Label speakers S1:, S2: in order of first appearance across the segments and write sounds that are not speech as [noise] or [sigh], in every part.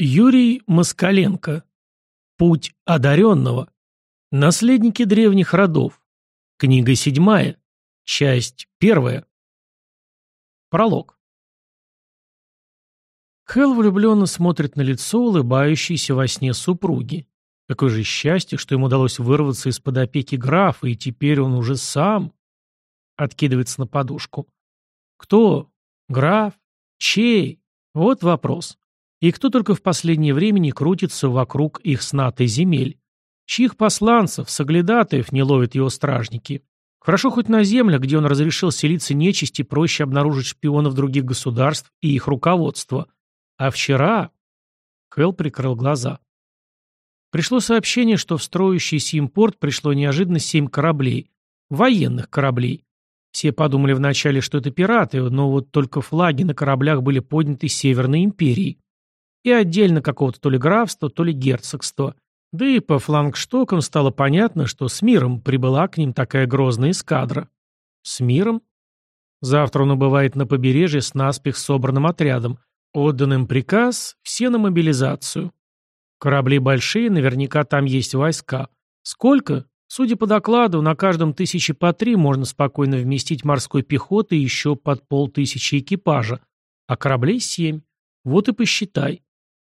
S1: Юрий Москаленко. Путь одаренного. Наследники древних родов. Книга седьмая. Часть первая. Пролог. Хелл влюбленно смотрит на лицо улыбающейся во сне супруги. Какое же счастье, что ему удалось вырваться из-под опеки графа, и теперь он уже сам откидывается на подушку. Кто? Граф? Чей? Вот вопрос. И кто только в последнее время не крутится вокруг их снатой земель? Чьих посланцев, соглядатаев не ловят его стражники? Хорошо хоть на землях, где он разрешил селиться нечисти, проще обнаружить шпионов других государств и их руководство. А вчера... Хелл прикрыл глаза. Пришло сообщение, что в строящийся им порт пришло неожиданно семь кораблей. Военных кораблей. Все подумали вначале, что это пираты, но вот только флаги на кораблях были подняты Северной империей и отдельно какого-то то ли графства, то ли герцогства. Да и по флангштокам стало понятно, что с миром прибыла к ним такая грозная эскадра. С миром? Завтра он убывает на побережье с наспех собранным отрядом. Отданным приказ – все на мобилизацию. Корабли большие, наверняка там есть войска. Сколько? Судя по докладу, на каждом тысячи по три можно спокойно вместить морской пехоты еще под полтысячи экипажа. А кораблей семь. Вот и посчитай.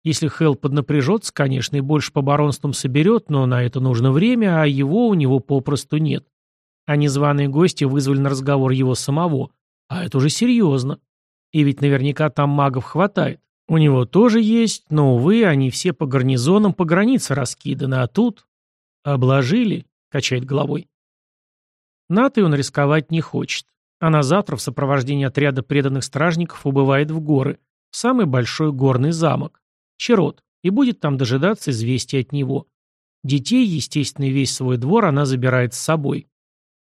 S1: Если Хелл поднапряжется, конечно, и больше по баронствам соберет, но на это нужно время, а его у него попросту нет. А незваные гости вызвали на разговор его самого. А это уже серьезно. И ведь наверняка там магов хватает. У него тоже есть, но, увы, они все по гарнизонам по границе раскиданы, а тут... Обложили, качает головой. Натой он рисковать не хочет. А на завтра в сопровождении отряда преданных стражников убывает в горы, в самый большой горный замок. Черот, и будет там дожидаться известия от него. Детей, естественно, весь свой двор она забирает с собой.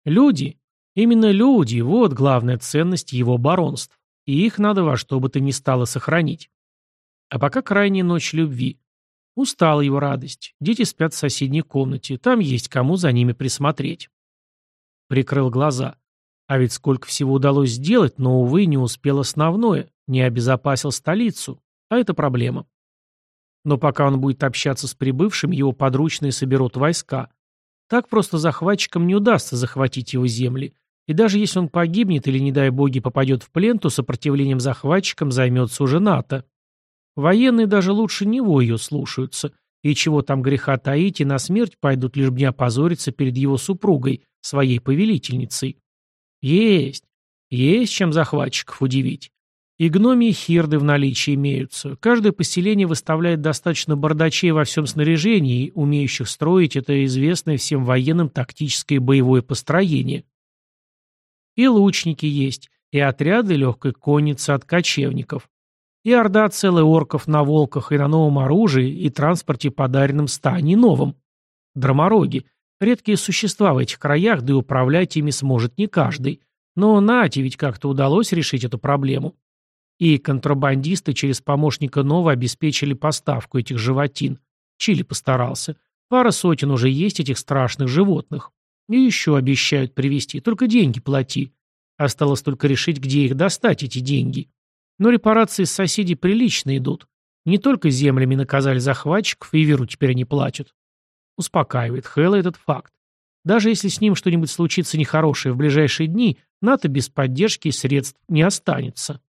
S1: Люди, именно люди, вот главная ценность его баронств, и их надо во что бы то ни стало сохранить. А пока крайняя ночь любви. Устала его радость. Дети спят в соседней комнате, там есть кому за ними присмотреть. Прикрыл глаза. А ведь сколько всего удалось сделать, но, увы, не успел основное, не обезопасил столицу. А это проблема. Но пока он будет общаться с прибывшим, его подручные соберут войска. Так просто захватчикам не удастся захватить его земли. И даже если он погибнет или, не дай боги, попадет в плен, то сопротивлением захватчикам займется уже НАТО. Военные даже лучше него ее слушаются. И чего там греха таить, и на смерть пойдут лишь бы не опозориться перед его супругой, своей повелительницей. Есть. Есть чем захватчиков удивить. И гномии хирды в наличии имеются. Каждое поселение выставляет достаточно бардачей во всем снаряжении, умеющих строить это известное всем военным тактическое боевое построение. И лучники есть, и отряды легкой конницы от кочевников. И орда целых орков на волках и на новом оружии, и транспорте, подаренном стане новом. Драмороги. Редкие существа в этих краях, да и управлять ими сможет не каждый. Но Нате ведь как-то удалось решить эту проблему. И контрабандисты через помощника Нова обеспечили поставку этих животин. Чили постарался. Пара сотен уже есть этих страшных животных. И еще обещают привезти. Только деньги плати. Осталось только решить, где их достать, эти деньги. Но репарации с соседей прилично идут. Не только землями наказали захватчиков, и веру теперь они платят. Успокаивает Хэлла этот факт. Даже если с ним что-нибудь случится нехорошее в ближайшие дни, НАТО без поддержки и средств не останется.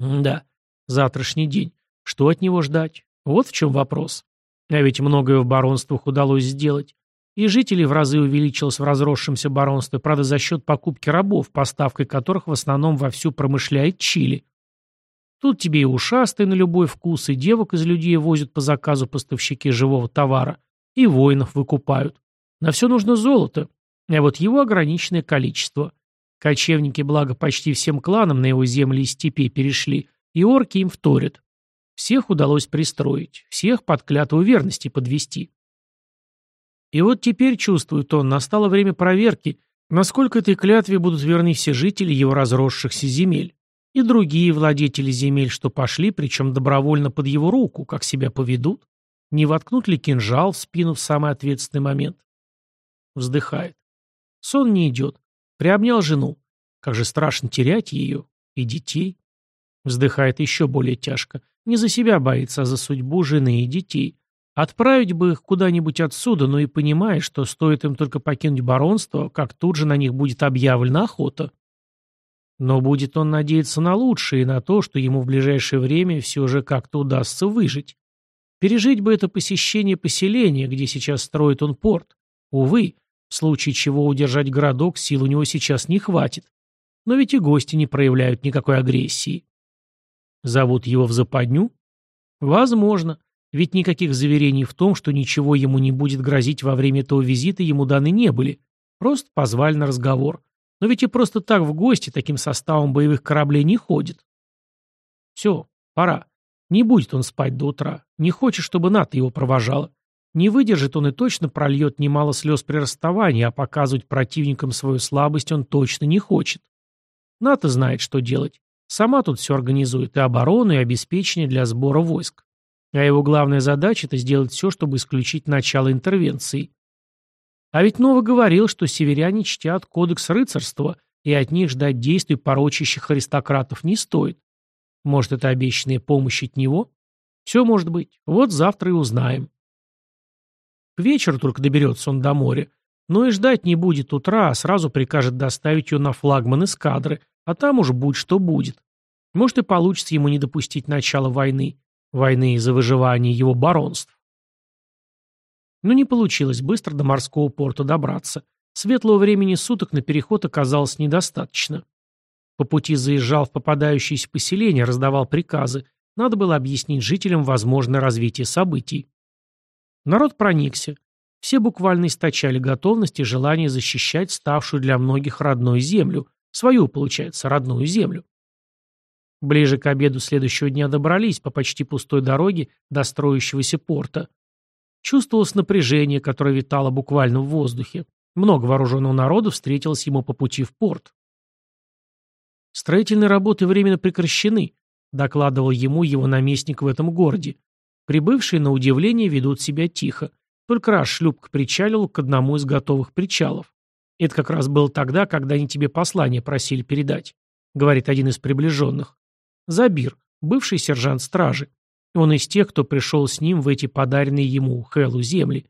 S1: Да, завтрашний день. Что от него ждать? Вот в чем вопрос. А ведь многое в баронствах удалось сделать. И жителей в разы увеличилось в разросшемся баронстве, правда, за счет покупки рабов, поставкой которых в основном вовсю промышляет Чили. Тут тебе и ушастые на любой вкус, и девок из людей возят по заказу поставщики живого товара, и воинов выкупают. На все нужно золото, а вот его ограниченное количество. Кочевники, благо, почти всем кланам на его земли и степи перешли, и орки им вторят. Всех удалось пристроить, всех под клятву верности подвести. И вот теперь, чувствует он, настало время проверки, насколько этой клятве будут верны все жители его разросшихся земель. И другие владетели земель, что пошли, причем добровольно под его руку, как себя поведут. Не воткнут ли кинжал в спину в самый ответственный момент? Вздыхает. Сон не идет. Приобнял жену. Как же страшно терять ее. И детей. Вздыхает еще более тяжко. Не за себя боится, а за судьбу жены и детей. Отправить бы их куда-нибудь отсюда, но и понимая, что стоит им только покинуть баронство, как тут же на них будет объявлена охота. Но будет он надеяться на лучшее и на то, что ему в ближайшее время все же как-то удастся выжить. Пережить бы это посещение поселения, где сейчас строит он порт. Увы, в случае чего удержать городок сил у него сейчас не хватит. Но ведь и гости не проявляют никакой агрессии. Зовут его в западню? Возможно. Ведь никаких заверений в том, что ничего ему не будет грозить во время этого визита, ему даны не были. Просто позвали на разговор. Но ведь и просто так в гости таким составом боевых кораблей не ходит. Все, пора. Не будет он спать до утра. Не хочет, чтобы Ната его провожала. Не выдержит он и точно прольет немало слез при расставании, а показывать противникам свою слабость он точно не хочет. Ната знает, что делать. Сама тут все организует, и оборону, и обеспечение для сбора войск. А его главная задача – это сделать все, чтобы исключить начало интервенции. А ведь Нова говорил, что северяне чтят кодекс рыцарства, и от них ждать действий порочащих аристократов не стоит. Может, это обещанная помощь от него? Все может быть. Вот завтра и узнаем. К вечеру только доберется он до моря. Но и ждать не будет утра, а сразу прикажет доставить ее на флагман эскадры, а там уж будь что будет. Может и получится ему не допустить начала войны. Войны за выживание его баронств. Но не получилось быстро до морского порта добраться. Светлого времени суток на переход оказалось недостаточно. По пути заезжал в попадающиеся поселения, раздавал приказы. Надо было объяснить жителям возможное развитие событий. Народ проникся. Все буквально источали готовность и желание защищать ставшую для многих родной землю. Свою, получается, родную землю. Ближе к обеду следующего дня добрались по почти пустой дороге до строящегося порта. Чувствовалось напряжение, которое витало буквально в воздухе. Много вооруженного народа встретилось ему по пути в порт. «Строительные работы временно прекращены», докладывал ему его наместник в этом городе. Прибывшие, на удивление, ведут себя тихо. Только раз шлюпка причалила к одному из готовых причалов. Это как раз было тогда, когда они тебе послание просили передать, говорит один из приближенных. Забир, бывший сержант стражи. Он из тех, кто пришел с ним в эти подаренные ему Хэлу земли.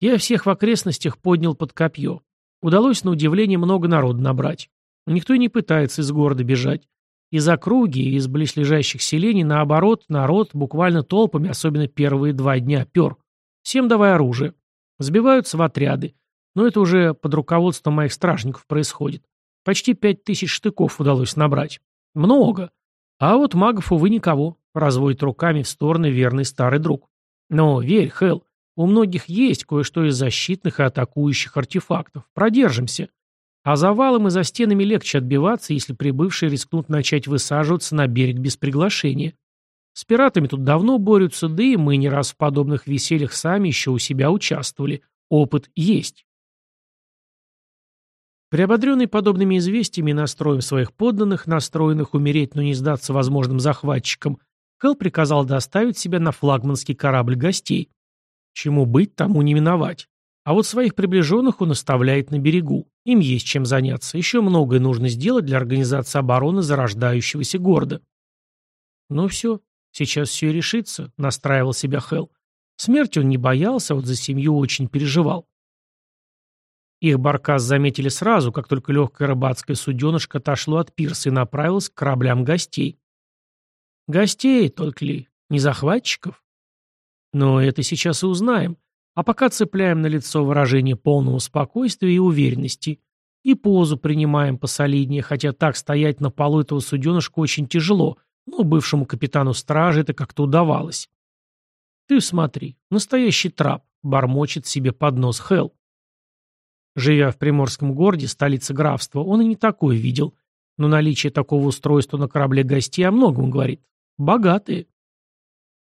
S1: Я всех в окрестностях поднял под копье. Удалось, на удивление, много народу набрать. Никто и не пытается из города бежать. Из округи и из близлежащих селений, наоборот, народ буквально толпами, особенно первые два дня, пер. Всем давай оружие. Сбиваются в отряды. Но это уже под руководством моих стражников происходит. Почти пять тысяч штыков удалось набрать. Много. А вот магов, увы, никого. Разводит руками в стороны верный старый друг. Но верь, Хелл, у многих есть кое-что из защитных и атакующих артефактов. Продержимся. А завалом и за стенами легче отбиваться, если прибывшие рискнут начать высаживаться на берег без приглашения. С пиратами тут давно борются, да и мы не раз в подобных весельях сами еще у себя участвовали. Опыт есть. Приободренный подобными известиями и настроем своих подданных, настроенных умереть, но не сдаться возможным захватчикам, Хелл приказал доставить себя на флагманский корабль гостей. Чему быть, тому не миновать. А вот своих приближенных он оставляет на берегу. Им есть чем заняться. Еще многое нужно сделать для организации обороны зарождающегося города. Ну все, сейчас все решится, настраивал себя Хелл. Смерти он не боялся, а вот за семью очень переживал. Их баркас заметили сразу, как только легкое рыбацкое суденышко отошло от пирса и направилось к кораблям гостей. Гостей только ли, не захватчиков? Но это сейчас и узнаем. А пока цепляем на лицо выражение полного спокойствия и уверенности. И позу принимаем посолиднее, хотя так стоять на полу этого суденышка очень тяжело, но бывшему капитану стражи это как-то удавалось. Ты смотри, настоящий трап, бормочет себе под нос Хелл. Живя в приморском городе, столице графства, он и не такое видел. Но наличие такого устройства на корабле гостей о многом говорит. Богатые.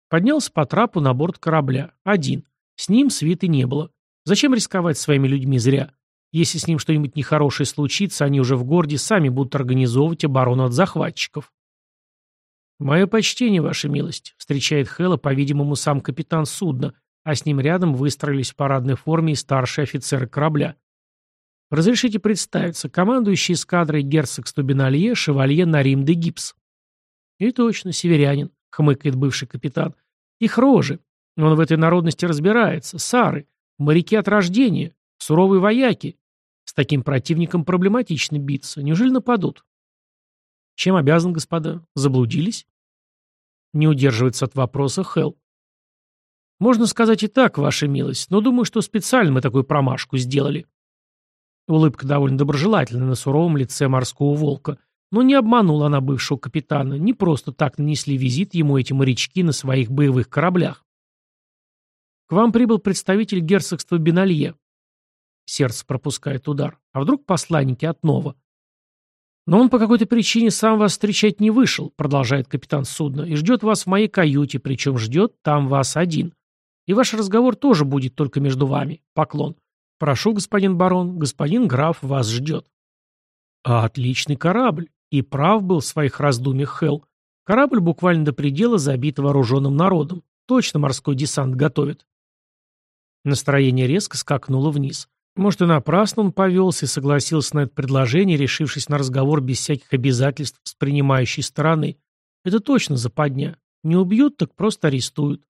S1: Поднялся по трапу на борт корабля. Один. С ним свиты не было. Зачем рисковать своими людьми зря? Если с ним что-нибудь нехорошее случится, они уже в городе сами будут организовывать оборону от захватчиков. «Мое почтение, ваша милость», — встречает Хэлла, по-видимому, сам капитан судна, а с ним рядом выстроились в парадной форме и старшие офицеры корабля. Разрешите представиться, командующий эскадрой герцог Стубиналье, шевалье Нарим де Гипс. И точно, северянин. — хмыкает бывший капитан. «Их рожи. Он в этой народности разбирается. Сары. Моряки от рождения. Суровые вояки. С таким противником проблематично биться. Неужели нападут?» «Чем обязан, господа? Заблудились?» Не удерживается от вопроса Хелл. «Можно сказать и так, ваша милость, но думаю, что специально мы такую промашку сделали». Улыбка довольно доброжелательная на суровом лице морского волка, но не обманула она бывшего капитана, не просто так нанесли визит ему эти морячки на своих боевых кораблях. К вам прибыл представитель герцогства Беналье. Сердце пропускает удар. А вдруг посланники от Нова? Но он по какой-то причине сам вас встречать не вышел, продолжает капитан судна, и ждет вас в моей каюте, причем ждет там вас один. И ваш разговор тоже будет только между вами. Поклон. Прошу, господин барон, господин граф вас ждет. А отличный корабль. И прав был в своих раздумьях Хелл. Корабль буквально до предела забит вооруженным народом. Точно морской десант готовит. Настроение резко скакнуло вниз. Может, и напрасно он повелся и согласился на это предложение, решившись на разговор без всяких обязательств с принимающей стороны. Это точно западня. Не убьют, так просто арестуют.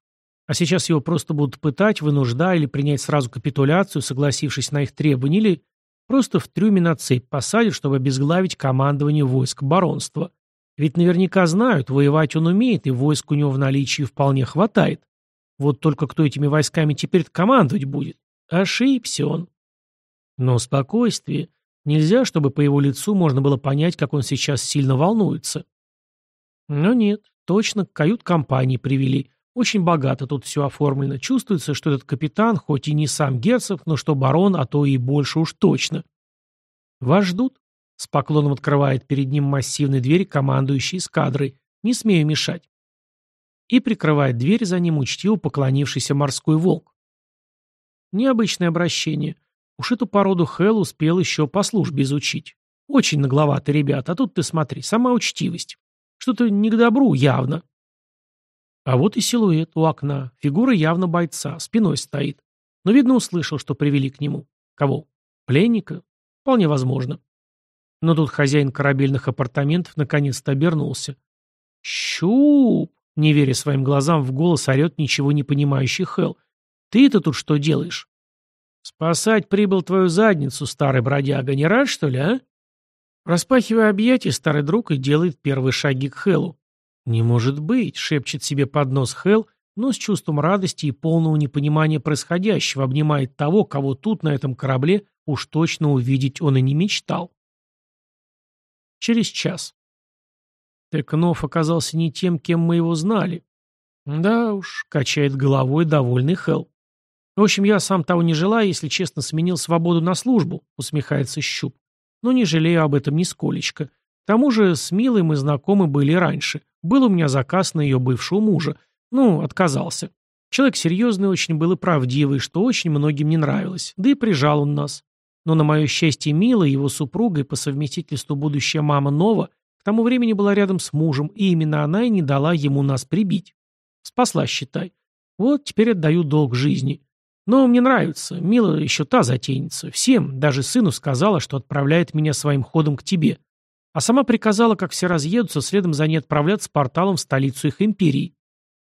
S1: А сейчас его просто будут пытать, вынуждая или принять сразу капитуляцию, согласившись на их требования, или просто в трюме на цепь посадят, чтобы обезглавить командование войск баронства. Ведь наверняка знают, воевать он умеет, и войск у него в наличии вполне хватает. Вот только кто этими войсками теперь командовать будет? Ошибся он. Но спокойствие. Нельзя, чтобы по его лицу можно было понять, как он сейчас сильно волнуется. Но нет, точно к кают-компании привели. Очень богато тут все оформлено. Чувствуется, что этот капитан, хоть и не сам герцог, но что барон, а то и больше уж точно. Вас ждут? С поклоном открывает перед ним массивные двери командующий эскадрой. Не смею мешать и прикрывает дверь за ним учтиво поклонившийся морской волк. Необычное обращение. Уж эту породу Хэл успел еще по службе изучить. Очень нагловато, ребята, а тут ты смотри, сама учтивость. Что-то не к добру, явно. А вот и силуэт у окна, фигура явно бойца, спиной стоит. Но, видно, услышал, что привели к нему. Кого? Пленника? Вполне возможно. Но тут хозяин корабельных апартаментов наконец-то обернулся. «Щуп!» Не веря своим глазам, в голос орет ничего не понимающий Хелл. «Ты-то тут что делаешь?» «Спасать прибыл твою задницу, старый бродяга. Не рад, что ли, а?» Распахивая объятия, старый друг и делает первые шаги к Хеллу. «Не может быть», — шепчет себе под нос Хелл, но с чувством радости и полного непонимания происходящего обнимает того, кого тут, на этом корабле, уж точно увидеть он и не мечтал. Через час. Текнов оказался не тем, кем мы его знали. Да уж, качает головой довольный Хелл. В общем, я сам того не желаю, если честно, сменил свободу на службу, усмехается Щуп. Но не жалею об этом нисколечко. К тому же с Милой мы знакомы были раньше. Был у меня заказ на ее бывшего мужа. Ну, отказался. Человек серьезный очень был и правдивый, что очень многим не нравилось. Да и прижал он нас. Но на мое счастье Мила, его супруга и по совместительству будущая мама Нова к тому времени была рядом с мужем, и именно она и не дала ему нас прибить. Спасла, считай. Вот теперь отдаю долг жизни. Но мне нравится, Мила еще та затейница. Всем, даже сыну сказала, что отправляет меня своим ходом к тебе. А сама приказала, как все разъедутся, следом за ней отправляться порталом в столицу их империи.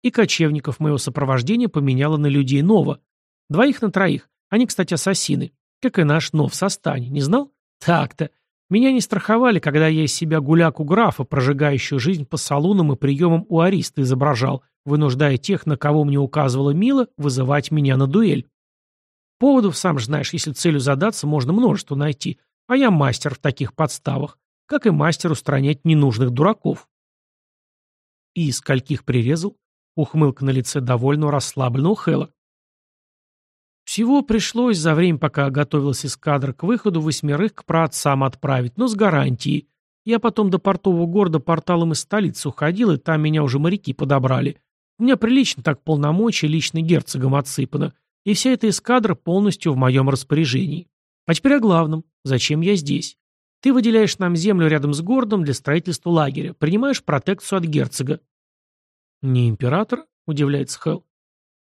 S1: И кочевников моего сопровождения поменяла на людей Нова. Двоих на троих. Они, кстати, ассасины. Как и наш Нов со Стани. Не знал? Так-то. Меня не страховали, когда я из себя гуляку графа, прожигающую жизнь по салунам и приемам у ариста изображал, вынуждая тех, на кого мне указывала Мила, вызывать меня на дуэль. Поводов, сам же знаешь, если целью задаться, можно множество найти, а я мастер в таких подставах, как и мастер устранять ненужных дураков. И скольких прирезал? Ухмылка на лице довольно расслабленного Хэла. Всего пришлось за время, пока готовилась эскадра к выходу, восьмерых к праотцам отправить, но с гарантией. Я потом до портового города порталом из столицы уходил, и там меня уже моряки подобрали. У меня прилично так полномочия лично герцогом отсыпано, и вся эта эскадра полностью в моем распоряжении. А теперь о главном. Зачем я здесь? Ты выделяешь нам землю рядом с городом для строительства лагеря, принимаешь протекцию от герцога. Не император? Удивляется Хелл.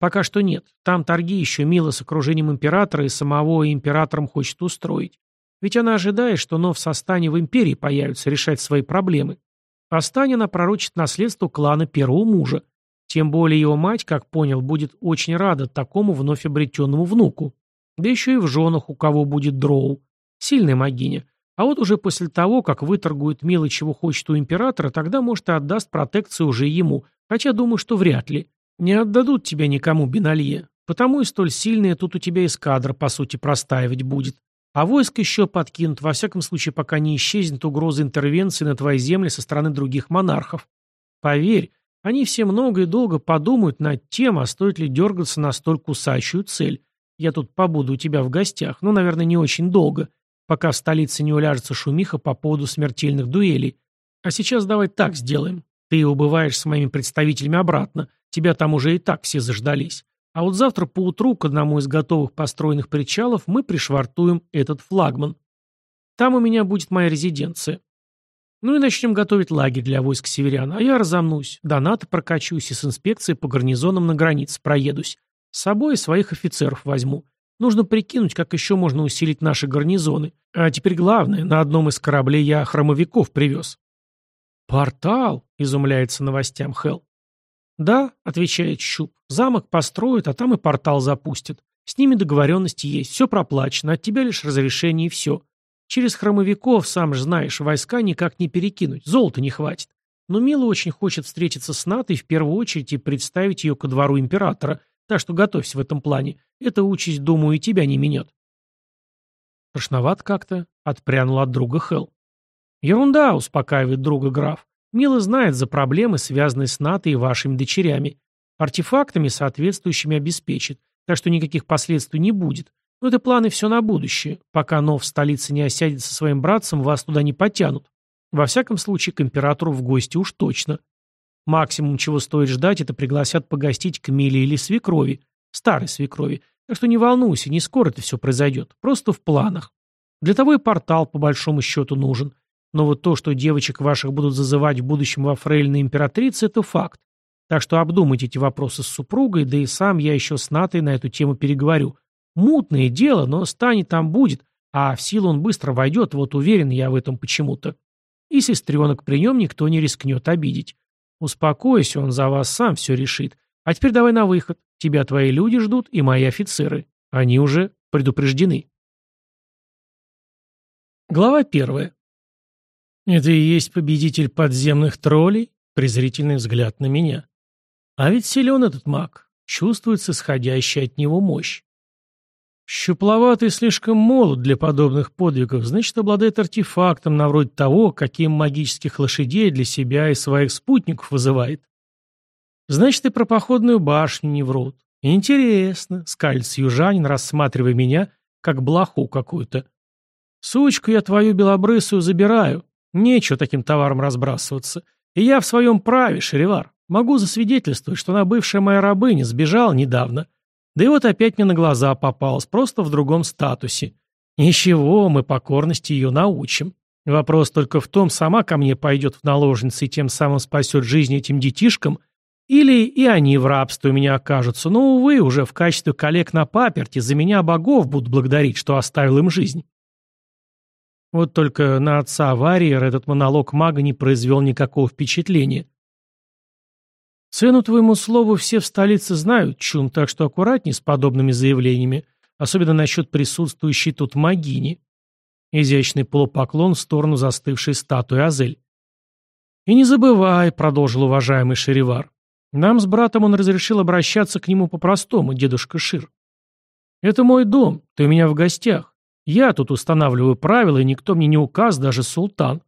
S1: Пока что нет. Там торги еще мило с окружением императора и самого императором хочет устроить. Ведь она ожидает, что нов состане в империи появится решать свои проблемы. А Стане она пророчит наследство клана первого мужа. Тем более его мать, как понял, будет очень рада такому вновь обретенному внуку. Да еще и в женах, у кого будет дроу. Сильная могиня. А вот уже после того, как выторгует Милы чего хочет у императора, тогда, может, и отдаст протекцию уже ему. Хотя думаю, что вряд ли. Не отдадут тебя никому, Беналье. Потому и столь сильная тут у тебя эскадра, по сути, простаивать будет. А войск еще подкинут, во всяком случае, пока не исчезнет угроза интервенции на твои земли со стороны других монархов. Поверь, они все много и долго подумают над тем, а стоит ли дергаться на столь кусающую цель. Я тут побуду у тебя в гостях, ну, наверное, не очень долго, пока в столице не уляжется шумиха по поводу смертельных дуэлей. А сейчас давай так сделаем. Ты убываешь с моими представителями обратно. Тебя там уже и так все заждались. А вот завтра поутру к одному из готовых построенных причалов мы пришвартуем этот флагман. Там у меня будет моя резиденция. Ну и начнем готовить лагерь для войск северян, а я разомнусь, донаты прокачусь и с инспекцией по гарнизонам на границе проедусь. С собой своих офицеров возьму. Нужно прикинуть, как еще можно усилить наши гарнизоны. А теперь главное, на одном из кораблей я хромовиков привез. «Портал?» — изумляется новостям Хелл. «Да», — отвечает Щуп, — «замок построят, а там и портал запустят. С ними договоренности есть, все проплачено, от тебя лишь разрешение и все. Через хромовиков, сам же знаешь, войска никак не перекинуть, золота не хватит. Но Мила очень хочет встретиться с Натой в первую очередь и представить ее ко двору императора, так что готовься в этом плане. Эта участь, думаю, и тебя не минет». «Страшноват как-то», — отпрянул от друга Хелл. «Ерунда», — успокаивает друга граф. Мила знает за проблемы, связанные с НАТО и вашими дочерями. Артефактами соответствующими обеспечит, так что никаких последствий не будет. Но это планы все на будущее. Пока Нов в столице не осядет со своим братцем, вас туда не потянут. Во всяком случае, к императору в гости уж точно. Максимум, чего стоит ждать, это пригласят погостить к Миле или свекрови, старой свекрови. Так что не волнуйся, не скоро это все произойдет, просто в планах. Для того и портал, по большому счету, нужен. Но вот то, что девочек ваших будут зазывать в будущем во фрейльной императрице, это факт. Так что обдумайте эти вопросы с супругой, да и сам я еще с Натой на эту тему переговорю. Мутное дело, но станет там будет, а в силу он быстро войдет, вот уверен я в этом почему-то. И сестренок при нем никто не рискнет обидеть. Успокойся, он за вас сам все решит. А теперь давай на выход. Тебя твои люди ждут и мои офицеры. Они уже предупреждены. Глава первая. «Это и есть победитель подземных троллей?» Презрительный взгляд на меня. А ведь силен этот маг. Чувствуется сходящая от него мощь. Щупловатый слишком молод для подобных подвигов, значит, обладает артефактом на вроде того, каким магических лошадей для себя и своих спутников вызывает. Значит, и про походную башню не врут. Интересно, скалится южанин, рассматривая меня, как блоху какую-то. Сучку я твою белобрысую забираю, Нечего таким товаром разбрасываться. И я в своем праве, Шеривар. Могу засвидетельствовать, что она бывшая моя рабыня сбежала недавно. Да и вот опять мне на глаза попалась, просто в другом статусе. Ничего, мы покорности ее научим. Вопрос только в том, сама ко мне пойдет в наложницы и тем самым спасет жизнь этим детишкам, или и они в рабстве у меня окажутся, но, увы, уже в качестве коллег на паперти за меня богов будут благодарить, что оставил им жизнь. Вот только на отца аварии этот монолог мага не произвел никакого впечатления. Цену твоему слову все в столице знают, Чун, так что аккуратней с подобными заявлениями, особенно насчет присутствующей тут магини. Изящный полупоклон в сторону застывшей статуи Азель. «И не забывай», — продолжил уважаемый Шеривар, — «нам с братом он разрешил обращаться к нему по-простому, дедушка Шир. Это мой дом, ты у меня в гостях. Я тут устанавливаю правила, и никто мне не указ, даже султан.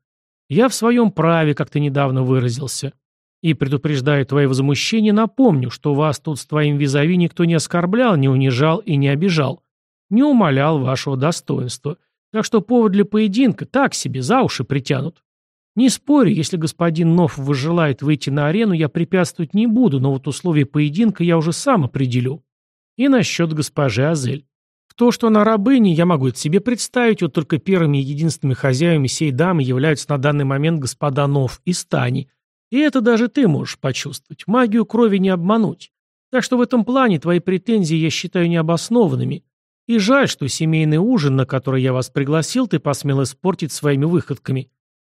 S1: Я в своем праве, как ты недавно выразился. И, предупреждаю твои возмущения, напомню, что вас тут с твоим визави никто не оскорблял, не унижал и не обижал. Не умолял вашего достоинства. Так что повод для поединка так себе за уши притянут. Не спорю, если господин Нов выжелает выйти на арену, я препятствовать не буду, но вот условия поединка я уже сам определю. И насчет госпожи Азель. То, что она рабыня, я могу это себе представить, вот только первыми и единственными хозяевами сей дамы являются на данный момент господа Нов и Стани. И это даже ты можешь почувствовать. Магию крови не обмануть. Так что в этом плане твои претензии я считаю необоснованными. И жаль, что семейный ужин, на который я вас пригласил, ты посмел испортить своими выходками.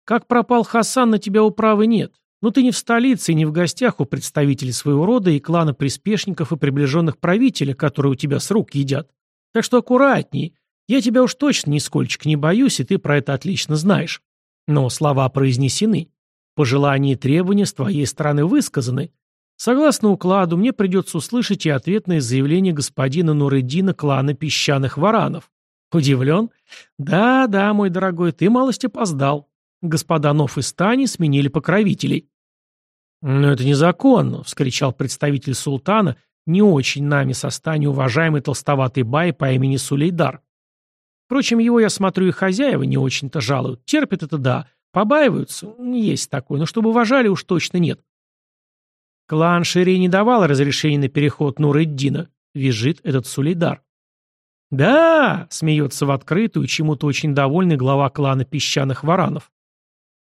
S1: Как пропал Хасан, на тебя управы нет. Но ты не в столице и не в гостях у представителей своего рода и клана приспешников и приближенных правителя, которые у тебя с рук едят. Так что аккуратней. Я тебя уж точно нисколько не боюсь, и ты про это отлично знаешь. Но слова произнесены. Пожелания и требования с твоей стороны высказаны. Согласно укладу, мне придется услышать и ответное заявление господина Нуреддина клана песчаных варанов. Удивлен? Да, да, мой дорогой, ты малость опоздал. Господа Нов и Стани сменили покровителей. «Но это незаконно», — вскричал представитель султана, не очень нами со Стани уважаемый толстоватый бай по имени Сулейдар. Впрочем, его, я смотрю, и хозяева не очень-то жалуют. Терпят это да, побаиваются, есть такое, но чтобы уважали уж точно нет. Клан Шири не давал разрешения на переход Нур-эд-Дина, визжит этот Сулейдар. «Да!» — смеется в открытую, чему-то очень довольный глава клана песчаных варанов.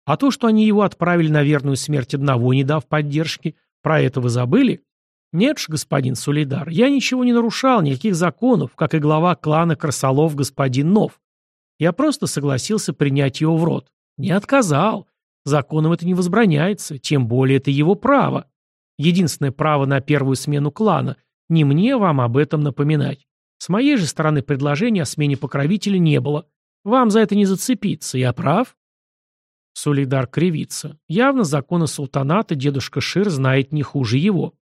S1: А то, что они его отправили на верную смерть одного, не дав поддержки, про это вы забыли? Нет ж, господин Сулейдар, я ничего не нарушал, никаких законов, как и глава клана Красолов господин Нов. Я просто согласился принять его в рот. Не отказал. Законом это не возбраняется, тем более это его право. Единственное право на первую смену клана. Не мне вам об этом напоминать. С моей же стороны предложения о смене покровителя не было. Вам за это не зацепиться, я прав? Сулейдар кривится. Явно законы султаната дедушка Шир знает не хуже его.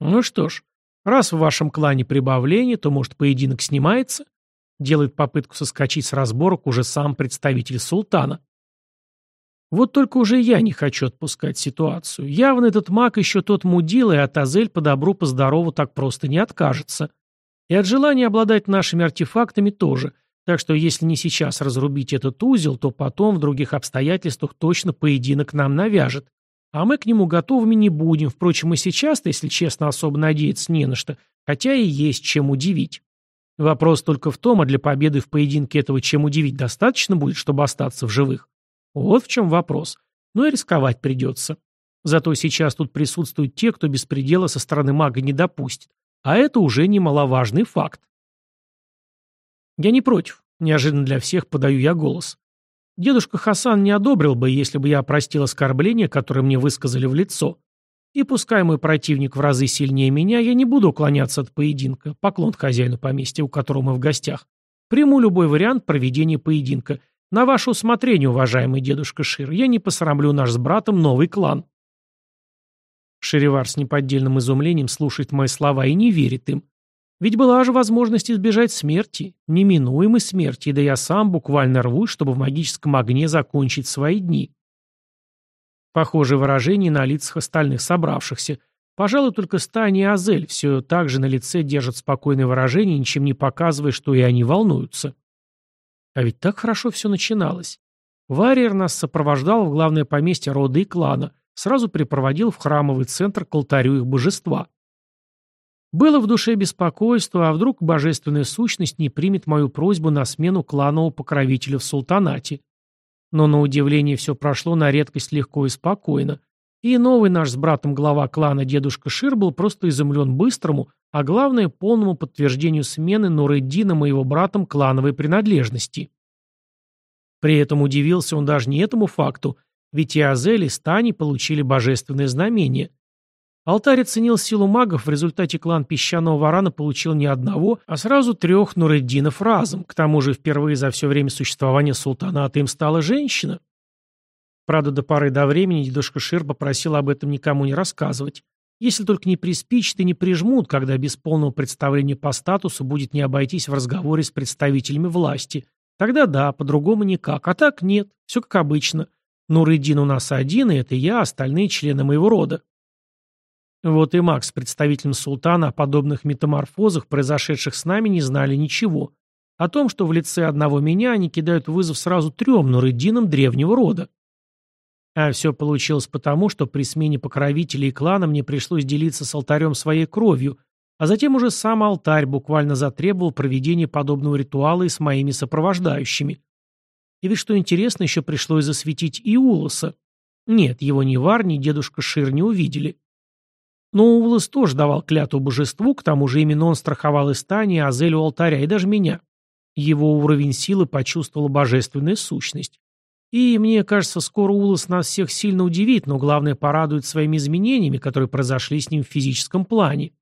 S1: Ну что ж, раз в вашем клане прибавление, то, может, поединок снимается? Делает попытку соскочить с разборок уже сам представитель султана. Вот только уже я не хочу отпускать ситуацию. Явно этот маг еще тот мудил, и от Азель по добру, по здорову так просто не откажется. И от желания обладать нашими артефактами тоже – так что если не сейчас разрубить этот узел, то потом в других обстоятельствах точно поединок нам навяжет. А мы к нему готовыми не будем. Впрочем, и сейчас-то, если честно, особо надеяться не на что, хотя и есть чем удивить. Вопрос только в том, а для победы в поединке этого чем удивить достаточно будет, чтобы остаться в живых? Вот в чем вопрос. Ну и рисковать придется. Зато сейчас тут присутствуют те, кто беспредела со стороны мага не допустит. А это уже немаловажный факт. «Я не против», — неожиданно для всех подаю я голос. Дедушка Хасан не одобрил бы, если бы я простил оскорбление, которое мне высказали в лицо. И пускай мой противник в разы сильнее меня, я не буду уклоняться от поединка, поклон хозяину поместья, у которого мы в гостях. Приму любой вариант проведения поединка. На ваше усмотрение, уважаемый дедушка Шир, я не посрамлю наш с братом новый клан. Шеривар с неподдельным изумлением слушает мои слова и не верит им. Ведь была же возможность избежать смерти, неминуемой смерти, да я сам буквально рвусь, чтобы в магическом огне закончить свои дни. Похожее выражение на лицах остальных собравшихся. Пожалуй, только Стани и Азель все так же на лице держат спокойное выражение, ничем не показывая, что и они волнуются. А ведь так хорошо все начиналось. Варьер нас сопровождал в главное поместье рода и клана, сразу припроводил в храмовый центр к алтарю их божества. Было в душе беспокойство, а вдруг божественная сущность не примет мою просьбу на смену кланового покровителя в султанате. Но на удивление все прошло на редкость легко и спокойно. И новый наш с братом глава клана дедушка Шир был просто изумлен быстрому, а главное полному подтверждению смены Нуреддина моего братом клановой принадлежности. При этом удивился он даже не этому факту, ведь и Азель, и Стани получили божественное знамение. Алтарь оценил силу магов, в результате клан песчаного варана получил не одного, а сразу трех Нуреддинов разом. К тому же впервые за все время существования султаната им стала женщина. Правда, до поры до времени дедушка Шир попросил об этом никому не рассказывать. Если только не приспичат и не прижмут, когда без полного представления по статусу будет не обойтись в разговоре с представителями власти. Тогда да, по-другому никак. А так нет, все как обычно. Нуреддин у нас один, и это я, остальные члены моего рода. Вот и Макс представителем султана о подобных метаморфозах, произошедших с нами, не знали ничего. О том, что в лице одного меня они кидают вызов сразу трем нурыдинам древнего рода. А все получилось потому, что при смене покровителей и клана мне пришлось делиться с алтарем своей кровью, а затем уже сам алтарь буквально затребовал проведения подобного ритуала и с моими сопровождающими. И ведь что интересно, еще пришлось засветить и Улоса. Нет, его ни Вар, ни дедушка Шир не увидели. Но Улас тоже давал клятву божеству, к тому же именно он страховал Истани, Азелю алтаря и даже меня. Его уровень силы почувствовала божественная сущность. И, мне кажется, скоро Улас нас всех сильно удивит, но главное порадует своими изменениями, которые произошли с ним в физическом плане.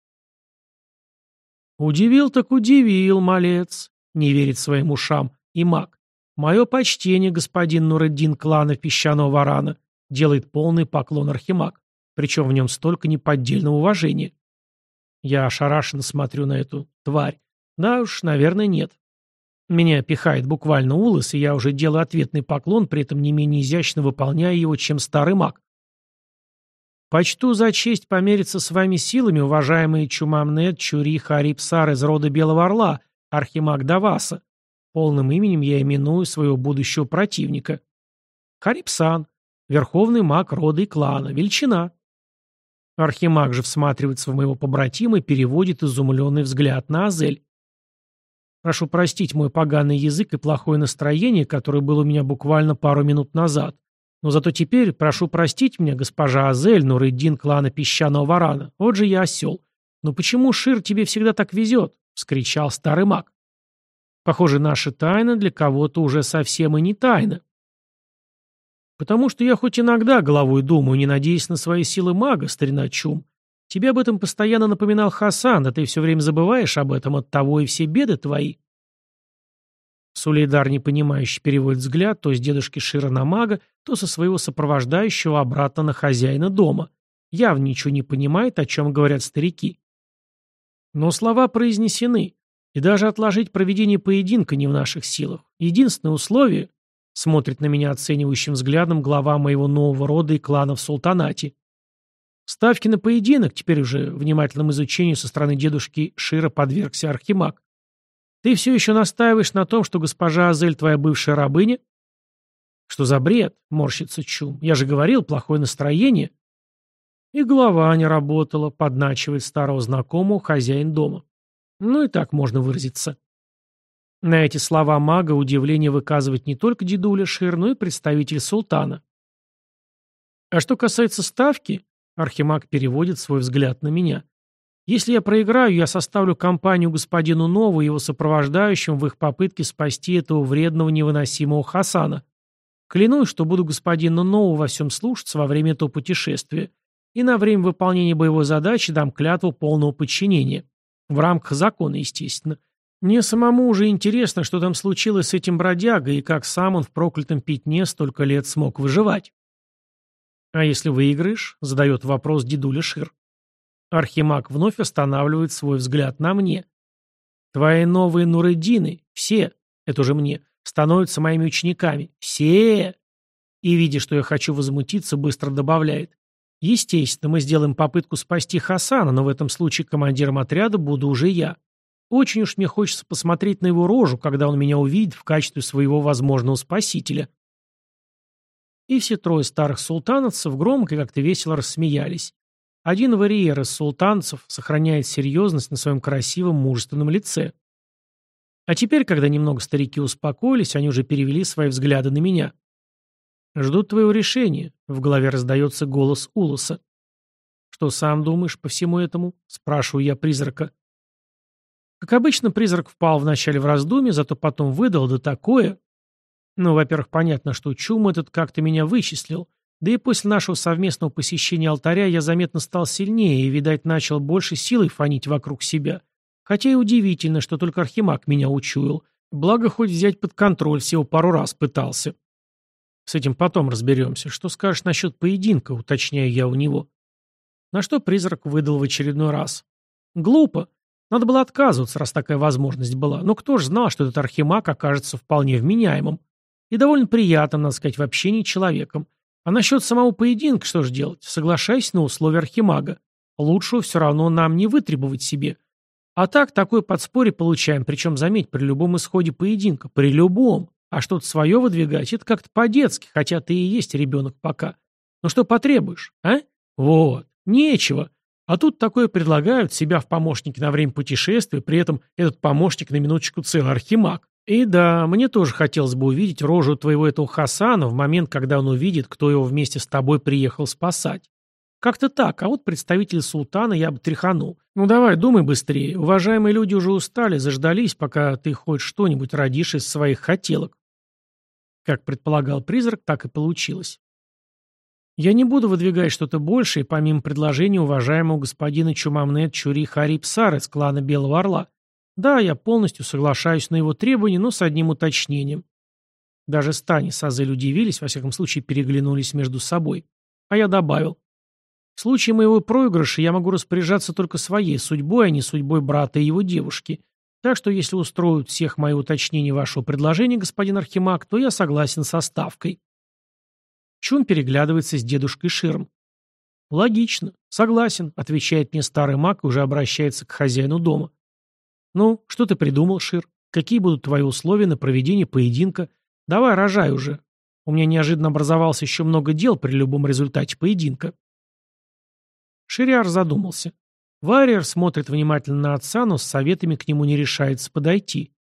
S1: Удивил так удивил, малец, не верит своим ушам, и маг. Мое почтение, господин Нуреддин клана песчаного варана, делает полный поклон архимаг, причем в нем столько неподдельного уважения. Я ошарашенно смотрю на эту тварь. Да уж, наверное, нет. Меня пихает буквально улыс, и я уже делаю ответный поклон, при этом не менее изящно выполняя его, чем старый маг. Почту за честь помериться с вами силами, уважаемые Чумамнет, Чури, Харипсар из рода Белого Орла, Архимаг Даваса. Полным именем я именую своего будущего противника. Харипсан, верховный маг рода и клана, величина. Архимаг же всматривается в моего побратима и переводит изумленный взгляд на Азель. Прошу простить мой поганый язык и плохое настроение, которое было у меня буквально пару минут назад. Но зато теперь прошу простить меня, госпожа Азель, Нурыддин клана Песчаного Варана. Вот же я осел. Но почему, Шир, тебе всегда так везет? — вскричал старый маг. Похоже, наша тайна для кого-то уже совсем и не тайна. Потому что я хоть иногда головой думаю, не надеясь на свои силы мага, старина Чум, Тебе об этом постоянно напоминал Хасан, да ты все время забываешь об этом, от того и все беды твои. Сулейдар, непонимающе, переводит взгляд то с дедушки Шира на мага, то со своего сопровождающего обратно на хозяина дома. Явно ничего не понимает, о чем говорят старики. Но слова произнесены, и даже отложить проведение поединка не в наших силах. Единственное условие — смотрит на меня оценивающим взглядом глава моего нового рода и клана в султанате. Ставки на поединок, теперь уже внимательному изучению со стороны дедушки Шира подвергся Архимаг. Ты все еще настаиваешь на том, что госпожа Азель твоя бывшая рабыня? Что за бред? Морщится Чум. Я же говорил, плохое настроение. И голова не работала, подначивает старого знакомого хозяин дома. Ну и так можно выразиться. На эти слова мага удивление выказывает не только дедуля Шир, но и представитель султана. А что касается ставки, Архимаг переводит свой взгляд на меня. Если я проиграю, я составлю компанию господину Нову и его сопровождающим в их попытке спасти этого вредного невыносимого Хасана. Клянусь, что буду господина Нову во всем слушаться во время этого путешествия. И на время выполнения боевой задачи дам клятву полного подчинения. В рамках закона, естественно. Мне самому уже интересно, что там случилось с этим бродягой и как сам он в проклятом пятне столько лет смог выживать. «А если выиграешь?» — задает вопрос дедуля Шир. Архимаг вновь останавливает свой взгляд на мне. «Твои новые Нуреддины, все, это уже мне, становятся моими учениками. Все!» И, видя, что я хочу возмутиться, быстро добавляет. «Естественно, мы сделаем попытку спасти Хасана, но в этом случае командиром отряда буду уже я. Очень уж мне хочется посмотреть на его рожу, когда он меня увидит в качестве своего возможного спасителя». И все трое старых султановцев громко и как-то весело рассмеялись. Один варьер из султанцев сохраняет серьезность на своем красивом мужественном лице. А теперь, когда немного старики успокоились, они уже перевели свои взгляды на меня. «Ждут твоего решения», — в голове раздается голос Улуса. «Что сам думаешь по всему этому?» — спрашиваю я призрака. Как обычно, призрак впал вначале в раздумье, зато потом выдал да такое, ну, во-первых, понятно, что чум этот как-то меня вычислил. Да и после нашего совместного посещения алтаря я заметно стал сильнее и, видать, начал больше силой фонить вокруг себя. Хотя и удивительно, что только Архимаг меня учуял. Благо, хоть взять под контроль, всего пару раз пытался. С этим потом разберемся. Что скажешь насчет поединка, уточняю я у него. На что призрак выдал в очередной раз. Глупо. Надо было отказываться, раз такая возможность была. Но кто ж знал, что этот архимаг окажется вполне вменяемым. И довольно приятным, надо сказать, в общении человеком. А насчет самого поединка что же делать? Соглашайся на условия архимага. Лучшего все равно нам не вытребовать себе. А так, такое подспорье получаем, причем, заметь, при любом исходе поединка. При любом. А что-то свое выдвигать, это как-то по-детски, хотя ты и есть ребенок пока. Ну что потребуешь, а? Вот. Нечего. А тут такое предлагают себя в помощники на время путешествия, при этом этот помощник на минуточку целый архимаг. И да, мне тоже хотелось бы увидеть рожу твоего этого Хасана в момент, когда он увидит, кто его вместе с тобой приехал спасать. Как-то так, а вот представитель султана я бы тряханул. Ну давай, думай быстрее. Уважаемые люди уже устали, заждались, пока ты хоть что-нибудь родишь из своих хотелок. Как предполагал призрак, так и получилось. Я не буду выдвигать что-то большее, помимо предложения уважаемого господина Чумамнет Чури Хариб из клана Белого Орла. Да, я полностью соглашаюсь на его требования, но с одним уточнением. Даже Стани с Азель удивились, во всяком случае переглянулись между собой. А я добавил. В случае моего проигрыша я могу распоряжаться только своей судьбой, а не судьбой брата и его девушки. Так что если устроят всех мои уточнения вашего предложения, господин Архимаг, то я согласен со ставкой. Чун переглядывается с дедушкой Ширм. «Логично. Согласен», — отвечает мне старый маг и уже обращается к хозяину дома. «Ну, что ты придумал, Шир? Какие будут твои условия на проведение поединка? Давай, рожай уже. У меня неожиданно образовалось еще много дел при любом результате поединка». Шириар задумался. Варриер смотрит внимательно на отца, но с советами к нему не решается подойти.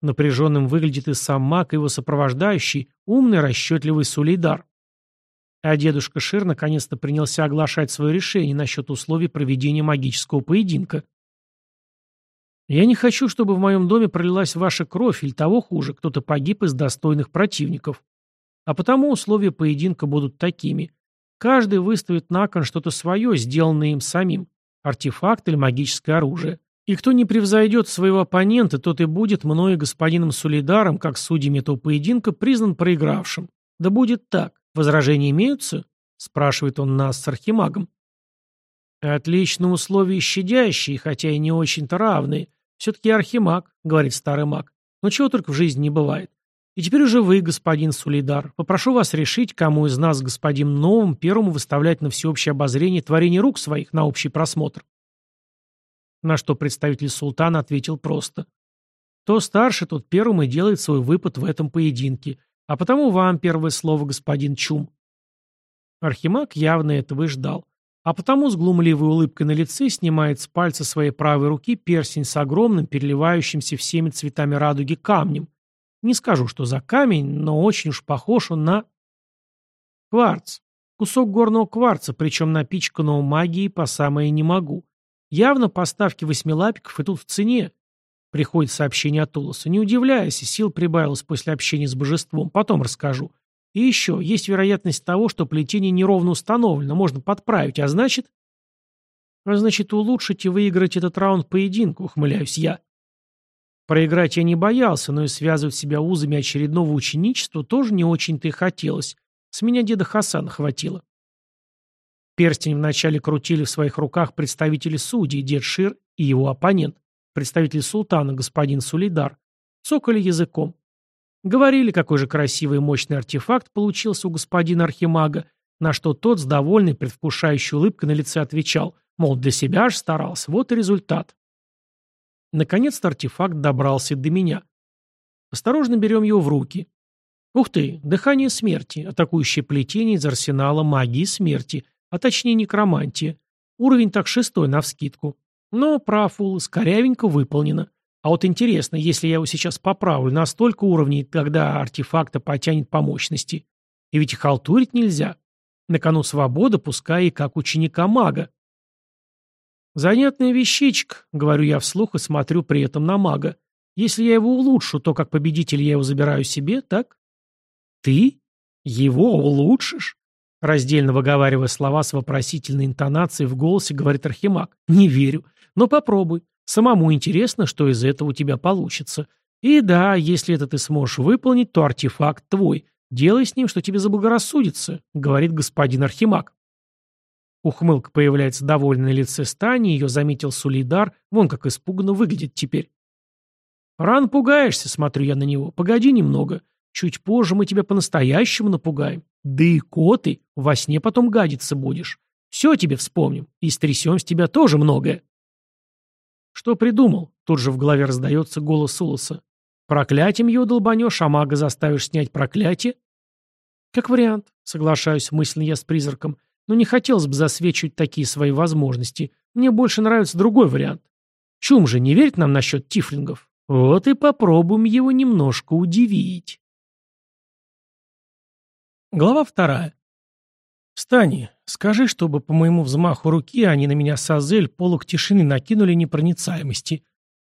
S1: Напряженным выглядит и сам маг, и его сопровождающий, умный, расчетливый Сулейдар. А дедушка Шир наконец-то принялся оглашать свое решение насчет условий проведения магического поединка. «Я не хочу, чтобы в моем доме пролилась ваша кровь, или того хуже, кто-то погиб из достойных противников. А потому условия поединка будут такими. Каждый выставит на кон что-то свое, сделанное им самим. Артефакт или магическое оружие. И кто не превзойдет своего оппонента, тот и будет мною господином Сулидаром, как судьями этого поединка, признан проигравшим. Да будет так. Возражения имеются? Спрашивает он нас с архимагом. Отлично условия щадящие, хотя и не очень-то равные. Все-таки архимаг, говорит старый маг. Но чего только в жизни не бывает. И теперь уже вы, господин Сулидар, попрошу вас решить, кому из нас, господин Новым, первому выставлять на всеобщее обозрение творение рук своих на общий просмотр. На что представитель султана ответил просто. Кто старше, тот первым и делает свой выпад в этом поединке, а потому вам первое слово, господин Чум. Архимаг явно этого и ждал. А потому с глумливой улыбкой на лице снимает с пальца своей правой руки перстень с огромным, переливающимся всеми цветами радуги камнем, не скажу, что за камень, но очень уж похож он на... Кварц. Кусок горного кварца, причем напичканного магией по самое не могу. Явно поставки восьмилапиков и тут в цене. Приходит сообщение от Улоса. Не удивляйся, сил прибавилось после общения с божеством. Потом расскажу. И еще, есть вероятность того, что плетение неровно установлено, можно подправить, а значит... А значит, улучшить и выиграть этот раунд поединка, ухмыляюсь я. Проиграть я не боялся, но и связывать себя узами очередного ученичества тоже не очень-то и хотелось. С меня деда Хасана хватило. Перстень вначале крутили в своих руках представители судей, дед Шир и его оппонент, представитель султана, господин Сулейдар. Цокали языком. Говорили, какой же красивый и мощный артефакт получился у господина Архимага, на что тот с довольной, предвкушающей улыбкой на лице отвечал, мол, для себя аж старался, вот и результат. Наконец-то артефакт добрался до меня. Осторожно берем его в руки. Ух ты, дыхание смерти, атакующее плетение из арсенала магии смерти, а точнее некромантия. Уровень так шестой навскидку. Но, прав Улас, выполнено. А вот интересно, если я его сейчас поправлю на столько уровней, тогда артефакта потянет по мощности. И ведь халтурить нельзя. На кону свобода, пускай и как ученика мага. «Занятная вещичка», — говорю я вслух и смотрю при этом на мага. «Если я его улучшу, то как победитель я его забираю себе, так?» «Ты? Его улучшишь?» Раздельно выговаривая слова с вопросительной интонацией в голосе, говорит Архимаг. «Не верю. Но попробуй. Самому интересно, что из этого у тебя получится. И да, если это ты сможешь выполнить, то артефакт твой. Делай с ним, что тебе заблагорассудится», — говорит господин Архимаг. Ухмылка появляется довольно на лице Стани, ее заметил Сулидар, вон как испуганно выглядит теперь. «Рано пугаешься», — смотрю я на него. «Погоди немного. Чуть позже мы тебя по-настоящему напугаем. Да и коты, во сне потом гадиться будешь. Все тебе вспомним, и стрясем с тебя тоже многое». «Что придумал?» — тут же в голове раздается голос Улоса. «Проклятием его долбанешь, а мага заставишь снять проклятие?» «Как вариант», — соглашаюсь мысленно я с призраком. Но не хотелось бы засвечивать такие свои возможности. Мне больше нравится другой вариант. Чум же не верит нам насчет тифлингов. Вот и попробуем его немножко удивить. Глава вторая. «Стани, скажи, чтобы по моему взмаху руки они на меня с Азель полок тишины накинули непроницаемости.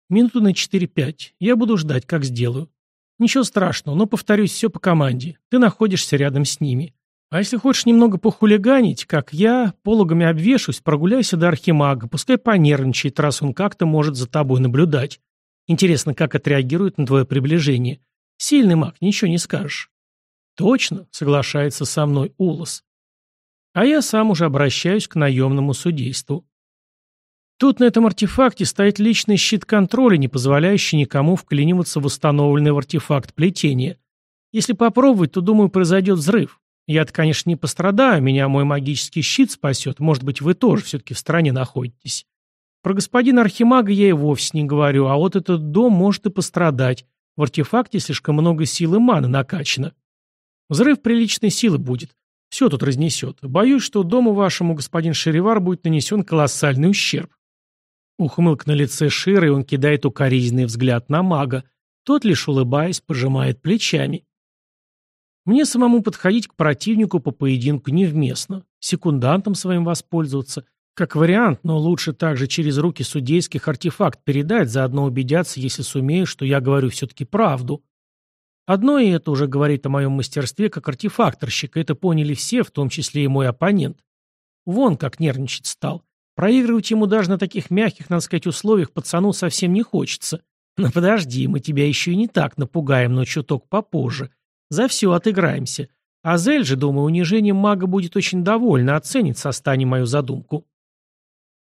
S1: Минуты на 4-5. Я буду ждать, как сделаю». Ничего страшного, но, повторюсь, все по команде. Ты находишься рядом с ними. А если хочешь немного похулиганить, как я, пологами обвешусь, прогуляйся до Архимага, пускай понервничает, раз он как-то может за тобой наблюдать. Интересно, как отреагирует на твое приближение. Сильный маг, ничего не скажешь. Точно, соглашается со мной Улос. А я сам уже обращаюсь к наемному судейству. Тут на этом артефакте стоит личный щит контроля, не позволяющий никому вклиниваться в установленный в артефакт плетения. Если попробовать, то, думаю, произойдет взрыв. Я-то, конечно, не пострадаю, меня мой магический щит спасет. Может быть, вы тоже все-таки в стране находитесь. Про господина Архимага я и вовсе не говорю, а вот этот дом может и пострадать. В артефакте слишком много силы маны накачано. Взрыв приличной силы будет. Все тут разнесет. Боюсь, что дому вашему, господин Шеривар, будет нанесен колоссальный ущерб. Ухмылк на лице Шира, и он кидает укоризненный взгляд на мага. Тот, лишь улыбаясь, пожимает плечами. Мне самому подходить к противнику по поединку невместно. Секундантом своим воспользоваться. Как вариант, но лучше также через руки судейских артефакт передать, заодно убедяться, если сумею, что я говорю все-таки правду. Одно и это уже говорит о моем мастерстве как артефакторщика, это поняли все, в том числе и мой оппонент. Вон как нервничать стал. Проигрывать ему даже на таких мягких, надо сказать, условиях пацану совсем не хочется. Но подожди, мы тебя еще и не так напугаем, но чуток попозже. За все отыграемся. А Зель же, думаю, унижением мага будет очень довольна, оценит со стани мою задумку.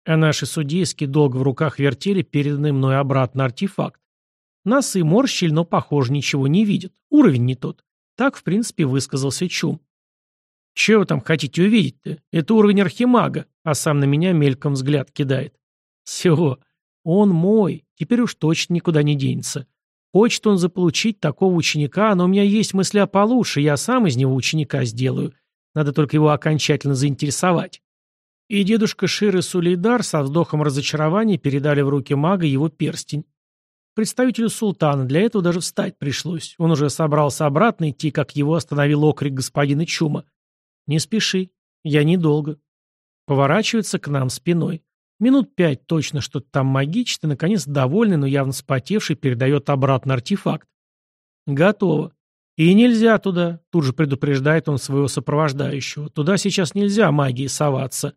S1: А наши судейские долго в руках вертели переданный мной обратно артефакт. Носы морщили, но, похоже, ничего не видят. Уровень не тот. Так, в принципе, высказался Чум. «Чего вы там хотите увидеть-то? Это уровень архимага», а сам на меня мельком взгляд кидает. «Все, он мой, теперь уж точно никуда не денется. Хочет он заполучить такого ученика, но у меня есть мысли о получше, я сам из него ученика сделаю. Надо только его окончательно заинтересовать. И дедушка Шир и Сулейдар со вздохом разочарования передали в руки мага его перстень. Представителю султана для этого даже встать пришлось. Он уже собрался обратно идти, как его остановил окрик господина Чума. «Не спеши, я недолго». Поворачивается к нам спиной. Минут пять точно что-то там магичит, и, наконец, довольный, но явно спотевший, передает обратно артефакт. Готово. И нельзя туда, тут же предупреждает он своего сопровождающего. Туда сейчас нельзя магии соваться.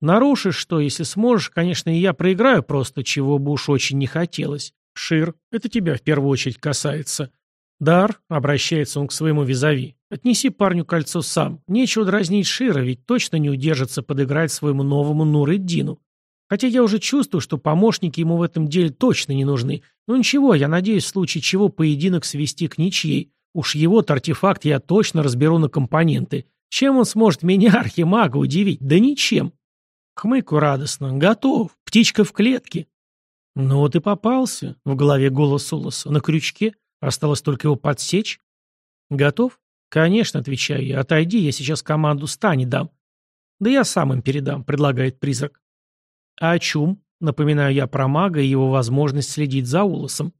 S1: Нарушишь что, если сможешь, конечно, и я проиграю просто, чего бы уж очень не хотелось. Шир, это тебя в первую очередь касается. Дар, обращается он к своему визави, отнеси парню кольцо сам. Нечего дразнить Шира, ведь точно не удержится подыграть своему новому Нуреддину. Хотя я уже чувствую, что помощники ему в этом деле точно не нужны. Но ничего, я надеюсь, в случае чего поединок свести к ничьей. Уж его-то артефакт я точно разберу на компоненты. Чем он сможет меня, архимага, удивить? Да ничем. Хмыку радостно. Готов. Птичка в клетке. Ну вот и попался. В голове голос Улоса. На крючке. Осталось только его подсечь. Готов? Конечно, отвечаю я. Отойди, я сейчас команду Стани дам. Да я сам им передам, предлагает призрак. А о чем? Напоминаю я про мага и его возможность следить за Улосом.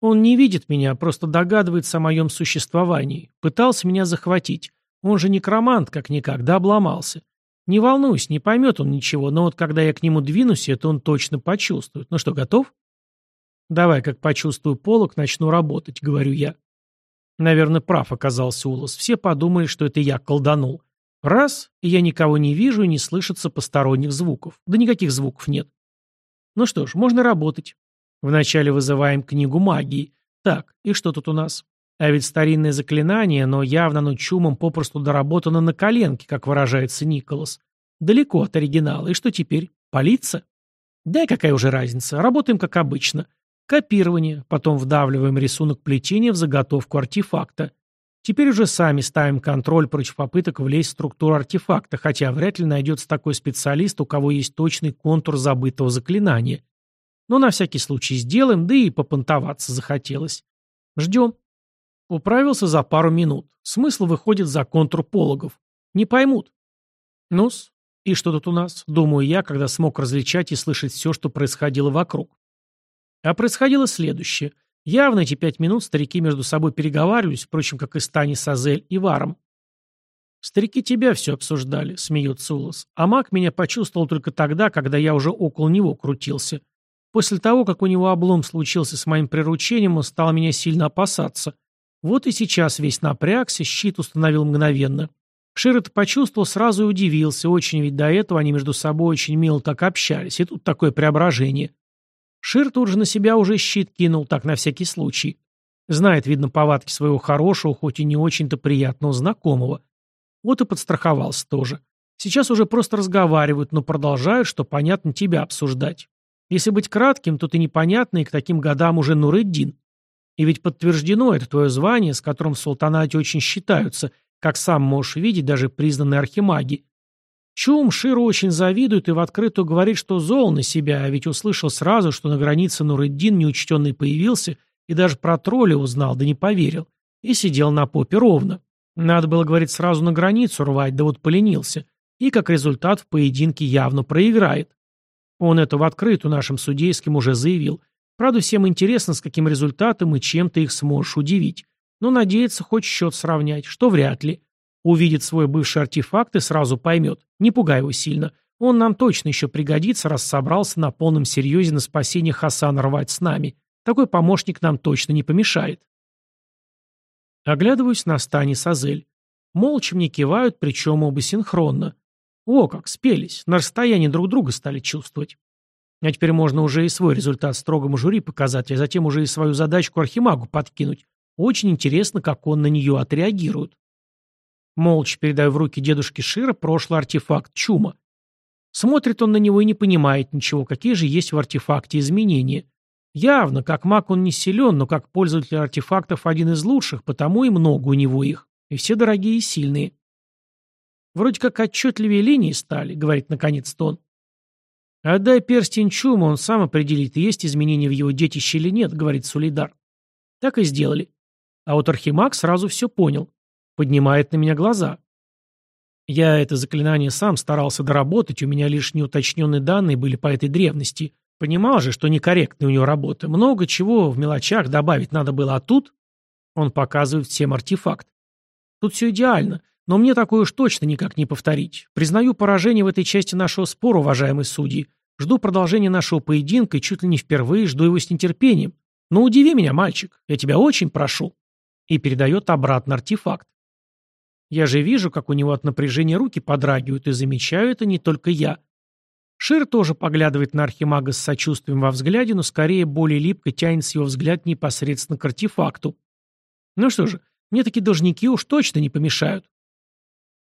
S1: Он не видит меня, просто догадывается о моем существовании. Пытался меня захватить. Он же некромант, как-никак, да обломался. Не волнуйся, не поймет он ничего, но вот когда я к нему двинусь, это он точно почувствует. Ну что, готов? Давай, как почувствую полок, начну работать, говорю я. Наверное, прав оказался Улос. Все подумали, что это я колданул. Раз, и я никого не вижу и не слышится посторонних звуков. Да никаких звуков нет. Ну что ж, можно работать. Вначале вызываем книгу магии. Так, и что тут у нас? А ведь старинное заклинание, но явно оно чумом попросту доработано на коленке, как выражается Николас. Далеко от оригинала. И что теперь? Палиться? Да какая уже разница. Работаем как обычно. Копирование. Потом вдавливаем рисунок плетения в заготовку артефакта. Теперь уже сами ставим контроль против попыток влезть в структуру артефакта, хотя вряд ли найдется такой специалист, у кого есть точный контур забытого заклинания. Но на всякий случай сделаем, да и попонтоваться захотелось. Ждем. Управился за пару минут. Смысл выходит за контур пологов. Не поймут. Ну-с, и что тут у нас? Думаю я, когда смог различать и слышать все, что происходило вокруг. А происходило следующее – Явно эти пять минут старики между собой переговаривались, впрочем, как и Стани Сазель и Варом. «Старики тебя все обсуждали», — смеется Улас. «А маг меня почувствовал только тогда, когда я уже около него крутился. После того, как у него облом случился с моим приручением, он стал меня сильно опасаться. Вот и сейчас весь напрягся, щит установил мгновенно. Шир это почувствовал, сразу и удивился, очень ведь до этого они между собой очень мило так общались, и тут такое преображение. Шир тут же на себя уже щит кинул, так на всякий случай. Знает, видно, повадки своего хорошего, хоть и не очень-то приятного знакомого. Вот и подстраховался тоже. Сейчас уже просто разговаривают, но продолжают, что понятно, тебя обсуждать. Если быть кратким, то ты непонятный, и к таким годам уже Нуреддин. И ведь подтверждено это твое звание, с которым в султанате очень считаются, как сам можешь видеть, даже признанные архимаги. Чум Ширу очень завидует и в открытую говорит, что зол на себя, а ведь услышал сразу, что на границе Нуреддин неучтенный появился, и даже про тролля узнал, да не поверил. И сидел на попе ровно. Надо было, говорить, сразу на границу рвать, да вот поленился. И как результат в поединке явно проиграет. Он это в открытую нашим судейским уже заявил. Правда, всем интересно, с каким результатом и чем ты их сможешь удивить. Но надеется хоть счет сравнять, что вряд ли. Увидит свой бывший артефакт и сразу поймет. Не пугай его сильно. Он нам точно еще пригодится, раз собрался на полном серьезе на спасение Хасана рвать с нами. Такой помощник нам точно не помешает. Оглядываюсь на стане Сазель. Молча мне кивают, причем оба синхронно. О, как спелись, на расстоянии друг друга стали чувствовать. А теперь можно уже и свой результат строгому жюри показать, а затем уже и свою задачку Архимагу подкинуть. Очень интересно, как он на нее отреагирует. Молча передаю в руки дедушки Шира прошлый артефакт Чума. Смотрит он на него и не понимает ничего, какие же есть в артефакте изменения. Явно, как маг он не силен, но как пользователь артефактов один из лучших, потому и много у него их. И все дорогие и сильные. Вроде как отчетливее линии стали, говорит наконец Тон. Отдай перстень Чума, он сам определит, есть изменения в его детище или нет, говорит Сулейдар. Так и сделали. А вот Архимаг сразу все понял. Поднимает на меня глаза. Я это заклинание сам старался доработать, у меня лишь неуточненные данные были по этой древности. Понимал же, что некорректная у него работа. Много чего в мелочах добавить надо было, а тут... Он показывает всем артефакт. Тут все идеально. Но мне такое уж точно никак не повторить. Признаю поражение в этой части нашего спора, уважаемые судьи. Жду продолжения нашего поединка и чуть ли не впервые жду его с нетерпением. Но удиви меня, мальчик. Я тебя очень прошу. И передает обратно артефакт. Я же вижу, как у него от напряжения руки подрагивают, и замечаю это не только я. Шир тоже поглядывает на архимага с сочувствием во взгляде, но скорее более липко тянет его взгляд непосредственно к артефакту. Ну что же, мне такие должники уж точно не помешают.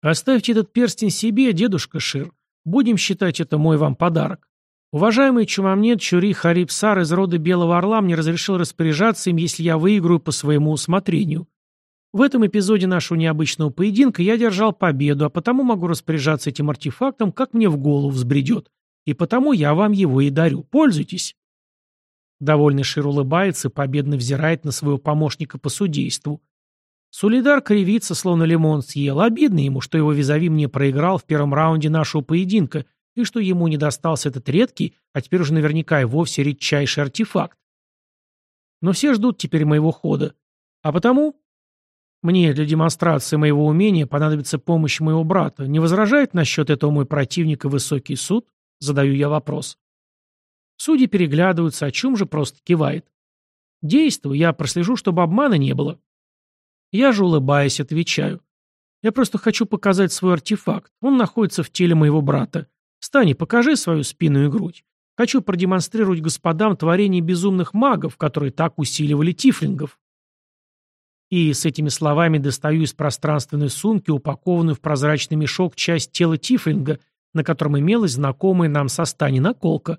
S1: Оставьте этот перстень себе, дедушка Шир. Будем считать это мой вам подарок. Уважаемый Чумамнет Чури Хариб Сар из рода Белого Орла мне разрешил распоряжаться им, если я выиграю по своему усмотрению. В этом эпизоде нашего необычного поединка я держал победу, а потому могу распоряжаться этим артефактом, как мне в голову взбредет. И потому я вам его и дарю. Пользуйтесь. Довольный Шир улыбается и победно взирает на своего помощника по судейству. Сулидар кривится, словно лимон съел. Обидно ему, что его визави мне проиграл в первом раунде нашего поединка, и что ему не достался этот редкий, а теперь уже наверняка и вовсе редчайший артефакт. Но все ждут теперь моего хода. А потому мне для демонстрации моего умения понадобится помощь моего брата. Не возражает насчет этого мой противник и высокий суд? Задаю я вопрос. Судьи переглядываются, о чем же просто кивает. Действую, я прослежу, чтобы обмана не было. Я же, улыбаясь, отвечаю. Я просто хочу показать свой артефакт. Он находится в теле моего брата. Стани, покажи свою спину и грудь. Хочу продемонстрировать господам творение безумных магов, которые так усиливали тифлингов. И с этими словами достаю из пространственной сумки, упакованную в прозрачный мешок, часть тела тифлинга, на котором имелась знакомая нам со Стани наколка.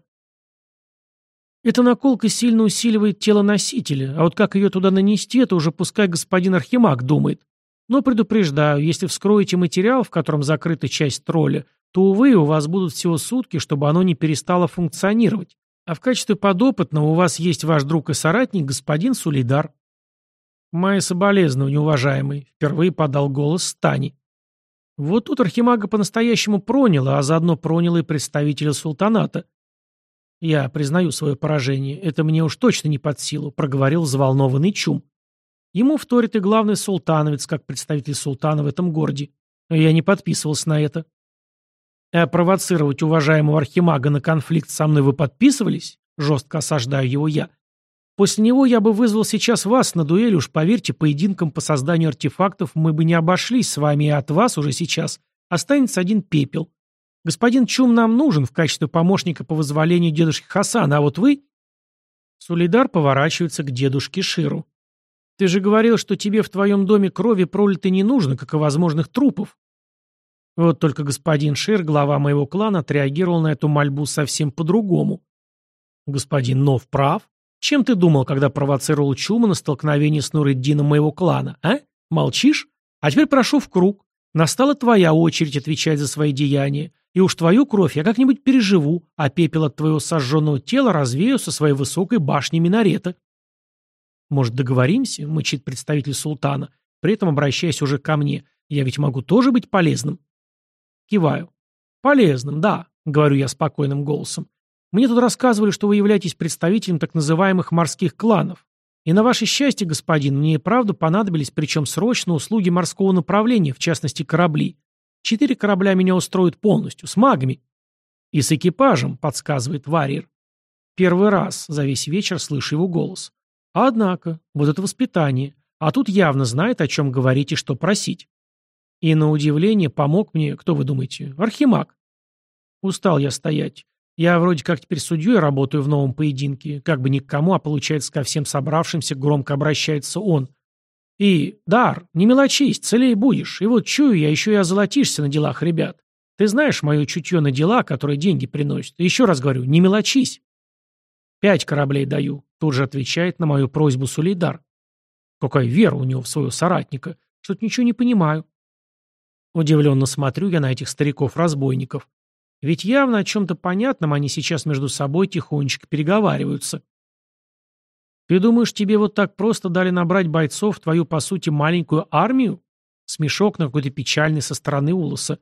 S1: Эта наколка сильно усиливает тело носителя, а вот как ее туда нанести, это уже пускай господин Архимаг думает. Но предупреждаю, если вскроете материал, в котором закрыта часть тролля, то, увы, у вас будут всего сутки, чтобы оно не перестало функционировать. А в качестве подопытного у вас есть ваш друг и соратник, господин Сулидар. Мои соболезнования, уважаемый, впервые подал голос Стани. Вот тут Архимага по-настоящему проняло, а заодно проняло и представителя султаната. «Я признаю свое поражение. Это мне уж точно не под силу», — проговорил взволнованный Чум. Ему вторит и главный султановец, как представитель султана в этом городе. Я не подписывался на это. А провоцировать уважаемого архимага на конфликт со мной вы подписывались? жестко осаждаю его я. После него я бы вызвал сейчас вас на дуэль, уж поверьте, поединком по созданию артефактов мы бы не обошлись с вами, и от вас уже сейчас останется один пепел. Господин Чум нам нужен в качестве помощника по вызволению дедушки Хасана, а вот вы...» Сулидар поворачивается к дедушке Ширу. «Ты же говорил, что тебе в твоем доме крови пролитой не нужно, как и возможных трупов». Вот только господин Шир, глава моего клана, отреагировал на эту мольбу совсем по-другому. «Господин Нов прав. Чем ты думал, когда провоцировал Чума на столкновение с Нуриддином моего клана, а? Молчишь? А теперь прошу в круг. Настала твоя очередь отвечать за свои деяния. И уж твою кровь я как-нибудь переживу, а пепел от твоего сожженного тела развею со своей высокой башни минарета. Может, договоримся, мычит представитель султана, при этом обращаясь уже ко мне. Я ведь могу тоже быть полезным. Киваю. Полезным, да, говорю я спокойным голосом. Мне тут рассказывали, что вы являетесь представителем так называемых морских кланов. И на ваше счастье, господин, мне и правда понадобились, причем срочно, услуги морского направления, в частности корабли. Четыре корабля меня устроят полностью, с магами. И с экипажем, подсказывает Варьер. Первый раз за весь вечер слышу его голос. Однако, вот это воспитание. А тут явно знает, о чем говорить и что просить. И на удивление помог мне, кто вы думаете, архимаг. Устал я стоять. Я вроде как теперь судьей работаю в новом поединке. Как бы ни к кому, а получается ко всем собравшимся громко обращается он. И, Дар, не мелочись, целей будешь. И вот чую я, еще и озолотишься на делах ребят. Ты знаешь мое чутье на дела, которые деньги приносят. Еще раз говорю, не мелочись. Пять кораблей даю, тут же отвечает на мою просьбу Сулейдар. Какая вера у него в своего соратника. Что-то ничего не понимаю. Удивленно смотрю я на этих стариков-разбойников. Ведь явно о чем-то понятном они сейчас между собой тихонечко переговариваются. Ты думаешь, тебе вот так просто дали набрать бойцов в твою, по сути, маленькую армию? Смешок на какой-то печальный со стороны Улоса.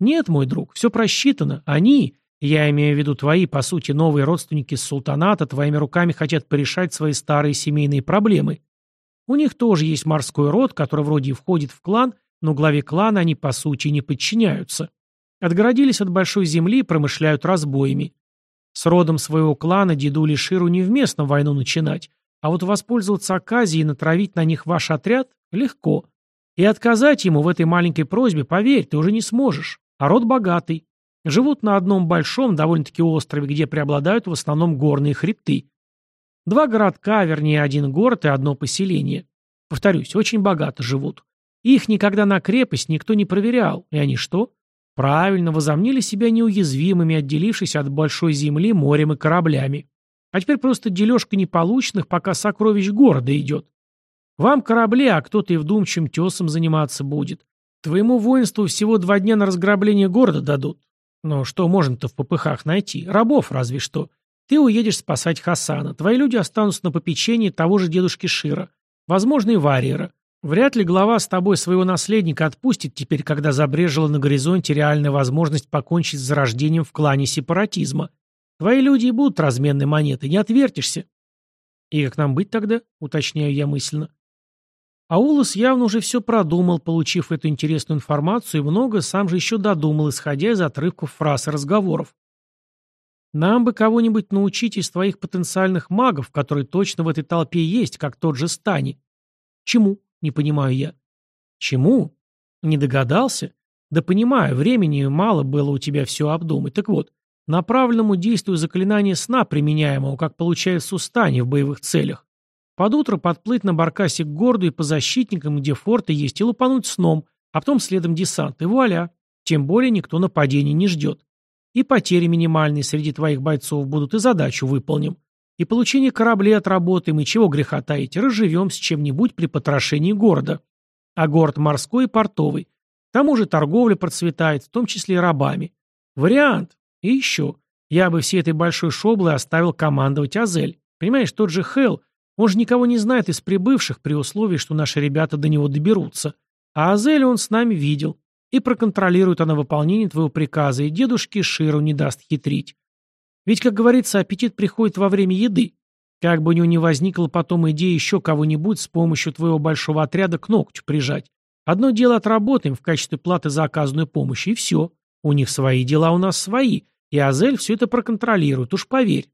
S1: Нет, мой друг, все просчитано. Они, я имею в виду твои, по сути, новые родственники султаната, твоими руками хотят порешать свои старые семейные проблемы. У них тоже есть морской род, который вроде и входит в клан, но главе клана они, по сути, не подчиняются. Отгородились от большой земли и промышляют разбоями. С родом своего клана дедули Ширу невместно войну начинать, а вот воспользоваться оказией и натравить на них ваш отряд легко. И отказать ему в этой маленькой просьбе, поверь, ты уже не сможешь. А род богатый. Живут на одном большом, довольно-таки острове, где преобладают в основном горные хребты. Два городка, вернее, один город и одно поселение. Повторюсь, очень богато живут. Их никогда на крепость никто не проверял. И они что? Правильно, возомнили себя неуязвимыми, отделившись от большой земли морем и кораблями. А теперь просто дележка неполученных, пока сокровищ города идет. Вам корабли, а кто-то и вдумчивым тесом заниматься будет. Твоему воинству всего два дня на разграбление города дадут. Но что можно-то в попыхах найти? Рабов разве что. Ты уедешь спасать Хасана. Твои люди останутся на попечении того же дедушки Шира. Возможно, и Варьера. Вряд ли глава с тобой своего наследника отпустит теперь, когда забрежила на горизонте реальная возможность покончить с зарождением в клане сепаратизма. Твои люди и будут разменной монеты, не отвертишься. И как нам быть тогда, уточняю я мысленно. Аулос явно уже все продумал, получив эту интересную информацию, и много сам же еще додумал, исходя из отрывков фраз и разговоров. Нам бы кого-нибудь научить из твоих потенциальных магов, которые точно в этой толпе есть, как тот же Стани. Чему? Не понимаю я. Чему? Не догадался? Да понимаю, времени мало было у тебя все обдумать. Так вот, направленному действию заклинания сна, применяемого, как получается у Стани в боевых целях. Под утро подплыть на баркасе к городу и по защитникам, где форты есть, и лупануть сном, а потом следом десант, и вуаля. Тем более никто нападений не ждет. И потери минимальные среди твоих бойцов будут, и задачу выполним. И получение кораблей отработаем, и чего греха таить, разживем с чем-нибудь при потрошении города. А город морской и портовый. К тому же торговля процветает, в том числе и рабами. Вариант. И еще. Я бы всей этой большой шоблой оставил командовать Азель. Понимаешь, тот же Хелл, он же никого не знает из прибывших, при условии, что наши ребята до него доберутся. А Азель он с нами видел. И проконтролирует она выполнение твоего приказа, и дедушке Ширу не даст хитрить. Ведь, как говорится, аппетит приходит во время еды. Как бы у него ни возникла потом идея еще кого-нибудь с помощью твоего большого отряда к ногтю прижать. Одно дело отработаем в качестве платы за оказанную помощь, и все. У них свои дела, у нас свои. И Азель все это проконтролирует, уж поверь.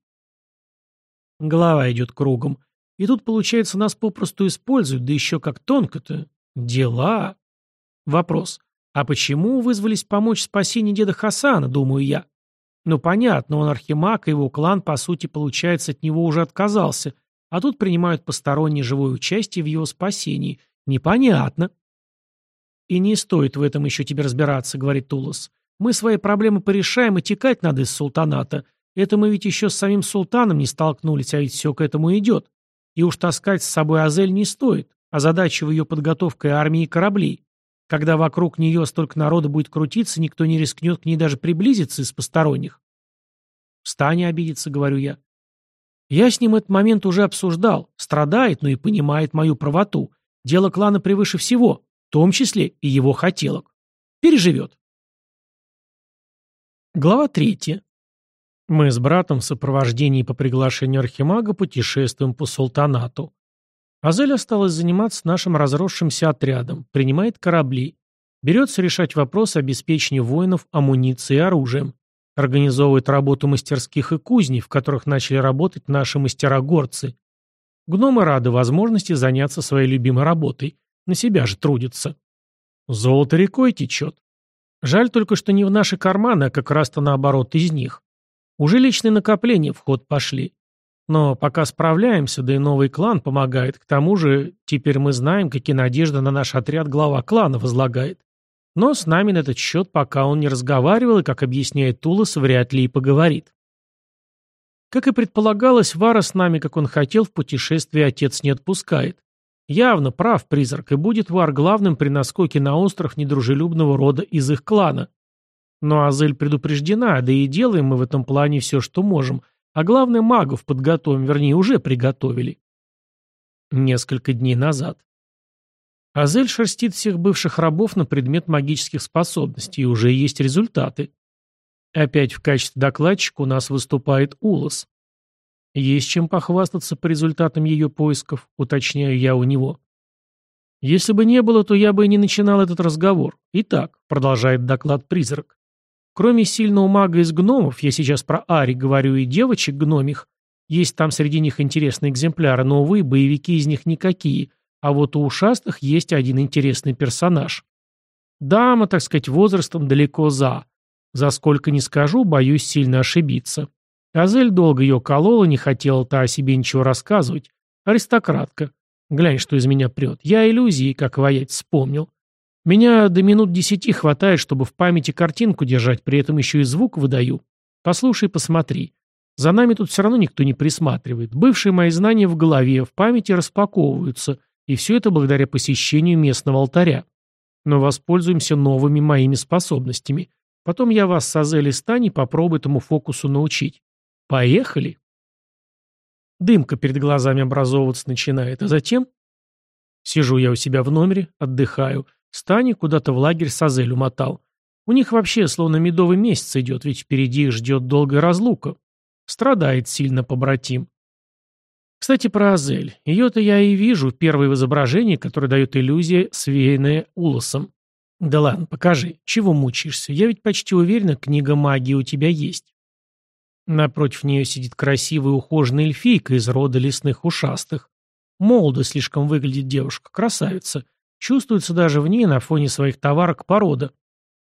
S1: Голова идет кругом. И тут, получается, нас попросту используют, да еще как тонко-то. Дела. Вопрос. А почему вызвались помочь спасению деда Хасана, думаю я? Ну, понятно, он архимаг, и его клан, по сути, получается, от него уже отказался, а тут принимают постороннее живое участие в его спасении. Непонятно. И не стоит в этом еще тебе разбираться, говорит Тулос. Мы свои проблемы порешаем, и текать надо из султаната. Это мы ведь еще с самим султаном не столкнулись, а ведь все к этому идет. И уж таскать с собой Азель не стоит, а задача в ее подготовкой армии и кораблей. Когда вокруг нее столько народа будет крутиться, никто не рискнет к ней даже приблизиться из посторонних. «Встань, обидеться», — говорю я. Я с ним этот момент уже обсуждал. Страдает, но и понимает мою правоту. Дело клана превыше всего, в том числе и его хотелок. Переживет. Глава третья. Мы с братом в сопровождении по приглашению Архимага путешествуем по султанату. Азель осталась заниматься нашим разросшимся отрядом, принимает корабли, берется решать вопрос обеспечения воинов амуницией и оружием, организовывает работу мастерских и кузней, в которых начали работать наши мастера-горцы. Гномы рады возможности заняться своей любимой работой, на себя же трудятся. Золото рекой течет. Жаль только, что не в наши карманы, а как раз-то наоборот из них. Уже личные накопления в ход пошли. Но пока справляемся, да и новый клан помогает. К тому же, теперь мы знаем, какие надежды на наш отряд глава клана возлагает. Но с нами на этот счет пока он не разговаривал и, как объясняет Тулас, вряд ли и поговорит. Как и предполагалось, Вара с нами, как он хотел, в путешествие отец не отпускает. Явно прав призрак, и будет Вар главным при наскоке на остров недружелюбного рода из их клана. Но Азель предупреждена, да и делаем мы в этом плане все, что можем. А главное, магов подготовим, вернее, уже приготовили. Несколько дней назад. Азель шерстит всех бывших рабов на предмет магических способностей, и уже есть результаты. Опять в качестве докладчика у нас выступает Улас. Есть чем похвастаться по результатам ее поисков, уточняю я у него. Если бы не было, то я бы и не начинал этот разговор. Итак, продолжает доклад призрак. Кроме сильного мага из гномов, я сейчас про Ари говорю и девочек гномих, есть там среди них интересные экземпляры, но, увы, боевики из них никакие, а вот у ушастых есть один интересный персонаж. Дама, так сказать, возрастом далеко за. За сколько не скажу, боюсь сильно ошибиться. Азель долго ее колола, не хотела-то о себе ничего рассказывать. Аристократка. Глянь, что из меня прет. Я иллюзии, как воять, вспомнил. Меня до минут десяти хватает, чтобы в памяти картинку держать, при этом еще и звук выдаю. Послушай, посмотри. За нами тут все равно никто не присматривает. Бывшие мои знания в голове, в памяти распаковываются, и все это благодаря посещению местного алтаря. Но воспользуемся новыми моими способностями. Потом я вас с Азели Стани попробую этому фокусу научить. Поехали. Дымка перед глазами образовываться начинает, а затем... Сижу я у себя в номере, отдыхаю, Стани куда-то в лагерь с Азель умотал. У них вообще словно медовый месяц идет, ведь впереди их ждет долгая разлука. Страдает сильно побратим. Кстати, про Азель. Ее-то я и вижу, первое в изображении, которое дает иллюзия, свеянная Улосом. Да ладно, покажи. Чего мучаешься? Я ведь почти уверена, книга магии у тебя есть. Напротив нее сидит красивая ухоженная эльфийка из рода лесных ушастых. Молодо слишком выглядит девушка, красавица. Чувствуется даже в ней на фоне своих товарок порода.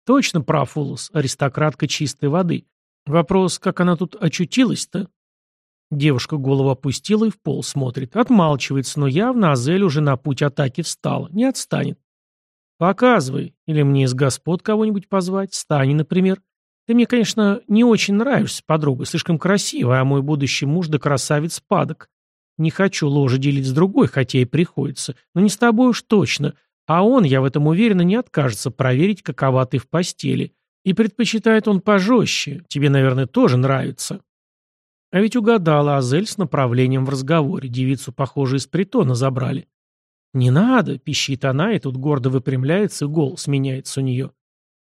S1: Точно прав Улус, аристократка чистой воды. Вопрос, как она тут очутилась-то? Девушка голову опустила и в пол смотрит. Отмалчивается, но явно Азель уже на путь атаки встала. Не отстанет. Показывай. Или мне из господ кого-нибудь позвать. Стани, например. Ты мне, конечно, не очень нравишься, подруга. Слишком красивая, а мой будущий муж да красавец падок. Не хочу ложе делить с другой, хотя и приходится. Но не с тобой уж точно. А он, я в этом уверена, не откажется проверить, какова ты в постели. И предпочитает он пожестче. Тебе, наверное, тоже нравится. А ведь угадала Азель с направлением в разговоре. Девицу, похоже, из притона забрали. «Не надо», — пищит она, и тут гордо выпрямляется, и голос меняется у нее.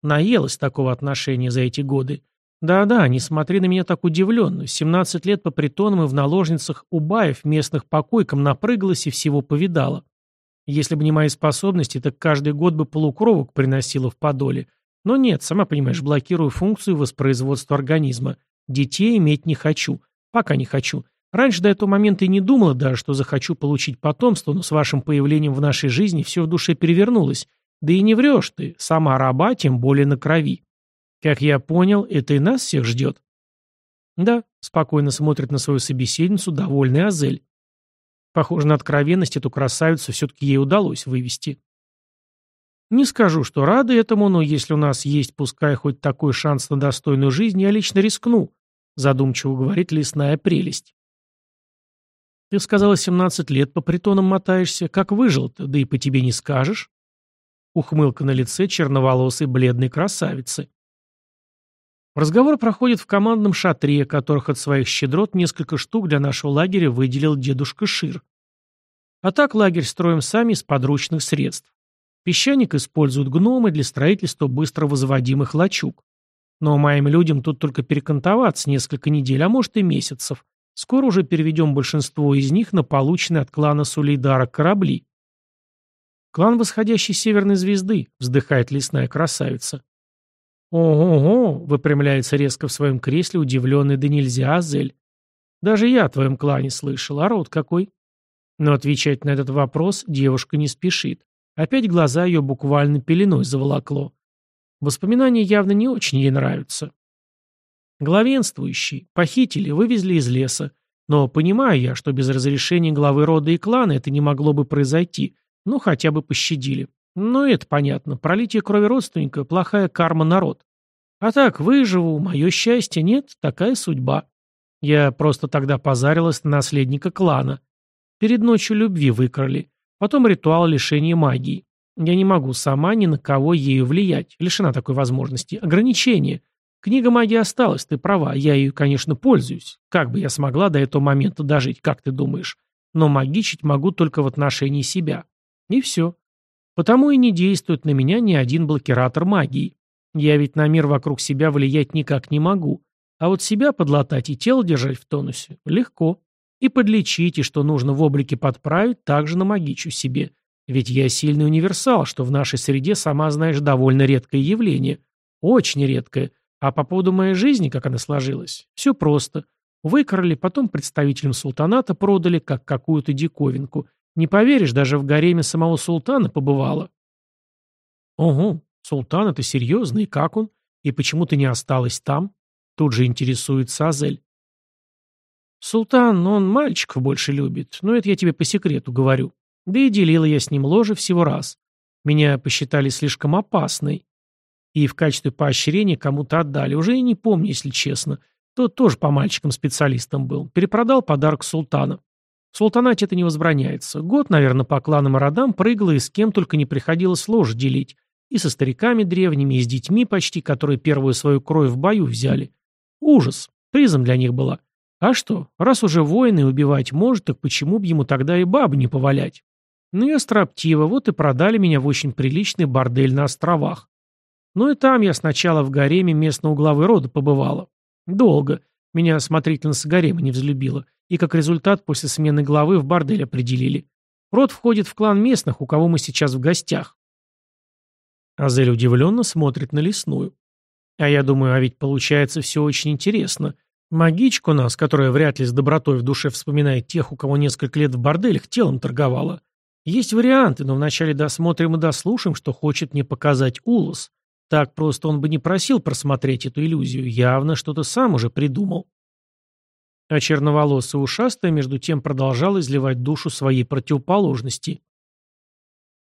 S1: Наелась такого отношения за эти годы. Да-да, не смотри на меня так удивленно. 17 лет по притонам и в наложницах Убаев местных покойкам напрыгалась и всего повидала. Если бы не мои способности, так каждый год бы полукровок приносила в подоле. Но нет, сама понимаешь, блокирую функцию воспроизводства организма. Детей иметь не хочу. Пока не хочу. Раньше до этого момента и не думала даже, что захочу получить потомство, но с вашим появлением в нашей жизни все в душе перевернулось. Да и не врешь ты, сама раба, тем более на крови. Как я понял, это и нас всех ждет. Да, спокойно смотрит на свою собеседницу довольный Азель. Похоже на откровенность эту красавицу все-таки ей удалось вывести. Не скажу, что рада этому, но если у нас есть, пускай хоть такой шанс на достойную жизнь, я лично рискну, задумчиво говорит лесная прелесть. Ты сказала, 17 лет по притонам мотаешься. Как выжил-то? Да и по тебе не скажешь. Ухмылка на лице черноволосой бледной красавицы. Разговор проходит в командном шатре, которых от своих щедрот несколько штук для нашего лагеря выделил дедушка Шир. А так лагерь строим сами из подручных средств. Песчаник используют гномы для строительства быстро возводимых лачуг. Но моим людям тут только перекантоваться несколько недель, а может и месяцев. Скоро уже переведем большинство из них на полученные от клана Сулейдара корабли. «Клан восходящей северной звезды», — вздыхает лесная красавица. «Ого-го!» — выпрямляется резко в своем кресле, удивленный да нельзя, Азель. «Даже я о твоем клане слышал, а род какой?» Но отвечать на этот вопрос девушка не спешит. Опять глаза ее буквально пеленой заволокло. Воспоминания явно не очень ей нравятся. Главенствующие, похитили, вывезли из леса. Но понимаю я, что без разрешения главы рода и клана это не могло бы произойти, ну хотя бы пощадили. Ну, это понятно. Пролитие крови родственника – плохая карма народ. А так, выживу, мое счастье нет, такая судьба. Я просто тогда позарилась на наследника клана. Перед ночью любви выкрали. Потом ритуал лишения магии. Я не могу сама ни на кого ею влиять. Лишена такой возможности. Ограничения. Книга магии осталась, ты права. Я ею, конечно, пользуюсь. Как бы я смогла до этого момента дожить, как ты думаешь? Но магичить могу только в отношении себя. И все. Потому и не действует на меня ни один блокиратор магии. Я ведь на мир вокруг себя влиять никак не могу. А вот себя подлатать и тело держать в тонусе легко. И подлечить, и что нужно в облике подправить, также намагичу себе. Ведь я сильный универсал, что в нашей среде, сама знаешь, довольно редкое явление. Очень редкое. А по поводу моей жизни, как она сложилась, все просто. Выкрали, потом представителям султаната продали, как какую-то диковинку. Не поверишь, даже в гареме самого султана побывала. Ого, султан это серьезно, и как он? И почему ты не осталась там? Тут же интересуется Азель. Султан, он мальчиков больше любит, но это я тебе по секрету говорю. Да и делила я с ним ложе всего раз. Меня посчитали слишком опасной. И в качестве поощрения кому-то отдали. Уже и не помню, если честно. Тот тоже по мальчикам специалистом был. Перепродал подарок султана. В султанате это не возбраняется. Год, наверное, по кланам и родам прыгала и с кем только не приходилось ложь делить. И со стариками древними, и с детьми почти, которые первую свою кровь в бою взяли. Ужас. Призом для них была. А что, раз уже воины убивать может, так почему бы ему тогда и бабу не повалять? Ну и строптиво, вот и продали меня в очень приличный бордель на островах. Ну и там я сначала в гареме местного главы рода побывала. Долго. Меня смотрительница гарема не взлюбила и как результат после смены главы в бордель определили. Род входит в клан местных, у кого мы сейчас в гостях. Азель удивленно смотрит на лесную. А я думаю, а ведь получается все очень интересно. Магичка у нас, которая вряд ли с добротой в душе вспоминает тех, у кого несколько лет в борделях телом торговала. Есть варианты, но вначале досмотрим и дослушаем, что хочет мне показать Улус. Так просто он бы не просил просмотреть эту иллюзию, явно что-то сам уже придумал. А черноволосая ушастая между тем продолжала изливать душу своей противоположности.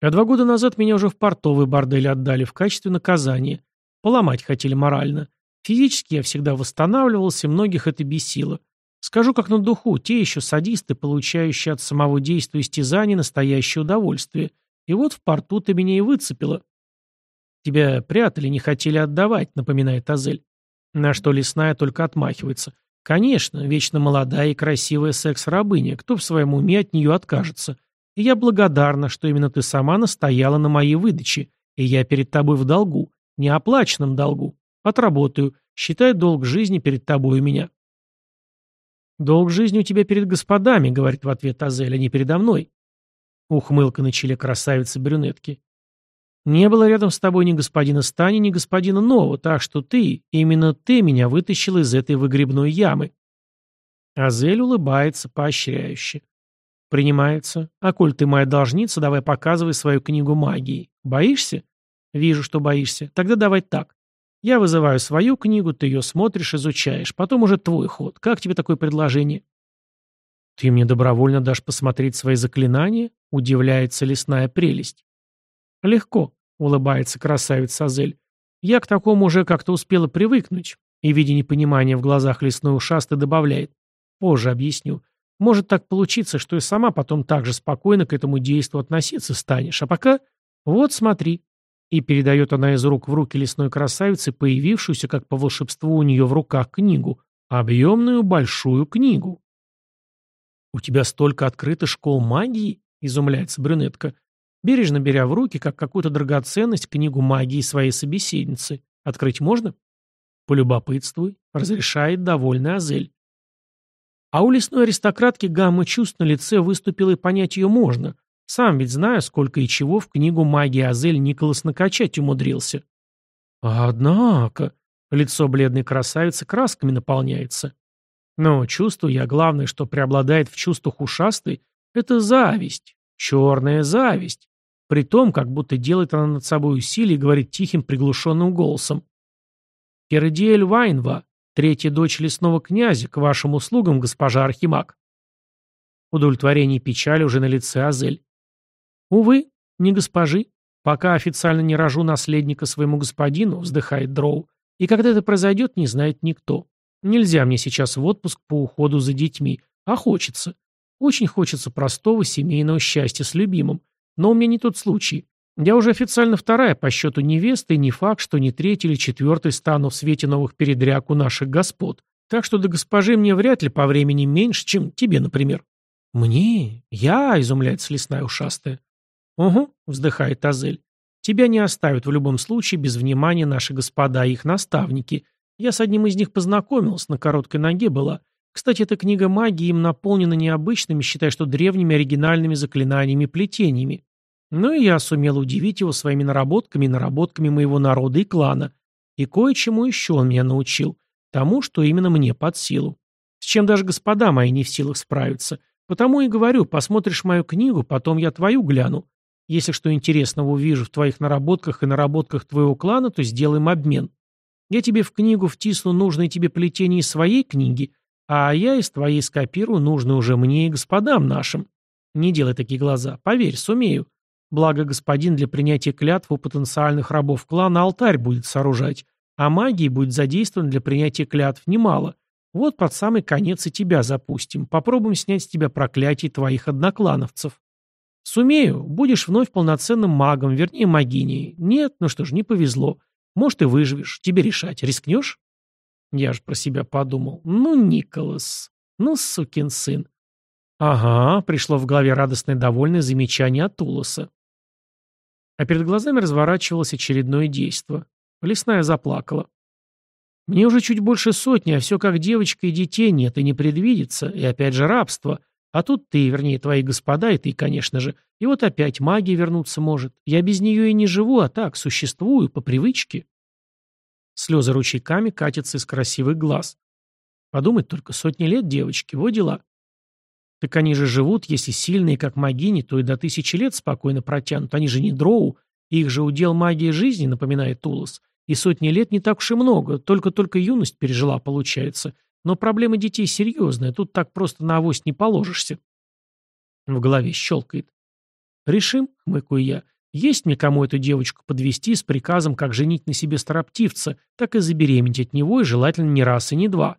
S1: А два года назад меня уже в портовый бордель отдали в качестве наказания. Поломать хотели морально. Физически я всегда восстанавливался, многих это бесило. Скажу как на духу, те еще садисты, получающие от самого действия истязания настоящее удовольствие. И вот в порту ты меня и выцепила. Тебя прятали, не хотели отдавать, напоминает Азель. На что лесная только отмахивается. Конечно, вечно молодая и красивая секс-рабыня, кто в своем уме от нее откажется. И я благодарна, что именно ты сама настояла на моей выдаче, и я перед тобой в долгу, неоплаченном долгу. Отработаю, считай долг жизни перед тобой у меня. «Долг жизни у тебя перед господами», — говорит в ответ Азель, — «а не передо мной». Ухмылка на челе красавицы-брюнетки. Не было рядом с тобой ни господина Стани, ни господина Нова, так что ты, именно ты меня вытащил из этой выгребной ямы. Азель улыбается поощряюще. Принимается. А коль ты моя должница, давай показывай свою книгу магии. Боишься? Вижу, что боишься. Тогда давай так. Я вызываю свою книгу, ты ее смотришь, изучаешь. Потом уже твой ход. Как тебе такое предложение? Ты мне добровольно дашь посмотреть свои заклинания? Удивляется лесная прелесть. Легко, улыбается красавица Азель. Я к такому уже как-то успела привыкнуть. И, видя непонимание в глазах лесной ушастой, добавляет. Позже объясню. Может так получиться, что и сама потом так же спокойно к этому действу относиться станешь. А пока... Вот смотри. И передает она из рук в руки лесной красавицы, появившуюся, как по волшебству у нее в руках, книгу. Объемную большую книгу. «У тебя столько открыто школ магии?» — изумляется брюнетка. Бережно беря в руки, как какую-то драгоценность, книгу магии своей собеседницы. «Открыть можно?» «Полюбопытствуй», — разрешает довольный Азель. А у лесной аристократки гамма чувств на лице выступила и понять ее можно. Сам ведь знаю, сколько и чего в книгу магии Азель Николас накачать умудрился. Однако, лицо бледной красавицы красками наполняется. Но чувствую я, главное, что преобладает в чувствах ушастой, это зависть, черная зависть. При том, как будто делает она над собой усилие и говорит тихим приглушенным голосом. «Кердиэль Вайнва, третья дочь лесного князя, к вашим услугам, госпожа Архимаг». Удовлетворение и печаль уже на лице Азель. «Увы, не госпожи. Пока официально не рожу наследника своему господину», вздыхает Дроу. «И когда это произойдет, не знает никто. Нельзя мне сейчас в отпуск по уходу за детьми, а хочется. Очень хочется простого семейного счастья с любимым. Но у меня не тот случай. Я уже официально вторая по счету невеста, и не факт, что не третий или четвертый стану в свете новых передряг у наших господ. Так что до госпожи мне вряд ли по времени меньше, чем тебе, например. Мне? Я? Изумляется лесная ушастая. Угу, вздыхает Азель. Тебя не оставят в любом случае без внимания наши господа и их наставники. Я с одним из них познакомился, на короткой ноге была. Кстати, эта книга магии им наполнена необычными, считай, что древними оригинальными заклинаниями плетениями. Ну и я сумел удивить его своими наработками и наработками моего народа и клана. И кое-чему еще он меня научил. Тому, что именно мне под силу. С чем даже господа мои не в силах справиться. Потому и говорю, посмотришь мою книгу, потом я твою гляну. Если что интересного увижу в твоих наработках и наработках твоего клана, то сделаем обмен. Я тебе в книгу втисну нужные тебе плетения из своей книги, а я из твоей скопирую нужные уже мне и господам нашим. Не делай такие глаза, поверь, сумею. Благо господин для принятия клятв у потенциальных рабов клана алтарь будет сооружать, а магии будет задействован для принятия клятв немало. Вот под самый конец и тебя запустим. Попробуем снять с тебя проклятие твоих одноклановцев. Сумею, будешь вновь полноценным магом, вернее магиней. Нет, ну что ж, не повезло. Может, и выживешь. Тебе решать. Рискнешь? Я же про себя подумал. Ну, Николас. Ну, сукин сын. Ага, пришло в голове радостное довольное замечание от Тулоса. А перед глазами разворачивалось очередное действо. Лесная заплакала. Мне уже чуть больше сотни, а все как девочка и детей нет, и не предвидится, и опять же рабство. А тут ты, вернее, твои господа, и ты, конечно же. И вот опять магия вернуться может. Я без нее и не живу, а так, существую, по привычке. Слезы ручейками катятся из красивых глаз. Подумать только, сотни лет девочки, во дела. Так они же живут, если сильные, как магини, то и до тысячи лет спокойно протянут. Они же не дроу, их же удел магии жизни, напоминает Тулос. И сотни лет не так уж и много, только-только юность пережила, получается. Но проблема детей серьезная, тут так просто на авось не положишься. В голове щелкает. Решим, хмыкаю я. Есть мне кому эту девочку подвести с приказом, как женить на себе строптивца, так и забеременеть от него, и желательно не раз и не два.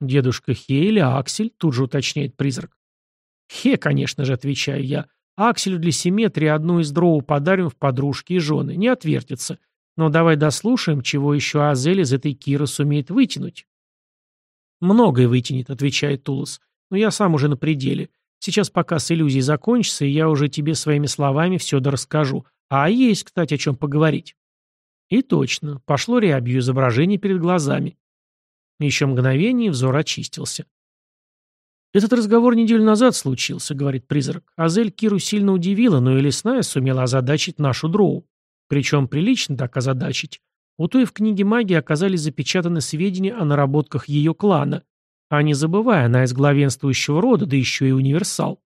S1: Дедушка Хе или Аксель, тут же уточняет призрак. Хе, конечно же, отвечаю я. Акселю для симметрии одну из дроу подарим в подружки и жены, не отвертится. Но давай дослушаем, чего еще Азель из этой Киры сумеет вытянуть. «Многое вытянет», — отвечает Тулос. «Но я сам уже на пределе. Сейчас показ иллюзий закончится, и я уже тебе своими словами все дорасскажу. А есть, кстати, о чем поговорить». И точно, пошло рябью изображение перед глазами. Еще мгновение, взор очистился. «Этот разговор неделю назад случился», — говорит призрак. «Азель Киру сильно удивила, но и лесная сумела озадачить нашу дроу. Причем прилично так озадачить. У той в книге магии оказались запечатаны сведения о наработках ее клана. А не забывай, она из главенствующего рода, да еще и универсал.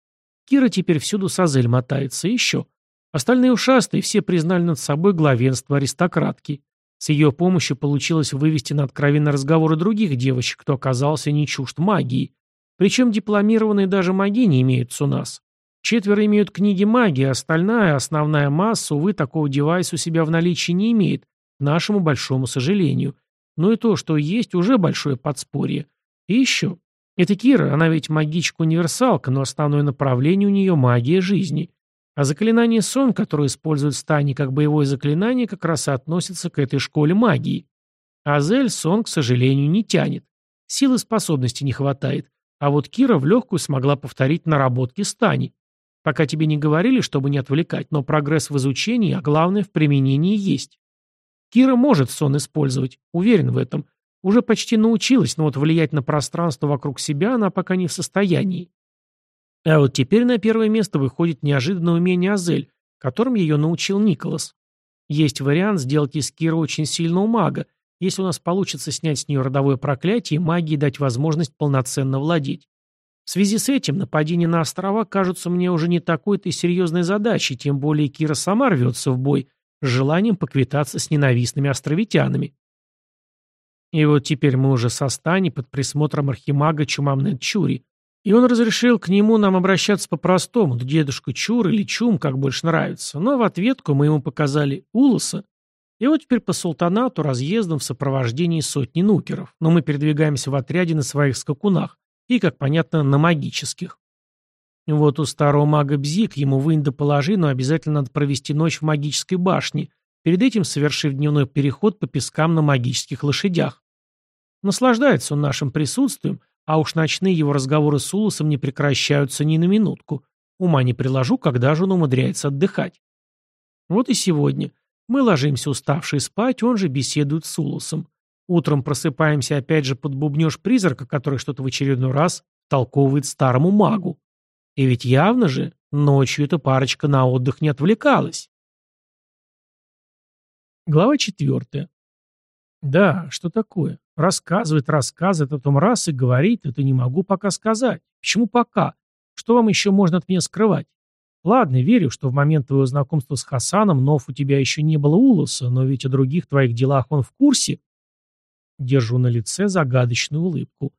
S1: Кира теперь всюду с Азель мотается, и еще. Остальные ушастые все признали над собой главенство аристократки. С ее помощью получилось вывести на откровенный разговор других девочек, кто оказался не чужд магии. Причем дипломированные даже не имеются у нас. Четверо имеют книги магии, а остальная, основная масса, увы, такого девайса у себя в наличии не имеет, к нашему большому сожалению. Но и то, что есть, уже большое подспорье. И еще. Это Кира, она ведь магичка-универсалка, но основное направление у нее магия жизни. А заклинание сон, которое используют стани как боевое заклинание, как раз и относится к этой школе магии. Азель сон, к сожалению, не тянет. Силы способности не хватает. А вот Кира в легкую смогла повторить наработки стани. Пока тебе не говорили, чтобы не отвлекать, но прогресс в изучении, а главное в применении есть. Кира может сон использовать, уверен в этом. Уже почти научилась, но вот влиять на пространство вокруг себя она пока не в состоянии. А вот теперь на первое место выходит неожиданное умение Азель, которым ее научил Николас. Есть вариант сделать из Киры очень сильного мага, если у нас получится снять с нее родовое проклятие и магии дать возможность полноценно владеть. В связи с этим нападения на острова кажутся мне уже не такой-то и серьезной задачей, тем более Кира сама рвется в бой с желанием поквитаться с ненавистными островитянами. И вот теперь мы уже со стани под присмотром архимага Чумамнет Чури, и он разрешил к нему нам обращаться по-простому, дедушка Чур или Чум, как больше нравится. Но в ответку мы ему показали Улуса. И вот теперь по султанату разъездом в сопровождении сотни нукеров. Но мы передвигаемся в отряде на своих скакунах. И, как понятно, на магических. Вот у старого мага Бзик ему вынь да положи, но обязательно надо провести ночь в магической башне, перед этим совершив дневной переход по пескам на магических лошадях. Наслаждается он нашим присутствием, а уж ночные его разговоры с Улусом не прекращаются ни на минутку. Ума не приложу, когда же он умудряется отдыхать. Вот и сегодня. Мы ложимся уставшие спать, он же беседует с Улусом. Утром просыпаемся опять же под бубнеж призрака, который что-то в очередной раз толковывает старому магу. И ведь явно же, ночью эта парочка на отдых не отвлекалась. Глава четвертая. Да, что такое? Рассказывает, рассказывает, а потом раз и говорит, это не могу пока сказать. Почему пока? Что вам еще можно от меня скрывать? Ладно, верю, что в момент твоего знакомства с Хасаном Нов у тебя еще не было Улоса, но ведь о других твоих делах он в курсе. Держу на лице загадочную улыбку.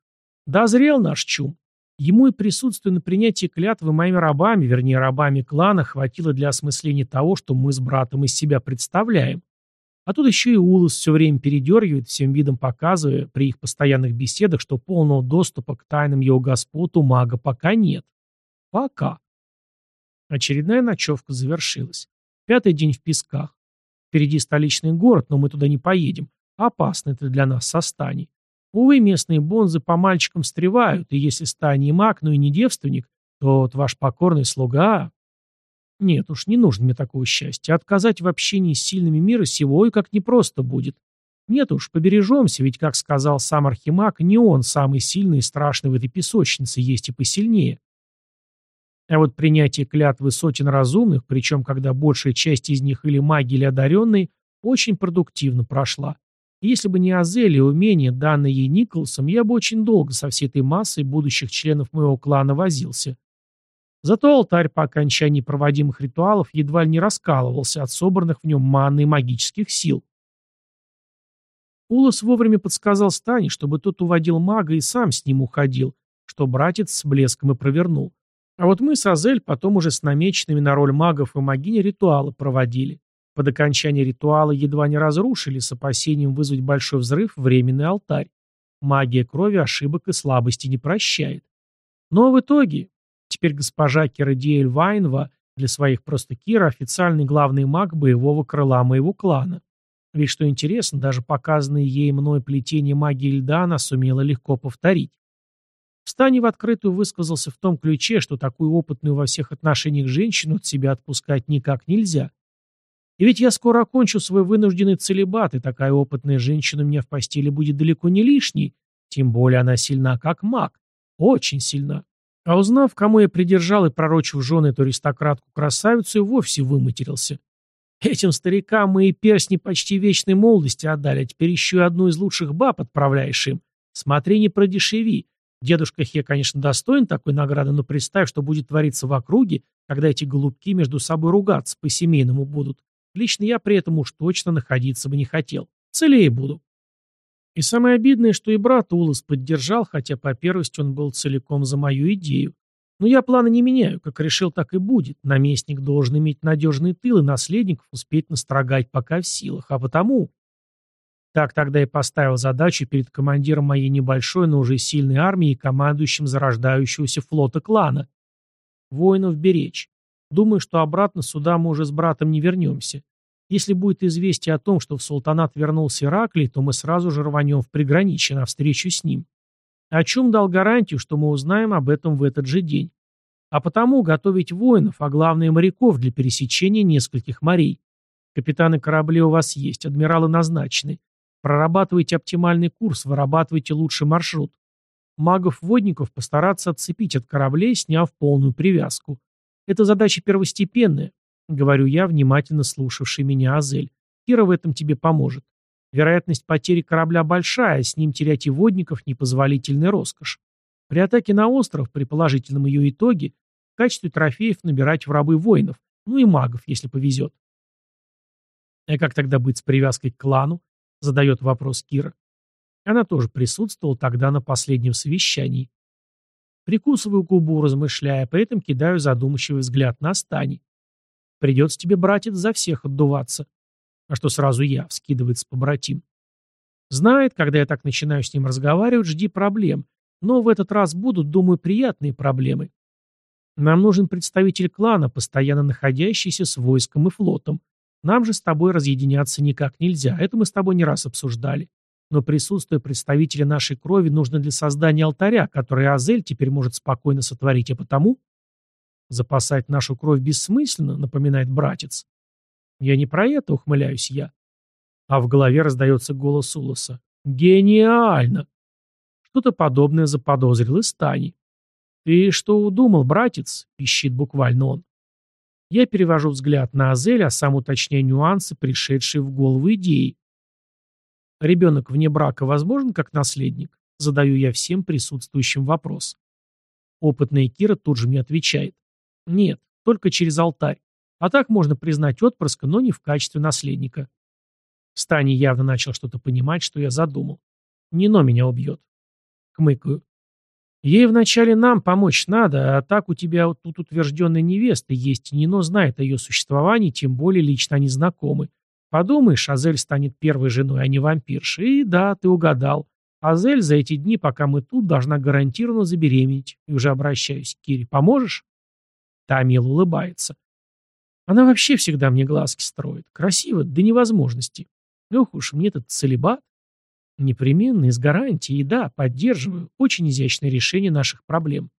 S1: Да, зрел наш чум. Ему и присутствие на принятии клятвы моими рабами, вернее, рабами клана, хватило для осмысления того, что мы с братом из себя представляем. А тут еще и Улус все время передергивает, всем видом показывая при их постоянных беседах, что полного доступа к тайнам его господ у мага пока нет. Пока. Очередная ночевка завершилась. Пятый день в песках. Впереди столичный город, но мы туда не поедем. Опасно это для нас со стани. Увы, местные бонзы по мальчикам встревают, и если стани и маг, ну и не девственник, то вот ваш покорный слуга... Нет уж, не нужно мне такого счастья. Отказать в общении с сильными мира сего и как непросто будет. Нет уж, побережемся, ведь, как сказал сам Архимаг, не он самый сильный и страшный в этой песочнице, есть и посильнее. А вот принятие клятвы сотен разумных, причем когда большая часть из них или маги, или одаренные, очень продуктивно прошла. И если бы не Азель и умения, данные ей Николасом, я бы очень долго со всей этой массой будущих членов моего клана возился. Зато алтарь по окончании проводимых ритуалов едва ли не раскалывался от собранных в нем маны и магических сил. Улос вовремя подсказал Стане, чтобы тот уводил мага и сам с ним уходил, что братец с блеском и провернул. А вот мы с Азель потом уже с намеченными на роль магов и магини ритуалы проводили. Под окончание ритуала едва не разрушили с опасением вызвать большой взрыв временный алтарь. Магия крови ошибок и слабости не прощает. Но в итоге Теперь госпожа Киродиэль Вайнва для своих просто Кира официальный главный маг боевого крыла моего клана. Ведь что интересно, даже показанные ей мной плетение магии льда она сумела легко повторить. Встань в открытую высказался в том ключе, что такую опытную во всех отношениях женщину от себя отпускать никак нельзя. И ведь я скоро окончу свой вынужденный целебат, и такая опытная женщина меня в постели будет далеко не лишней, тем более она сильна как маг. Очень сильна. А узнав, кому я придержал и пророчил жены эту аристократку-красавицу, вовсе выматерился. Этим старикам мы и перстни почти вечной молодости отдали, а теперь еще и одну из лучших баб отправляешь им. Смотри, не продешеви. Дедушка Хе, конечно, достоин такой награды, но представь, что будет твориться в округе, когда эти голубки между собой ругаться по-семейному будут. Лично я при этом уж точно находиться бы не хотел. Целее буду. И самое обидное, что и брат Улас поддержал, хотя по первости он был целиком за мою идею. Но я планы не меняю, как решил, так и будет. Наместник должен иметь надежный тыл и наследников успеть настрогать пока в силах. А потому... Так тогда и поставил задачу перед командиром моей небольшой, но уже сильной армии и командующим зарождающегося флота клана. Воинов беречь. Думаю, что обратно сюда мы уже с братом не вернемся. Если будет известие о том, что в султанат вернулся Ираклий, то мы сразу же рванем в приграничье навстречу с ним. О чем дал гарантию, что мы узнаем об этом в этот же день. А потому готовить воинов, а главное моряков для пересечения нескольких морей. Капитаны кораблей у вас есть, адмиралы назначены. Прорабатывайте оптимальный курс, вырабатывайте лучший маршрут. Магов-водников постараться отцепить от кораблей, сняв полную привязку. Это задача первостепенная, говорю я, внимательно слушавший меня Азель. Кира в этом тебе поможет. Вероятность потери корабля большая, с ним терять и водников непозволительная роскошь. При атаке на остров, при положительном ее итоге, в качестве трофеев набирать в рабы воинов, ну и магов, если повезет. А как тогда быть с привязкой к клану? Задает вопрос Кира. Она тоже присутствовала тогда на последнем совещании. Прикусываю губу, размышляя, при этом кидаю задумчивый взгляд на Стани. Придется тебе, братец, за всех отдуваться. А что сразу я, вскидывается побратим. Знает, когда я так начинаю с ним разговаривать, жди проблем. Но в этот раз будут, думаю, приятные проблемы. Нам нужен представитель клана, постоянно находящийся с войском и флотом. Нам же с тобой разъединяться никак нельзя, это мы с тобой не раз обсуждали. Но присутствие представителя нашей крови нужно для создания алтаря, который Азель теперь может спокойно сотворить, а потому... Запасать нашу кровь бессмысленно, напоминает братец. Я не про это, ухмыляюсь я. А в голове раздается голос Улоса. Гениально! Что-то подобное заподозрил и Стани. «Ты что удумал, братец?» — пищит буквально он. Я перевожу взгляд на Азель, а сам уточняю нюансы, пришедшие в голову идеи. Ребенок вне брака возможен как наследник? Задаю я всем присутствующим вопрос. Опытная Кира тут же мне отвечает. Нет, только через алтарь. А так можно признать отпрыска, но не в качестве наследника. Стани явно начал что-то понимать, что я задумал. Нино меня убьет. Хмыкаю. Ей вначале нам помочь надо, а так у тебя тут утвержденная невеста есть, Нино знает о ее существовании, тем более лично они знакомы. Подумаешь, Азель станет первой женой, а не вампиршей. И да, ты угадал. Азель за эти дни, пока мы тут, должна гарантированно забеременеть. И уже обращаюсь к Кире. Поможешь? Тамил улыбается. Она вообще всегда мне глазки строит. Красиво, до невозможности. Ох уж мне этот целебат. Непременно, из гарантии, и да, поддерживаю. Очень изящное решение наших проблем.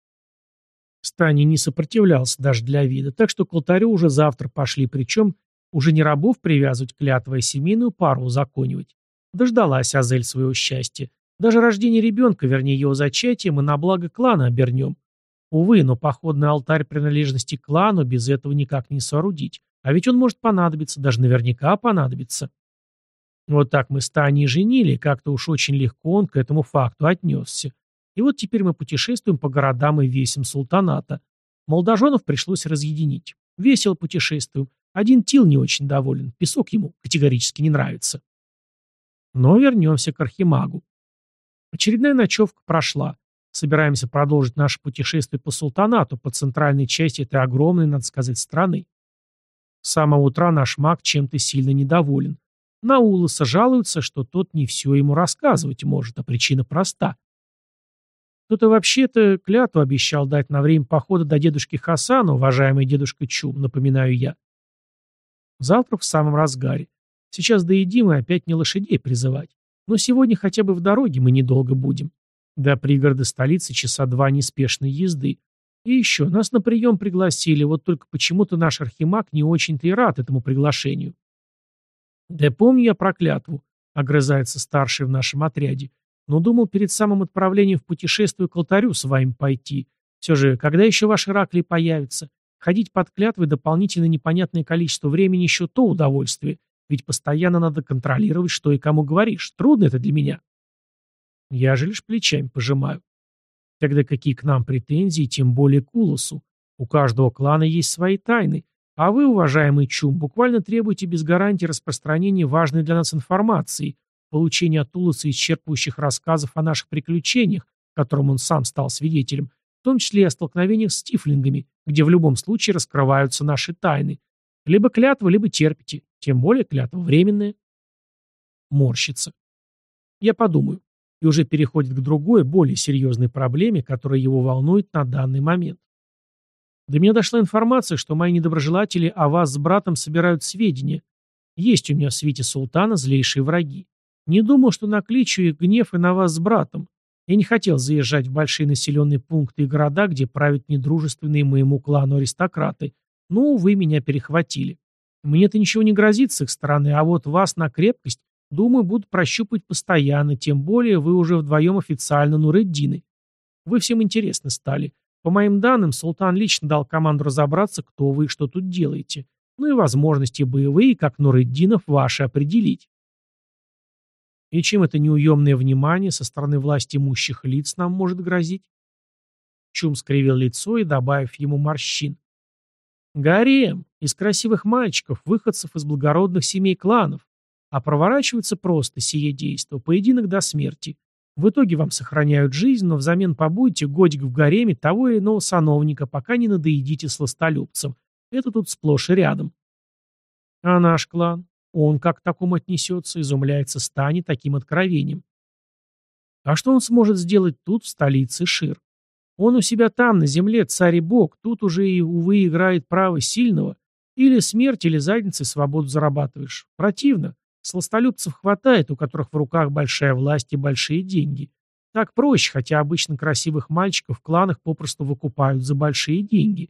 S1: Стани не сопротивлялся даже для вида, так что к алтарю уже завтра пошли, причем уже не рабов привязывать клятвой, а семейную пару узаконивать. Дождалась Азель своего счастья. Даже рождение ребенка, вернее его зачатие, мы на благо клана обернем. Увы, но походный алтарь принадлежности клану без этого никак не соорудить. А ведь он может понадобиться, даже наверняка понадобится. Вот так мы с Таней женили, как-то уж очень легко он к этому факту отнесся. И вот теперь мы путешествуем по городам и весим султаната. Молодоженов пришлось разъединить. Весело путешествуем. Один Тил не очень доволен. Песок ему категорически не нравится. Но вернемся к Архимагу. Очередная ночевка прошла. Собираемся продолжить наше путешествие по султанату, по центральной части этой огромной, надо сказать, страны. С самого утра наш маг чем-то сильно недоволен. На Улоса жалуются, что тот не все ему рассказывать может, а причина проста. Кто-то вообще-то клятву обещал дать на время похода до дедушки Хасана, уважаемый дедушка Чум, напоминаю я. Завтра в самом разгаре. Сейчас доедим и опять не лошадей призывать. Но сегодня хотя бы в дороге мы недолго будем. До пригорода столицы часа два неспешной езды. И еще, нас на прием пригласили, вот только почему-то наш архимаг не очень-то и рад этому приглашению. «Да помню я про клятву», — огрызается старший в нашем отряде. «Но думал перед самым отправлением в путешествие к алтарю с вами пойти. Все же, когда еще ваши Ираклий появятся? Ходить под клятвой дополнительно непонятное количество времени еще то удовольствие, ведь постоянно надо контролировать, что и кому говоришь. Трудно это для меня». Я же лишь плечами пожимаю. Тогда какие к нам претензии, тем более к Улусу? У каждого клана есть свои тайны, а вы, уважаемый Чум, буквально требуете без гарантии распространения важной для нас информации, получения от Улуса исчерпывающих рассказов о наших приключениях, которым он сам стал свидетелем, в том числе и о столкновениях с тифлингами, где в любом случае раскрываются наши тайны. Либо клятва, либо терпите, тем более клятва временная. Морщится. Я подумаю. И уже переходит к другой, более серьезной проблеме, которая его волнует на данный момент. До меня дошла информация, что мои недоброжелатели о вас с братом собирают сведения. Есть у меня в свете султана злейшие враги. Не думал, что накличу их гнев и на вас с братом. Я не хотел заезжать в большие населенные пункты и города, где правят недружественные моему клану аристократы, но, увы, меня перехватили. Мне-то ничего не грозит с их стороны, а вот вас на крепкость, думаю, будут прощупать постоянно, тем более вы уже вдвоем официально Нуреддины. Вы всем интересны стали. По моим данным, султан лично дал команду разобраться, кто вы и что тут делаете. Ну и возможности боевые, как Нуреддинов, ваши определить. И чем это неуемное внимание со стороны власти имущих лиц нам может грозить? Чум скривил лицо и, добавив ему морщин. Гарем из красивых мальчиков, выходцев из благородных семей кланов. А проворачивается просто сие действо, поединок до смерти. В итоге вам сохраняют жизнь, но взамен побудете годик в гареме того или иного сановника, пока не надоедите сластолюбцам. Это тут сплошь и рядом. А наш клан? Он как к такому отнесется, изумляется Стани таким откровением. А что он сможет сделать тут, в столице Шир? Он у себя там, на земле, царь и бог, тут уже и, увы, играет право сильного. Или смерть, или задницей свободу зарабатываешь. Противно. Сластолюбцев хватает, у которых в руках большая власть и большие деньги. Так проще, хотя обычно красивых мальчиков в кланах попросту выкупают за большие деньги.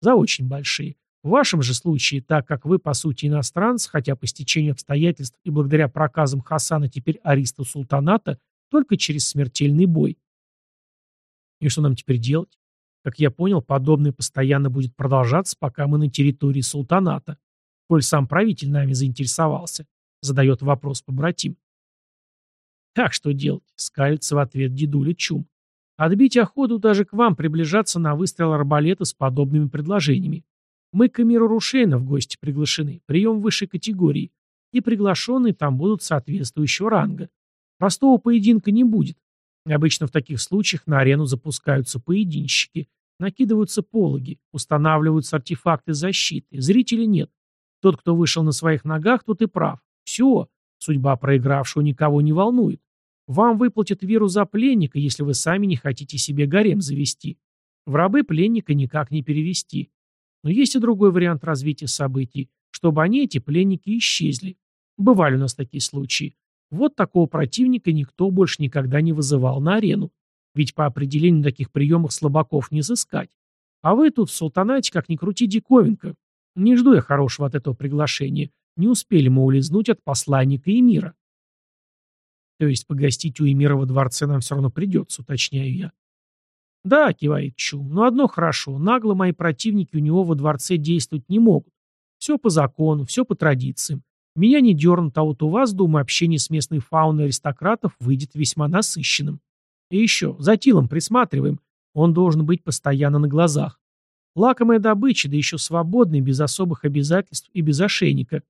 S1: За очень большие. В вашем же случае, так как вы, по сути, иностранцы, хотя по стечению обстоятельств и благодаря проказам Хасана теперь ариста султаната, только через смертельный бой. И что нам теперь делать? Как я понял, подобное постоянно будет продолжаться, пока мы на территории султаната. Коль сам правитель нами заинтересовался, задает вопрос побратим. Как что делать? Скалится в ответ дедуля Чум. Отбить охоту даже к вам приближаться на выстрел арбалета с подобными предложениями. Мы к Эмиру Рушейна в гости приглашены, прием высшей категории, и приглашенные там будут соответствующего ранга. Простого поединка не будет. Обычно в таких случаях на арену запускаются поединщики, накидываются пологи, устанавливаются артефакты защиты, зрителей нет. Тот, кто вышел на своих ногах, тот и прав. Все, судьба проигравшего никого не волнует. Вам выплатят веру за пленника, если вы сами не хотите себе гарем завести. В рабы пленника никак не перевести. Но есть и другой вариант развития событий, чтобы они, эти пленники, исчезли. Бывали у нас такие случаи. Вот такого противника никто больше никогда не вызывал на арену. Ведь по определению таких приемов слабаков не сыскать. А вы тут в султанате, как ни крути, диковинка. Не жду я хорошего от этого приглашения. Не успели мы улизнуть от посланника Эмира. То есть погостить у Эмира во дворце нам все равно придется, уточняю я. «Да», — кивает Чум, — «но одно хорошо. Нагло мои противники у него во дворце действовать не могут. Все по закону, все по традициям. Меня не дернут, а вот у вас, думаю, общение с местной фауной аристократов выйдет весьма насыщенным. И еще, за Тилом присматриваем. Он должен быть постоянно на глазах. Лакомая добыча, да еще свободный, без особых обязательств и без ошейника.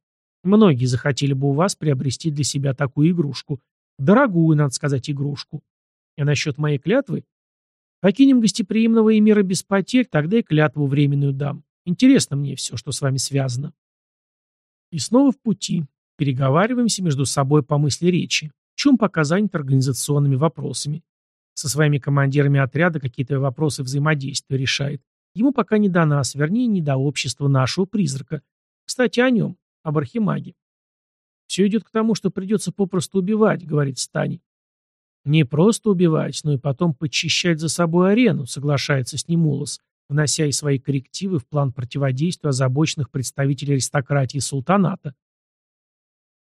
S1: Многие захотели бы у вас приобрести для себя такую игрушку. Дорогую, надо сказать, игрушку. А насчет моей клятвы? Покинем гостеприимного и мира без потерь, тогда и клятву временную дам. Интересно мне все, что с вами связано. И снова в пути. Переговариваемся между собой по мысли речи. Чум пока занят организационными вопросами. Со своими командирами отряда какие-то вопросы взаимодействия решает. Ему пока не до нас, вернее, не до общества нашего призрака. Кстати, о нем, об архимаге. «Все идет к тому, что придется попросту убивать», — говорит Стани. Не просто убивать, но и потом подчищать за собой арену, соглашается с ним Улас, внося и свои коррективы в план противодействия озабоченных представителей аристократии султаната.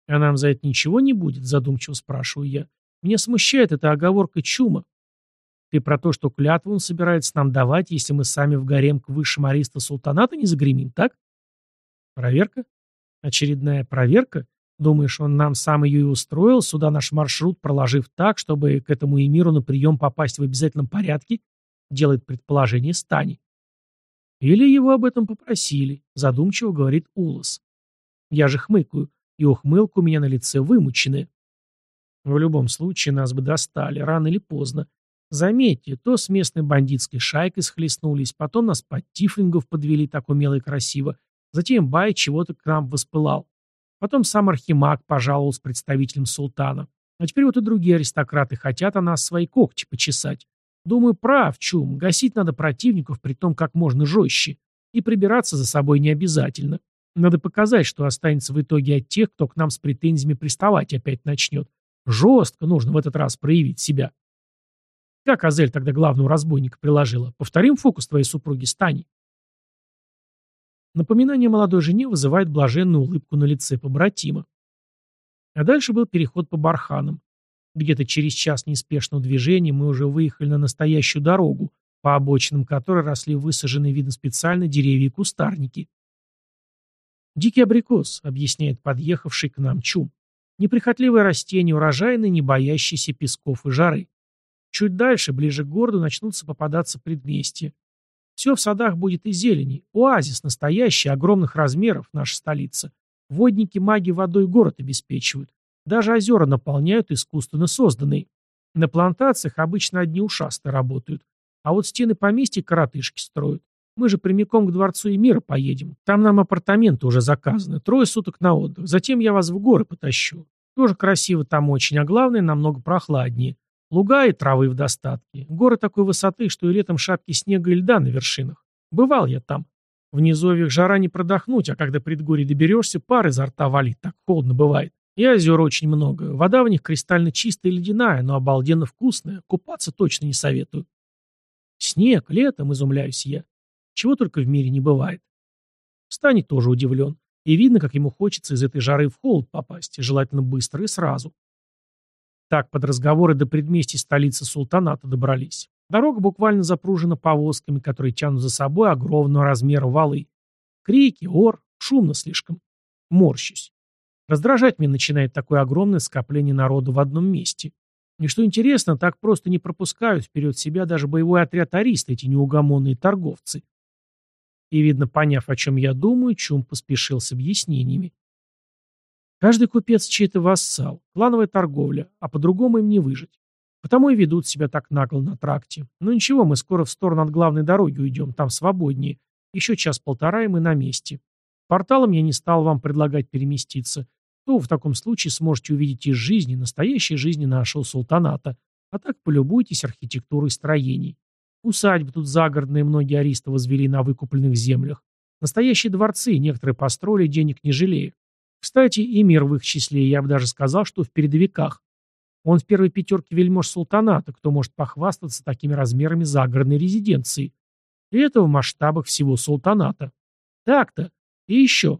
S1: «А нам за это ничего не будет?» – задумчиво спрашиваю я. «Меня смущает эта оговорка чума. Ты про то, что клятву он собирается нам давать, если мы сами в гарем к высшим ариста султаната не загремим, так?» «Проверка? Очередная проверка? Думаешь, он нам сам ее и устроил, сюда наш маршрут проложив так, чтобы к этому эмиру на прием попасть в обязательном порядке? Делает предположение Стани. Или его об этом попросили, задумчиво говорит Улас. Я же хмыкаю, и ухмылка у меня на лице вымученная. В любом случае нас бы достали, рано или поздно. Заметьте, то с местной бандитской шайкой схлестнулись, потом нас под тифлингов подвели так умело и красиво, затем Бай чего-то к нам воспылал. Потом сам Архимаг пожаловал с представителем султана. А теперь вот и другие аристократы хотят о нас свои когти почесать. Думаю, прав, Чум, гасить надо противников, при том как можно жестче. И прибираться за собой не обязательно. Надо показать, что останется в итоге от тех, кто к нам с претензиями приставать опять начнет. Жестко нужно в этот раз проявить себя. Как Азель тогда главного разбойника приложила? Повторим фокус твоей супруги Стани. Напоминание молодой жене вызывает блаженную улыбку на лице побратима. А дальше был переход по барханам. Где-то через час неспешного движения мы уже выехали на настоящую дорогу, по обочинам которой росли высаженные видно специально деревья и кустарники. «Дикий абрикос», — объясняет подъехавший к нам Чум. «Неприхотливое растение, урожайное, не боящееся песков и жары. Чуть дальше, ближе к городу, начнутся попадаться предместья. Все в садах будет и зелени. Оазис настоящий, огромных размеров, наша столица. Водники маги водой город обеспечивают. Даже озера наполняют искусственно созданные. На плантациях обычно одни ушастые работают. А вот стены поместья коротышки строят. Мы же прямиком к дворцу Эмира поедем. Там нам апартаменты уже заказаны. Трое суток на отдых. Затем я вас в горы потащу. Тоже красиво там очень, а главное, намного прохладнее. Луга и травы в достатке. Горы такой высоты, что и летом шапки снега и льда на вершинах. Бывал я там. В низовьях жара не продохнуть, а когда предгорье доберешься, пар изо рта валит, так холодно бывает. И озер очень много. Вода в них кристально чистая и ледяная, но обалденно вкусная. Купаться точно не советую. Снег, летом, изумляюсь я. Чего только в мире не бывает. Станет тоже удивлен. И видно, как ему хочется из этой жары в холод попасть, желательно быстро и сразу. Так под разговоры до предместий столицы султаната добрались. Дорога буквально запружена повозками, которые тянут за собой огромного размера валы. Крики, ор, шумно слишком. Морщусь. Раздражать меня начинает такое огромное скопление народу в одном месте. И что интересно, так просто не пропускают вперед себя даже боевой отряд ариста, эти неугомонные торговцы. И, видно, поняв, о чем я думаю, Чум поспешил с объяснениями. Каждый купец чей-то вассал, клановая торговля, а по-другому им не выжить. Потому и ведут себя так нагло на тракте. Но ничего, мы скоро в сторону от главной дороги уйдем, там свободнее. Еще час-полтора, и мы на месте. Порталом я не стал вам предлагать переместиться. То в таком случае сможете увидеть из жизни, настоящей жизни нашего султаната. А так полюбуйтесь архитектурой строений. Усадьбы тут загородные многие аристы возвели на выкупленных землях. Настоящие дворцы, некоторые построили, денег не жалея. Кстати, и мир в их числе, я бы даже сказал, что в передовиках. Он в первой пятерке вельмож султаната, кто может похвастаться такими размерами загородной резиденции. И это в масштабах всего султаната. Так-то. И еще.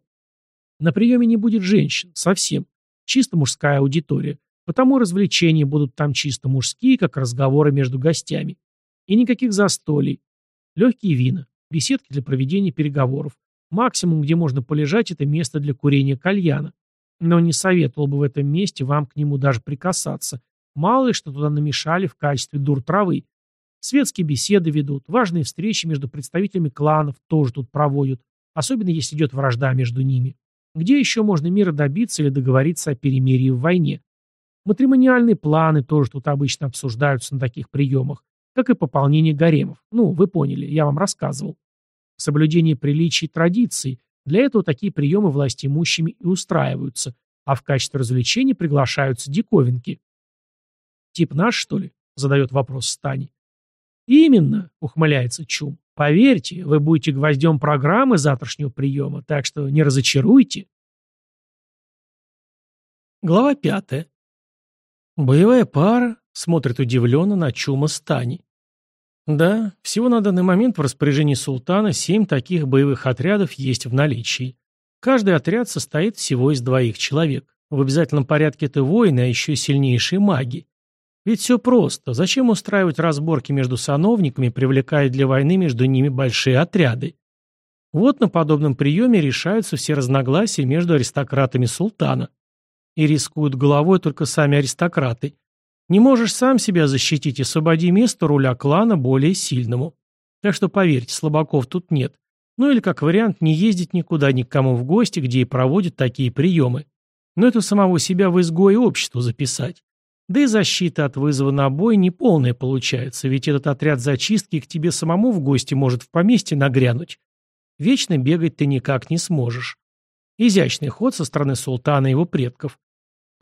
S1: На приеме не будет женщин. Совсем. Чисто мужская аудитория. Потому развлечения будут там чисто мужские, как разговоры между гостями. И никаких застолий. Легкие вина. Беседки для проведения переговоров. Максимум, где можно полежать, это место для курения кальяна. Но не советовал бы в этом месте вам к нему даже прикасаться. Мало ли, что туда намешали в качестве дур травы. Светские беседы ведут, важные встречи между представителями кланов тоже тут проводят, особенно если идет вражда между ними. Где еще можно мира добиться или договориться о перемирии в войне? Матримониальные планы тоже тут обычно обсуждаются на таких приемах, как и пополнение гаремов. Ну, вы поняли, я вам рассказывал соблюдение приличий и традиций. Для этого такие приемы власти имущими и устраиваются, а в качестве развлечения приглашаются диковинки. «Тип наш, что ли?» — задает вопрос Стани. «Именно», — ухмыляется Чум. «Поверьте, вы будете гвоздем программы завтрашнего приема, так что не разочаруйте». Глава пятая. Боевая пара смотрит удивленно на Чума Стани. Да, всего на данный момент в распоряжении султана семь таких боевых отрядов есть в наличии. Каждый отряд состоит всего из двоих человек. В обязательном порядке это воины, а еще сильнейшие маги. Ведь все просто. Зачем устраивать разборки между сановниками, привлекая для войны между ними большие отряды? Вот на подобном приеме решаются все разногласия между аристократами султана. И рискуют головой только сами аристократы. Не можешь сам себя защитить, и освободи место руля клана более сильному. Так что поверьте, слабаков тут нет. Ну или как вариант не ездить никуда ни к кому в гости, где и проводят такие приемы. Но это самого себя в изгое обществу записать. Да и защита от вызова на бой неполная получается, ведь этот отряд зачистки к тебе самому в гости может в поместье нагрянуть. Вечно бегать ты никак не сможешь. Изящный ход со стороны султана и его предков.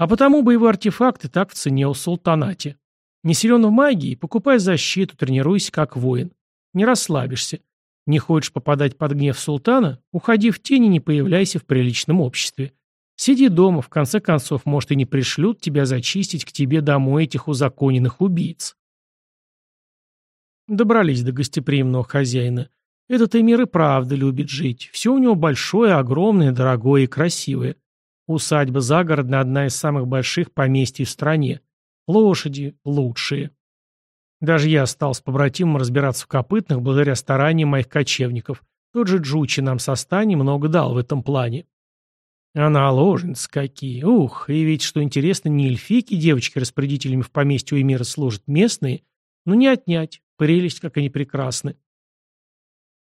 S1: А потому боевые артефакты так в цене у султанате. Не силен в магии, покупай защиту, тренируйся как воин. Не расслабишься. Не хочешь попадать под гнев султана? Уходи в тени, не появляйся в приличном обществе. Сиди дома, в конце концов, может, и не пришлют тебя зачистить к тебе домой этих узаконенных убийц. Добрались до гостеприимного хозяина. Этот эмир и правда любит жить. Все у него большое, огромное, дорогое и красивое. Усадьба загородная одна из самых больших поместий в стране. Лошади лучшие. Даже я стал с побратимом разбираться в копытных благодаря стараниям моих кочевников. Тот же Джучи нам со стани много дал в этом плане. А наложницы какие. Ух, и ведь, что интересно, не эльфийки девочки-распорядителями в поместье у Эмира служат местные, но не отнять. Прелесть, как они прекрасны.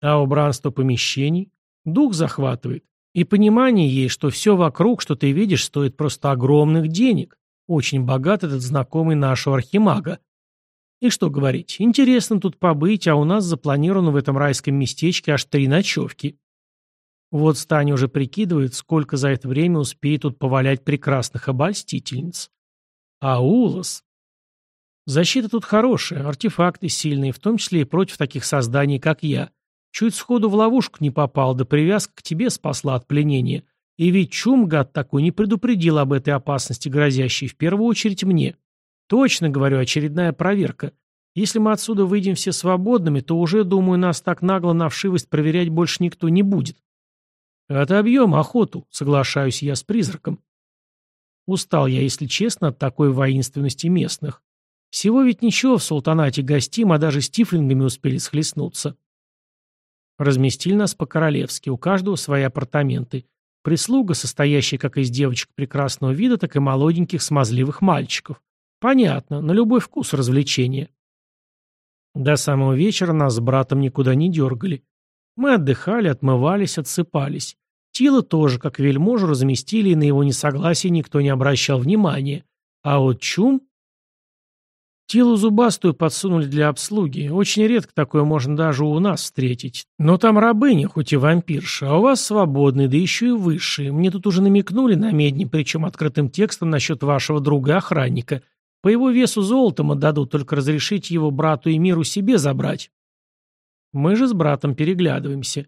S1: А убранство помещений? Дух захватывает. И понимание есть, что все вокруг, что ты видишь, стоит просто огромных денег. Очень богат этот знакомый нашего архимага. И что говорить, интересно тут побыть, а у нас запланировано в этом райском местечке аж три ночевки. Вот Стань уже прикидывает, сколько за это время успеет тут повалять прекрасных обольстительниц. А Улас... Защита тут хорошая, артефакты сильные, в том числе и против таких созданий, как я. Чуть сходу в ловушку не попал, да привязка к тебе спасла от пленения. И ведь чум, гад такой, не предупредил об этой опасности, грозящей в первую очередь мне. Точно говорю, очередная проверка. Если мы отсюда выйдем все свободными, то уже, думаю, нас так нагло на вшивость проверять больше никто не будет. «Отобьем охоту», — соглашаюсь я с призраком. Устал я, если честно, от такой воинственности местных. Всего ведь ничего в султанате гостим, а даже с тифлингами успели схлестнуться. Разместили нас по-королевски, у каждого свои апартаменты. Прислуга, состоящая как из девочек прекрасного вида, так и молоденьких смазливых мальчиков. Понятно, на любой вкус развлечения. До самого вечера нас с братом никуда не дергали. Мы отдыхали, отмывались, отсыпались. Тила тоже, как вельможу, разместили, и на его несогласие никто не обращал внимания. А вот Чум... Тилу зубастую подсунули для обслуги. Очень редко такое можно даже у нас встретить. Но там рабыня, хоть и вампирша, а у вас свободный, да еще и высшие. Мне тут уже намекнули на медне, причем открытым текстом насчет вашего друга-охранника. По его весу золотом отдадут, только разрешить его брату и миру себе забрать. Мы же с братом переглядываемся.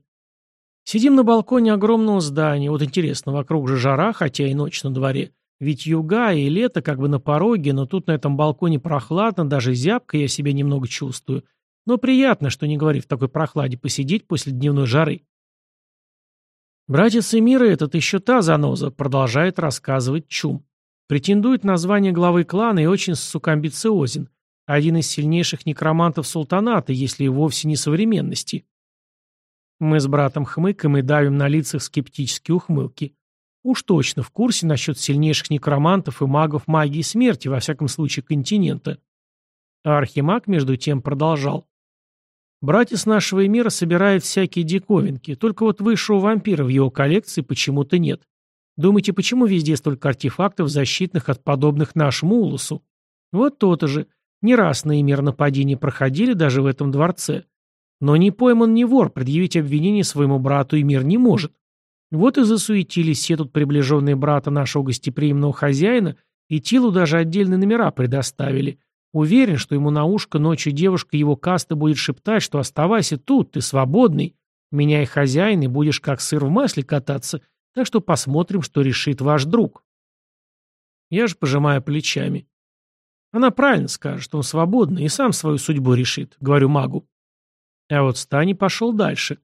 S1: Сидим на балконе огромного здания. Вот интересно, вокруг же жара, хотя и ночь на дворе. Ведь юга и лето как бы на пороге, но тут на этом балконе прохладно, даже зябко я себя немного чувствую. Но приятно, что не говори в такой прохладе, посидеть после дневной жары. Братец Эмира этот еще та заноза, продолжает рассказывать Чум. Претендует на звание главы клана и очень, сука, амбициозен. Один из сильнейших некромантов султаната, если и вовсе не современности. Мы с братом хмыкаем и давим на лицах скептические ухмылки. Уж точно в курсе насчет сильнейших некромантов и магов магии смерти, во всяком случае, континента. А архимаг, между тем, продолжал. Братец нашего мира собирает всякие диковинки, только вот высшего вампира в его коллекции почему-то нет. Думаете, почему везде столько артефактов, защитных от подобных нашему Улусу? Вот то-то же. Не раз на Эмир нападения проходили даже в этом дворце. Но ни пойман, ни вор предъявить обвинение своему брату Эмир не может. Вот и засуетились все тут приближенные брата нашего гостеприимного хозяина, и Тилу даже отдельные номера предоставили. Уверен, что ему на ушко ночью девушка его касты будет шептать, что оставайся тут, ты свободный, меняй хозяин и будешь как сыр в масле кататься, так что посмотрим, что решит ваш друг. Я же пожимаю плечами. Она правильно скажет, он свободный и сам свою судьбу решит, говорю магу. А вот Стани пошел дальше.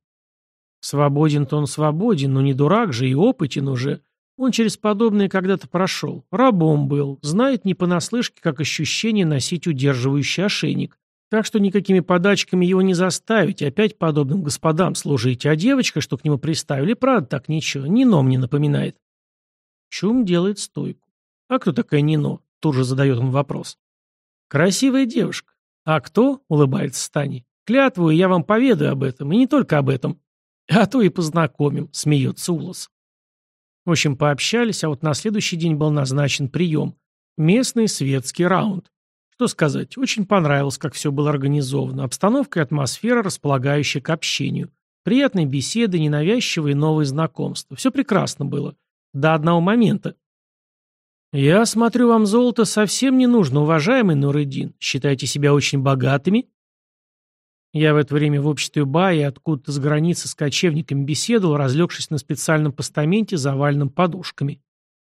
S1: Свободен-то он свободен, но не дурак же и опытен уже. Он через подобное когда-то прошел. Рабом был, знает не понаслышке, как ощущение носить удерживающий ошейник. Так что никакими подачками его не заставить, опять подобным господам служить. А девочка, что к нему приставили, правда так ничего, ни ном не напоминает. Чум делает стойку. А кто такая Нино? Тут же задает он вопрос. Красивая девушка. А кто? Улыбается Стани. Клятву, я вам поведаю об этом, и не только об этом. А то и познакомим, смеется Улас. В общем, пообщались, а вот на следующий день был назначен прием. Местный светский раунд. Что сказать, очень понравилось, как все было организовано. Обстановка и атмосфера, располагающая к общению. Приятные беседы, ненавязчивые новые знакомства. Все прекрасно было. До одного момента. «Я смотрю, вам золото совсем не нужно, уважаемый Нурыдин. Считаете себя очень богатыми?» Я в это время в обществе Баи откуда-то с границы с кочевниками беседовал, разлегшись на специальном постаменте, заваленном подушками.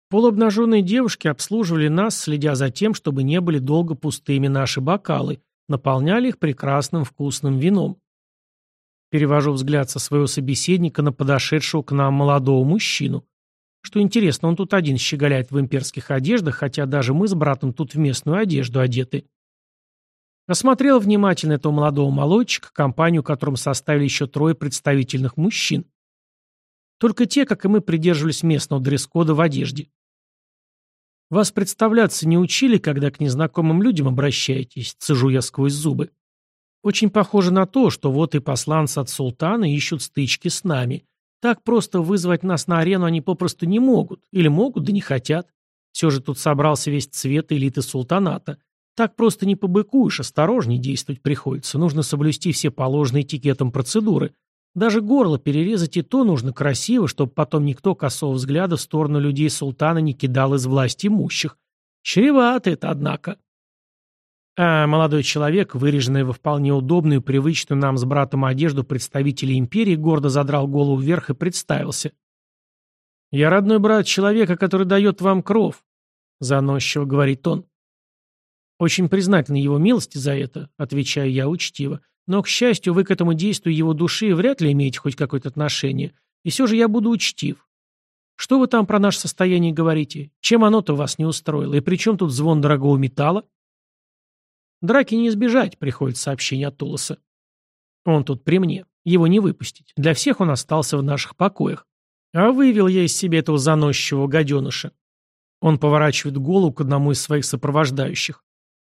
S1: Полуобнаженные девушки обслуживали нас, следя за тем, чтобы не были долго пустыми наши бокалы, наполняли их прекрасным вкусным вином. Перевожу взгляд со своего собеседника на подошедшего к нам молодого мужчину. Что интересно, он тут один щеголяет в имперских одеждах, хотя даже мы с братом тут в местную одежду одеты. Осмотрел внимательно этого молодого молодчика, компанию которым составили еще трое представительных мужчин. Только те, как и мы, придерживались местного дресс-кода в одежде. Вас представляться не учили, когда к незнакомым людям обращаетесь, цежу я сквозь зубы. Очень похоже на то, что вот и посланцы от султана ищут стычки с нами. Так просто вызвать нас на арену они попросту не могут. Или могут, да не хотят. Все же тут собрался весь цвет элиты султаната. Так просто не побыкуешь, осторожней действовать приходится. Нужно соблюсти все положенные этикетом процедуры. Даже горло перерезать и то нужно красиво, чтобы потом никто косого взгляда в сторону людей султана не кидал из власти имущих. Чревато это, однако. А молодой человек, выреженный во вполне удобную, привычную нам с братом одежду представителя империи, гордо задрал голову вверх и представился. «Я родной брат человека, который дает вам кров», — заносчиво говорит он. «Очень признательны его милости за это», — отвечаю я учтиво. «Но, к счастью, вы к этому действию его души вряд ли имеете хоть какое-то отношение. И все же я буду учтив. Что вы там про наше состояние говорите? Чем оно-то вас не устроило? И при чем тут звон дорогого металла?» «Драки не избежать», — приходит сообщение от Тулоса. «Он тут при мне. Его не выпустить. Для всех он остался в наших покоях. А вывел я из себя этого заносчивого гаденыша». Он поворачивает голову к одному из своих сопровождающих.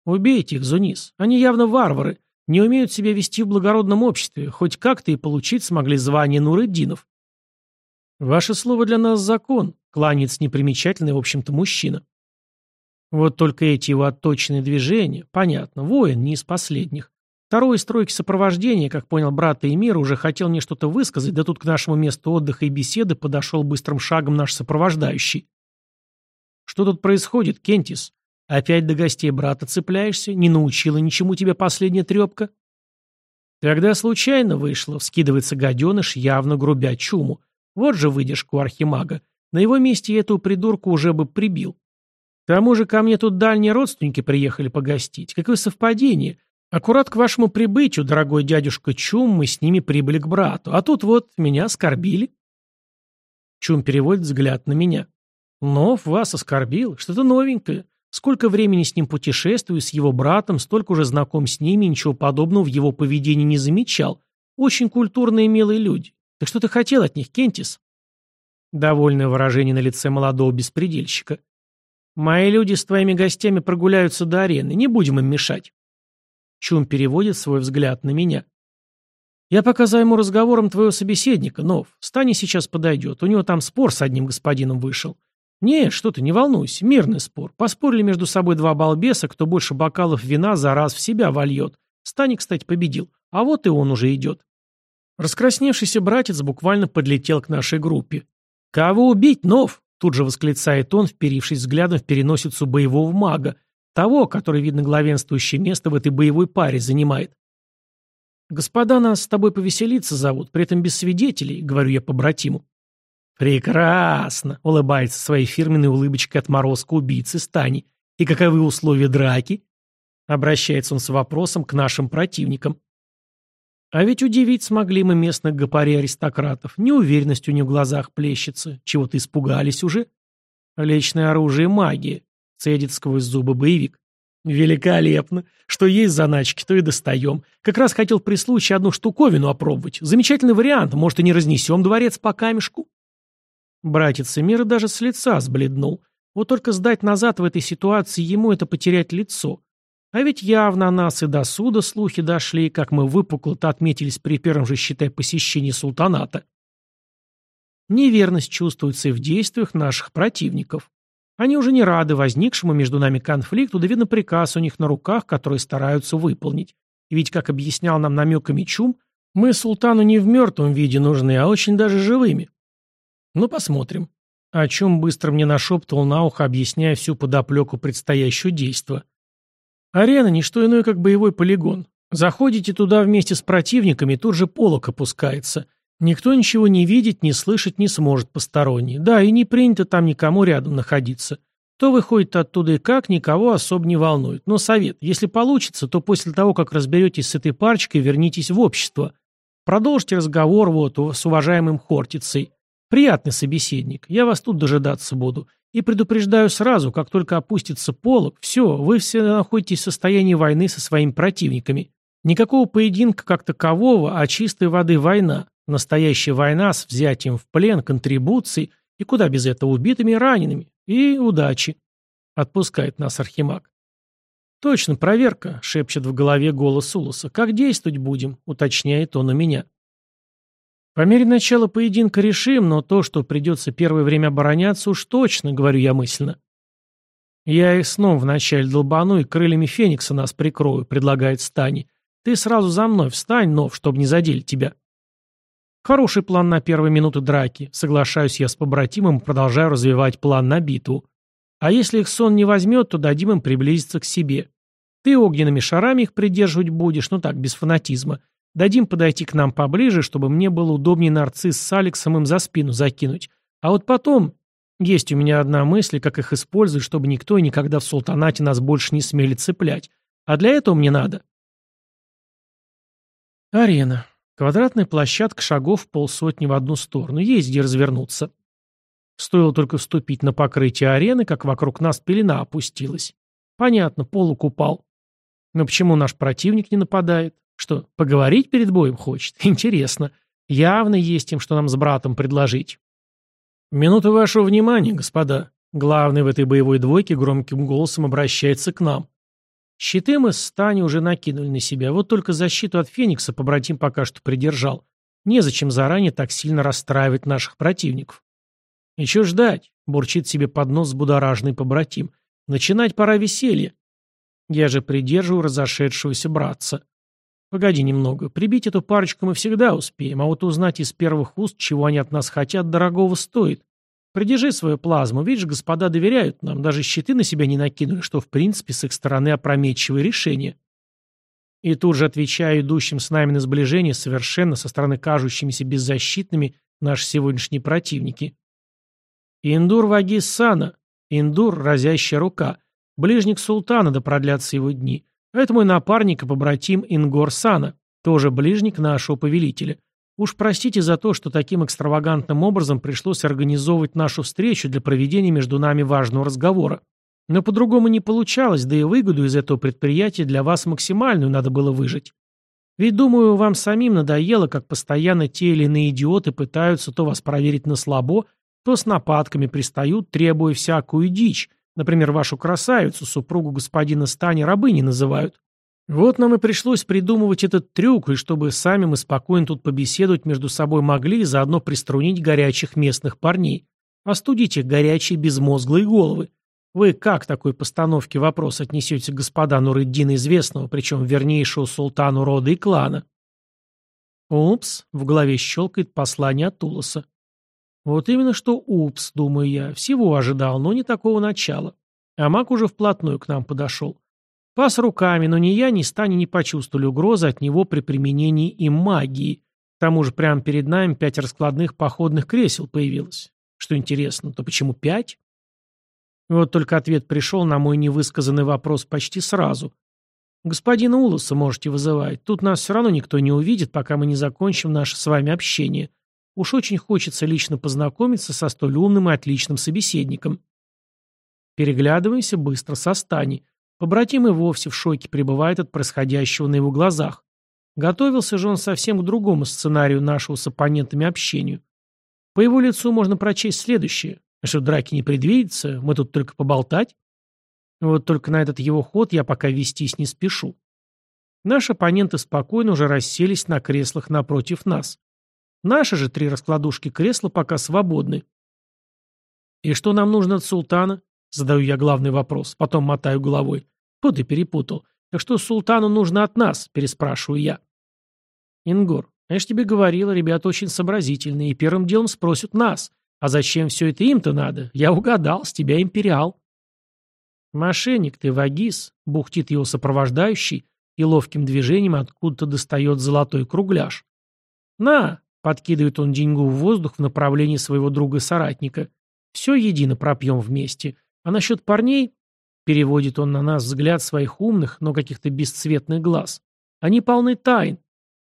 S1: Убейте их, Зунис. Они явно варвары, не умеют себя вести в благородном обществе, хоть как-то и получить смогли звание Нуреддинов. Ваше слово для нас закон, кланяется непримечательный, в общем-то, мужчина. Вот только эти его отточенные движения, понятно, воин не из последних. Второй из тройки сопровождения, как понял брат Эмир, уже хотел мне что-то высказать, да тут к нашему месту отдыха и беседы подошел быстрым шагом наш сопровождающий. «Что тут происходит, Кентис?» Опять до гостей брата цепляешься? Не научила ничему тебя последняя трепка? Тогда случайно вышло, вскидывается гаденыш, явно грубя чуму. Вот же выдержка у архимага. На его месте я эту придурку уже бы прибил. К тому же ко мне тут дальние родственники приехали погостить. Какое совпадение. Аккурат к вашему прибытию, дорогой дядюшка Чум, мы с ними прибыли к брату. А тут вот меня оскорбили. Чум переводит взгляд на меня. Нов вас оскорбил? Что-то новенькое. Сколько времени с ним путешествую, с его братом, столько уже знаком с ними, ничего подобного в его поведении не замечал. Очень культурные и милые люди. Так что ты хотел от них, Кентис?» Довольное выражение на лице молодого беспредельщика. «Мои люди с твоими гостями прогуляются до арены, не будем им мешать». Чум переводит свой взгляд на меня. «Я пока займу разговором твоего собеседника, Нов. Стани сейчас подойдет, у него там спор с одним господином вышел. «Не, что ты, не волнуйся, мирный спор. Поспорили между собой два балбеса, кто больше бокалов вина за раз в себя вольет. Стани, кстати, победил, а вот и он уже идет». Раскрасневшийся братец буквально подлетел к нашей группе. «Кого убить, Нов?» — тут же восклицает он, вперившись взглядом в переносицу боевого мага, того, который, видно, главенствующее место в этой боевой паре занимает. «Господа нас с тобой повеселиться зовут, при этом без свидетелей», — говорю я по-братиму. «Прекрасно!» — улыбается своей фирменной улыбочкой отморозка убийцы Стани. «И каковы условия драки?» Обращается он с вопросом к нашим противникам. А ведь удивить смогли мы местных гопарей-аристократов. Неуверенность у них в глазах плещется. Чего-то испугались уже. Личное оружие магии. Цедит сквозь зубы боевик. Великолепно. Что есть заначки, то и достаем. Как раз хотел при случае одну штуковину опробовать. Замечательный вариант. Может, и не разнесем дворец по камешку? Братец Эмир даже с лица сбледнул. Вот только сдать назад в этой ситуации ему это потерять лицо. А ведь явно нас и до суда слухи дошли, как мы выпукло-то отметились при первом же, считай, посещении султаната. Неверность чувствуется и в действиях наших противников. Они уже не рады возникшему между нами конфликту, да видно приказ у них на руках, который стараются выполнить. И ведь, как объяснял нам намеками Чум, мы султану не в мертвом виде нужны, а очень даже живыми. Ну, посмотрим. О чем быстро мне нашептывал на ухо, объясняя всю подоплеку предстоящего действа. Арена – не что иное, как боевой полигон. Заходите туда вместе с противниками, тут же полок опускается. Никто ничего не видеть, не слышать не сможет посторонний. Да, и не принято там никому рядом находиться. Кто выходит оттуда и как, никого особо не волнует. Но совет, если получится, то после того, как разберетесь с этой парочкой, вернитесь в общество. Продолжите разговор вот с уважаемым Хортицей. Приятный собеседник. Я вас тут дожидаться буду. И предупреждаю сразу, как только опустится полог, все, вы все находитесь в состоянии войны со своими противниками. Никакого поединка как такового, а чистой воды война. Настоящая война с взятием в плен, контрибуцией и куда без этого убитыми и ранеными. И удачи. Отпускает нас Архимаг. Точно, проверка, шепчет в голове голос Улуса. Как действовать будем? Уточняет он у меня. По мере начала поединка решим, но то, что придется первое время обороняться, уж точно, говорю я мысленно. Я их сном вначале долбану и крыльями Феникса нас прикрою, предлагает Стани. Ты сразу за мной встань, Нов, чтобы не задели тебя. Хороший план на первые минуты драки. Соглашаюсь я с побратимом и продолжаю развивать план на битву. А если их сон не возьмет, то дадим им приблизиться к себе. Ты огненными шарами их придерживать будешь, ну так, без фанатизма. Дадим подойти к нам поближе, чтобы мне было удобнее нарцисс с Алексом им за спину закинуть. А вот потом... Есть у меня одна мысль, как их использовать, чтобы никто и никогда в султанате нас больше не смели цеплять. А для этого мне надо... Арена. Квадратная площадка шагов полсотни в одну сторону. Есть где развернуться. Стоило только вступить на покрытие арены, как вокруг нас пелена опустилась. Понятно, полок упал. Но почему наш противник не нападает? Что, поговорить перед боем хочет? [laughs] Интересно. Явно есть им, что нам с братом предложить. Минута вашего внимания, господа. Главный в этой боевой двойке громким голосом обращается к нам. Щиты мы с Стани уже накинули на себя, вот только защиту от Феникса побратим пока что придержал. Незачем заранее так сильно расстраивать наших противников. Еще ждать, бурчит себе под нос будоражный побратим. Начинать пора веселье. Я же придерживаю разошедшегося братца. Погоди немного, прибить эту парочку мы всегда успеем, а вот узнать из первых уст, чего они от нас хотят, дорогого стоит. Придержи свою плазму, видишь, господа доверяют нам, даже щиты на себя не накинули, что в принципе с их стороны опрометчивое решение. И тут же отвечаю идущим с нами на сближение совершенно со стороны кажущимися беззащитными наши сегодняшние противники. Индур Вагис Сана, Индур, разящая рука, ближник султана, да продлятся его дни. Это мой напарник и побратим Ингор Сана, тоже ближник нашего повелителя. Уж простите за то, что таким экстравагантным образом пришлось организовывать нашу встречу для проведения между нами важного разговора. Но по-другому не получалось, да и выгоду из этого предприятия для вас максимальную надо было выжить. Ведь, думаю, вам самим надоело, как постоянно те или иные идиоты пытаются то вас проверить на слабо, то с нападками пристают, требуя всякую дичь. Например, вашу красавицу, супругу господина Стани, рабыни называют. Вот нам и пришлось придумывать этот трюк, и чтобы сами мы спокойно тут побеседовать между собой могли и заодно приструнить горячих местных парней. Остудить их горячие безмозглые головы. Вы как такой постановке вопрос отнесете господа Нурыддина известного, причем вернейшего султану рода и клана? Упс, в голове щелкает послание от Тулоса. Вот именно что упс, думаю я, всего ожидал, но не такого начала. А маг уже вплотную к нам подошел. Пас руками, но ни я, ни Стани не почувствовали угрозы от него при применении им магии. К тому же прямо перед нами пять раскладных походных кресел появилось. Что интересно, то почему пять? Вот только ответ пришел на мой невысказанный вопрос почти сразу. Господина Улоса можете вызывать. Тут нас все равно никто не увидит, пока мы не закончим наше с вами общение. Уж очень хочется лично познакомиться со столь умным и отличным собеседником. Переглядываемся быстро со Стани. Побратим и вовсе в шоке пребывает от происходящего на его глазах. Готовился же он совсем к другому сценарию нашего с оппонентами общению. По его лицу можно прочесть следующее. Что, драки не предвидится? Мы тут только поболтать? Вот только на этот его ход я пока вестись не спешу. Наши оппоненты спокойно уже расселись на креслах напротив нас. Наши же три раскладушки кресла пока свободны. «И что нам нужно от султана?» Задаю я главный вопрос, потом мотаю головой. «Что ты перепутал? Так что султану нужно от нас?» Переспрашиваю я. «Ингор, я же тебе говорила, ребята очень сообразительные, и первым делом спросят нас. А зачем все это им-то надо? Я угадал, с тебя империал». «Мошенник ты, Вагис», — бухтит его сопровождающий, и ловким движением откуда-то достает золотой кругляш. «На!» — подкидывает он деньгу в воздух в направлении своего друга-соратника. «Все едино пропьем вместе. А насчет парней...» — переводит он на нас взгляд своих умных, но каких-то бесцветных глаз. «Они полны тайн.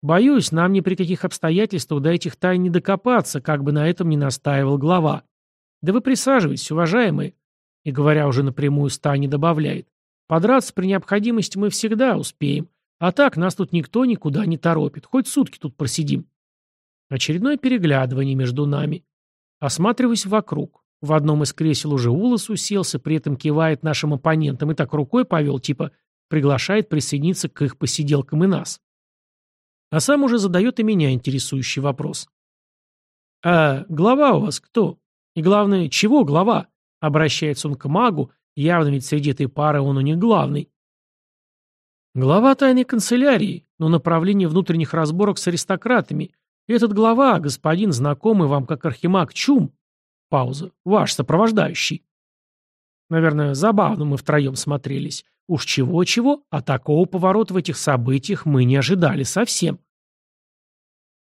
S1: Боюсь, нам ни при каких обстоятельствах до этих тайн не докопаться, как бы на этом не настаивал глава. Да вы присаживайтесь, уважаемые». И говоря уже напрямую, Стани добавляет. Подраться при необходимости мы всегда успеем. А так нас тут никто никуда не торопит. Хоть сутки тут просидим. Очередное переглядывание между нами. Осматриваюсь вокруг. В одном из кресел уже Улас уселся, при этом кивает нашим оппонентам и так рукой повел, типа приглашает присоединиться к их посиделкам и нас. А сам уже задает и меня интересующий вопрос. «А глава у вас кто? И главное, чего глава?» Обращается он к магу, Явно ведь среди этой пары он у них главный. Глава тайной канцелярии, но направление внутренних разборок с аристократами. Этот глава, господин, знакомый вам как архимаг Чум. Пауза. Ваш сопровождающий. Наверное, забавно мы втроем смотрелись. Уж чего-чего, а такого поворота в этих событиях мы не ожидали совсем.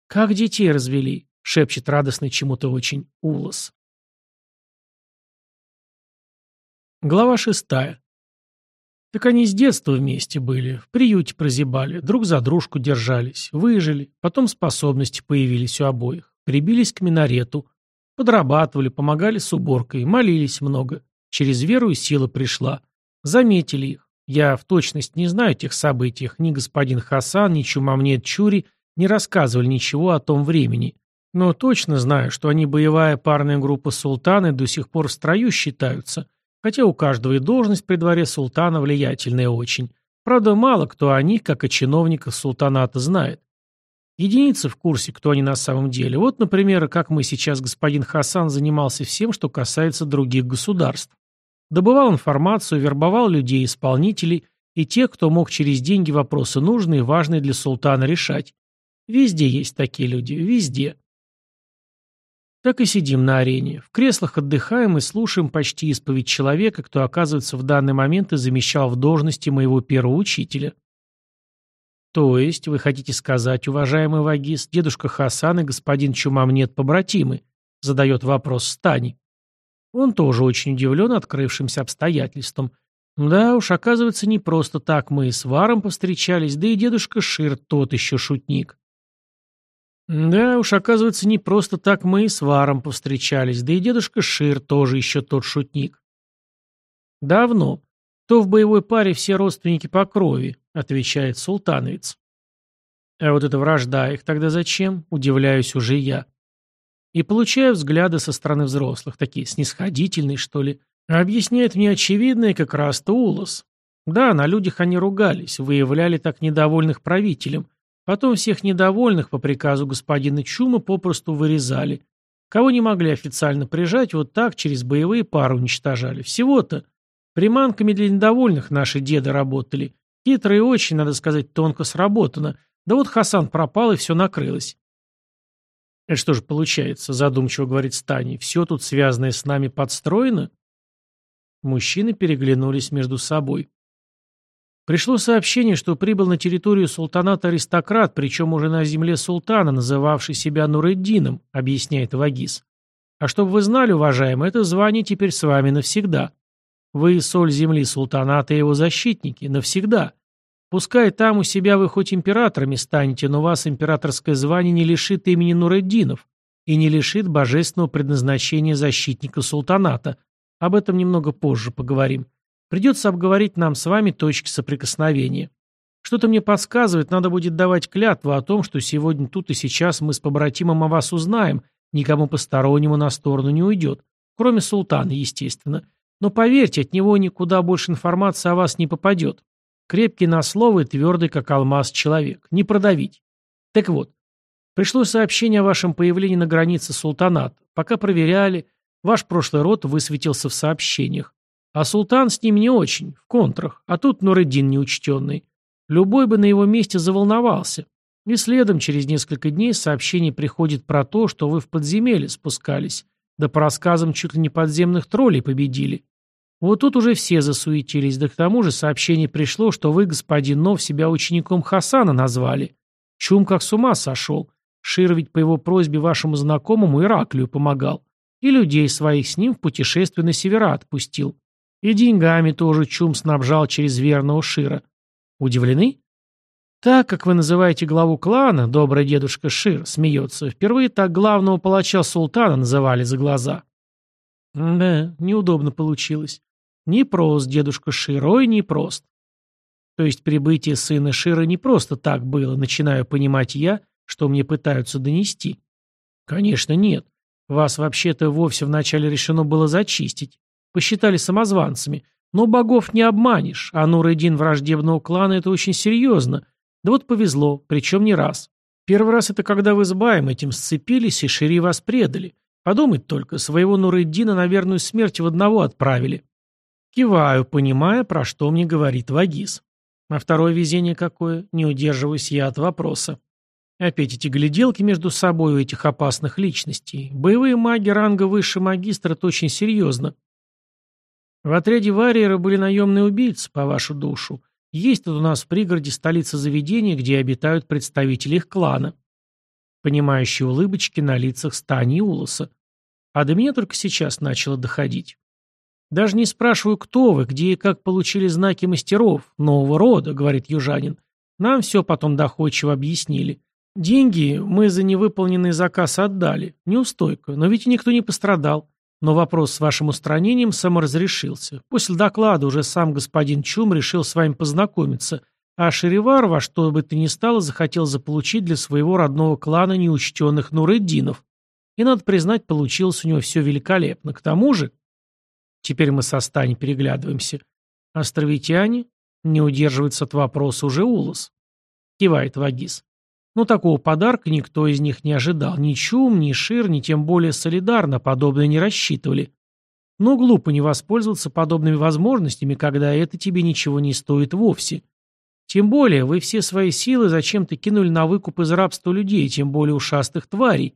S1: «Как детей развели», — шепчет радостный чему-то очень Улас. Глава шестая. Так они с детства вместе были, в приюте прозябали, друг за дружку держались, выжили, потом способности появились у обоих, прибились к минарету, подрабатывали, помогали с уборкой, молились много. Через веру и сила пришла. Заметили их. Я в точность не знаю тех событиях, ни господин Хасан, ни Чумамнет Чури не рассказывали ничего о том времени. Но точно знаю, что они боевая парная группа султаны до сих пор в строю считаются – Хотя у каждого и должность при дворе султана влиятельная очень. Правда, мало кто о них, как о чиновниках султаната, знает. Единицы в курсе, кто они на самом деле. Вот, например, как мы сейчас, господин Хасан, занимался всем, что касается других государств. Добывал информацию, вербовал людей, исполнителей и тех, кто мог через деньги вопросы нужные и важные для султана решать. Везде есть такие люди, везде. Так и сидим на арене. В креслах отдыхаем и слушаем почти исповедь человека, кто, оказывается, в данный момент и замещал в должности моего первого учителя. То есть, вы хотите сказать, уважаемый Вагис, дедушка Хасан и господин Чумамнет побратимы? Задает вопрос Стани. Он тоже очень удивлен открывшимся обстоятельством. Да уж, оказывается, не просто так мы и с Варом повстречались, да и дедушка Шир тот еще шутник. Да уж, оказывается, не просто так мы и с Варом повстречались, да и дедушка Шир тоже еще тот шутник. Давно. То в боевой паре все родственники по крови, отвечает султановец. А вот эта вражда их тогда зачем? Удивляюсь уже я. И получаю взгляды со стороны взрослых, такие снисходительные, что ли. Объясняет мне очевидное как раз-то Улос. Да, на людях они ругались, выявляли так недовольных правителем – Потом всех недовольных по приказу господина Чума попросту вырезали. Кого не могли официально прижать, вот так через боевые пары уничтожали. Всего-то. Приманками для недовольных наши деды работали. Хитро и очень, надо сказать, тонко сработано. Да вот Хасан пропал, и все накрылось. Это что же получается, задумчиво говорит Стани, все тут связанное с нами подстроено? Мужчины переглянулись между собой. Пришло сообщение, что прибыл на территорию султаната аристократ, причем уже на земле султана, называвший себя Нуреддином, объясняет Вагис. А чтобы вы знали, уважаемые, это звание теперь с вами навсегда. Вы соль земли султаната и его защитники, навсегда. Пускай там у себя вы хоть императорами станете, но вас императорское звание не лишит имени Нуреддинов и не лишит божественного предназначения защитника султаната. Об этом немного позже поговорим. Придется обговорить нам с вами точки соприкосновения. Что-то мне подсказывает, надо будет давать клятву о том, что сегодня тут и сейчас мы с побратимом о вас узнаем, никому постороннему на сторону не уйдет. Кроме султана, естественно. Но поверьте, от него никуда больше информации о вас не попадет. Крепкий на слово и твердый, как алмаз, человек. Не продавить. Так вот, пришло сообщение о вашем появлении на границе султаната. Пока проверяли, ваш прошлый род высветился в сообщениях. А султан с ним не очень, в контрах, а тут Нуреддин неучтенный. Любой бы на его месте заволновался. И следом через несколько дней сообщение приходит про то, что вы в подземелье спускались, да по рассказам чуть ли не подземных троллей победили. Вот тут уже все засуетились, да к тому же сообщение пришло, что вы, господин Нов, себя учеником Хасана назвали. Чум как с ума сошел. Шир ведь по его просьбе вашему знакомому Ираклию помогал. И людей своих с ним в путешествие на севера отпустил. И деньгами тоже Чум снабжал через верного Шира. Удивлены? Так, как вы называете главу клана, добрый дедушка Шир, смеется, впервые так главного палача султана называли за глаза. Да, неудобно получилось. Непрост, дедушка Шир, ой, непрост. То есть прибытие сына Шира не просто так было, начинаю понимать я, что мне пытаются донести. Конечно, нет. Вас вообще-то вовсе вначале решено было зачистить. Посчитали самозванцами. Но богов не обманешь, а Нур-Эдин враждебного клана – это очень серьезно. Да вот повезло, причем не раз. Первый раз это когда вы с Баем этим сцепились и Шири вас предали. Подумать только, своего Нур-Эдина на верную смерть в одного отправили. Киваю, понимая, про что мне говорит Вагис. А второе везение какое? Не удерживаюсь я от вопроса. Опять эти гляделки между собой у этих опасных личностей. Боевые маги ранга выше магистра – это очень серьезно. В отряде Варьера были наемные убийцы, по вашу душу. Есть тут у нас в пригороде столица заведения, где обитают представители их клана. Понимающие улыбочки на лицах Стани и Улоса. А до меня только сейчас начало доходить. Даже не спрашиваю, кто вы, где и как получили знаки мастеров, нового рода, говорит южанин. Нам все потом доходчиво объяснили. Деньги мы за невыполненный заказ отдали. Неустойка, но ведь никто не пострадал. Но вопрос с вашим устранением саморазрешился. После доклада уже сам господин Чум решил с вами познакомиться, а Шеривар во что бы то ни стало захотел заполучить для своего родного клана неучтенных Нуреддинов. И, надо признать, получилось у него все великолепно. К тому же... Теперь мы со Стани переглядываемся. Островитяне? Не удерживается от вопроса уже Улас. Кивает Вагис. Но такого подарка никто из них не ожидал. Ни Чум, ни Шир, ни тем более солидарно подобное не рассчитывали. Но глупо не воспользоваться подобными возможностями, когда это тебе ничего не стоит вовсе. Тем более, вы все свои силы зачем-то кинули на выкуп из рабства людей, тем более ушастых тварей.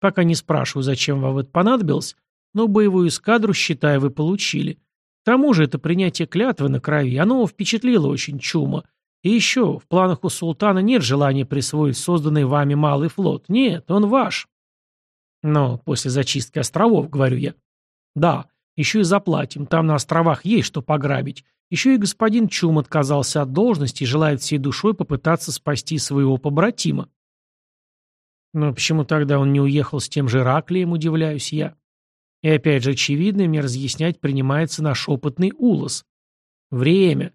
S1: Пока не спрашиваю, зачем вам это понадобилось, но боевую эскадру, считаю, вы получили. К тому же это принятие клятвы на крови, оно впечатлило очень чума, и еще, в планах у султана нет желания присвоить созданный вами малый флот. Нет, он ваш. Но после зачистки островов, говорю я. Да, еще и заплатим. Там на островах есть что пограбить. Еще и господин Чум отказался от должности и желает всей душой попытаться спасти своего побратима. Но почему тогда он не уехал с тем же Раклием, удивляюсь я. И опять же, очевидно, мне разъяснять принимается наш опытный улос. Время.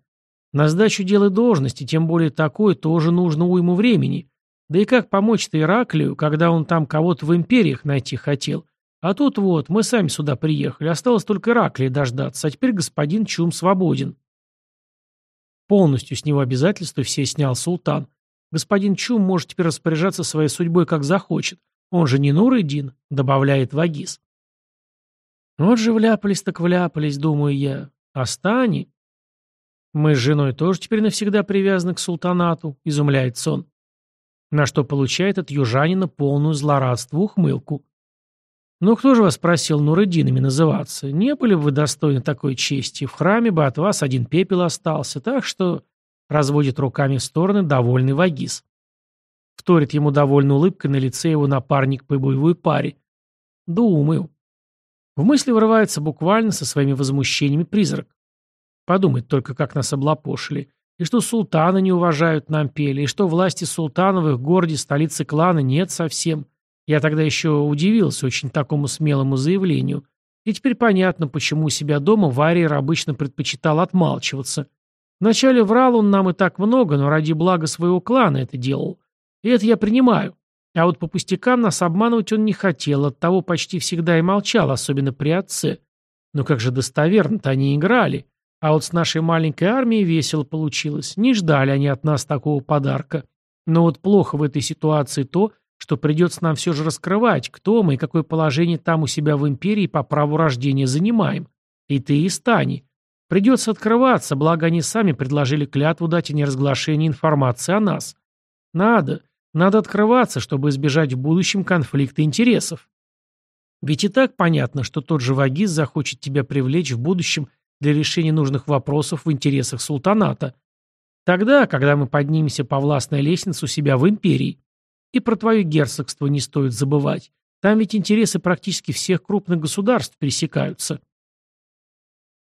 S1: На сдачу дела должности, тем более такой, тоже нужно уйму времени. Да и как помочь-то Ираклию, когда он там кого-то в империях найти хотел? А тут вот, мы сами сюда приехали, осталось только Ираклия дождаться, а теперь господин Чум свободен. Полностью с него обязательства все снял султан. Господин Чум может теперь распоряжаться своей судьбой как захочет. Он же не Нур-Эдин, добавляет Вагис. Вот же вляпались так вляпались, думаю я. А Стани... «Мы с женой тоже теперь навсегда привязаны к султанату», — изумляется он. На что получает от южанина полную злорадство ухмылку. «Ну кто же вас просил Нуреддинами называться? Не были бы вы достойны такой чести. В храме бы от вас один пепел остался, так что...» Разводит руками в стороны довольный Вагис. Вторит ему довольной улыбкой на лице его напарник по боевой паре. «Думаю». В мысли врывается буквально со своими возмущениями призрак. Подумать только, как нас облапошили. И что султана не уважают нам пели, и что власти султана в городе, столице клана, нет совсем. Я тогда еще удивился очень такому смелому заявлению. И теперь понятно, почему у себя дома Варьер обычно предпочитал отмалчиваться. Вначале врал он нам и так много, но ради блага своего клана это делал. И это я принимаю. А вот по пустякам нас обманывать он не хотел, оттого почти всегда и молчал, особенно при отце. Но как же достоверно-то они играли. А вот с нашей маленькой армией весело получилось. Не ждали они от нас такого подарка. Но вот плохо в этой ситуации то, что придется нам все же раскрывать, кто мы и какое положение там у себя в империи по праву рождения занимаем. И ты, и Стани. Придется открываться, благо они сами предложили клятву дать о неразглашении информации о нас. Надо, надо открываться, чтобы избежать в будущем конфликта интересов. Ведь и так понятно, что тот же Вагиз захочет тебя привлечь в будущем для решения нужных вопросов в интересах султаната. Тогда, когда мы поднимемся по властной лестнице у себя в империи. И про твое герцогство не стоит забывать. Там ведь интересы практически всех крупных государств пересекаются.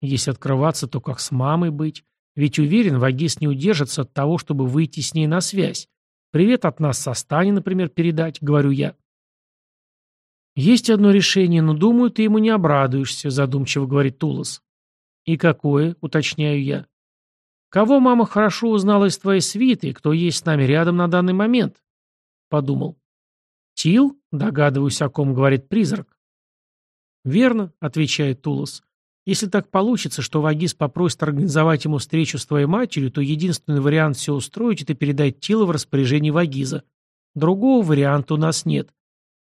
S1: Если открываться, то как с мамой быть? Ведь уверен, Вагис не удержится от того, чтобы выйти с ней на связь. Привет от нас со Стани, например, передать, говорю я. Есть одно решение, но, думаю, ты ему не обрадуешься, задумчиво говорит Тулос. И какое, уточняю я. Кого мама хорошо узнала из твоей свиты, кто есть с нами рядом на данный момент? Подумал. Тил? Догадываюсь, о ком говорит призрак. Верно, отвечает Тулос. Если так получится, что Вагис попросит организовать ему встречу с твоей матерью, то единственный вариант все устроить – это передать Тила в распоряжение Вагиза. Другого варианта у нас нет.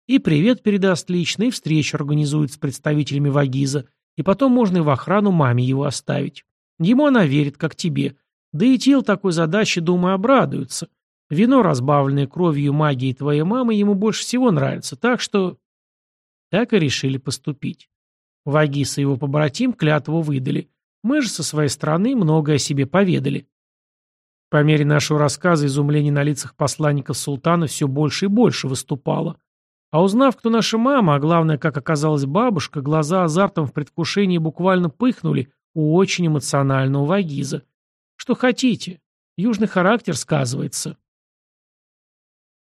S1: И привет передаст лично, и встречу организует с представителями Вагиза, и потом можно и в охрану маме его оставить. Ему она верит, как тебе. Да и Тил такой задачи, думаю, обрадуется. Вино, разбавленное кровью и магией твоей мамы, ему больше всего нравится, так что... Так и решили поступить. Вагис и его побратим клятву выдали. Мы же со своей стороны многое о себе поведали. По мере нашего рассказа изумление на лицах посланников султана все больше и больше выступало. А узнав, кто наша мама, а главное, как оказалась бабушка, глаза азартом в предвкушении буквально пыхнули у очень эмоционального Вагиза. Что хотите, южный характер сказывается.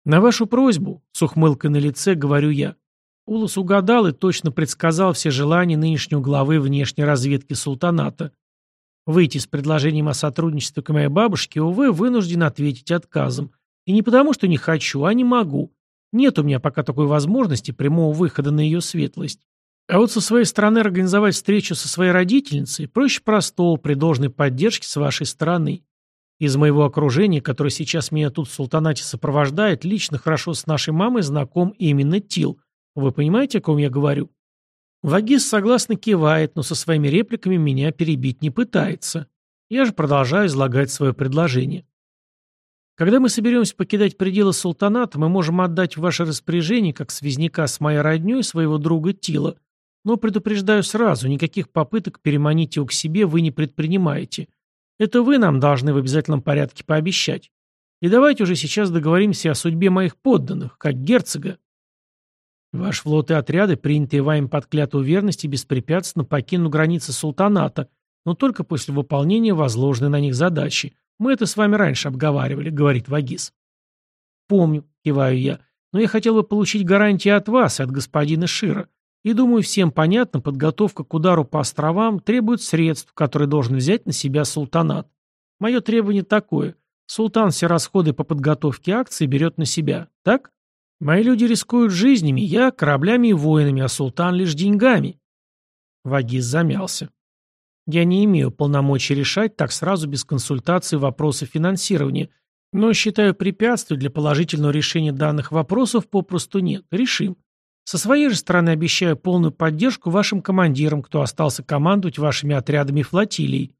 S1: На вашу просьбу, с ухмылкой на лице, говорю я, Улус угадал и точно предсказал все желания нынешнего главы внешней разведки султаната. Выйти с предложением о сотрудничестве к моей бабушке, увы, вынужден ответить отказом. И не потому, что не хочу, а не могу. Нет у меня пока такой возможности прямого выхода на ее светлость. А вот со своей стороны организовать встречу со своей родительницей проще простого при должной поддержке с вашей стороны. Из моего окружения, которое сейчас меня тут в султанате сопровождает, лично хорошо с нашей мамой знаком именно Тил, вы понимаете, о ком я говорю? Вагис согласно кивает, но со своими репликами меня перебить не пытается. Я же продолжаю излагать свое предложение. Когда мы соберемся покидать пределы султаната, мы можем отдать в ваше распоряжение, как связняка с моей роднёй, своего друга Тила. Но предупреждаю сразу, никаких попыток переманить его к себе вы не предпринимаете. Это вы нам должны в обязательном порядке пообещать. И давайте уже сейчас договоримся о судьбе моих подданных, как герцога, Ваш флот и отряды, принятые вами под клятву верности, беспрепятственно покинут границы султаната, но только после выполнения возложенной на них задачи. Мы это с вами раньше обговаривали, говорит Вагис. Помню, киваю я, но я хотел бы получить гарантии от вас и от господина Шира. И думаю, всем понятно, подготовка к удару по островам требует средств, которые должен взять на себя султанат. Мое требование такое. Султан все расходы по подготовке акций берет на себя, так? Мои люди рискуют жизнями, я кораблями и воинами, а султан лишь деньгами. Вагиз замялся. Я не имею полномочий решать так сразу без консультации вопросы финансирования, но считаю препятствий для положительного решения данных вопросов попросту нет. Решим. Со своей же стороны обещаю полную поддержку вашим командирам, кто остался командовать вашими отрядами флотилии.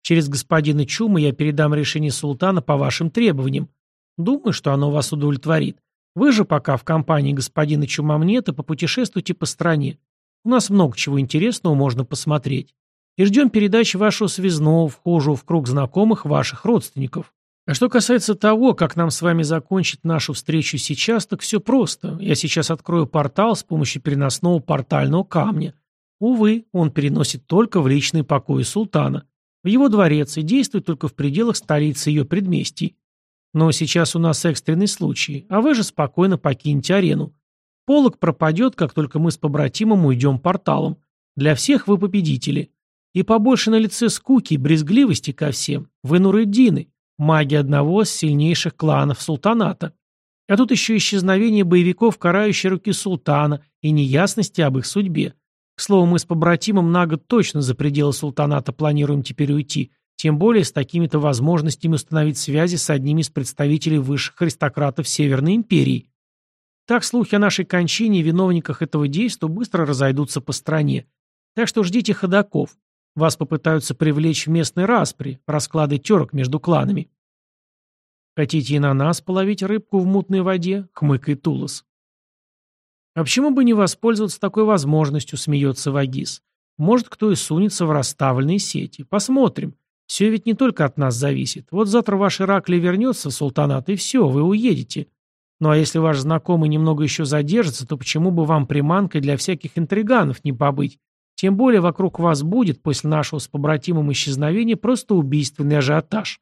S1: Через господина Чума я передам решение султана по вашим требованиям. Думаю, что оно вас удовлетворит. Вы же пока в компании господина Чумамнета попутешествуйте по стране. У нас много чего интересного можно посмотреть. И ждем передачи вашего связного, вхожего в круг знакомых ваших родственников. А что касается того, как нам с вами закончить нашу встречу сейчас, так все просто. Я сейчас открою портал с помощью переносного портального камня. Увы, он переносит только в личные покои султана, в его дворец и действует только в пределах столицы ее предместий. Но сейчас у нас экстренный случай, а вы же спокойно покиньте арену. Полок пропадет, как только мы с побратимом уйдем порталом. Для всех вы победители. И побольше на лице скуки и брезгливости ко всем. Вы Нурыддины, маги одного из сильнейших кланов султаната. А тут еще исчезновение боевиков карающей руки султана и неясности об их судьбе. К слову, мы с побратимом на год точно за пределы султаната планируем теперь уйти, тем более с такими-то возможностями установить связи с одними из представителей высших аристократов Северной империи. Так слухи о нашей кончине и виновниках этого действия быстро разойдутся по стране. Так что ждите ходаков. Вас попытаются привлечь в местной распри, расклады терок между кланами. «Хотите и на нас половить рыбку в мутной воде?» — хмыкает Тулос. «А почему бы не воспользоваться такой возможностью?» — смеется Вагис. «Может, кто и сунется в расставленные сети. Посмотрим. Все ведь не только от нас зависит. Вот завтра ваш Иракли вернется в султанат, и все, вы уедете. Ну а если ваш знакомый немного еще задержится, то почему бы вам приманкой для всяких интриганов не побыть? Тем более вокруг вас будет после нашего с побратимом исчезновения просто убийственный ажиотаж.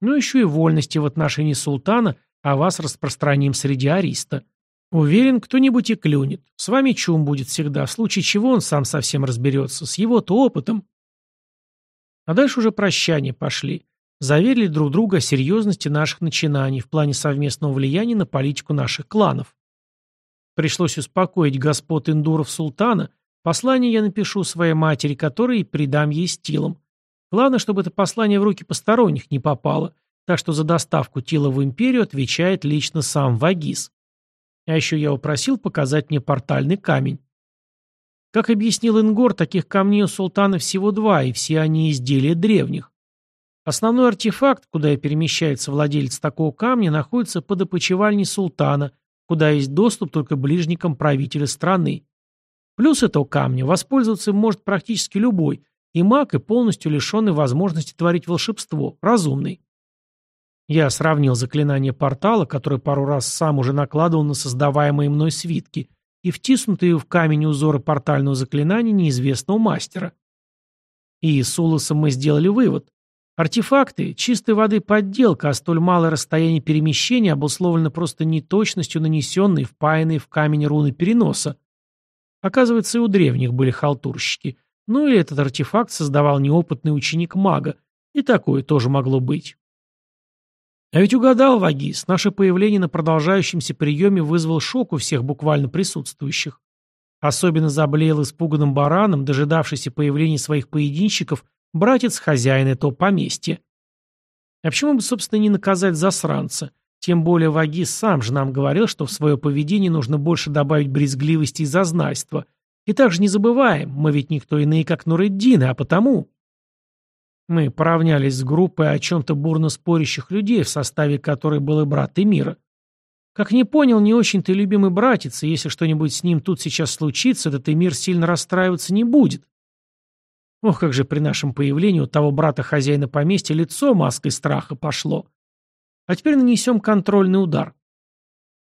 S1: Ну еще и вольности в отношении султана, а вас распространим среди ариста. Уверен, кто-нибудь и клюнет. С вами чум будет всегда, в случае чего он сам совсем разберется, с его-то опытом. А дальше уже прощания пошли. Заверили друг друга о серьезности наших начинаний в плане совместного влияния на политику наших кланов. Пришлось успокоить господ индуров султана, послание я напишу своей матери, которой и придам ей стилом. Главное, чтобы это послание в руки посторонних не попало, так что за доставку тела в империю отвечает лично сам Вагис. А еще я упросил показать мне портальный камень. Как объяснил Ингор, таких камней у султана всего два, и все они изделия древних. Основной артефакт, куда и перемещается владелец такого камня, находится под опочивальней султана, куда есть доступ только ближникам правителя страны. Плюс этого камня воспользоваться может практически любой, и маг, и полностью лишенный возможности творить волшебство, разумный. Я сравнил заклинание портала, которое пару раз сам уже накладывал на создаваемые мной свитки, и втиснутые в камень узоры портального заклинания неизвестного мастера. И с Улосом мы сделали вывод. Артефакты – чистой воды подделка, а столь малое расстояние перемещения обусловлено просто неточностью нанесенной, впаянной в камень руны переноса. Оказывается, и у древних были халтурщики – ну или этот артефакт создавал неопытный ученик мага. И такое тоже могло быть. А ведь угадал Вагис, наше появление на продолжающемся приеме вызвал шок у всех буквально присутствующих. Особенно заблеял испуганным бараном, дожидавшийся появления своих поединщиков, братец хозяина этого поместья. А почему бы, собственно, не наказать засранца? Тем более Вагис сам же нам говорил, что в свое поведение нужно больше добавить брезгливости и зазнайства – и также не забываем, мы ведь никто иные, как Нуреддины, а потому... Мы поравнялись с группой о чем-то бурно спорящих людей, в составе которой был и брат Эмира. Как не понял, не очень-то любимый братец, и если что-нибудь с ним тут сейчас случится, этот Эмир сильно расстраиваться не будет. Ох, как же при нашем появлении у того брата-хозяина поместья лицо маской страха пошло. А теперь нанесем контрольный удар.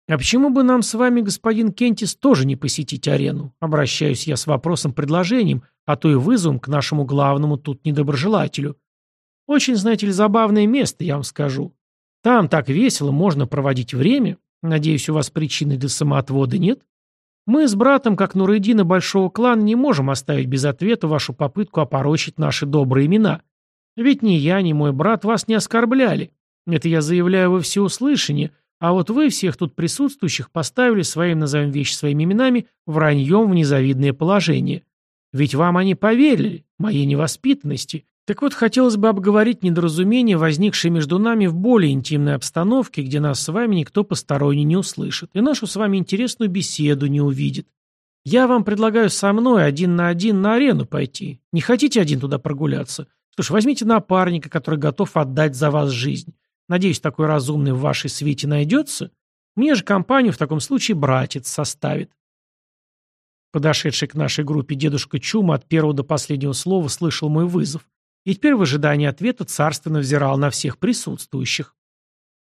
S1: «А почему бы нам с вами, господин Кентис, тоже не посетить арену?» Обращаюсь я с вопросом-предложением, а то и вызовом к нашему главному тут недоброжелателю. Очень, знаете ли, забавное место, я вам скажу. Там так весело можно проводить время. Надеюсь, у вас причины для самоотвода нет? Мы с братом, как Нурыдина большого клана, не можем оставить без ответа вашу попытку опорочить наши добрые имена. Ведь ни я, ни мой брат вас не оскорбляли. Это я заявляю во всеуслышание, а вот вы всех тут присутствующих поставили своим, назовем вещи своими именами, враньем в незавидное положение. Ведь вам они поверили, моей невоспитанности. Так вот, хотелось бы обговорить недоразумение, возникшее между нами в более интимной обстановке, где нас с вами никто посторонний не услышит, и нашу с вами интересную беседу не увидит. Я вам предлагаю со мной один на один на арену пойти. Не хотите один туда прогуляться? Что ж, возьмите напарника, который готов отдать за вас жизнь. Надеюсь, такой разумный в вашей свете найдется? Мне же компанию в таком случае братец составит. Подошедший к нашей группе дедушка Чума от первого до последнего слова слышал мой вызов, и теперь в ожидании ответа царственно взирал на всех присутствующих.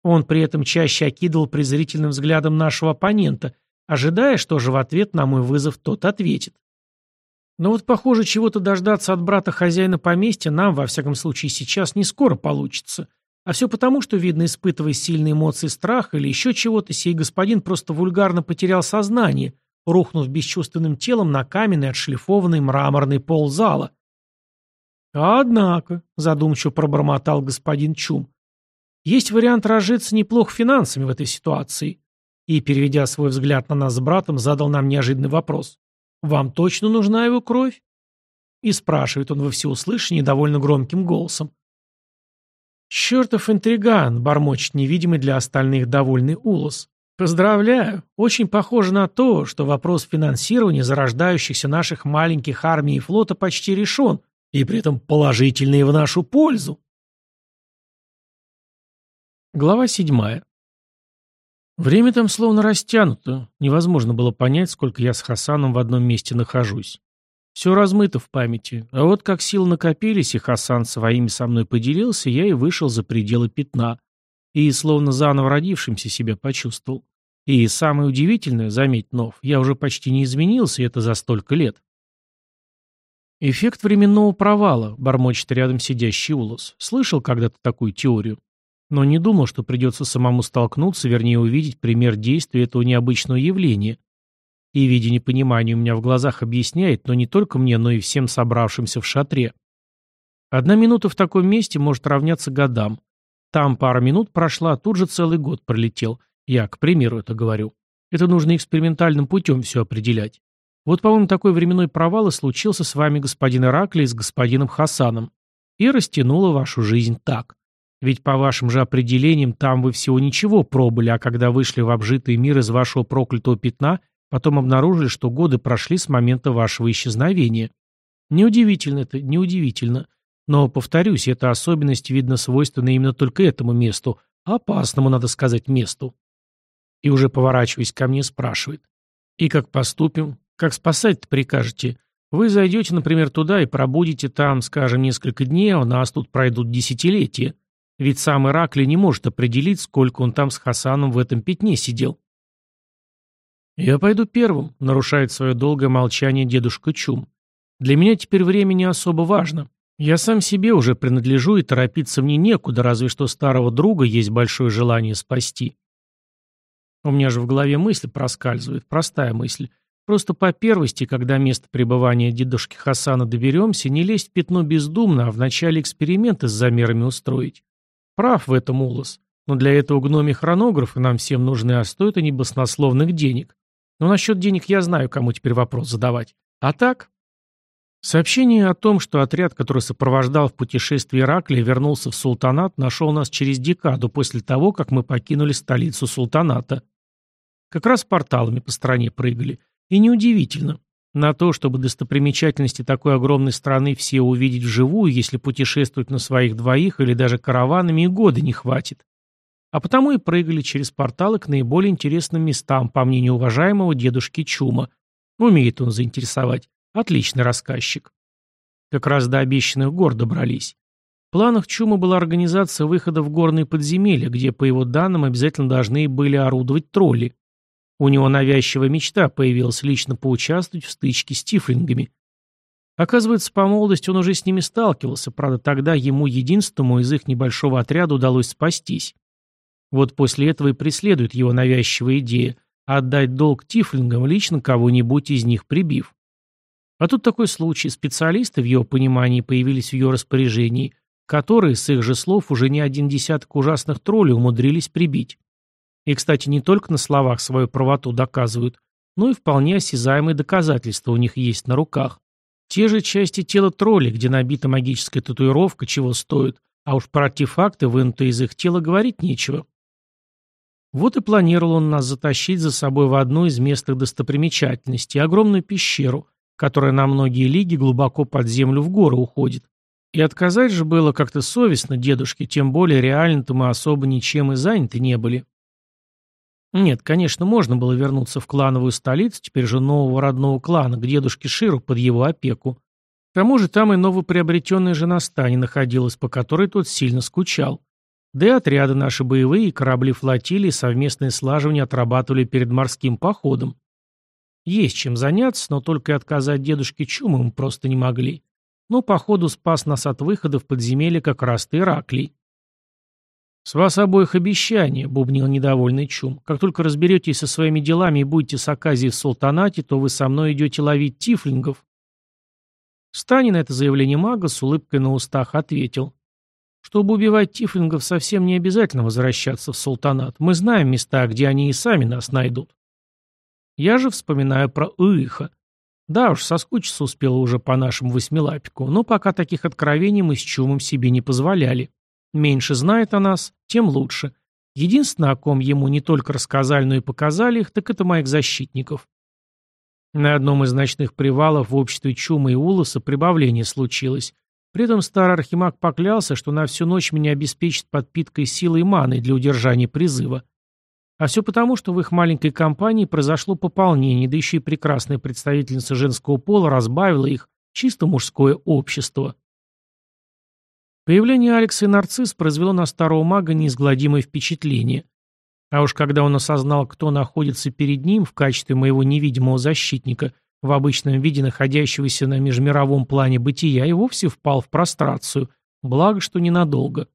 S1: Он при этом чаще окидывал презрительным взглядом нашего оппонента, ожидая, что же в ответ на мой вызов тот ответит. Но вот, похоже, чего-то дождаться от брата хозяина поместья нам, во всяком случае, сейчас не скоро получится, а все потому, что, видно, испытывая сильные эмоции страха или еще чего-то, сей господин просто вульгарно потерял сознание, рухнув бесчувственным телом на каменный отшлифованный мраморный пол зала. «Однако», — задумчиво пробормотал господин Чум, — «есть вариант разжиться неплохо финансами в этой ситуации. и, переведя свой взгляд на нас с братом, задал нам неожиданный вопрос. «Вам точно нужна его кровь?» И спрашивает он во всеуслышание довольно громким голосом. «Чертов интриган!» — бормочет невидимый для остальных довольный Улос. «Поздравляю! Очень похоже на то, что вопрос финансирования зарождающихся наших маленьких армий и флота почти решен, и при этом положительный в нашу пользу». Глава седьмая. Время там словно растянуто. Невозможно было понять, сколько я с Хасаном в одном месте нахожусь. Все размыто в памяти. А вот как силы накопились, и Хасан своими со мной поделился, я и вышел за пределы пятна. И словно заново родившимся себя почувствовал. И самое удивительное, заметь, Нов, я уже почти не изменился, и это за столько лет. Эффект временного провала, бормочет рядом сидящий Улос. Слышал когда-то такую теорию? Но не думал, что придется самому столкнуться, вернее увидеть пример действия этого необычного явления. И, видя непонимание у меня в глазах, объясняет, но не только мне, но и всем собравшимся в шатре. Одна минута в таком месте может равняться годам. Там пара минут прошла, тут же целый год пролетел. Я, к примеру, это говорю. Это нужно экспериментальным путем все определять. Вот, по-моему, такой временной провал и случился с вами, господин Ираклий, с господином Хасаном. И растянуло вашу жизнь так. Ведь по вашим же определениям там вы всего ничего пробыли, а когда вышли в обжитый мир из вашего проклятого пятна, Потом обнаружили, что годы прошли с момента вашего исчезновения. Неудивительно это, неудивительно. Но, повторюсь, эта особенность, видно, свойственна именно только этому месту, опасному, надо сказать, месту. И уже поворачиваясь ко мне, спрашивает. И как поступим? Как спасать-то прикажете? Вы зайдете, например, туда и пробудете там, скажем, несколько дней, а у нас тут пройдут десятилетия. Ведь сам Иракли не может определить, сколько он там с Хасаном в этом пятне сидел. «Я пойду первым», — нарушает свое долгое молчание дедушка Чум. «Для меня теперь время не особо важно. Я сам себе уже принадлежу, и торопиться мне некуда, разве что старого друга есть большое желание спасти». У меня же в голове мысль проскальзывает, простая мысль. Просто по первости, когда место пребывания дедушки Хасана доберемся, не лезть в пятно бездумно, а вначале эксперименты с замерами устроить. Прав в этом Улос. Но для этого гноми хронографы нам всем нужны, а стоят они баснословных денег. Но насчет денег я знаю, кому теперь вопрос задавать. А так? Сообщение о том, что отряд, который сопровождал в путешествии Ираклия, вернулся в султанат, нашел нас через декаду после того, как мы покинули столицу султаната. Как раз порталами по стране прыгали. И неудивительно. На то, чтобы достопримечательности такой огромной страны все увидеть вживую, если путешествовать на своих двоих или даже караванами, и года не хватит а потому и прыгали через порталы к наиболее интересным местам, по мнению уважаемого дедушки Чума. Умеет он заинтересовать. Отличный рассказчик. Как раз до обещанных гор добрались. В планах Чума была организация выхода в горные подземелья, где, по его данным, обязательно должны были орудовать тролли. У него навязчивая мечта появилась лично поучаствовать в стычке с тифлингами. Оказывается, по молодости он уже с ними сталкивался, правда, тогда ему единственному из их небольшого отряда удалось спастись. Вот после этого и преследует его навязчивая идея отдать долг тифлингам, лично кого-нибудь из них прибив. А тут такой случай. Специалисты в его понимании появились в ее распоряжении, которые, с их же слов, уже не один десяток ужасных троллей умудрились прибить. И, кстати, не только на словах свою правоту доказывают, но и вполне осязаемые доказательства у них есть на руках. Те же части тела троллей, где набита магическая татуировка, чего стоит, а уж про артефакты, вынутые из их тела, говорить нечего. Вот и планировал он нас затащить за собой в одну из местных достопримечательностей, огромную пещеру, которая на многие лиги глубоко под землю в горы уходит. И отказать же было как-то совестно дедушке, тем более реально-то мы особо ничем и заняты не были. Нет, конечно, можно было вернуться в клановую столицу, теперь же нового родного клана, к дедушке Ширу под его опеку. К тому же там и новоприобретенная жена Стани находилась, по которой тот сильно скучал. Да и отряды наши боевые, корабли флотилии совместное слаживание отрабатывали перед морским походом. Есть чем заняться, но только и отказать дедушке Чуму мы просто не могли. Но походу спас нас от выхода в подземелье как раз-то Ираклий. «С вас обоих обещание», — бубнил недовольный Чум. «Как только разберетесь со своими делами и будете с Аказией в султанате, то вы со мной идете ловить тифлингов». Стани на это заявление мага с улыбкой на устах ответил. Чтобы убивать тифлингов, совсем не обязательно возвращаться в султанат. Мы знаем места, где они и сами нас найдут. Я же вспоминаю про Уиха. Да уж, соскучиться успела уже по нашему восьмилапику, но пока таких откровений мы с Чумом себе не позволяли. Меньше знает о нас, тем лучше. Единственное, о ком ему не только рассказали, но и показали их, так это моих защитников. На одном из ночных привалов в обществе Чума и Улоса прибавление случилось. При этом старый архимаг поклялся, что на всю ночь меня обеспечит подпиткой силой маны для удержания призыва. А все потому, что в их маленькой компании произошло пополнение, да еще и прекрасная представительница женского пола разбавила их чисто мужское общество. Появление Алекса и Нарцисс произвело на старого мага неизгладимое впечатление. А уж когда он осознал, кто находится перед ним в качестве моего невидимого защитника – в обычном виде находящегося на межмировом плане бытия, и вовсе впал в прострацию, благо, что ненадолго.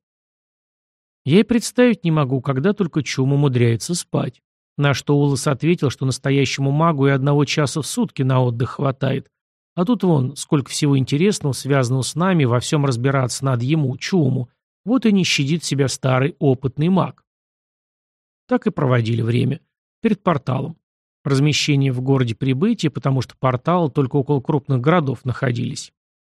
S1: Я и представить не могу, когда только Чум умудряется спать. На что Улас ответил, что настоящему магу и одного часа в сутки на отдых хватает. А тут вон, сколько всего интересного, связанного с нами, во всем разбираться надо ему, Чуму. Вот и не щадит себя старый опытный маг. Так и проводили время. Перед порталом. Размещение в городе прибытия, потому что порталы только около крупных городов находились.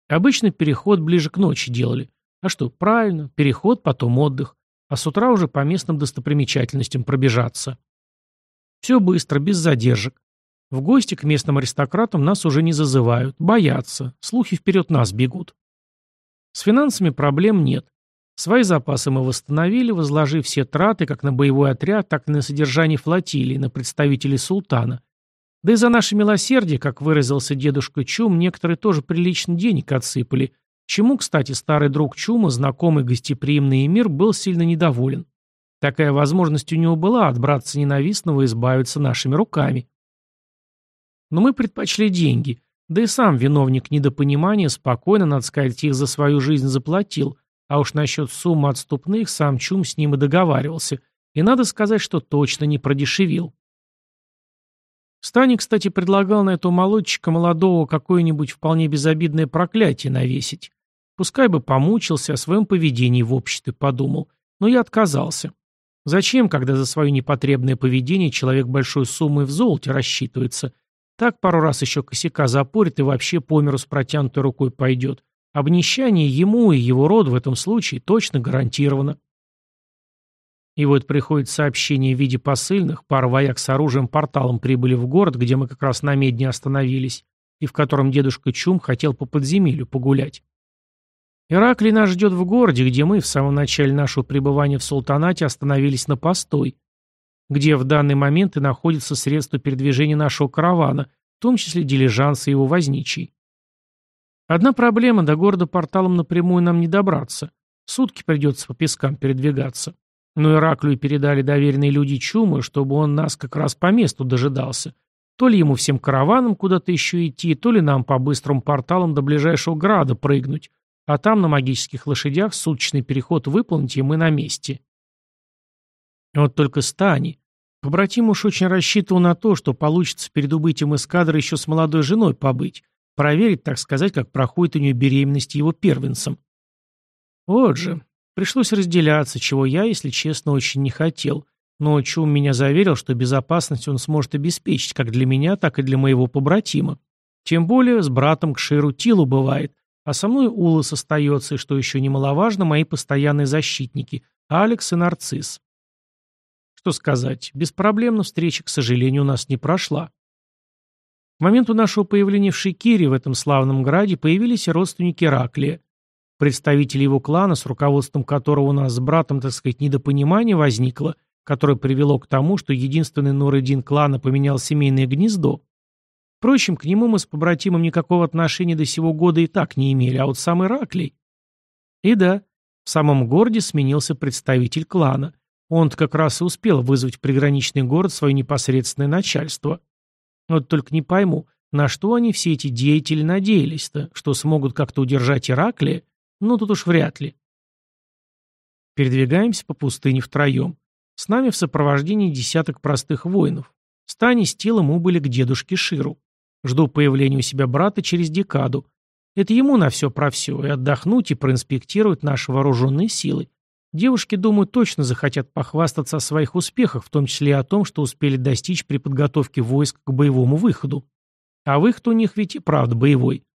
S1: Обычно переход ближе к ночи делали. А что, правильно, переход, потом отдых. А с утра уже по местным достопримечательностям пробежаться. Все быстро, без задержек. В гости к местным аристократам нас уже не зазывают, боятся, слухи вперед нас бегут. С финансами проблем нет. Свои запасы мы восстановили, возложив все траты как на боевой отряд, так и на содержание флотилии, на представителей султана. Да и за наше милосердие, как выразился дедушка Чум, некоторые тоже прилично денег отсыпали, чему, кстати, старый друг Чума, знакомый гостеприимный эмир, был сильно недоволен. Такая возможность у него была от ненавистного избавиться нашими руками. Но мы предпочли деньги, да и сам виновник недопонимания спокойно, надо сказать, их за свою жизнь заплатил – а уж насчет суммы отступных сам Чум с ним и договаривался. И надо сказать, что точно не продешевил. Стани, кстати, предлагал на этого молодчика молодого какое-нибудь вполне безобидное проклятие навесить. Пускай бы помучился, о своем поведении в обществе подумал. Но я отказался. Зачем, когда за свое непотребное поведение человек большой суммой в золоте рассчитывается? Так пару раз еще косяка запорит и вообще по миру с протянутой рукой пойдет. Обнищание ему и его роду в этом случае точно гарантировано. И вот приходит сообщение в виде посыльных, пара вояк с оружием порталом прибыли в город, где мы как раз на медне остановились, и в котором дедушка Чум хотел по подземелью погулять. Ираклий нас ждет в городе, где мы в самом начале нашего пребывания в султанате остановились на постой, где в данный момент и находятся средства передвижения нашего каравана, в том числе дилижанс и его возничий. Одна проблема, до города порталом напрямую нам не добраться. Сутки придется по пескам передвигаться. Но Ираклию передали доверенные люди Чумы, чтобы он нас как раз по месту дожидался. То ли ему всем караваном куда-то еще идти, то ли нам по быстрым порталам до ближайшего града прыгнуть, а там на магических лошадях суточный переход выполнить, и мы на месте. Вот только Стани. Побратим уж очень рассчитывал на то, что получится перед убытием эскадры еще с молодой женой побыть, Проверить, так сказать, как проходит у нее беременность его первенцем. Вот же. Пришлось разделяться, чего я, если честно, очень не хотел. Но Чум меня заверил, что безопасность он сможет обеспечить как для меня, так и для моего побратима. Тем более с братом к Ширу Тилу бывает, а со мной Улас остается, и, что еще немаловажно, мои постоянные защитники – Алекс и Нарцисс. Что сказать, беспроблемно встреча, к сожалению, у нас не прошла. К моменту нашего появления в Шикире, в этом славном граде, появились родственники Раклия. Представители его клана, с руководством которого у нас с братом, так сказать, недопонимание возникло, которое привело к тому, что единственный Нуредин клана поменял семейное гнездо. Впрочем, к нему мы с побратимом никакого отношения до сего года и так не имели, а вот сам Ираклий. И да, в самом городе сменился представитель клана. Он-то как раз и успел вызвать в приграничный город свое непосредственное начальство. Вот только не пойму, на что они все эти деятели надеялись-то, что смогут как-то удержать Ираклия? Ну, тут уж вряд ли. Передвигаемся по пустыне втроем. С нами в сопровождении десяток простых воинов. Стани с телом убыли к дедушке Ширу. Жду появления у себя брата через декаду. Это ему на все про все, и отдохнуть, и проинспектировать наши вооруженные силы. Девушки, думаю, точно захотят похвастаться о своих успехах, в том числе и о том, что успели достичь при подготовке войск к боевому выходу. А выход у них ведь и правда боевой.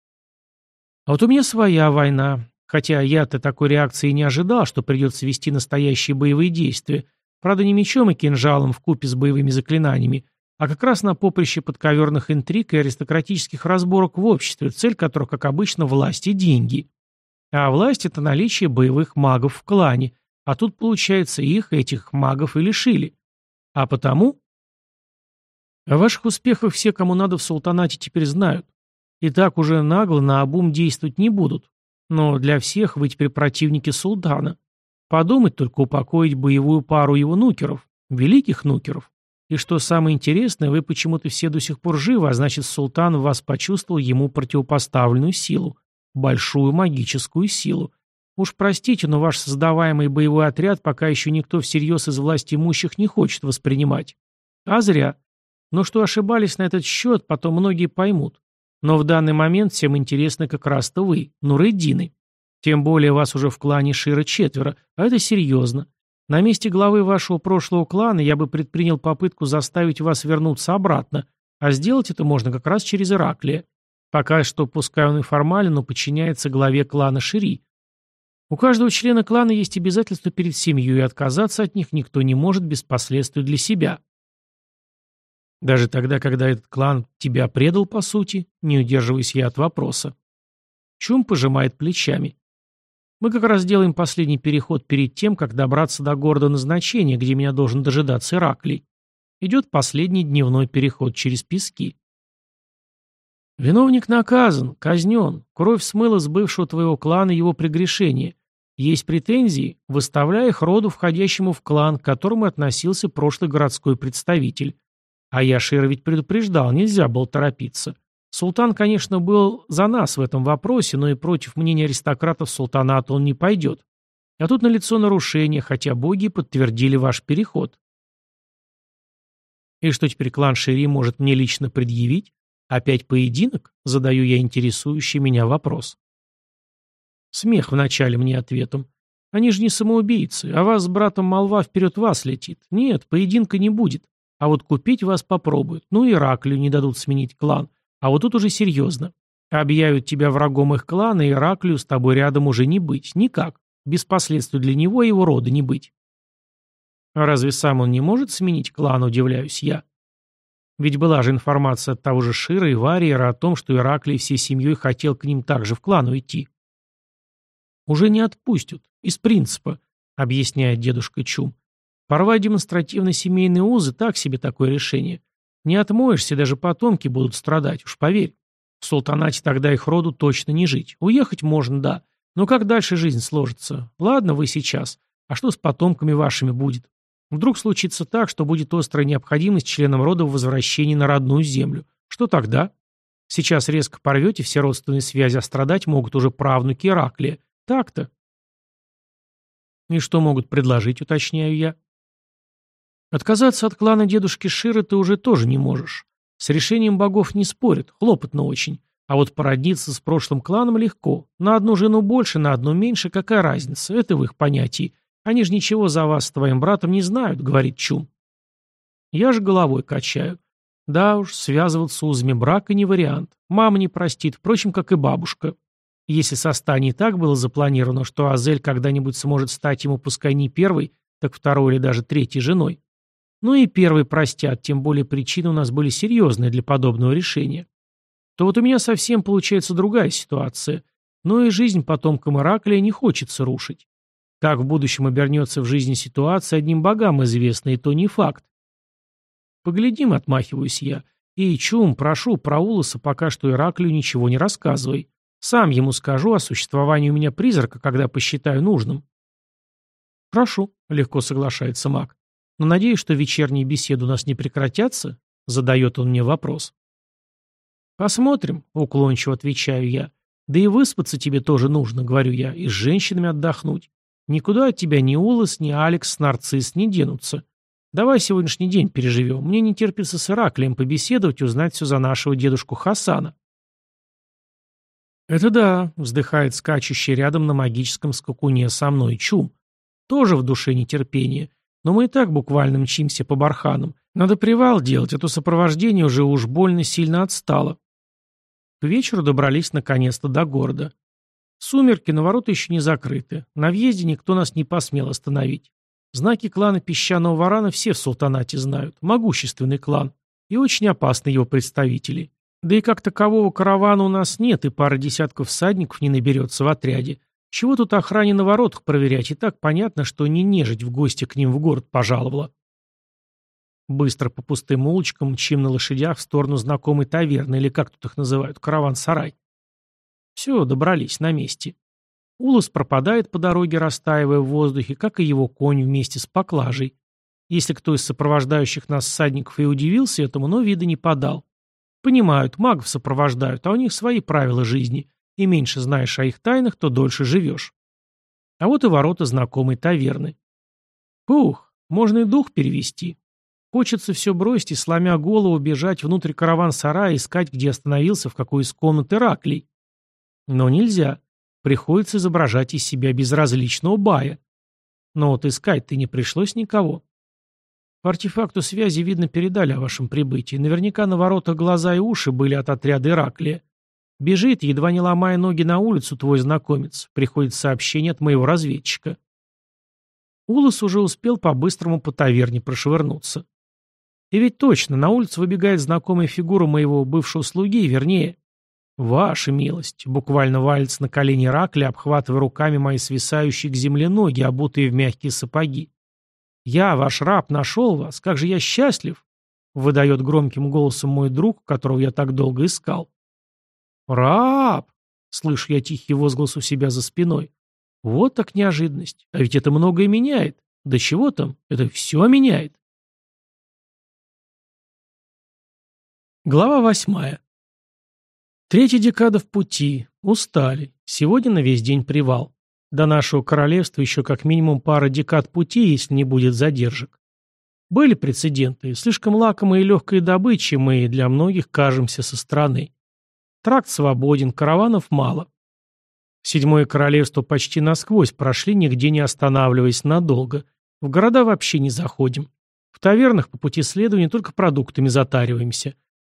S1: А вот у меня своя война. Хотя я-то такой реакции не ожидал, что придется вести настоящие боевые действия. Правда, не мечом и кинжалом в купе с боевыми заклинаниями, а как раз на поприще подковерных интриг и аристократических разборок в обществе, цель которых, как обычно, власть и деньги. А власть – это наличие боевых магов в клане, а тут, получается, их, этих магов, и лишили. А потому... О ваших успехах все, кому надо в султанате, теперь знают. И так уже нагло на обум действовать не будут. Но для всех вы теперь противники султана. Подумать только упокоить боевую пару его нукеров, великих нукеров. И что самое интересное, вы почему-то все до сих пор живы, а значит, султан вас почувствовал ему противопоставленную силу. Большую магическую силу. Уж простите, но ваш создаваемый боевой отряд пока еще никто всерьез из власти имущих не хочет воспринимать. А зря. Но что ошибались на этот счет, потом многие поймут. Но в данный момент всем интересны как раз-то вы, Нуреддины. Тем более вас уже в клане Шира четверо, а это серьезно. На месте главы вашего прошлого клана я бы предпринял попытку заставить вас вернуться обратно, а сделать это можно как раз через Ираклия. Пока что, пускай он и формально, но подчиняется главе клана Шири. У каждого члена клана есть обязательства перед семьей, и отказаться от них никто не может без последствий для себя. Даже тогда, когда этот клан тебя предал, по сути, не удерживаясь я от вопроса. Чум пожимает плечами. Мы как раз делаем последний переход перед тем, как добраться до города назначения, где меня должен дожидаться Ираклий. Идет последний дневной переход через пески. Виновник наказан, казнен, кровь смыла с бывшего твоего клана его прегрешение. Есть претензии, выставляя их роду, входящему в клан, к которому относился прошлый городской представитель. А я Шира ведь предупреждал, нельзя было торопиться. Султан, конечно, был за нас в этом вопросе, но и против мнения аристократов султаната он не пойдет. А тут налицо нарушение, хотя боги подтвердили ваш переход. И что теперь клан Шири может мне лично предъявить? Опять поединок? Задаю я интересующий меня вопрос. Смех вначале мне ответом. Они же не самоубийцы, а вас с братом молва вперед вас летит. Нет, поединка не будет. А вот купить вас попробуют. Ну и Ираклию не дадут сменить клан. А вот тут уже серьезно. Объявят тебя врагом их клана, и Ираклию с тобой рядом уже не быть. Никак. Без последствий для него и его рода не быть. А разве сам он не может сменить клан, удивляюсь я? Ведь была же информация от того же Шира и Вариера о том, что Ираклий всей семьей хотел к ним также в клан уйти. Уже не отпустят. Из принципа, объясняет дедушка Чум. Порвать демонстративно семейные узы – так себе такое решение. Не отмоешься, даже потомки будут страдать, уж поверь. В султанате тогда их роду точно не жить. Уехать можно, да. Но как дальше жизнь сложится? Ладно, вы сейчас. А что с потомками вашими будет? Вдруг случится так, что будет острая необходимость членам рода в возвращении на родную землю. Что тогда? Сейчас резко порвете все родственные связи, а страдать могут уже правнуки Ираклия. Так-то. И что могут предложить, уточняю я. Отказаться от клана дедушки Шира ты уже тоже не можешь. С решением богов не спорят, хлопотно очень. А вот породниться с прошлым кланом легко. На одну жену больше, на одну меньше, какая разница? Это в их понятии. Они же ничего за вас с твоим братом не знают, говорит Чум. Я же головой качаю. Да уж, связываться узами брака не вариант. Мама не простит, впрочем, как и бабушка. Если со Станей так было запланировано, что Азель когда-нибудь сможет стать ему пускай не первой, так второй или даже третьей женой, ну и первый простят, тем более причины у нас были серьезные для подобного решения. То вот у меня совсем получается другая ситуация. Но и жизнь потомкам Ираклия не хочется рушить. Как в будущем обернется в жизни ситуация, одним богам известно, и то не факт. Поглядим, отмахиваюсь я. И, Чум, прошу, про Улоса пока что Ираклию ничего не рассказывай. Сам ему скажу о существовании у меня призрака, когда посчитаю нужным. Прошу, легко соглашается маг. Но надеюсь, что вечерние беседы у нас не прекратятся, задает он мне вопрос. Посмотрим, уклончиво отвечаю я. Да и выспаться тебе тоже нужно, говорю я, и с женщинами отдохнуть. Никуда от тебя ни Улас, ни Алекс, Нарцисс не денутся. Давай сегодняшний день переживем. Мне не терпится с Ираклием побеседовать и узнать все за нашего дедушку Хасана. «Это да», — вздыхает скачущий рядом на магическом скакуне со мной Чум. «Тоже в душе нетерпение. Но мы и так буквально мчимся по барханам. Надо привал делать, а то сопровождение уже уж больно сильно отстало». К вечеру добрались наконец-то до города. Сумерки, но ворота еще не закрыты. На въезде никто нас не посмел остановить. Знаки клана Песчаного Варана все в султанате знают. Могущественный клан. И очень опасны его представители. Да и как такового каравана у нас нет, и пара десятков всадников не наберется в отряде. Чего тут охране на воротах проверять? И так понятно, что не нежить в гости к ним в город пожаловала. Быстро по пустым улочкам мчим на лошадях в сторону знакомой таверны, или как тут их называют, караван-сарай. Все, добрались, на месте. Улус пропадает по дороге, растаивая в воздухе, как и его конь вместе с поклажей. Если кто из сопровождающих нас всадников и удивился этому, но вида не подал. Понимают, магов сопровождают, а у них свои правила жизни, и меньше знаешь о их тайнах, то дольше живешь. А вот и ворота знакомой таверны. Ух, можно и дух перевести. Хочется все бросить и, сломя голову, бежать внутрь караван-сарая, искать, где остановился, в какой из комнат Ираклий. Но нельзя. Приходится изображать из себя безразличного бая. Но вот искать-то не пришлось никого. По артефакту связи, видно, передали о вашем прибытии. Наверняка на воротах глаза и уши были от отряда Ираклия. Бежит, едва не ломая ноги на улицу, твой знакомец. Приходит сообщение от моего разведчика. Улас уже успел по-быстрому по таверне прошвырнуться. И ведь точно, на улицу выбегает знакомая фигура моего бывшего слуги, вернее, «Ваша милость!» Буквально валится на колени Ракли, обхватывая руками мои свисающие к земле ноги, обутые в мягкие сапоги. «Я, ваш раб, нашел вас! Как же я счастлив!» Выдает громким голосом мой друг, которого я так долго искал. «Раб!» — слышу я тихий возглас у себя за спиной. «Вот так неожиданность! А ведь это многое меняет! Да чего там? Это все меняет!» Глава восьмая. Третья декада в пути. Устали. Сегодня на весь день привал. До нашего королевства еще как минимум пара декад пути, если не будет задержек. Были прецеденты. Слишком лакомые и легкой добычи мы для многих кажемся со стороны. Тракт свободен, караванов мало. Седьмое королевство почти насквозь прошли, нигде не останавливаясь надолго. В города вообще не заходим. В тавернах по пути следования только продуктами затариваемся.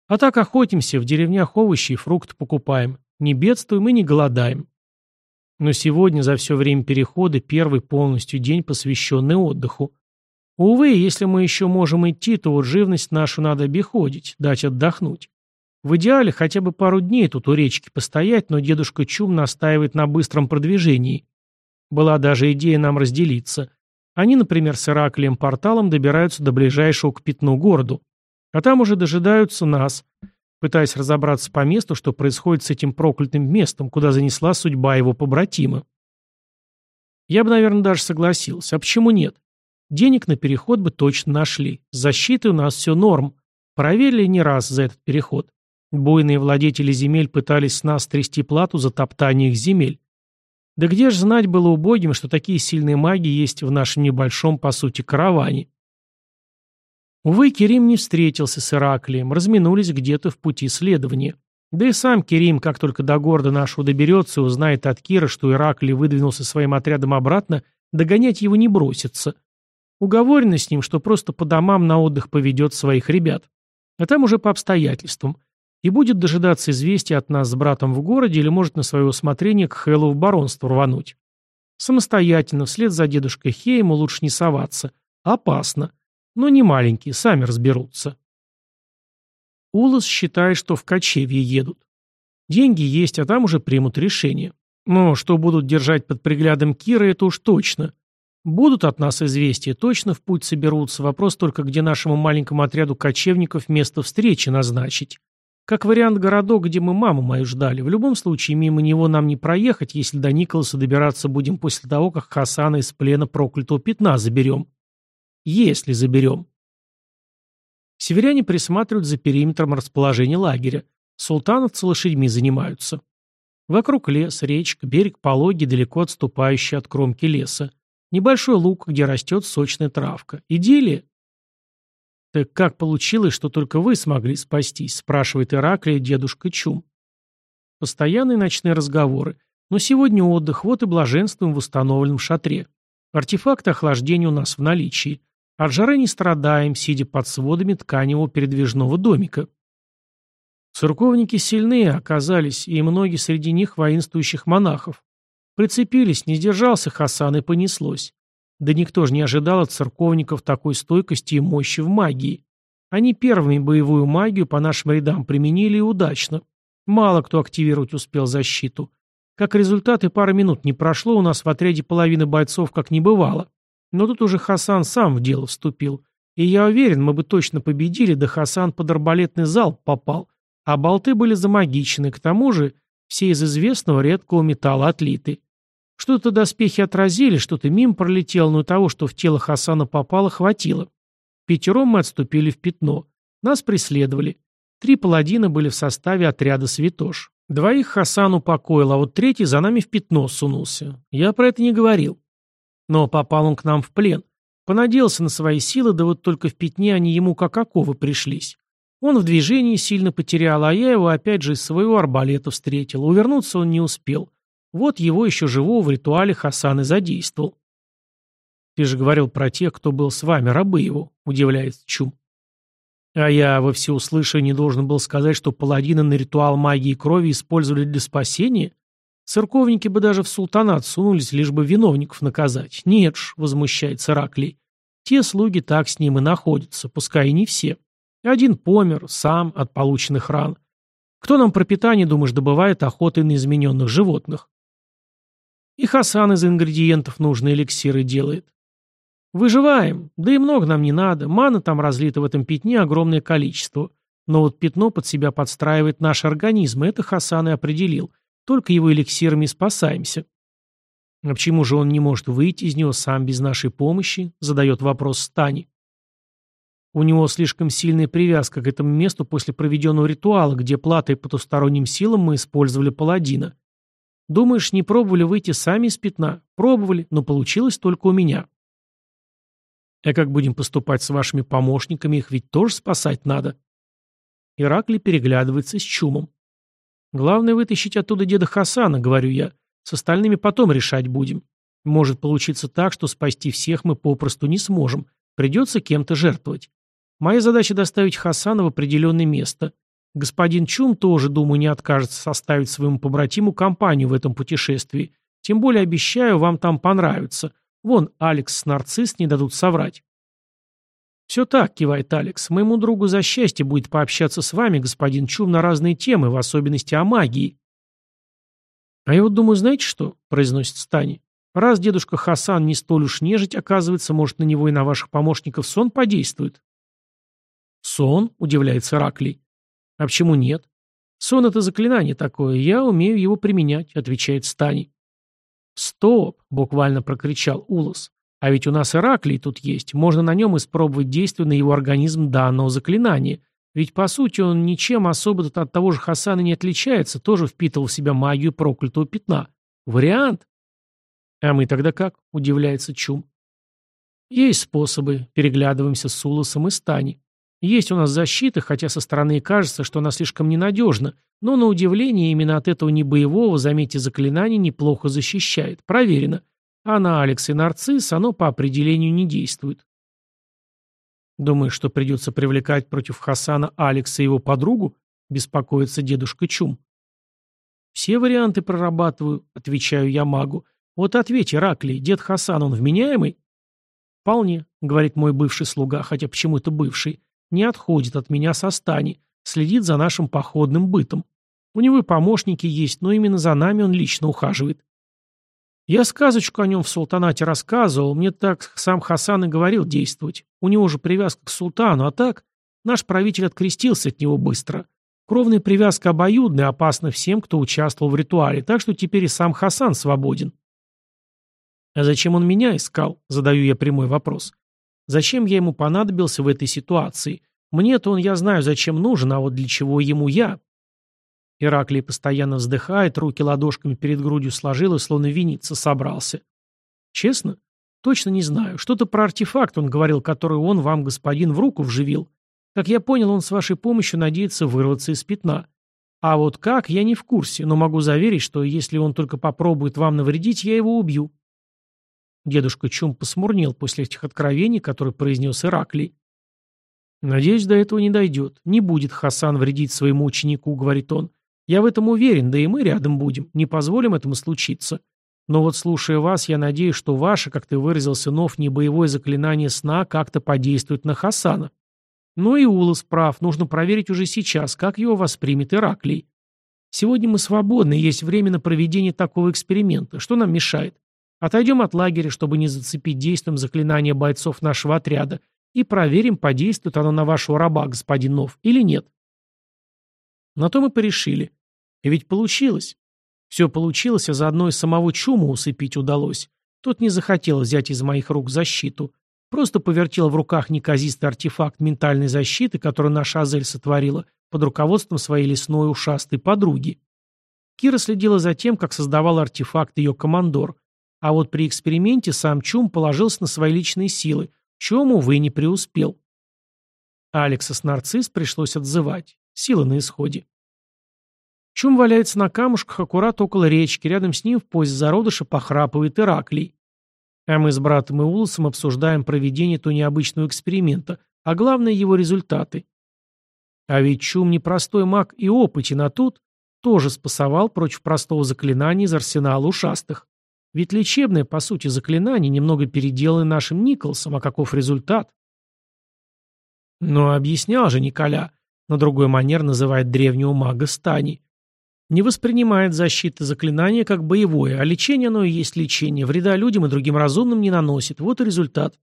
S1: А так охотимся, в деревнях овощи и фрукты покупаем. Не бедствуем и не голодаем. Но сегодня за все время перехода первый полностью день, посвященный отдыху. Увы, если мы еще можем идти, то вот живность нашу надо обиходить, дать отдохнуть. В идеале хотя бы пару дней тут у речки постоять, но дедушка Чум настаивает на быстром продвижении. Была даже идея нам разделиться. Они, например, с Ираклием порталом добираются до ближайшего к Пятну городу. А там уже дожидаются нас, пытаясь разобраться по месту, что происходит с этим проклятым местом, куда занесла судьба его побратима. Я бы, наверное, даже согласился. А почему нет? Денег на переход бы точно нашли. С защитой у нас все норм. Проверили не раз за этот переход. Буйные владетели земель пытались с нас трясти плату за топтание их земель. Да где же знать было убогим, что такие сильные маги есть в нашем небольшом, по сути, караване. Увы, Керим не встретился с Ираклием, разминулись где-то в пути следования. Да и сам Керим, как только до города нашего доберется и узнает от Кира, что Ираклий выдвинулся своим отрядом обратно, догонять его не бросится. Уговорено с ним, что просто по домам на отдых поведет своих ребят. А там уже по обстоятельствам. И будет дожидаться известия от нас с братом в городе или может на свое усмотрение к Хэллу в баронство рвануть. Самостоятельно, вслед за дедушкой Хейму лучше не соваться. Опасно. Но не маленькие, сами разберутся. Улас считает, что в кочевье едут. Деньги есть, а там уже примут решение. Но что будут держать под приглядом Кира, это уж точно. Будут от нас известия, точно в путь соберутся. Вопрос только, где нашему маленькому отряду кочевников место встречи назначить. Как вариант городок, где мы маму мою ждали. В любом случае, мимо него нам не проехать, если до Николаса добираться будем после того, как Хасана из плена проклятого пятна заберем. Если заберем. Северяне присматривают за периметром расположения лагеря. Султановцы лошадьми занимаются. Вокруг лес, речка, берег пологий, далеко отступающий от кромки леса. Небольшой луг, где растет сочная травка. Идиллия. «Так как получилось, что только вы смогли спастись?» – спрашивает Ираклия дедушка Чум. Постоянные ночные разговоры. Но сегодня отдых, вот и блаженствуем в установленном шатре. Артефакты охлаждения у нас в наличии. От жары не страдаем, сидя под сводами тканевого передвижного домика. Церковники сильные оказались, и многие среди них воинствующих монахов. Прицепились, не сдержался Хасан и понеслось. Да никто же не ожидал от церковников такой стойкости и мощи в магии. Они первыми боевую магию по нашим рядам применили и удачно. Мало кто активировать успел защиту. Как результат, и пары минут не прошло, у нас в отряде половины бойцов как не бывало. Но тут уже Хасан сам в дело вступил. И я уверен, мы бы точно победили, да Хасан под арбалетный залп попал. А болты были замагичены, к тому же все из известного редкого металла отлиты. Что-то доспехи отразили, что-то мимо пролетело, но того, что в тело Хасана попало, хватило. Пятером мы отступили в пятно. Нас преследовали. Три паладина были в составе отряда «Святош». Двоих Хасан упокоил, а вот третий за нами в пятно сунулся. Я про это не говорил. Но попал он к нам в плен. Понадеялся на свои силы, да вот только в пятне они ему как оковы пришлись. Он в движении сильно потерял, а я его опять же из своего арбалета встретил. Увернуться он не успел. Вот его еще живого в ритуале Хасан и задействовал. «Ты же говорил про тех, кто был с вами, рабы его», — удивляется Чум. А я во всеуслышание должен был сказать, что паладины на ритуал магии крови использовали для спасения? Церковники бы даже в султанат сунулись, лишь бы виновников наказать. Нет ж, возмущается Раклей. Те слуги так с ним и находятся, пускай и не все. Один помер, сам, от полученных ран. Кто нам пропитание, думаешь, добывает охотой на измененных животных? И Хасан из ингредиентов нужные эликсиры делает. Выживаем, да и много нам не надо. Мана там разлита в этом пятне огромное количество. Но вот пятно под себя подстраивает наш организм, это Хасан и определил. Только его эликсирами спасаемся. А почему же он не может выйти из него сам без нашей помощи? Задает вопрос Стани. У него слишком сильная привязка к этому месту после проведенного ритуала, где платой потусторонним силам мы использовали паладина. Думаешь, не пробовали выйти сами из пятна? Пробовали, но получилось только у меня. А как будем поступать с вашими помощниками, их ведь тоже спасать надо. Иракли переглядывается с чумом. Главное вытащить оттуда деда Хасана, говорю я. С остальными потом решать будем. Может получиться так, что спасти всех мы попросту не сможем. Придется кем-то жертвовать. Моя задача доставить Хасана в определенное место. Господин Чум тоже, думаю, не откажется составить своему побратиму компанию в этом путешествии. Тем более, обещаю, вам там понравится. Вон, Алекс с Нарцисс не дадут соврать. «Все так», — кивает Алекс. «Моему другу за счастье будет пообщаться с вами, господин Чум, на разные темы, в особенности о магии». «А я вот думаю, знаете что?» — произносит Стани. «Раз дедушка Хасан не столь уж нежить, оказывается, может, на него и на ваших помощников сон подействует». «Сон?» — удивляется Раклей. «А почему нет?» «Сон — это заклинание такое, я умею его применять», — отвечает Стани. «Стоп!» — буквально прокричал Улос. «А ведь у нас Ираклий тут есть, можно на нем испробовать действие на его организм данного заклинания. Ведь, по сути, он ничем особо от того же Хасана не отличается, тоже впитывал в себя магию проклятого пятна. Вариант?» «А мы тогда как?» — удивляется Чум. «Есть способы», — переглядываемся с Улосом и Стани. Есть у нас защита, хотя со стороны кажется, что она слишком ненадежна, но на удивление именно от этого небоевого, заметьте, заклинания неплохо защищает. Проверено. А на Алекс и Нарцисс оно по определению не действует. Думаешь, что придется привлекать против Хасана Алекса и его подругу? Беспокоится дедушка Чум. Все варианты прорабатываю, отвечаю я магу. Вот ответь, Ираклий, дед Хасан, он вменяемый? Вполне, говорит мой бывший слуга, хотя почему это бывший не отходит от меня со стани, следит за нашим походным бытом. У него и помощники есть, но именно за нами он лично ухаживает. Я сказочку о нем в султанате рассказывал, мне так сам Хасан и говорил действовать. У него же привязка к султану, а так наш правитель открестился от него быстро. Кровная привязка обоюдная, опасна всем, кто участвовал в ритуале, так что теперь и сам Хасан свободен. А зачем он меня искал? Задаю я прямой вопрос. Зачем я ему понадобился в этой ситуации? Мне-то он, я знаю, зачем нужен, а вот для чего ему я? Ираклий постоянно вздыхает, руки ладошками перед грудью сложил и словно виниться собрался. Честно? Точно не знаю. Что-то про артефакт он говорил, который он вам, господин, в руку вживил. Как я понял, он с вашей помощью надеется вырваться из пятна. А вот как, я не в курсе, но могу заверить, что если он только попробует вам навредить, я его убью. Дедушка Чум посмурнел после этих откровений, которые произнес Ираклий. «Надеюсь, до этого не дойдет. Не будет Хасан вредить своему ученику», — говорит он. «Я в этом уверен, да и мы рядом будем. Не позволим этому случиться. Но вот слушая вас, я надеюсь, что ваше, как ты выразился, нов небоевое заклинание сна как-то подействует на Хасана. Ну и Улас прав, нужно проверить уже сейчас, как его воспримет Ираклий. Сегодня мы свободны, есть время на проведение такого эксперимента. Что нам мешает? Отойдем от лагеря, чтобы не зацепить действием заклинания бойцов нашего отряда, и проверим, подействует оно на вашего раба, господин Нов, или нет. На то мы порешили. И ведь получилось. Все получилось, а заодно и самого Чума усыпить удалось. Тот не захотел взять из моих рук защиту. Просто повертел в руках неказистый артефакт ментальной защиты, который наша Азель сотворила под руководством своей лесной ушастой подруги. Кира следила за тем, как создавал артефакт ее командор, а вот при эксперименте сам Чум положился на свои личные силы, чем, увы, не преуспел. Алекса с нарцисс пришлось отзывать. Сила на исходе. Чум валяется на камушках аккурат около речки, рядом с ним в позе зародыша похрапывает Ираклий. А мы с братом и Улосом обсуждаем проведение то необычного эксперимента, а главное его результаты. А ведь Чум непростой маг и опытен, а тут тоже спасовал против простого заклинания из арсенала ушастых. Ведь лечебное, по сути, заклинание немного переделано нашим Николсом, а каков результат? Но объяснял же Николя, на другой манер называет древнего мага Стани. Не воспринимает защиты заклинания как боевое, а лечение оно и есть лечение, вреда людям и другим разумным не наносит. Вот и результат.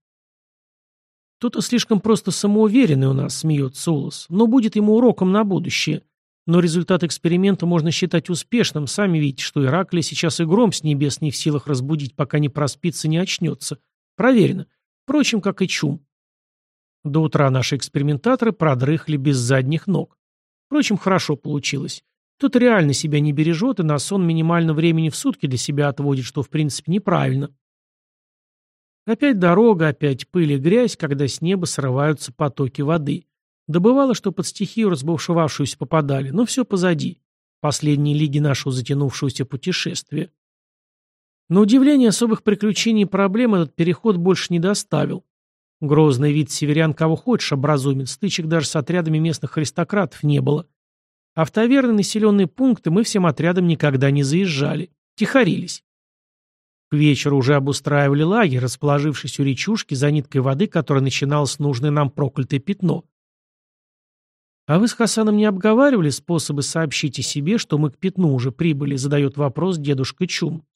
S1: Кто-то слишком просто самоуверенный у нас, смеется Улас, но будет ему уроком на будущее. Но результат эксперимента можно считать успешным. Сами видите, что Ираклия сейчас и гром с небес не в силах разбудить, пока не проспится, не очнется. Проверено. Впрочем, как и чум. До утра наши экспериментаторы продрыхли без задних ног. Впрочем, хорошо получилось. Тут реально себя не бережет и на сон минимально времени в сутки для себя отводит, что в принципе неправильно. Опять дорога, опять пыль и грязь, когда с неба срываются потоки воды. Добывало, что под стихию разбушевавшуюся попадали, но все позади. Последние лиги нашего затянувшегося путешествия. На удивление особых приключений и проблем этот переход больше не доставил. Грозный вид северян кого хочешь образумит, стычек даже с отрядами местных аристократов не было. А в таверны населенные пункты мы всем отрядом никогда не заезжали. Тихорились. К вечеру уже обустраивали лагерь, расположившись у речушки за ниткой воды, которая начиналась нужное нам проклятое пятно. «А вы с Хасаном не обговаривали способы сообщить о себе, что мы к пятну уже прибыли?» задает вопрос дедушка Чум.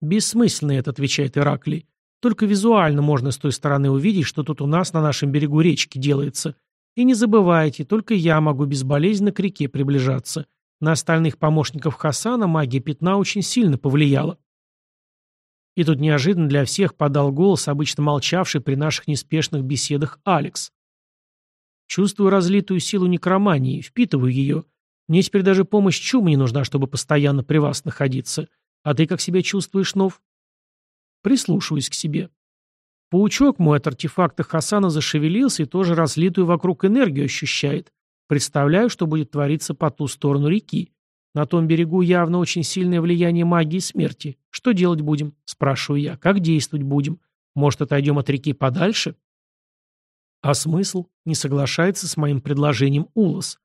S1: «Бессмысленно это», — отвечает Ираклий. «Только визуально можно с той стороны увидеть, что тут у нас на нашем берегу речки делается. И не забывайте, только я могу безболезненно к реке приближаться. На остальных помощников Хасана магия пятна очень сильно повлияла». И тут неожиданно для всех подал голос, обычно молчавший при наших неспешных беседах Алекс. Чувствую разлитую силу некромании, впитываю ее. Мне теперь даже помощь чума не нужна, чтобы постоянно при вас находиться. А ты как себя чувствуешь, Нов? Прислушиваюсь к себе. Паучок мой от артефакта Хасана зашевелился и тоже разлитую вокруг энергию ощущает. Представляю, что будет твориться по ту сторону реки. На том берегу явно очень сильное влияние магии смерти. Что делать будем? Спрашиваю я. Как действовать будем? Может, отойдем от реки подальше? А смысл? Не соглашается с моим предложением Улас.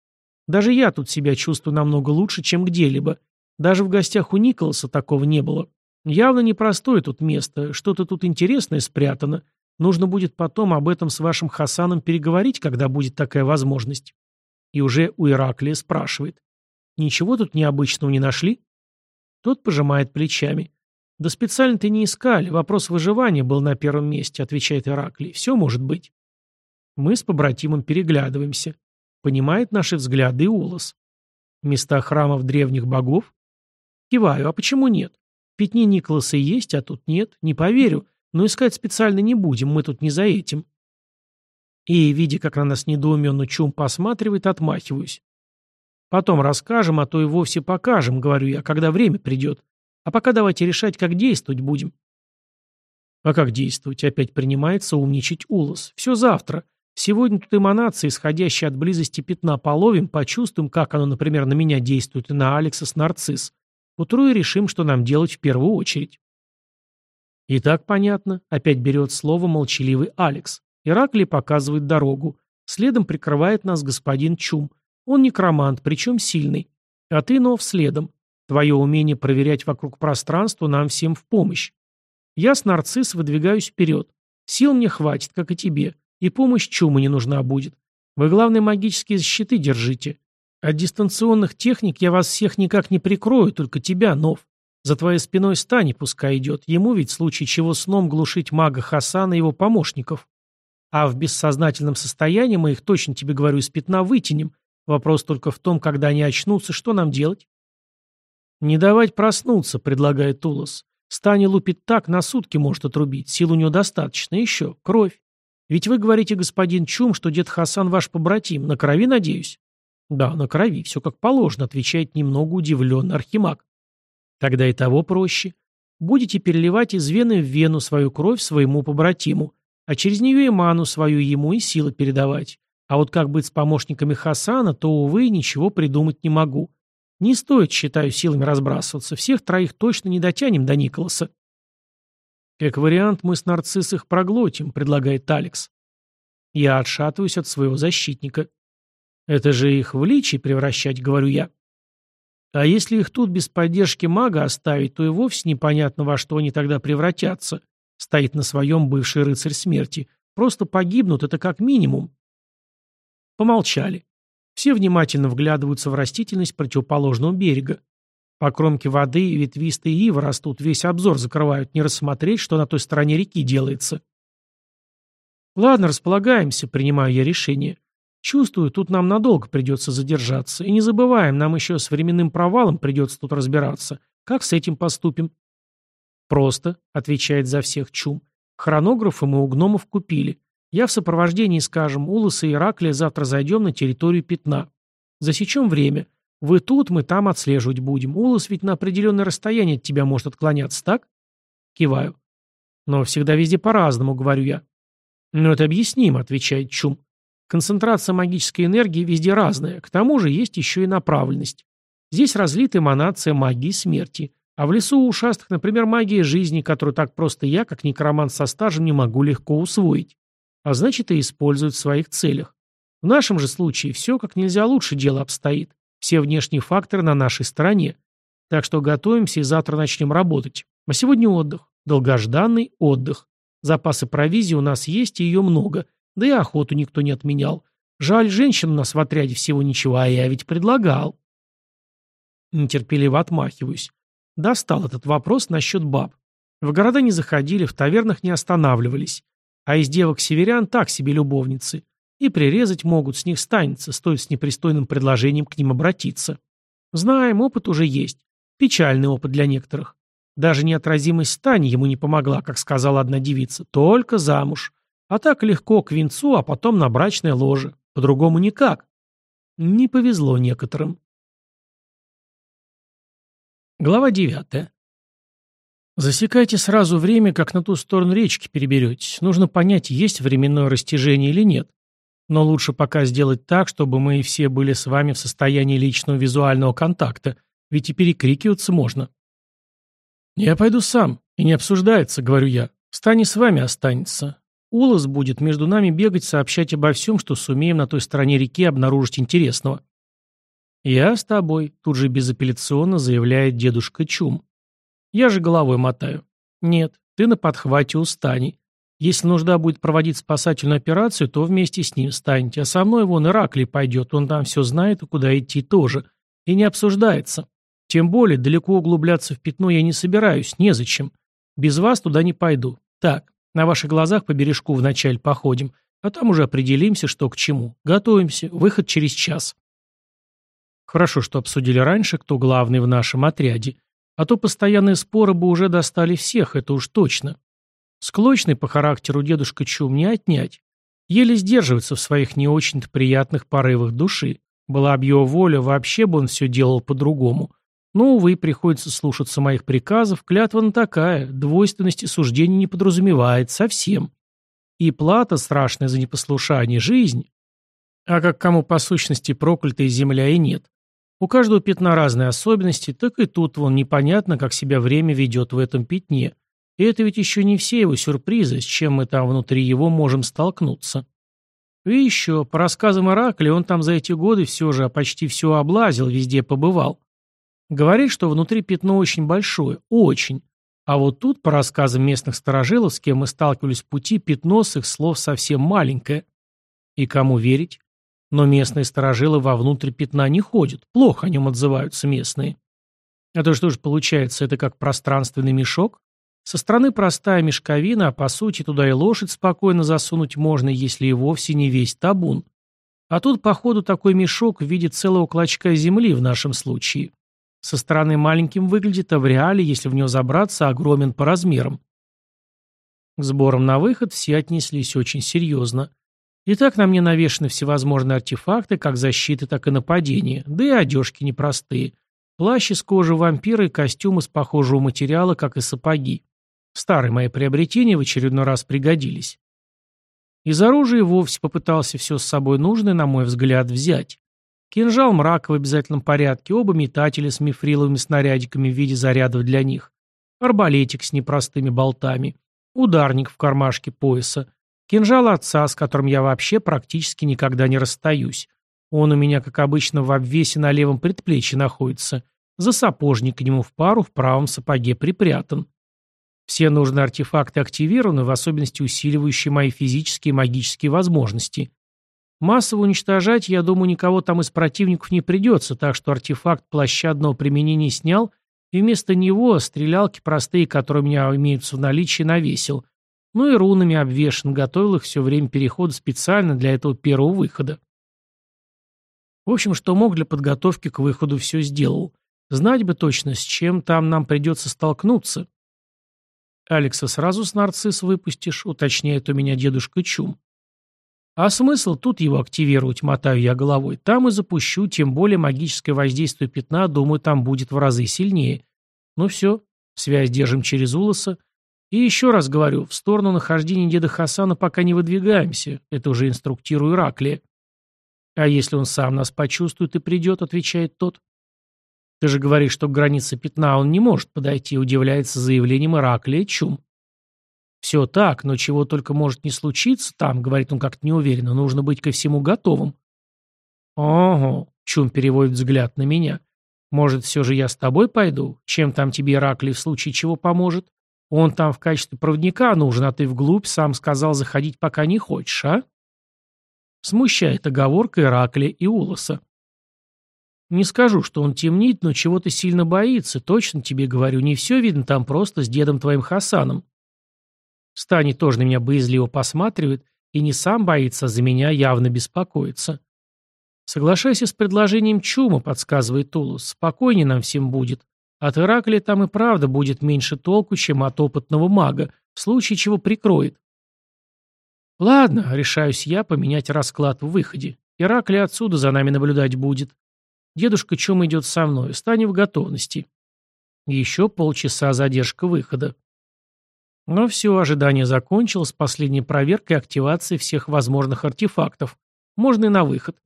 S1: Даже я тут себя чувствую намного лучше, чем где-либо. Даже в гостях у Николаса такого не было. Явно непростое тут место, что-то тут интересное спрятано. Нужно будет потом об этом с вашим Хасаном переговорить, когда будет такая возможность. И уже у Ираклия спрашивает. Ничего тут необычного не нашли? Тот пожимает плечами. Да специально ты не искали, вопрос выживания был на первом месте, отвечает Ираклий. Все может быть. Мы с побратимом переглядываемся. Понимает наши взгляды и Улас. Места храмов древних богов? Киваю, а почему нет? В пятне Николаса есть, а тут нет. Не поверю, но искать специально не будем, мы тут не за этим. И, видя, как на нас недоуменно чум посматривает, отмахиваюсь. Потом расскажем, а то и вовсе покажем, говорю я, когда время придет. А пока давайте решать, как действовать будем. А как действовать? Опять принимается умничать Улас. Все завтра. Сегодня тут эманация, исходящая от близости пятна, половим, почувствуем, как оно, например, на меня действует и на Алекса с нарцисс. Утру и решим, что нам делать в первую очередь. И так понятно. Опять берет слово молчаливый Алекс. Ираклий показывает дорогу. Следом прикрывает нас господин Чум. Он некромант, причем сильный. А ты, Нов, следом. Твое умение проверять вокруг пространства нам всем в помощь. Я с нарцисс выдвигаюсь вперед. Сил мне хватит, как и тебе. И помощь Чума не нужна будет. Вы, главное, магические щиты держите. От дистанционных техник я вас всех никак не прикрою, только тебя, Нов. За твоей спиной стани пускай идет. Ему ведь в случае чего сном глушить мага Хасана и его помощников. А в бессознательном состоянии мы их точно тебе говорю из пятна вытянем. Вопрос только в том, когда они очнутся, что нам делать? Не давать проснуться, предлагает Тулос. Стани лупит так, на сутки может отрубить. Сил у него достаточно. Еще. Кровь. Ведь вы говорите, господин Чум, что дед Хасан ваш побратим. На крови, надеюсь? Да, на крови. Все как положено, отвечает немного удивленный Архимаг. Тогда и того проще. Будете переливать из вены в вену свою кровь своему побратиму, а через нее и ману свою ему и силы передавать. А вот как быть с помощниками Хасана, то, увы, ничего придумать не могу. Не стоит, считаю, силами разбрасываться. Всех троих точно не дотянем до Николаса. Как вариант, мы с нарцисс их проглотим, предлагает Алекс. Я отшатываюсь от своего защитника. Это же их в личи превращать, говорю я. А если их тут без поддержки мага оставить, то и вовсе непонятно, во что они тогда превратятся. Стоит на своем бывший рыцарь смерти. Просто погибнут, это как минимум. Помолчали. Все внимательно вглядываются в растительность противоположного берега. По кромке воды ветвистые ивы растут, весь обзор закрывают, не рассмотреть, что на той стороне реки делается. Ладно, располагаемся, принимаю я решение. Чувствую, тут нам надолго придется задержаться. И не забываем, нам еще с временным провалом придется тут разбираться. Как с этим поступим? Просто, отвечает за всех Чум. Хронографы мы у гномов купили. Я в сопровождении, скажем, Улоса и Ираклия завтра зайдем на территорию Пятна. Засечем время. Вы тут, мы там отслеживать будем. Улос ведь на определенное расстояние от тебя может отклоняться, так? Киваю. Но всегда везде по-разному, говорю я. Ну это объяснимо, отвечает Чум. Концентрация магической энергии везде разная, к тому же есть еще и направленность. Здесь разлита эманация магии смерти, а в лесу у ушастых, например, магия жизни, которую так просто я, как некромант со стажем, не могу легко усвоить. А значит, и использовать в своих целях. В нашем же случае все как нельзя лучше дело обстоит. Все внешние факторы на нашей стороне. Так что готовимся и завтра начнем работать. А сегодня отдых. Долгожданный отдых. Запасы провизии у нас есть, и ее много. Да и охоту никто не отменял. Жаль, женщин у нас в отряде всего ничего, а я ведь предлагал. Нетерпеливо отмахиваюсь. Достал этот вопрос насчет баб. В города не заходили, в тавернах не останавливались. А из девок-северян так себе любовницы. И прирезать могут, с них станется, стоит с непристойным предложением к ним обратиться. Знаем, опыт уже есть. Печальный опыт для некоторых. Даже неотразимость стани ему не помогла, как сказала одна девица. Только замуж. А так легко к венцу, а потом на брачное ложе. По-другому никак. Не повезло некоторым. Глава девятая. Засекайте сразу время, как на ту сторону речки переберетесь. Нужно понять, есть временное растяжение или нет. Но лучше пока сделать так, чтобы мы все были с вами в состоянии личного визуального контакта, ведь и перекрикиваться можно. «Я пойду сам, и не обсуждается», — говорю я. «Стани с вами останется. Улас будет между нами бегать, сообщать обо всем, что сумеем на той стороне реки обнаружить интересного. «Я с тобой», — тут же безапелляционно заявляет дедушка Чум. Я же головой мотаю. «Нет, ты на подхвате устани. Если нужда будет проводить спасательную операцию, то вместе с ним станете, а со мной вон Ираклий пойдет, он там все знает и куда идти тоже. И не обсуждается. Тем более, далеко углубляться в пятно я не собираюсь, незачем. Без вас туда не пойду. Так, на ваших глазах по бережку вначале походим, а там уже определимся, что к чему. Готовимся. Выход через час. Хорошо, что обсудили раньше, кто главный в нашем отряде. А то постоянные споры бы уже достали всех, это уж точно. Склочный по характеру дедушка Чум не отнять. Еле сдерживается в своих не очень-то приятных порывах души. Была бы его воля, вообще бы он все делал по-другому. Но, увы, приходится слушаться моих приказов, клятва на такая, двойственности суждений не подразумевает совсем. И плата страшная за непослушание – жизнь. А как кому по сущности проклятая земля и нет. У каждого пятна разные особенности, так и тут вон непонятно, как себя время ведет в этом пятне. И это ведь еще не все его сюрпризы, с чем мы там внутри его можем столкнуться. И еще, по рассказам Иракли, он там за эти годы все же почти все облазил, везде побывал. Говорит, что внутри пятно очень большое, очень. А вот тут, по рассказам местных сторожилов, с кем мы сталкивались в пути, пятно с их слов совсем маленькое. И кому верить? Но местные сторожилы вовнутрь пятна не ходят, плохо о нем отзываются местные. А то что же получается, это как пространственный мешок? Со стороны простая мешковина, а по сути туда и лошадь спокойно засунуть можно, если и вовсе не весь табун. А тут, походу, такой мешок в виде целого клочка земли в нашем случае. Со стороны маленьким выглядит, а в реале, если в него забраться, огромен по размерам. К сборам на выход все отнеслись очень серьезно. И так на мне навешаны всевозможные артефакты, как защиты, так и нападения, да и одежки непростые. Плащ из кожи вампира и костюм из похожего материала, как и сапоги. Старые мои приобретения в очередной раз пригодились. Из оружия вовсе попытался все с собой нужное, на мой взгляд, взять. Кинжал мрака в обязательном порядке, оба метателя с мифриловыми снарядиками в виде зарядов для них, арбалетик с непростыми болтами, ударник в кармашке пояса, Кинжал отца, с которым я вообще практически никогда не расстаюсь. Он у меня, как обычно, в обвесе на левом предплечье находится. За сапожник к нему в пару в правом сапоге припрятан. Все нужные артефакты активированы, в особенности усиливающие мои физические и магические возможности. Массово уничтожать, я думаю, никого там из противников не придется, так что артефакт площадного применения снял и вместо него стрелялки простые, которые у меня имеются в наличии, навесил. Ну и рунами обвешан, готовил их все время перехода специально для этого первого выхода. В общем, что мог для подготовки к выходу все сделал. Знать бы точно, с чем там нам придется столкнуться. Алекса сразу с нарцисс выпустишь, уточняет у меня дедушка Чум. А смысл тут его активировать, мотаю я головой. Там и запущу, тем более магическое воздействие пятна, думаю, там будет в разы сильнее. Ну все, связь держим через Улоса, и еще раз говорю, в сторону нахождения деда Хасана пока не выдвигаемся. Это уже инструктирую Ираклия. А если он сам нас почувствует и придет, отвечает тот. Ты же говоришь, что к границе пятна он не может подойти, удивляется заявлением Ираклия Чум. Все так, но чего только может не случиться там, говорит он как-то неуверенно, нужно быть ко всему готовым. Ого, Чум переводит взгляд на меня. Может, все же я с тобой пойду? Чем там тебе Ираклий в случае чего поможет? Он там в качестве проводника нужен, а ты вглубь сам сказал заходить, пока не хочешь, а? Смущает оговорка Ираклия и Улоса. Не скажу, что он темнит, но чего-то сильно боится, точно тебе говорю, не все видно там просто с дедом твоим Хасаном. Стани тоже на меня боязливо посматривает и не сам боится, за меня явно беспокоится. Соглашайся с предложением Чума, подсказывает Тулус, спокойнее нам всем будет. От Ираклия там и правда будет меньше толку, чем от опытного мага, в случае чего прикроет. Ладно, решаюсь я поменять расклад в выходе. Ираклий отсюда за нами наблюдать будет. Дедушка чем идет со мной, стань в готовности. Еще полчаса задержка выхода. Но все, ожидание закончилось, последней проверкой активации всех возможных артефактов. Можно и на выход.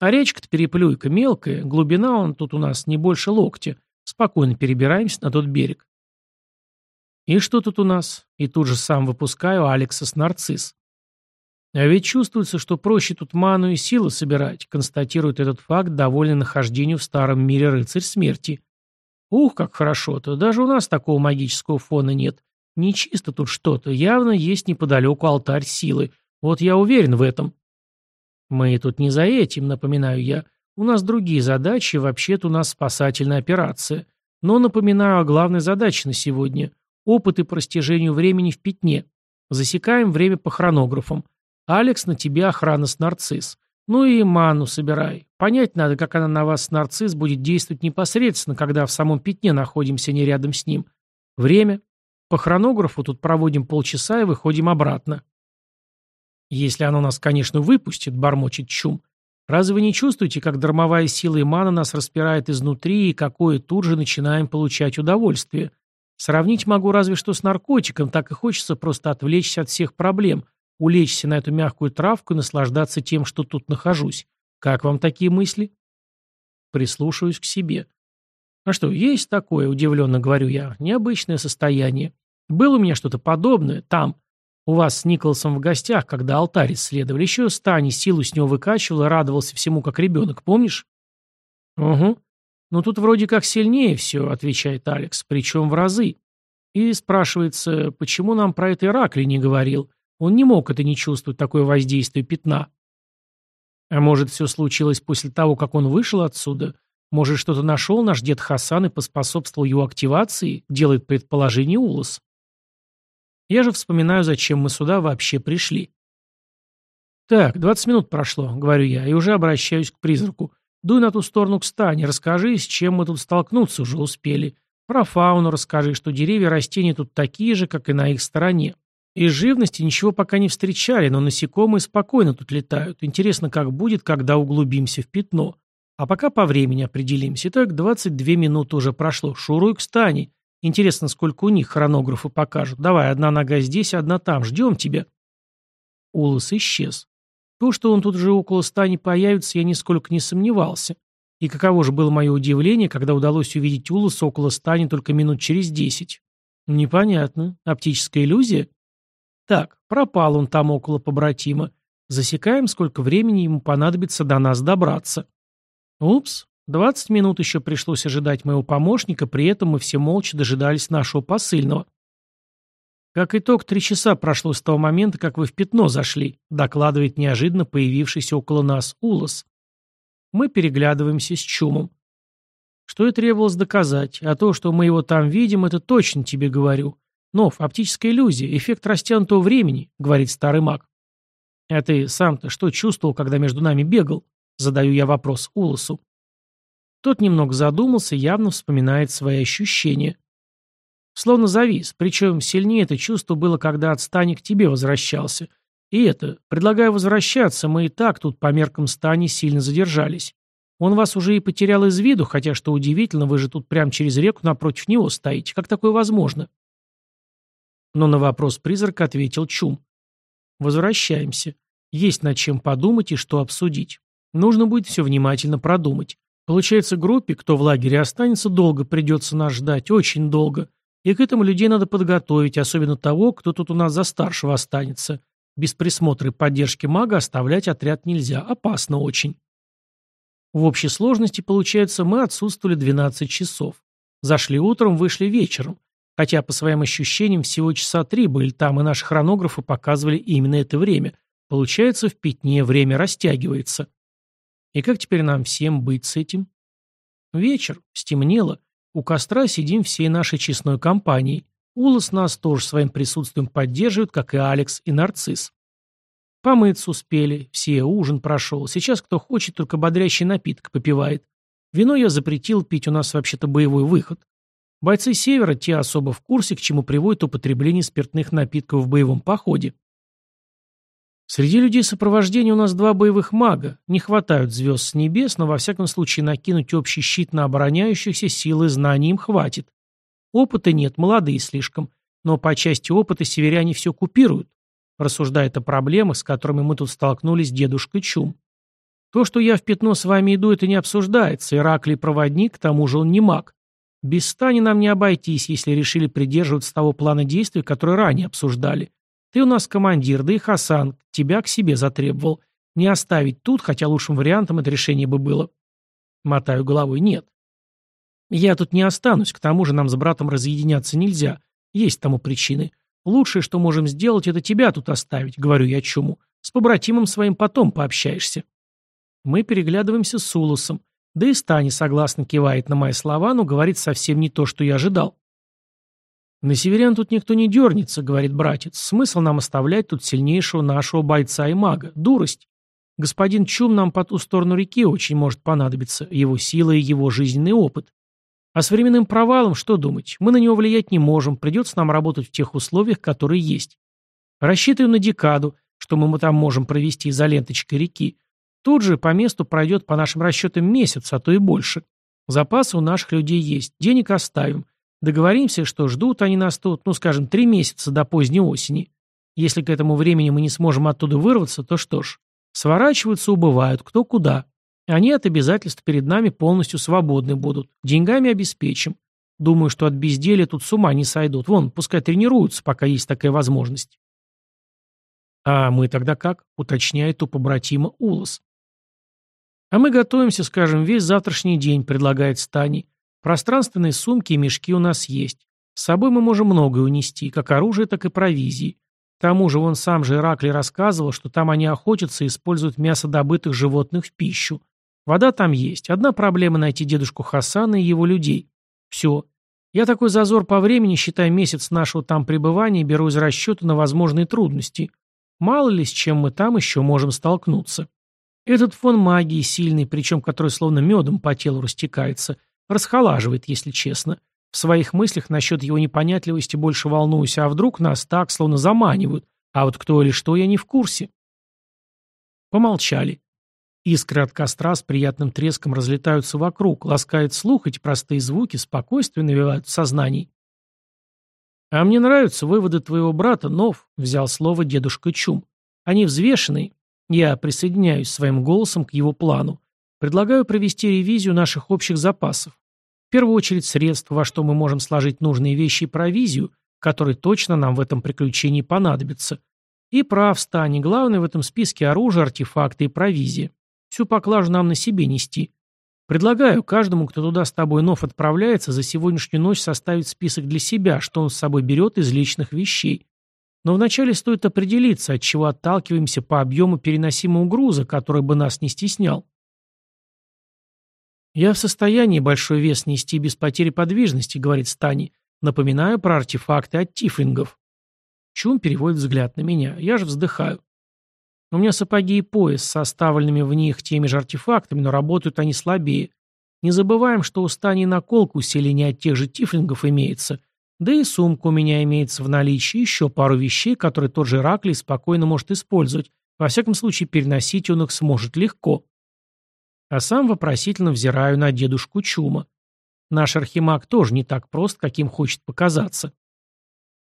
S1: А речка-то переплюйка мелкая, глубина он тут у нас не больше локтя, Спокойно перебираемся на тот берег. И что тут у нас? И тут же сам выпускаю Алекса с нарцисс. А ведь чувствуется, что проще тут ману и силу собирать, констатирует этот факт, довольный нахождению в старом мире рыцарь смерти. Ух, как хорошо-то, даже у нас такого магического фона нет. Нечисто тут что-то, явно есть неподалеку алтарь силы. Вот я уверен в этом. Мы тут не за этим, напоминаю я. У нас другие задачи, вообще-то у нас спасательная операция. Но напоминаю о главной задаче на сегодня. Опыты по растяжению времени в пятне. Засекаем время по хронографам. Алекс, на тебе охрана с нарцисс. Ну и ману собирай. Понять надо, как она на вас с нарцисс будет действовать непосредственно, когда в самом пятне находимся не рядом с ним. Время. По хронографу тут проводим полчаса и выходим обратно. Если оно нас, конечно, выпустит, бормочет Чум. Разве вы не чувствуете, как дармовая сила и мана нас распирает изнутри, и какое тут же начинаем получать удовольствие? Сравнить могу разве что с наркотиком, так и хочется просто отвлечься от всех проблем, улечься на эту мягкую травку и наслаждаться тем, что тут нахожусь. Как вам такие мысли? Прислушиваюсь к себе. А что, есть такое, удивленно говорю я, необычное состояние. Было у меня что-то подобное там, у вас с Николасом в гостях, когда алтарь исследовали. Еще Стани силу с него выкачивал и радовался всему как ребенок, помнишь? Угу. Ну тут вроде как сильнее все, отвечает Алекс, причем в разы. И спрашивается, почему нам про это Иракли не говорил? Он не мог это не чувствовать, такое воздействие пятна. А может, все случилось после того, как он вышел отсюда? Может, что-то нашел наш дед Хасан и поспособствовал его активации? Делает предположение Улас. Я же вспоминаю, зачем мы сюда вообще пришли. «Так, 20 минут прошло», — говорю я, и уже обращаюсь к призраку. «Дуй на ту сторону к стане, расскажи, с чем мы тут столкнуться уже успели. Про фауну расскажи, что деревья и растения тут такие же, как и на их стороне. Из живности ничего пока не встречали, но насекомые спокойно тут летают. Интересно, как будет, когда углубимся в пятно. А пока по времени определимся. Итак, 22 минуты уже прошло. Шуруй к стане. Интересно, сколько у них хронографы покажут. Давай, одна нога здесь, одна там. Ждем тебя. Улас исчез. То, что он тут же около стани появится, я нисколько не сомневался. И каково же было мое удивление, когда удалось увидеть Уласа около стани только минут через десять. Непонятно. Оптическая иллюзия? Так, пропал он там около побратима. Засекаем, сколько времени ему понадобится до нас добраться. Упс, Двадцать минут еще пришлось ожидать моего помощника, при этом мы все молча дожидались нашего посыльного. «Как итог, три часа прошло с того момента, как вы в пятно зашли», докладывает неожиданно появившийся около нас Улас. Мы переглядываемся с чумом. Что и требовалось доказать, а то, что мы его там видим, это точно тебе говорю. Нов, оптическая иллюзия, эффект растянутого времени, говорит старый маг. А ты сам-то что чувствовал, когда между нами бегал? Задаю я вопрос Уласу. Тот немного задумался, явно вспоминает свои ощущения. Словно завис, причем сильнее это чувство было, когда от Стани к тебе возвращался. И это, предлагаю возвращаться, мы и так тут по меркам Стани сильно задержались. Он вас уже и потерял из виду, хотя, что удивительно, вы же тут прямо через реку напротив него стоите. Как такое возможно? Но на вопрос призрака ответил Чум. Возвращаемся. Есть над чем подумать и что обсудить. Нужно будет все внимательно продумать. Получается, группе, кто в лагере останется, долго придется нас ждать, очень долго. И к этому людей надо подготовить, особенно того, кто тут у нас за старшего останется. Без присмотра и поддержки мага оставлять отряд нельзя, опасно очень. В общей сложности, получается, мы отсутствовали 12 часов. Зашли утром, вышли вечером. Хотя, по своим ощущениям, всего часа три были там, и наши хронографы показывали именно это время. Получается, в пятне время растягивается. И как теперь нам всем быть с этим? Вечер, стемнело. У костра сидим всей нашей честной компанией. Улас нас тоже своим присутствием поддерживает, как и Алекс и Нарцисс. Помыться успели, все, ужин прошел. Сейчас кто хочет, только бодрящий напиток попивает. Вино я запретил пить, у нас вообще-то боевой выход. Бойцы Севера, те особо в курсе, к чему приводит употребление спиртных напитков в боевом походе. Среди людей сопровождения у нас два боевых мага. Не хватают звезд с небес, но во всяком случае накинуть общий щит на обороняющихся силы знаний им хватит. Опыта нет, молодые слишком. Но по части опыта северяне все купируют. Рассуждает о проблемах, с которыми мы тут столкнулись с дедушкой Чум. То, что я в пятно с вами иду, это не обсуждается. Ираклий проводник, к тому же он не маг. Без стани нам не обойтись, если решили придерживаться того плана действий, который ранее обсуждали. Ты у нас командир, да и Хасан тебя к себе затребовал. Не оставить тут, хотя лучшим вариантом это решение бы было. Мотаю головой, нет. Я тут не останусь, к тому же нам с братом разъединяться нельзя. Есть тому причины. Лучшее, что можем сделать, это тебя тут оставить, говорю я чуму. С побратимом своим потом пообщаешься. Мы переглядываемся с Улусом. Да и Стани согласно кивает на мои слова, но говорит совсем не то, что я ожидал. «На северян тут никто не дернется», — говорит братец. «Смысл нам оставлять тут сильнейшего нашего бойца и мага? Дурость. Господин Чум нам по ту сторону реки очень может понадобиться, его сила и его жизненный опыт. А с временным провалом что думать? Мы на него влиять не можем, придется нам работать в тех условиях, которые есть. Рассчитываем на декаду, что мы там можем провести за ленточкой реки. Тут же по месту пройдет по нашим расчетам месяц, а то и больше. Запасы у наших людей есть, денег оставим. Договоримся, что ждут они нас тут, ну, скажем, три месяца до поздней осени. Если к этому времени мы не сможем оттуда вырваться, то что ж, сворачиваются, убывают, кто куда. Они от обязательств перед нами полностью свободны будут. Деньгами обеспечим. Думаю, что от безделия тут с ума не сойдут. Вон, пускай тренируются, пока есть такая возможность. А мы тогда как? Уточняет у побратима Улас. А мы готовимся, скажем, весь завтрашний день, предлагает Стани. Пространственные сумки и мешки у нас есть. С собой мы можем многое унести, как оружие, так и провизии. К тому же вон сам же Ираклий рассказывал, что там они охотятся и используют мясо добытых животных в пищу. Вода там есть. Одна проблема найти дедушку Хасана и его людей. Все. Я такой зазор по времени, считая месяц нашего там пребывания, беру из расчета на возможные трудности. Мало ли, с чем мы там еще можем столкнуться. Этот фон магии сильный, причем который словно медом по телу растекается, расхолаживает, если честно. В своих мыслях насчет его непонятливости больше волнуюсь, а вдруг нас так, словно заманивают, а вот кто или что, я не в курсе. Помолчали. Искры от костра с приятным треском разлетаются вокруг, ласкают слух, эти простые звуки, спокойствие навевают в сознании. «А мне нравятся выводы твоего брата, Нов», — взял слово дедушка Чум. «Они взвешенные. Я присоединяюсь своим голосом к его плану. Предлагаю провести ревизию наших общих запасов. В первую очередь средств, во что мы можем сложить нужные вещи и провизию, которые точно нам в этом приключении понадобятся. И прав, Стани, главное в этом списке оружие, артефакты и провизия. Всю поклажу нам на себе нести. Предлагаю каждому, кто туда с тобой нов отправляется, за сегодняшнюю ночь составить список для себя, что он с собой берет из личных вещей. Но вначале стоит определиться, от чего отталкиваемся по объему переносимого груза, который бы нас не стеснял. «Я в состоянии большой вес нести без потери подвижности», — говорит Стани. «Напоминаю про артефакты от тифлингов». Чум переводит взгляд на меня. Я же вздыхаю. У меня сапоги и пояс с оставленными в них теми же артефактами, но работают они слабее. Не забываем, что у Стани наколка усиления от тех же тифлингов имеется. Да и сумка у меня имеется в наличии, еще пару вещей, которые тот же Ираклий спокойно может использовать. Во всяком случае, переносить он их сможет легко. А сам вопросительно взираю на дедушку Чума. Наш архимаг тоже не так прост, каким хочет показаться.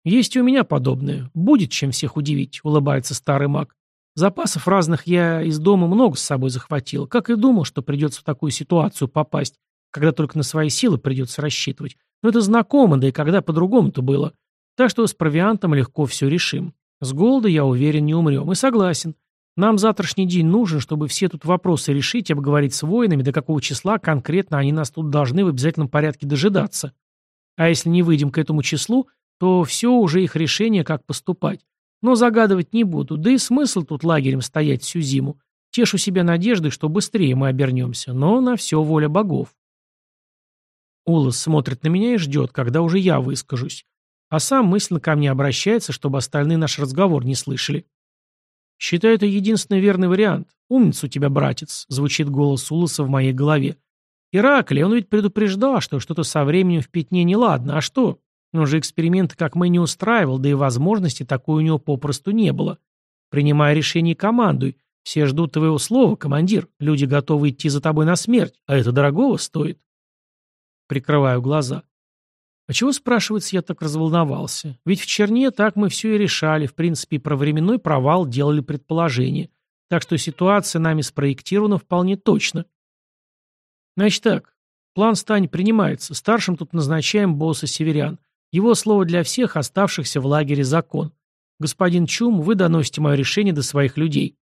S1: «Есть и у меня подобное. Будет чем всех удивить», — улыбается старый маг. Запасов разных я из дома много с собой захватил, как и думал, что придется в такую ситуацию попасть, когда только на свои силы придется рассчитывать. Но это знакомо, да и когда по-другому-то было. Так что с провиантом легко все решим. С голода, я уверен, не умрем. И согласен. Нам завтрашний день нужен, чтобы все тут вопросы решить, обговорить с воинами, до какого числа конкретно они нас тут должны в обязательном порядке дожидаться. А если не выйдем к этому числу, то все уже их решение, как поступать. Но загадывать не буду, да и смысл тут лагерем стоять всю зиму. Тешу себя надеждой, что быстрее мы обернемся, но на все воля богов. Улас смотрит на меня и ждет, когда уже я выскажусь. А сам мысленно ко мне обращается, чтобы остальные наш разговор не слышали. «Считаю, это единственный верный вариант. Умница у тебя, братец», — звучит голос Уласа в моей голове. «Ираклий, он ведь предупреждал, что что-то со временем в пятне неладно. А что? Он же эксперименты как мы не устраивал, да и возможности такой у него попросту не было. Принимая решение командуй. Все ждут твоего слова, командир. Люди готовы идти за тобой на смерть, а это дорогого стоит. Прикрываю глаза. А чего, спрашивается, я так разволновался? Ведь в Черне так мы все и решали, в принципе, про временной провал делали предположение. Так что ситуация нами спроектирована вполне точно. Значит так, план Стань принимается. Старшим тут назначаем босса северян. Его слово для всех оставшихся в лагере закон. Господин Чум, вы доносите мое решение до своих людей.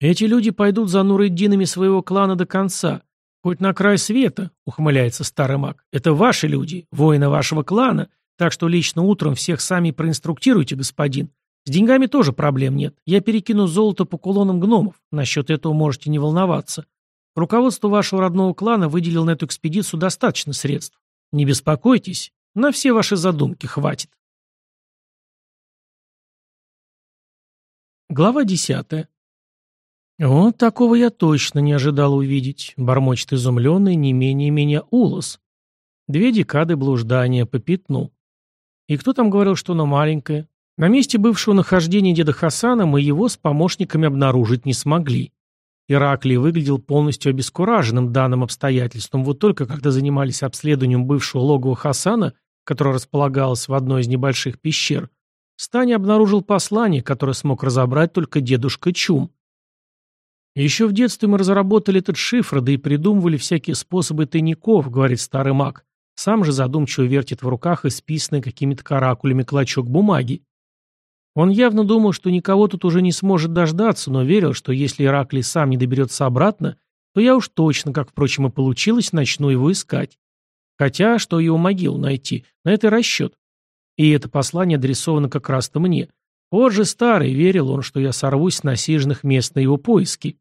S1: Эти люди пойдут за Нурыддинами своего клана до конца. Хоть на край света, ухмыляется старый маг. Это ваши люди, воины вашего клана, так что лично утром всех сами проинструктируйте, господин. С деньгами тоже проблем нет. Я перекину золото по кулонам гномов. Насчет этого можете не волноваться. Руководство вашего родного клана выделил на эту экспедицию достаточно средств. Не беспокойтесь, на все ваши задумки хватит. Глава десятая. «Вот такого я точно не ожидал увидеть», — бормочет изумленный не менее меня Улос. Две декады блуждания по пятну. И кто там говорил, что оно маленькое? На месте бывшего нахождения деда Хасана мы его с помощниками обнаружить не смогли. Ираклий выглядел полностью обескураженным данным обстоятельством, вот только когда занимались обследованием бывшего логова Хасана, которое располагалось в одной из небольших пещер, Стани обнаружил послание, которое смог разобрать только дедушка Чум. Еще в детстве мы разработали этот шифр, да и придумывали всякие способы тайников, говорит старый маг. Сам же задумчиво вертит в руках исписанный какими-то каракулями клочок бумаги. Он явно думал, что никого тут уже не сможет дождаться, но верил, что если Ираклий сам не доберется обратно, то я уж точно, как, впрочем, и получилось, начну его искать. Хотя, что его могилу найти, на это расчет. И это послание адресовано как раз-то мне. Вот старый, верил он, что я сорвусь с насиженных мест на его поиски.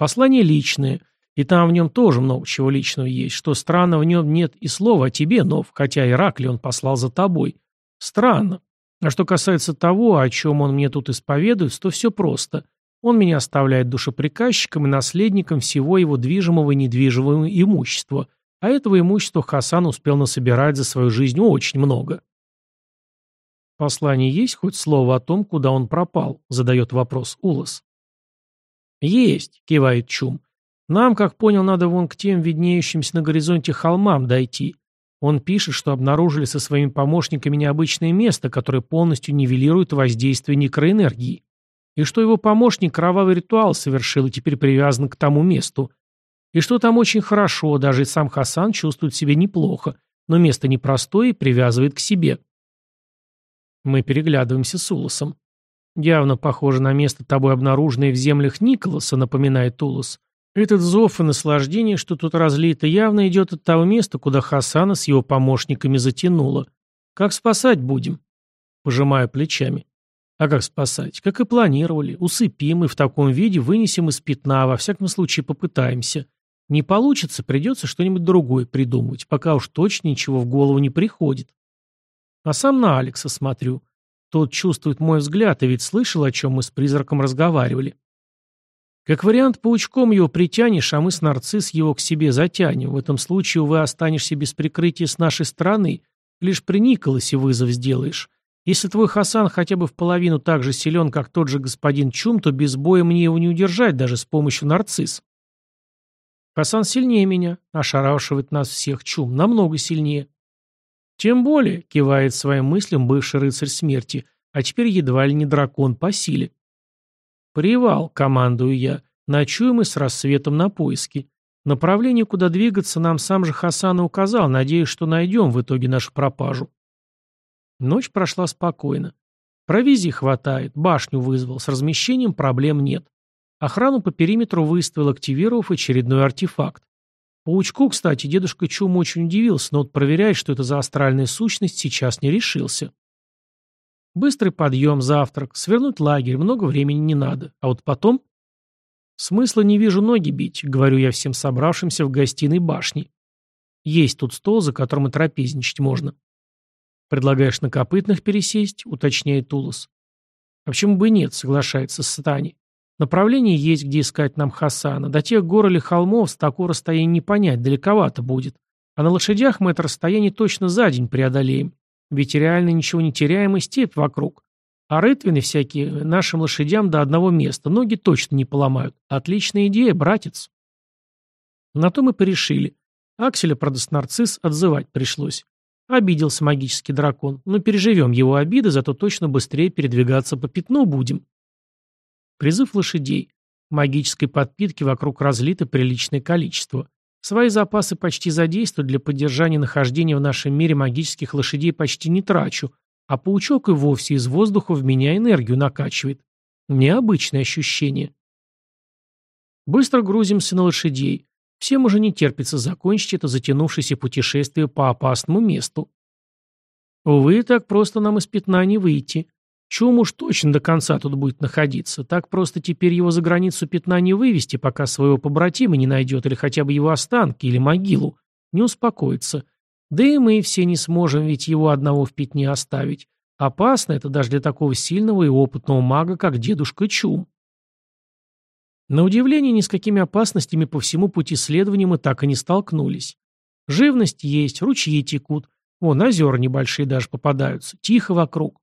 S1: Послание личное, и там в нем тоже много чего личного есть, что странно в нем нет и слова о тебе, Нов, хотя Иракли он послал за тобой. Странно. А что касается того, о чем он мне тут исповедует, то все просто. Он меня оставляет душеприказчиком и наследником всего его движимого и недвижимого имущества, а этого имущества Хасан успел насобирать за свою жизнь очень много. В послании есть хоть слово о том, куда он пропал, задает вопрос Улас. «Есть», — кивает Чум. «Нам, как понял, надо вон к тем виднеющимся на горизонте холмам дойти. Он пишет, что обнаружили со своими помощниками необычное место, которое полностью нивелирует воздействие некроэнергии. И что его помощник кровавый ритуал совершил и теперь привязан к тому месту. И что там очень хорошо, даже сам Хасан чувствует себя неплохо, но место непростое и привязывает к себе». Мы переглядываемся с Улосом. Явно похоже на место тобой обнаруженное в землях Николаса, напоминает Тулус. Этот зов и наслаждение, что тут разлито, явно идет от того места, куда Хасана с его помощниками затянуло. Как спасать будем? Пожимаю плечами. А как спасать? Как и планировали. Усыпим и в таком виде вынесем из пятна, во всяком случае попытаемся. Не получится, придется что-нибудь другое придумывать, пока уж точно ничего в голову не приходит. А сам на Алекса смотрю. Тот чувствует мой взгляд и ведь слышал, о чем мы с призраком разговаривали. Как вариант, паучком его притянешь, а мы с нарцисс его к себе затянем. В этом случае вы останешься без прикрытия с нашей стороны, лишь при Николасе вызов сделаешь. Если твой Хасан хотя бы в половину так же силен, как тот же господин Чум, то без боя мне его не удержать даже с помощью нарцисс. Хасан сильнее меня, ошарашивает нас всех Чум, намного сильнее. «Тем более», — кивает своим мыслям бывший рыцарь смерти, а теперь едва ли не дракон по силе. «Привал», — командую я, — «ночуем мы с рассветом на поиски. Направление, куда двигаться, нам сам же Хасан и указал, надеюсь, что найдем в итоге нашу пропажу». Ночь прошла спокойно. Провизии хватает, башню вызвал, с размещением проблем нет. Охрану по периметру выставил, активировав очередной артефакт. Паучку, кстати, дедушка Чум очень удивился, но вот проверять, что это за астральная сущность, сейчас не решился. Быстрый подъем, завтрак, свернуть лагерь, много времени не надо. А вот потом... Смысла не вижу ноги бить, говорю я всем собравшимся в гостиной башне. Есть тут стол, за которым и трапезничать можно. Предлагаешь на копытных пересесть, уточняет Тулос. А почему бы и нет, соглашается Сатани. Направление есть, где искать нам Хасана. До тех гор или холмов с такого расстояния не понять, далековато будет. А на лошадях мы это расстояние точно за день преодолеем. Ведь реально ничего не теряем и степь вокруг. А рытвины всякие нашим лошадям до одного места. Ноги точно не поломают. Отличная идея, братец. На то мы порешили. Акселя, правда, с нарцисс отзывать пришлось. Обиделся магический дракон. Но переживем его обиды, зато точно быстрее передвигаться по пятну будем. Призыв лошадей. Магической подпитки вокруг разлито приличное количество. Свои запасы почти задействую для поддержания нахождения в нашем мире магических лошадей почти не трачу, а паучок и вовсе из воздуха в меня энергию накачивает. Необычное ощущение. Быстро грузимся на лошадей. Всем уже не терпится закончить это затянувшееся путешествие по опасному месту. Увы, так просто нам из пятна не выйти. Чум уж точно до конца тут будет находиться. Так просто теперь его за границу пятна не вывести, пока своего побратима не найдет, или хотя бы его останки, или могилу. Не успокоится. Да и мы все не сможем ведь его одного в пятне оставить. Опасно это даже для такого сильного и опытного мага, как дедушка Чум. На удивление, ни с какими опасностями по всему пути следования мы так и не столкнулись. Живность есть, ручьи текут. Вон, озера небольшие даже попадаются. Тихо вокруг.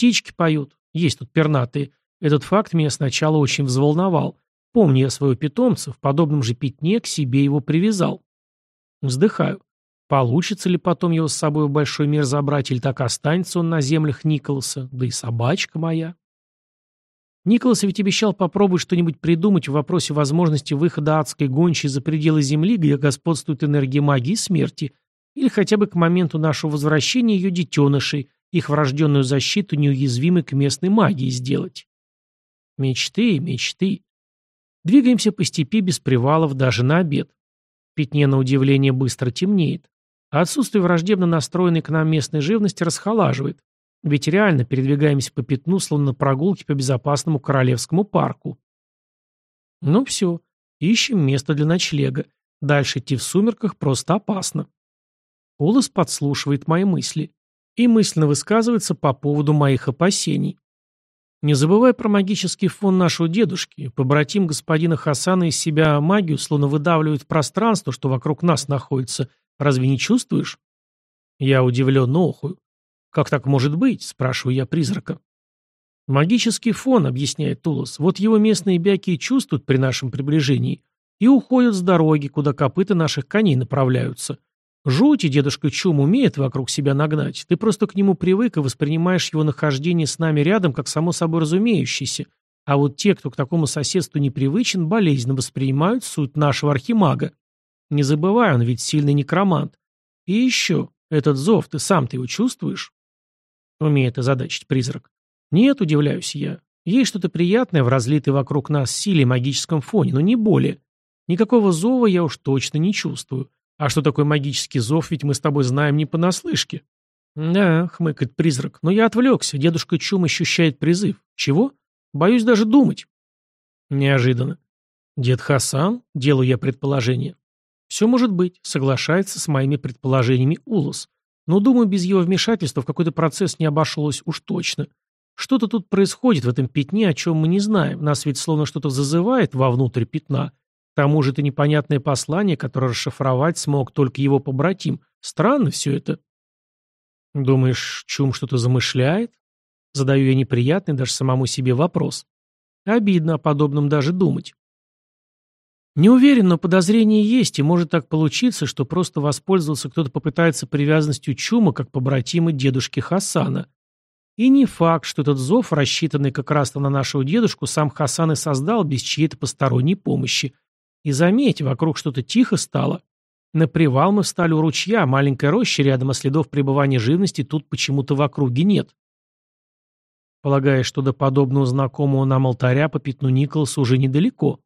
S1: Птички поют. Есть тут пернатые. Этот факт меня сначала очень взволновал. Помни я своего питомца, в подобном же пятне к себе его привязал. Вздыхаю. Получится ли потом его с собой в большой мир забрать, или так останется он на землях Николаса, да и собачка моя. Николас ведь обещал попробовать что-нибудь придумать в вопросе возможности выхода адской гончей за пределы Земли, где господствует энергия магии смерти, или хотя бы к моменту нашего возвращения ее детенышей, их врожденную защиту неуязвимой к местной магии сделать. Мечты, мечты. Двигаемся по степи без привалов даже на обед. Пятне, на удивление, быстро темнеет. А отсутствие враждебно настроенной к нам местной живности расхолаживает. Ведь реально передвигаемся по пятну, словно на прогулке по безопасному Королевскому парку. Ну все, ищем место для ночлега. Дальше идти в сумерках просто опасно. Улас подслушивает мои мысли и мысленно высказывается по поводу моих опасений. Не забывай про магический фон нашего дедушки. Побратим господина Хасана из себя магию словно выдавливает в пространство, что вокруг нас находится, Разве не чувствуешь?» Я удивленно охую. «Как так может быть?» – спрашиваю я призрака. «Магический фон», – объясняет Тулос. «Вот его местные бяки чувствуют при нашем приближении и уходят с дороги, куда копыта наших коней направляются. Жуть и дедушка Чум умеет вокруг себя нагнать. Ты просто к нему привык и воспринимаешь его нахождение с нами рядом как само собой разумеющееся. А вот те, кто к такому соседству непривычен, болезненно воспринимают суть нашего архимага. Не забывай, он ведь сильный некромант. И еще, этот зов, ты сам-то его чувствуешь? Умеет озадачить призрак. Нет, удивляюсь я. Есть что-то приятное в разлитой вокруг нас силе магическом фоне, но не более. Никакого зова я уж точно не чувствую. А что такое магический зов, ведь мы с тобой знаем не понаслышке. Да, хмыкает призрак, но я отвлекся. Дедушка Чум ощущает призыв. Чего? Боюсь даже думать. Неожиданно. Дед Хасан? Делаю я предположение. «Все может быть», — соглашается с моими предположениями Улус. «Но, думаю, без его вмешательства в какой-то процесс не обошлось уж точно. Что-то тут происходит в этом пятне, о чем мы не знаем. Нас ведь словно что-то зазывает вовнутрь пятна. К тому же это непонятное послание, которое расшифровать смог только его побратим. Странно все это». «Думаешь, Чум что-то замышляет?» Задаю я неприятный даже самому себе вопрос. Обидно о подобном даже думать. Не уверен, но подозрение есть, и может так получиться, что просто воспользовался кто-то попытается привязанностью Чума, как побратимы дедушки Хасана. И не факт, что этот зов, рассчитанный как раз-то на нашего дедушку, сам Хасан и создал без чьей-то посторонней помощи. И заметь, вокруг что-то тихо стало. На привал мы встали у ручья, маленькая роща рядом, а следов пребывания живности тут почему-то в округе нет. Полагая, что до подобного знакомого нам алтаря по пятну Николаса уже недалеко.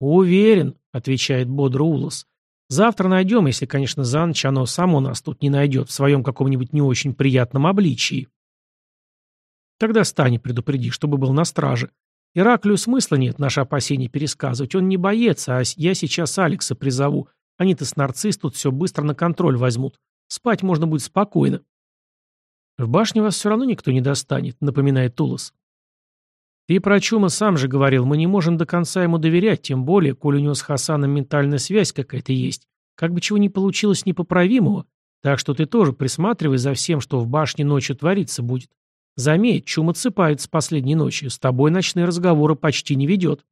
S1: «Уверен», — отвечает бодро Улас. «Завтра найдем, если, конечно, за ночь оно само нас тут не найдет в своем каком-нибудь не очень приятном обличии». Тогда Стани предупреди, чтобы был на страже. Ираклию смысла нет наши опасения пересказывать. Он не боец, а я сейчас Алекса призову. Они-то с нарцисс тут все быстро на контроль возьмут. Спать можно будет спокойно. В башне вас все равно никто не достанет, напоминает Тулас. Ты про Чума сам же говорил, мы не можем до конца ему доверять, тем более, коль у него с Хасаном ментальная связь какая-то есть. Как бы чего ни получилось непоправимого. Так что ты тоже присматривай за всем, что в башне ночью твориться будет. Заметь, Чум отсыпает с последней ночи, с тобой ночные разговоры почти не ведет.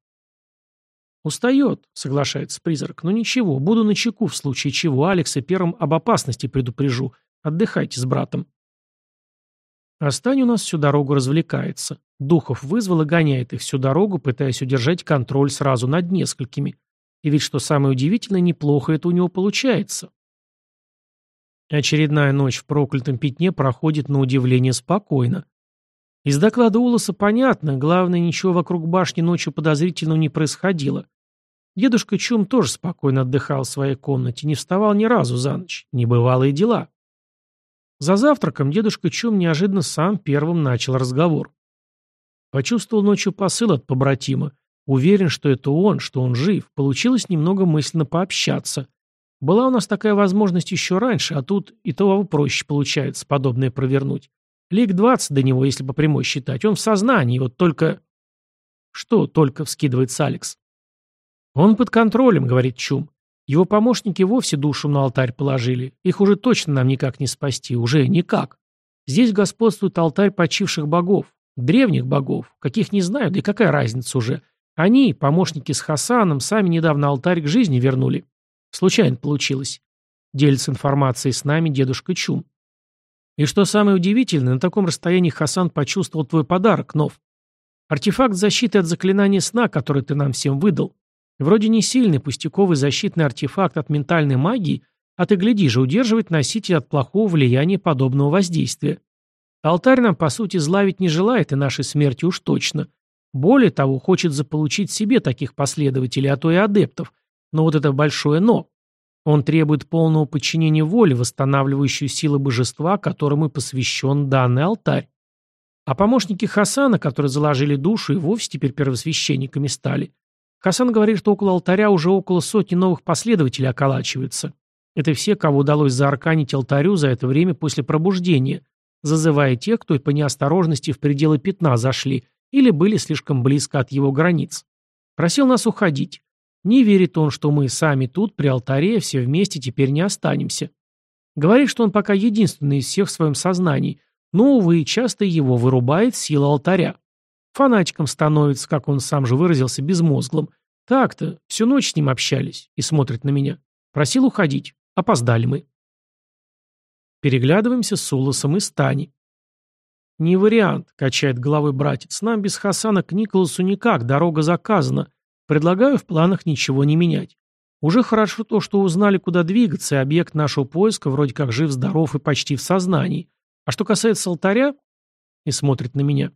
S1: «Устает», — соглашается призрак. «Но ничего, буду на чеку в случае чего. Алекса первым об опасности предупрежу. Отдыхайте с братом». Астань у нас всю дорогу развлекается. Духов вызвал и гоняет их всю дорогу, пытаясь удержать контроль сразу над несколькими. И ведь, что самое удивительное, неплохо это у него получается. Очередная ночь в проклятом пятне проходит на удивление спокойно. Из доклада Улоса понятно, главное, ничего вокруг башни ночью подозрительного не происходило. Дедушка Чум тоже спокойно отдыхал в своей комнате, не вставал ни разу за ночь. Небывалые дела. За завтраком дедушка Чум неожиданно сам первым начал разговор. Почувствовал ночью посыл от побратима. Уверен, что это он, что он жив. Получилось немного мысленно пообщаться. Была у нас такая возможность еще раньше, а тут и того проще получается подобное провернуть. Лик 20 до него, если по прямой считать. Он в сознании, вот только... Что только, вскидывается Алекс. Он под контролем, говорит Чум. Его помощники вовсе душу на алтарь положили. Их уже точно нам никак не спасти. Уже никак. Здесь господствует алтарь почивших богов. Древних богов. Каких не знаю, да и какая разница уже. Они, помощники с Хасаном, сами недавно алтарь к жизни вернули. Случайно получилось. Делится информацией с нами дедушка Чум. И что самое удивительное, на таком расстоянии Хасан почувствовал твой подарок, Нов. Артефакт защиты от заклинания сна, который ты нам всем выдал. Вроде не сильный пустяковый защитный артефакт от ментальной магии, а ты, гляди же, удерживает носителя от плохого влияния подобного воздействия. Алтарь нам, по сути, злавить не желает, и нашей смерти уж точно. Более того, хочет заполучить себе таких последователей, а то и адептов. Но вот это большое «но». Он требует полного подчинения воли, восстанавливающую силы божества, которому посвящен данный алтарь. А помощники Хасана, которые заложили душу и вовсе теперь первосвященниками стали. Хасан говорит, что около алтаря уже около сотни новых последователей околачиваются. Это все, кого удалось заарканить алтарю за это время после пробуждения, зазывая тех, кто по неосторожности в пределы пятна зашли или были слишком близко от его границ. Просил нас уходить. Не верит он, что мы сами тут, при алтаре, все вместе теперь не останемся. Говорит, что он пока единственный из всех в своем сознании, но, увы, часто его вырубает сила алтаря. Фанатиком становится, как он сам же выразился, безмозглым. Так-то, всю ночь с ним общались и смотрит на меня. Просил уходить. Опоздали мы. Переглядываемся с Улосом и Стани. «Не вариант», — качает головой братец. «Нам без Хасана к Николасу никак, дорога заказана. Предлагаю в планах ничего не менять. Уже хорошо то, что узнали, куда двигаться, и объект нашего поиска вроде как жив-здоров и почти в сознании. А что касается алтаря...» И смотрит на меня.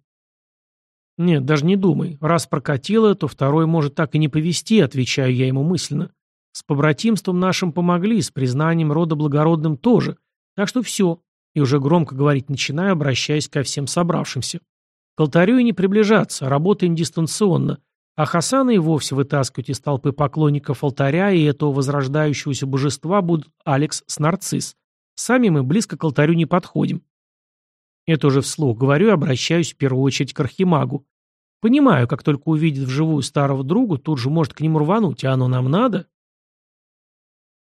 S1: «Нет, даже не думай. Раз прокатило, то второй может так и не повести», — отвечаю я ему мысленно. «С побратимством нашим помогли, с признанием рода благородным тоже. Так что все, и уже громко говорить начинаю, обращаясь ко всем собравшимся. К алтарю и не приближаться, работаем дистанционно, а Хасана и вовсе вытаскивать из толпы поклонников алтаря и этого возрождающегося божества будут Алекс с Нарцисс. Сами мы близко к алтарю не подходим. Это уже вслух говорю и обращаюсь в первую очередь к Архимагу. Понимаю, как только увидит вживую старого друга, тут же может к нему рвануть, а оно нам надо.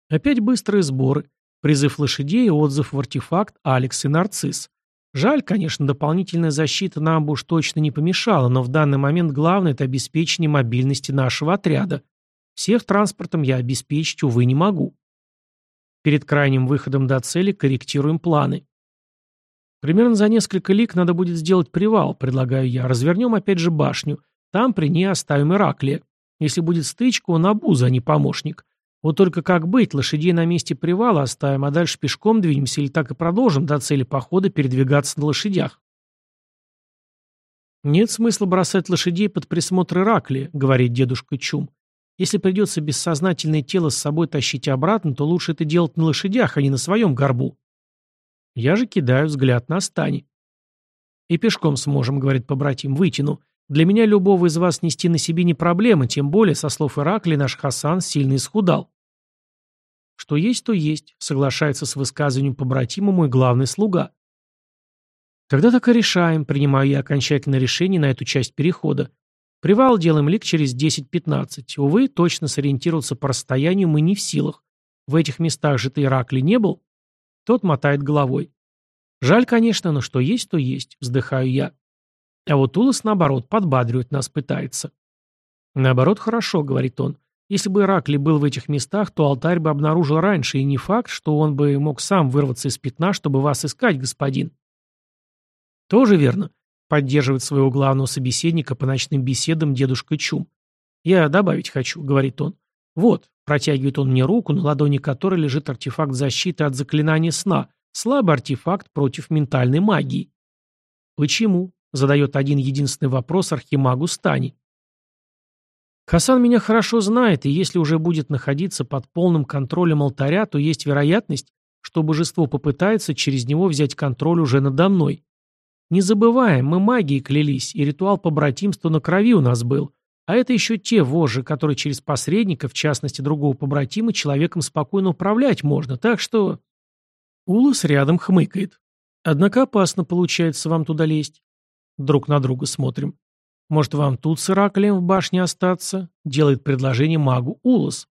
S1: Опять быстрые сборы. Призыв лошадей и отзыв в артефакт «Алекс и Нарцисс». Жаль, конечно, дополнительная защита нам бы уж точно не помешала, но в данный момент главное – это обеспечение мобильности нашего отряда. Всех транспортом я обеспечить, увы, не могу. Перед крайним выходом до цели корректируем планы. Примерно за несколько лик надо будет сделать привал, предлагаю я. Развернем опять же башню. Там при ней оставим Ираклия. Если будет стычка, он обуза, а не помощник. Вот только как быть, лошадей на месте привала оставим, а дальше пешком двинемся или так и продолжим до цели похода передвигаться на лошадях? «Нет смысла бросать лошадей под присмотр Ираклия», — говорит дедушка Чум. «Если придется бессознательное тело с собой тащить обратно, то лучше это делать на лошадях, а не на своем горбу». Я же кидаю взгляд на стани. «И пешком сможем», — говорит побратим, — «вытяну. Для меня любого из вас нести на себе не проблема, тем более, со слов Иракли, наш Хасан сильно исхудал. Что есть, то есть, соглашается с высказыванием побратима мой главный слуга. Тогда так и решаем, принимаю я окончательное решение на эту часть перехода. Привал делаем лик через 10-15. Увы, точно сориентироваться по расстоянию мы не в силах. В этих местах же ты Иракли не был? Тот мотает головой. Жаль, конечно, но что есть, то есть, вздыхаю я. А вот Улас, наоборот, подбадривать нас пытается. Наоборот, хорошо, говорит он. Если бы Иракли был в этих местах, то алтарь бы обнаружил раньше, и не факт, что он бы мог сам вырваться из пятна, чтобы вас искать, господин. Тоже верно. Поддерживает своего главного собеседника по ночным беседам дедушка Чум. Я добавить хочу, говорит он. Вот, протягивает он мне руку, на ладони которой лежит артефакт защиты от заклинания сна, слабый артефакт против ментальной магии. Почему? Задает один единственный вопрос архимагу Стани. Хасан меня хорошо знает, и если уже будет находиться под полным контролем алтаря, то есть вероятность, что божество попытается через него взять контроль уже надо мной. Не забываем, мы магией клялись, и ритуал побратимства на крови у нас был. А это еще те вожжи, которые через посредника, в частности другого побратима, человеком спокойно управлять можно, так что... Улус рядом хмыкает. Однако опасно получается вам туда лезть. Друг на друга смотрим. Может, вам тут с Ираклием в башне остаться? Делает предложение магу Улос.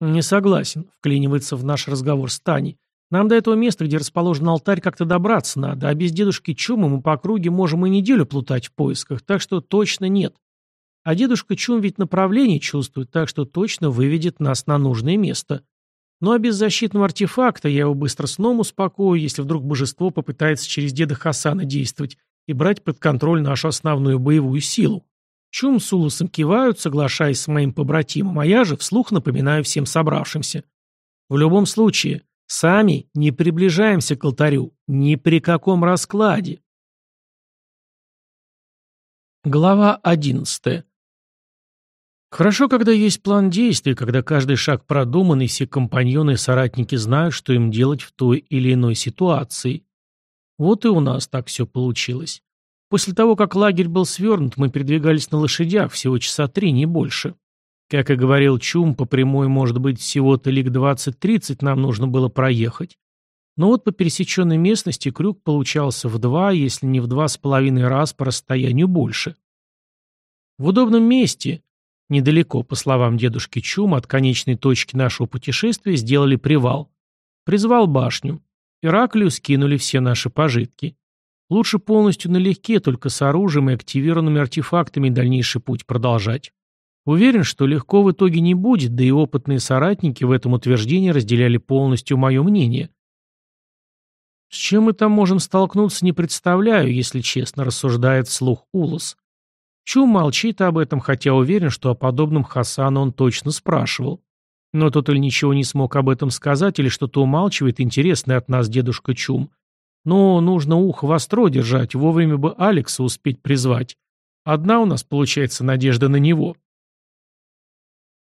S1: Не согласен, вклинивается в наш разговор Стани. Нам до этого места, где расположен алтарь, как-то добраться надо, а без дедушки Чума мы по округе можем и неделю плутать в поисках, так что точно нет. А дедушка Чум ведь направление чувствует, так что точно выведет нас на нужное место. Ну а без защитного артефакта я его быстро сном успокою, если вдруг божество попытается через деда Хасана действовать и брать под контроль нашу основную боевую силу. Чум с Улусом кивают, соглашаясь с моим побратимом, а я же вслух напоминаю всем собравшимся. В любом случае, сами не приближаемся к алтарю, ни при каком раскладе. Глава одиннадцатая. Хорошо, когда есть план действий, когда каждый шаг продуман, и все компаньоны и соратники знают, что им делать в той или иной ситуации. Вот и у нас так все получилось. После того, как лагерь был свернут, мы передвигались на лошадях всего часа три, не больше. Как и говорил Чум, по прямой, может быть, всего-то лик 20-30 нам нужно было проехать. Но вот по пересеченной местности крюк получался в два, если не в два с половиной раз по расстоянию больше. В удобном месте, Недалеко, по словам дедушки Чум, от конечной точки нашего путешествия сделали привал. Призвал башню. Ираклию скинули все наши пожитки. Лучше полностью налегке, только с оружием и активированными артефактами дальнейший путь продолжать. Уверен, что легко в итоге не будет, да и опытные соратники в этом утверждении разделяли полностью мое мнение. С чем мы там можем столкнуться, не представляю, если честно, рассуждает вслух Улус. Чум молчит об этом, хотя уверен, что о подобном Хасана он точно спрашивал. Но тот или ничего не смог об этом сказать, или что-то умалчивает интересный от нас дедушка Чум. Но нужно ухо востро держать, вовремя бы Алекса успеть призвать. Одна у нас, получается, надежда на него.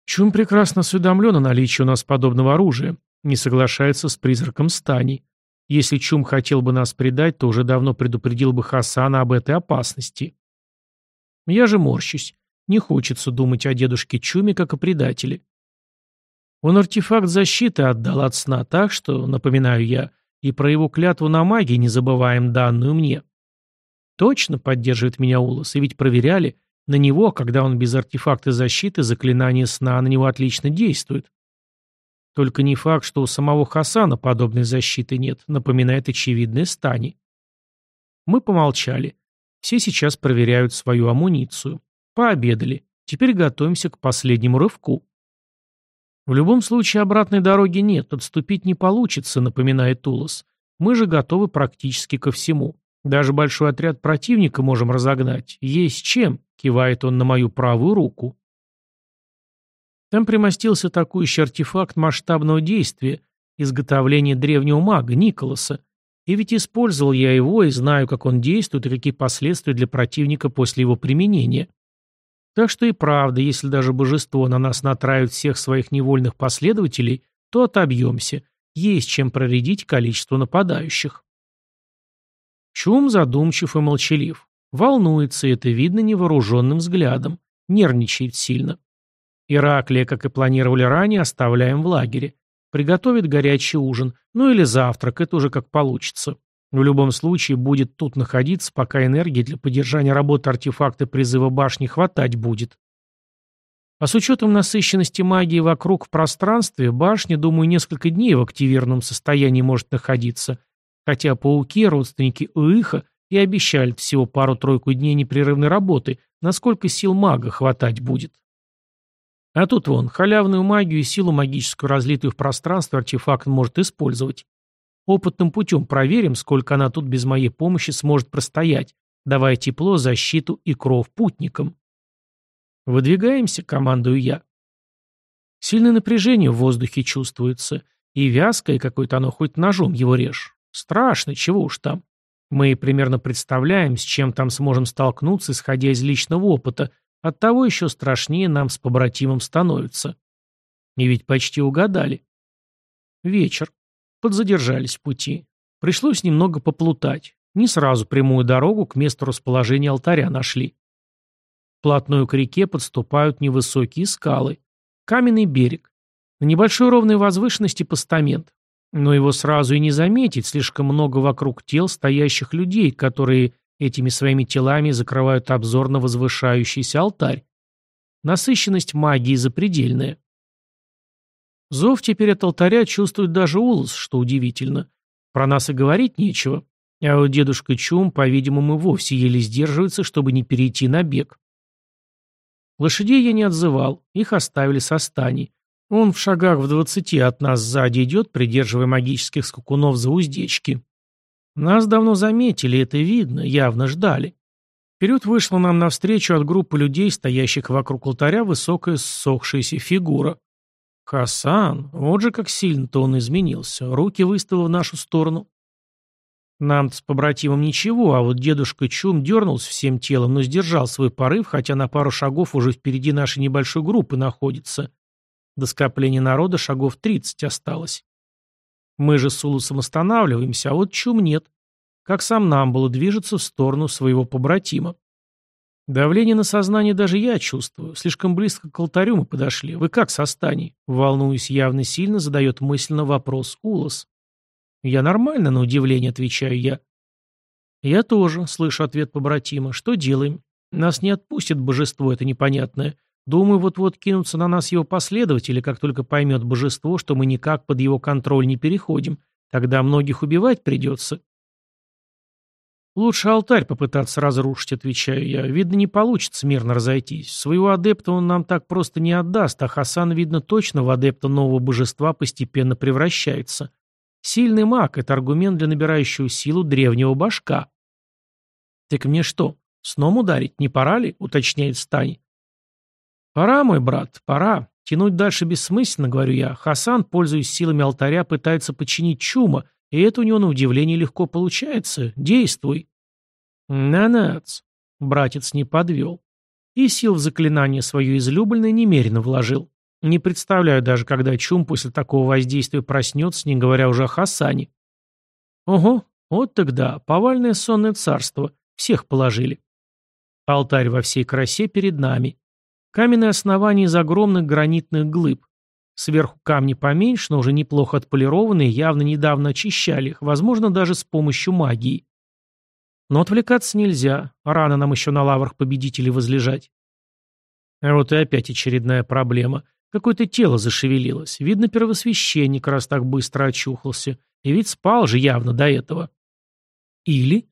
S1: Чум прекрасно осведомлен о наличии у нас подобного оружия, не соглашается с призраком Стани. Если Чум хотел бы нас предать, то уже давно предупредил бы Хасана об этой опасности. Я же морщусь. Не хочется думать о дедушке Чуме как о предателе. Он артефакт защиты отдал от сна так, что, напоминаю я, и про его клятву на магии не забываем данную мне. Точно поддерживает меня Улас, и ведь проверяли, на него, когда он без артефакта защиты, заклинание сна на него отлично действует. Только не факт, что у самого Хасана подобной защиты нет, напоминает очевидное Стани. Мы помолчали. Все сейчас проверяют свою амуницию. Пообедали. Теперь готовимся к последнему рывку. В любом случае обратной дороги нет, отступить не получится, напоминает Тулос. Мы же готовы практически ко всему. Даже большой отряд противника можем разогнать. Есть чем, кивает он на мою правую руку. Там примостился атакующий артефакт масштабного действия, изготовления древнего мага Николаса, и ведь использовал я его и знаю, как он действует и какие последствия для противника после его применения. Так что и правда, если даже божество на нас натравит всех своих невольных последователей, то отобьемся. Есть чем проредить количество нападающих. Чум задумчив и молчалив. Волнуется, это видно невооруженным взглядом. Нервничает сильно. Ираклия, как и планировали ранее, оставляем в лагере. Приготовит горячий ужин, ну или завтрак, это уже как получится. В любом случае будет тут находиться, пока энергии для поддержания работы артефакта призыва башни хватать будет. А с учетом насыщенности магии вокруг в пространстве, башня, думаю, несколько дней в активированном состоянии может находиться, хотя пауки, родственники Уиха, и обещали всего пару-тройку дней непрерывной работы, насколько сил мага хватать будет. А тут вон, халявную магию и силу магическую, разлитую в пространство, артефакт может использовать. Опытным путем проверим, сколько она тут без моей помощи сможет простоять, давая тепло, защиту и кров путникам. Выдвигаемся, командую я. Сильное напряжение в воздухе чувствуется, и вязкое какое-то оно хоть ножом его режь. Страшно, чего уж там. Мы примерно представляем, с чем там сможем столкнуться, исходя из личного опыта, Оттого еще страшнее нам с побратимом становится. И ведь почти угадали. Вечер. Подзадержались в пути. Пришлось немного поплутать. Не сразу прямую дорогу к месту расположения алтаря нашли. Плотную к реке подступают невысокие скалы. Каменный берег. На небольшой ровной возвышенности постамент. Но его сразу и не заметить, слишком много вокруг тел стоящих людей, которые Этими своими телами закрывают обзор на возвышающийся алтарь. Насыщенность магии запредельная. Зов теперь от алтаря чувствует даже Улус, что удивительно. Про нас и говорить нечего. А вот дедушка Чум, по-видимому, вовсе еле сдерживается, чтобы не перейти на бег. Лошадей я не отзывал, их оставили со стани. Он в шагах в двадцати от нас сзади идет, придерживая магических скакунов за уздечки. Нас давно заметили, это видно, явно ждали. Вперед вышла нам навстречу от группы людей, стоящих вокруг алтаря, высокая ссохшаяся фигура. Хасан, вот же как сильно-то он изменился, руки выставил в нашу сторону. нам с побратимом ничего, а вот дедушка Чум дернулся всем телом, но сдержал свой порыв, хотя на пару шагов уже впереди нашей небольшой группы находится. До скопления народа шагов тридцать осталось. Мы же с Улусом останавливаемся, а вот Чум нет. Как сам нам было движется в сторону своего побратима. Давление на сознание даже я чувствую. Слишком близко к алтарю мы подошли. Вы как со стани? Волнуюсь явно сильно, задает мысленно вопрос Улос. Я нормально, на удивление, отвечаю я. Я тоже, слышу ответ побратима. Что делаем? Нас не отпустит божество это непонятное. Думаю, вот-вот кинутся на нас его последователи, как только поймет божество, что мы никак под его контроль не переходим. Тогда многих убивать придется. Лучше алтарь попытаться разрушить, отвечаю я. Видно, не получится мирно разойтись. Своего адепта он нам так просто не отдаст, а Хасан, видно, точно в адепта нового божества постепенно превращается. Сильный маг — это аргумент для набирающего силу древнего башка. Так мне что, сном ударить, не пора ли? уточняет Стань. «Пора, мой брат, пора. Тянуть дальше бессмысленно, говорю я. Хасан, пользуясь силами алтаря, пытается починить чума, и это у него на удивление легко получается. Действуй». «На-нац», — братец не подвел. И сил в заклинание свое излюбленное немерено вложил. Не представляю даже, когда чум после такого воздействия проснется, не говоря уже о Хасане. Ого, вот тогда, повальное сонное царство. Всех положили. Алтарь во всей красе перед нами. Каменное основание из огромных гранитных глыб. Сверху камни поменьше, но уже неплохо отполированные, явно недавно очищали их, возможно, даже с помощью магии. Но отвлекаться нельзя, рано нам еще на лаврах победителей возлежать. А вот и опять очередная проблема. Какое-то тело зашевелилось. Видно, первосвященник, раз так быстро очухался. И ведь спал же явно до этого. Или...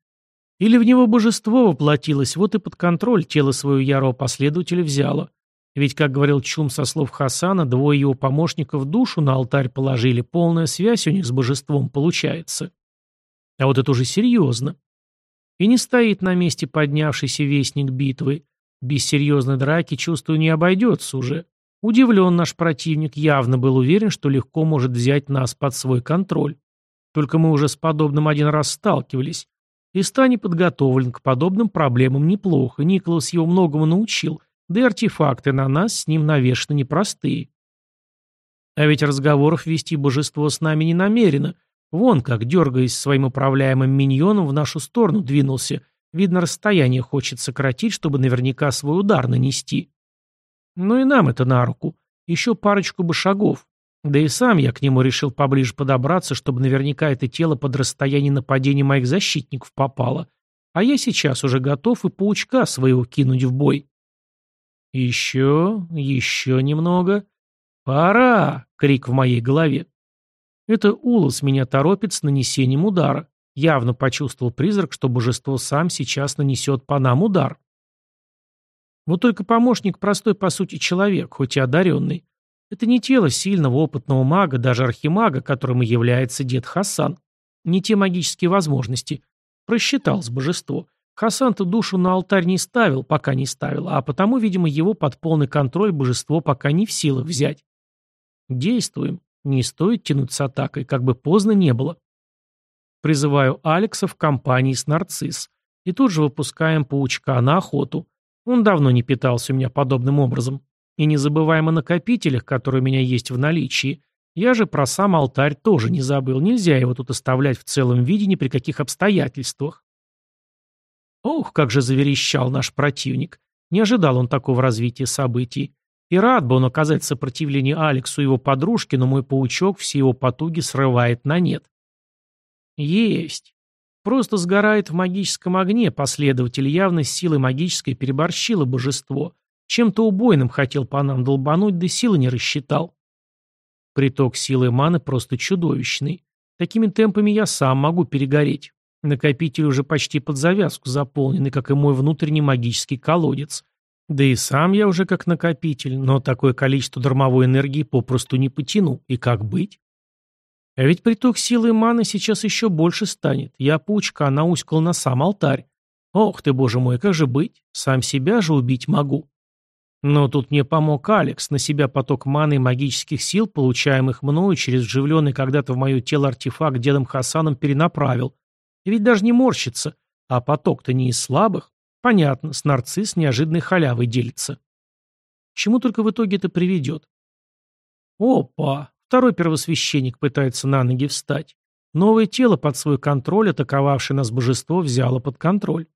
S1: Или в него божество воплотилось, вот и под контроль тело своего ярого последователя взяло. Ведь, как говорил Чум со слов Хасана, двое его помощников душу на алтарь положили, полная связь у них с божеством получается. А вот это уже серьезно. И не стоит на месте поднявшийся вестник битвы. Без серьезной драки, чувствую, не обойдется уже. Удивлен наш противник, явно был уверен, что легко может взять нас под свой контроль. Только мы уже с подобным один раз сталкивались. И Стани подготовлен к подобным проблемам неплохо. Николас его многому научил, да и артефакты на нас с ним навешаны непростые. А ведь разговоров вести божество с нами не намерено. Вон как, дергаясь своим управляемым миньоном, в нашу сторону двинулся. Видно, расстояние хочет сократить, чтобы наверняка свой удар нанести. Ну и нам это на руку. Еще парочку бы шагов. Да и сам я к нему решил поближе подобраться, чтобы наверняка это тело под расстояние нападения моих защитников попало. А я сейчас уже готов и паучка своего кинуть в бой. Еще, еще немного. «Пора!» — крик в моей голове. Это Улос меня торопит с нанесением удара. Явно почувствовал призрак, что божество сам сейчас нанесет по нам удар. Вот только помощник простой по сути человек, хоть и одаренный. Это не тело сильного опытного мага, даже архимага, которым и является дед Хасан. Не те магические возможности. Просчиталось божество. Хасан-то душу на алтарь не ставил, пока не ставил, а потому, видимо, его под полный контроль божество пока не в силах взять. Действуем. Не стоит тянуть с атакой, как бы поздно не было. Призываю Алекса в компании с Нарцисс. И тут же выпускаем паучка на охоту. Он давно не питался у меня подобным образом. И не забываем о накопителях, которые у меня есть в наличии. Я же про сам алтарь тоже не забыл. Нельзя его тут оставлять в целом виде ни при каких обстоятельствах. Ох, как же заверещал наш противник. Не ожидал он такого развития событий. И рад бы он оказать сопротивление Алексу и его подружке, но мой паучок все его потуги срывает на нет. Есть. Просто сгорает в магическом огне последователь, явно с силой магической переборщило божество. Чем-то убойным хотел по нам долбануть, да силы не рассчитал. Приток силы маны просто чудовищный. Такими темпами я сам могу перегореть. Накопитель уже почти под завязку заполненный, как и мой внутренний магический колодец. Да и сам я уже как накопитель, но такое количество дармовой энергии попросту не потяну. И как быть? А ведь приток силы и маны сейчас еще больше станет. Я паучка науськал на сам алтарь. Ох ты, боже мой, как же быть? Сам себя же убить могу. Но тут мне помог Алекс, на себя поток маны и магических сил, получаемых мною через вживленный когда-то в мое тело артефакт дедом Хасаном перенаправил. Ведь даже не морщится, а поток-то не из слабых. Понятно, с нарцисс неожиданной халявой делится. Чему только в итоге это приведет? Опа! Второй первосвященник пытается на ноги встать. Новое тело под свой контроль, атаковавшее нас божество, взяло под контроль.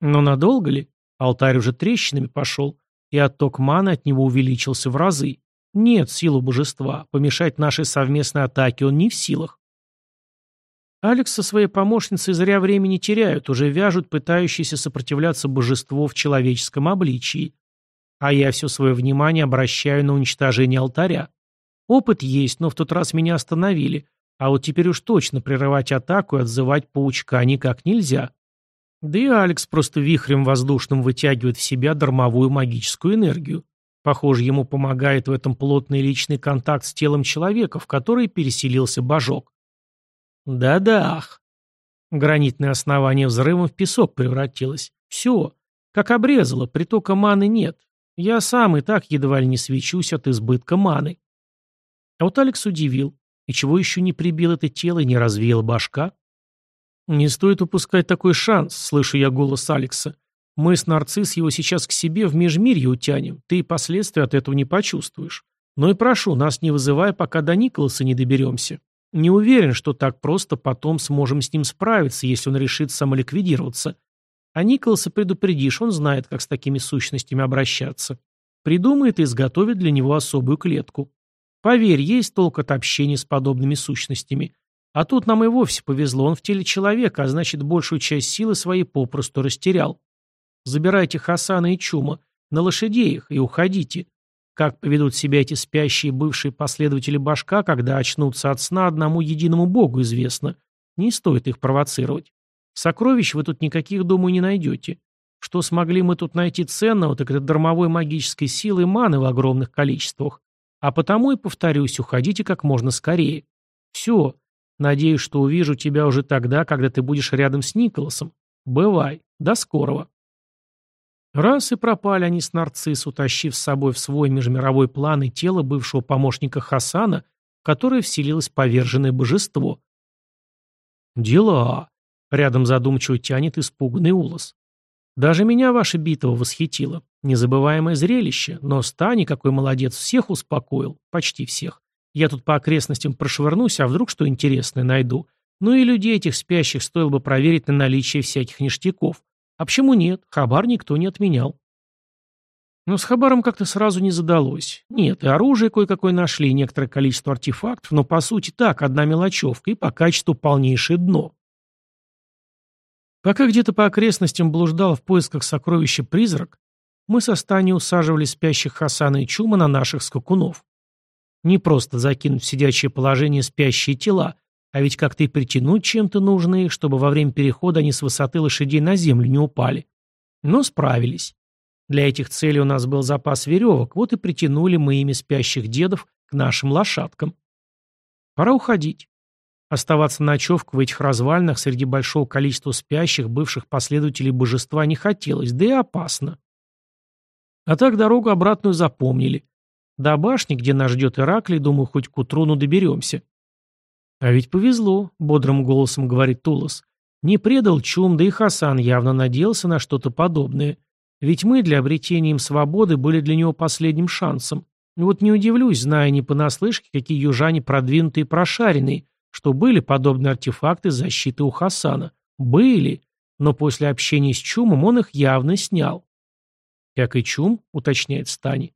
S1: Но надолго ли? Алтарь уже трещинами пошел и отток маны от него увеличился в разы. Нет силы божества, помешать нашей совместной атаке он не в силах. Алекс со своей помощницей зря времени теряют, уже вяжут пытающиеся сопротивляться божеству в человеческом обличии. А я все свое внимание обращаю на уничтожение алтаря. Опыт есть, но в тот раз меня остановили, а вот теперь уж точно прерывать атаку и отзывать паучка никак нельзя. Да и Алекс просто вихрем воздушным вытягивает в себя дармовую магическую энергию. Похоже, ему помогает в этом плотный личный контакт с телом человека, в который переселился божок. Да-дах. Гранитное основание взрывом в песок превратилось. Все. Как обрезало, притока маны нет. Я сам и так едва ли не свечусь от избытка маны. А вот Алекс удивил. И чего еще не прибил это тело и не развеял башка? «Не стоит упускать такой шанс», — слышу я голос Алекса. «Мы с Нарцисс его сейчас к себе в межмирье утянем. Ты и последствия от этого не почувствуешь. Но и прошу, нас не вызывай, пока до Николаса не доберемся. Не уверен, что так просто потом сможем с ним справиться, если он решит самоликвидироваться. А Николаса предупредишь, он знает, как с такими сущностями обращаться. Придумает и изготовит для него особую клетку. Поверь, есть толк от общения с подобными сущностями. А тут нам и вовсе повезло, он в теле человека, а значит, большую часть силы своей попросту растерял. Забирайте Хасана и Чума, на лошадей их, и уходите. Как поведут себя эти спящие бывшие последователи башка, когда очнутся от сна, одному единому богу известно. Не стоит их провоцировать. Сокровищ вы тут никаких, думаю, не найдете. Что смогли мы тут найти ценного, так это дармовой магической силы маны в огромных количествах. А потому и повторюсь, уходите как можно скорее. Все, Надеюсь, что увижу тебя уже тогда, когда ты будешь рядом с Николасом. Бывай. До скорого. Раз и пропали они с нарцисс, утащив с собой в свой межмировой план и тело бывшего помощника Хасана, в которое вселилось поверженное божество. Дела. Рядом задумчиво тянет испуганный улос. Даже меня ваша битва восхитила. Незабываемое зрелище, но Стани, какой молодец, всех успокоил, почти всех. Я тут по окрестностям прошвырнусь, а вдруг что интересное найду. Ну и людей этих спящих стоило бы проверить на наличие всяких ништяков. А почему нет? Хабар никто не отменял. Но с Хабаром как-то сразу не задалось. Нет, и оружие кое-какое нашли, и некоторое количество артефактов, но по сути так, одна мелочевка, и по качеству полнейшее дно. Пока где-то по окрестностям блуждал в поисках сокровища призрак, мы со Стани усаживали спящих Хасана и Чума на наших скакунов. Не просто закинуть в сидячее положение спящие тела, а ведь как-то и притянуть чем-то нужно их, чтобы во время перехода они с высоты лошадей на землю не упали. Но справились. Для этих целей у нас был запас веревок, вот и притянули мы ими спящих дедов к нашим лошадкам. Пора уходить. Оставаться ночевку в этих развалинах среди большого количества спящих, бывших последователей божества не хотелось, да и опасно. А так дорогу обратную запомнили. До башни, где нас ждет Ираклий, думаю, хоть к утру, ну доберемся. А ведь повезло, бодрым голосом говорит Тулос. Не предал Чум, да и Хасан явно надеялся на что-то подобное. Ведь мы для обретения им свободы были для него последним шансом. Вот не удивлюсь, зная не понаслышке, какие южане продвинутые и прошаренные, что были подобные артефакты защиты у Хасана. Были, но после общения с Чумом он их явно снял. «Как и Чум», — уточняет Стани.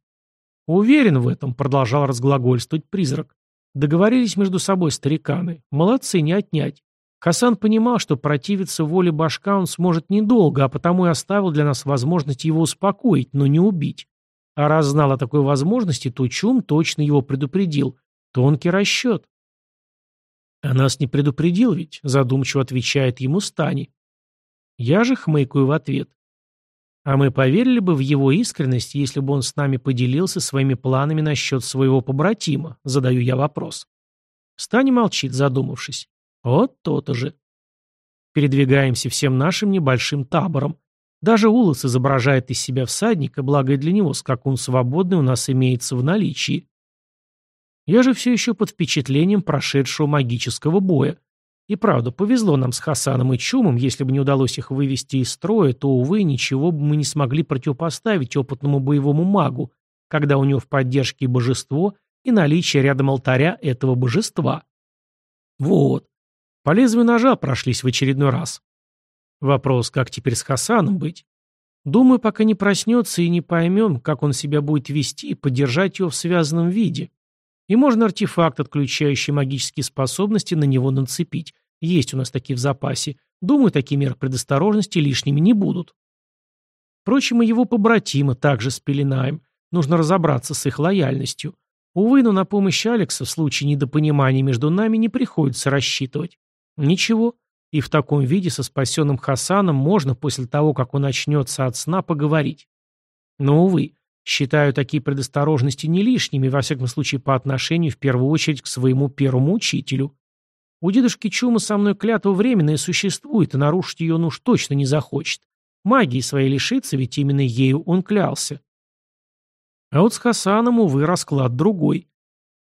S1: «Уверен в этом», — продолжал разглагольствовать призрак. Договорились между собой стариканы. Молодцы, не отнять. Хасан понимал, что противиться воле башка он сможет недолго, а потому и оставил для нас возможность его успокоить, но не убить. А раз знал о такой возможности, то Чум точно его предупредил. Тонкий расчет. «А нас не предупредил ведь», — задумчиво отвечает ему Стани. Я же хмыкаю в ответ. А мы поверили бы в его искренность, если бы он с нами поделился своими планами насчет своего побратима, задаю я вопрос. Стани молчит, задумавшись. Вот то-то же. Передвигаемся всем нашим небольшим табором. Даже Улас изображает из себя всадника, благо и для него скакун свободный у нас имеется в наличии. Я же все еще под впечатлением прошедшего магического боя. И правда, повезло нам с Хасаном и Чумом, если бы не удалось их вывести из строя, то, увы, ничего бы мы не смогли противопоставить опытному боевому магу, когда у него в поддержке божество, и наличие рядом алтаря этого божества. Вот. По лезвию ножа прошлись в очередной раз. Вопрос, как теперь с Хасаном быть? Думаю, пока не проснется и не поймем, как он себя будет вести и поддержать его в связанном виде. И можно артефакт, отключающий магические способности, на него нацепить. Есть у нас такие в запасе. Думаю, такие меры предосторожности лишними не будут. Впрочем, и его побратима также спеленаем. Нужно разобраться с их лояльностью. Увы, но на помощь Алекса в случае недопонимания между нами не приходится рассчитывать. Ничего. И в таком виде со спасенным Хасаном можно после того, как он очнется от сна, поговорить. Но, увы, Считаю такие предосторожности не лишними, во всяком случае по отношению в первую очередь к своему первому учителю. У дедушки Чума со мной клятва временная существует, и нарушить ее он уж точно не захочет. Магии своей лишиться, ведь именно ею он клялся. А вот с Хасаном, увы, расклад другой.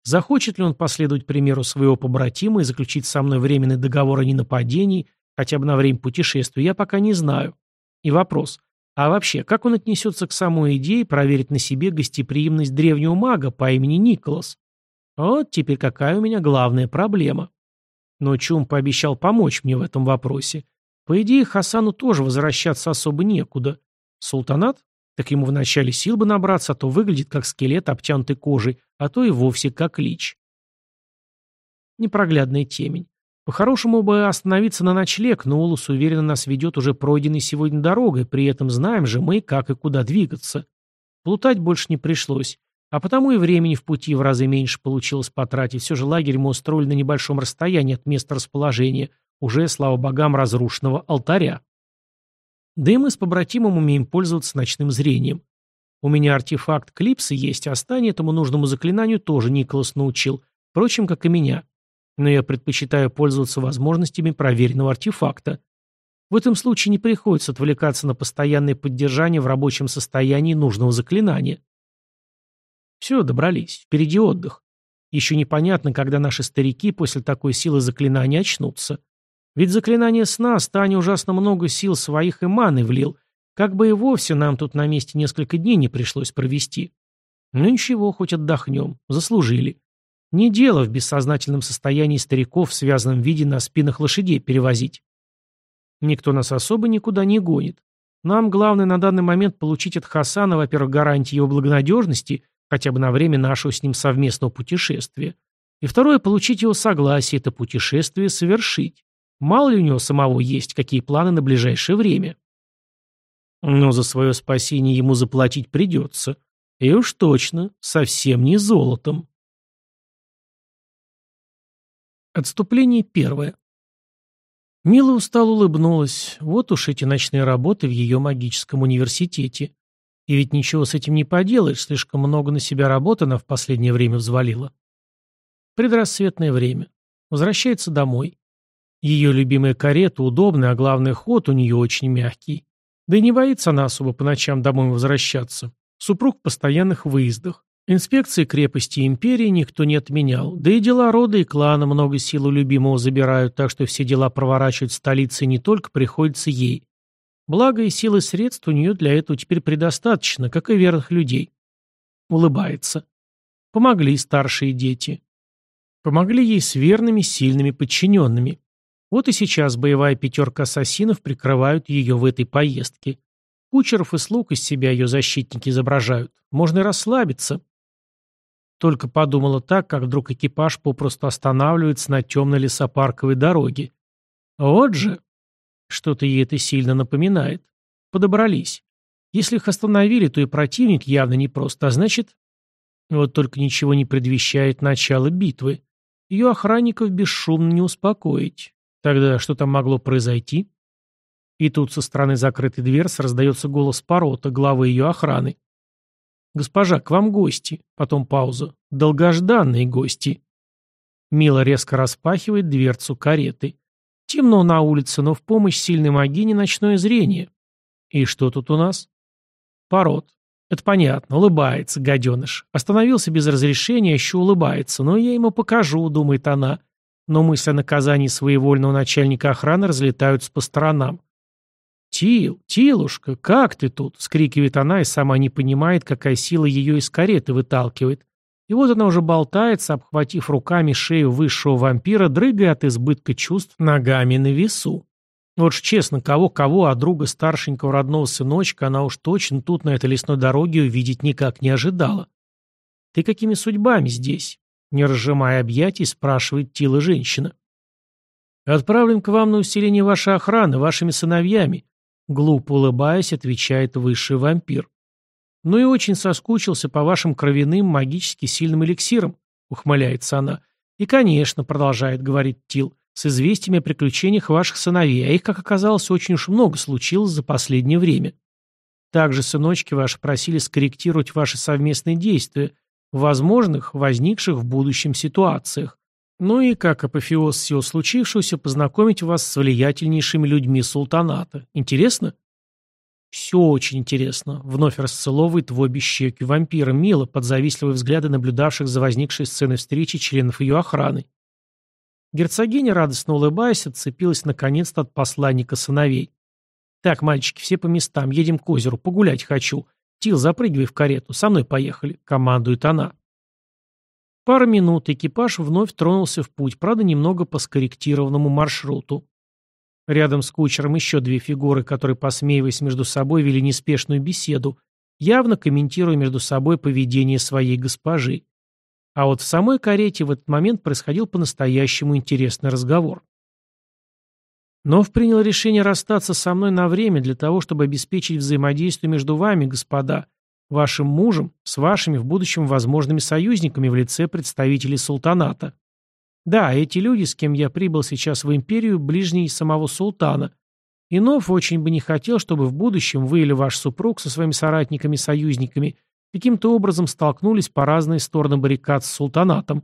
S1: Захочет ли он последовать примеру своего побратима и заключить со мной временный договор о ненападении, хотя бы на время путешествия, я пока не знаю. И вопрос, а вообще, как он отнесется к самой идее проверить на себе гостеприимность древнего мага по имени Николас? Вот теперь какая у меня главная проблема. Но Чум пообещал помочь мне в этом вопросе. По идее, Хасану тоже возвращаться особо некуда. Султанат? Так ему вначале сил бы набраться, а то выглядит как скелет, обтянутый кожей, а то и вовсе как лич. Непроглядная темень. По-хорошему бы остановиться на ночлег, но Улус уверенно нас ведет уже пройденной сегодня дорогой, при этом знаем же мы, как и куда двигаться. Плутать больше не пришлось. А потому и времени в пути в разы меньше получилось потратить. Все же лагерь мы устроили на небольшом расстоянии от места расположения, уже, слава богам, разрушенного алтаря. Да и мы с побратимом умеем пользоваться ночным зрением. У меня артефакт Клипса есть, а стане этому нужному заклинанию тоже Николас научил, впрочем, как и меня но я предпочитаю пользоваться возможностями проверенного артефакта. В этом случае не приходится отвлекаться на постоянное поддержание в рабочем состоянии нужного заклинания. Все, добрались. Впереди отдых. Еще непонятно, когда наши старики после такой силы заклинания очнутся. Ведь заклинание сна Стане ужасно много сил своих и маны влил, как бы и вовсе нам тут на месте несколько дней не пришлось провести. Ну ничего, хоть отдохнем. Заслужили. Не дело в бессознательном состоянии стариков в связанном виде на спинах лошадей перевозить. Никто нас особо никуда не гонит. Нам главное на данный момент получить от Хасана, во-первых, гарантии его благонадежности, хотя бы на время нашего с ним совместного путешествия. И второе, получить его согласие это путешествие совершить. Мало ли у него самого есть, какие планы на ближайшее время. Но за свое спасение ему заплатить придется. И уж точно, совсем не золотом. Отступление первое. Мила устало улыбнулась. Вот уж эти ночные работы в ее магическом университете. И ведь ничего с этим не поделаешь, слишком много на себя работы она в последнее время взвалила. Предрассветное время. Возвращается домой. Ее любимая карета удобная, а главное, ход у нее очень мягкий. Да и не боится она особо по ночам домой возвращаться. Супруг в постоянных выездах. Инспекции крепости империи никто не отменял, да и дела рода и клана много сил у любимого забирают, так что все дела проворачивать в столице не только приходится ей. Благо и силы средств у нее для этого теперь предостаточно, как и верных людей. Улыбается. Помогли старшие дети. Помогли ей с верными, сильными подчиненными. Вот и сейчас боевая пятерка ассасинов прикрывают ее в этой поездке. Кучеров и слуг из себя ее защитники изображают. Можно и расслабиться. Только подумала так, как вдруг экипаж попросту останавливается на темной лесопарковой дороге. Вот же! Что-то ей это сильно напоминает. Подобрались. Если их остановили, то и противник явно непрост, а значит... Вот только ничего не предвещает начало битвы. Ее охранников бесшумно не успокоить. Тогда что там могло произойти? И тут со стороны закрытой дверцы раздается голос Порота, главы ее охраны. «Госпожа, к вам гости». Потом пауза. «Долгожданные гости». Мила резко распахивает дверцу кареты. Темно на улице, но в помощь сильной магине ночное зрение. И что тут у нас? Пород. Это понятно, улыбается, гаденыш. Остановился без разрешения, еще улыбается. Но я ему покажу, думает она. Но мысли о наказании своевольного начальника охраны разлетаются по сторонам. «Тил, Тилушка, как ты тут?» — скрикивает она и сама не понимает, какая сила ее из кареты выталкивает. И вот она уже болтается, обхватив руками шею высшего вампира, дрыгая от избытка чувств ногами на весу. Вот ж честно, кого-кого, а друга старшенького родного сыночка она уж точно тут на этой лесной дороге увидеть никак не ожидала. «Ты какими судьбами здесь?» Не разжимая объятий, спрашивает Тила женщина. «Отправлен к вам на усиление вашей охраны, вашими сыновьями», глупо улыбаясь, отвечает высший вампир. «Ну и очень соскучился по вашим кровяным магически сильным эликсирам», — ухмыляется она. «И, конечно», — продолжает говорить Тил, — «с известиями о приключениях ваших сыновей, а их, как оказалось, очень уж много случилось за последнее время. Также сыночки ваши просили скорректировать ваши совместные действия в возможных, возникших в будущем ситуациях. Ну и, как апофеоз всего случившегося, познакомить вас с влиятельнейшими людьми султаната. Интересно?» «Все очень интересно», — вновь расцеловывает в обе щеки вампира Мила под завистливые взгляды наблюдавших за возникшей сценой встречи членов ее охраны. Герцогиня, радостно улыбаясь, отцепилась наконец-то от посланника сыновей. «Так, мальчики, все по местам, едем к озеру, погулять хочу. Тил, запрыгивай в карету, со мной поехали», — командует она. Пара минут экипаж вновь тронулся в путь, правда, немного по скорректированному маршруту. Рядом с кучером еще две фигуры, которые, посмеиваясь между собой, вели неспешную беседу, явно комментируя между собой поведение своей госпожи. А вот в самой карете в этот момент происходил по-настоящему интересный разговор. Нов принял решение расстаться со мной на время для того, чтобы обеспечить взаимодействие между вами, господа, вашим мужем, с вашими в будущем возможными союзниками в лице представителей султаната. Да, эти люди, с кем я прибыл сейчас в империю, ближние самого султана. Инов очень бы не хотел, чтобы в будущем вы или ваш супруг со своими соратниками-союзниками каким-то образом столкнулись по разные стороны баррикад с султанатом.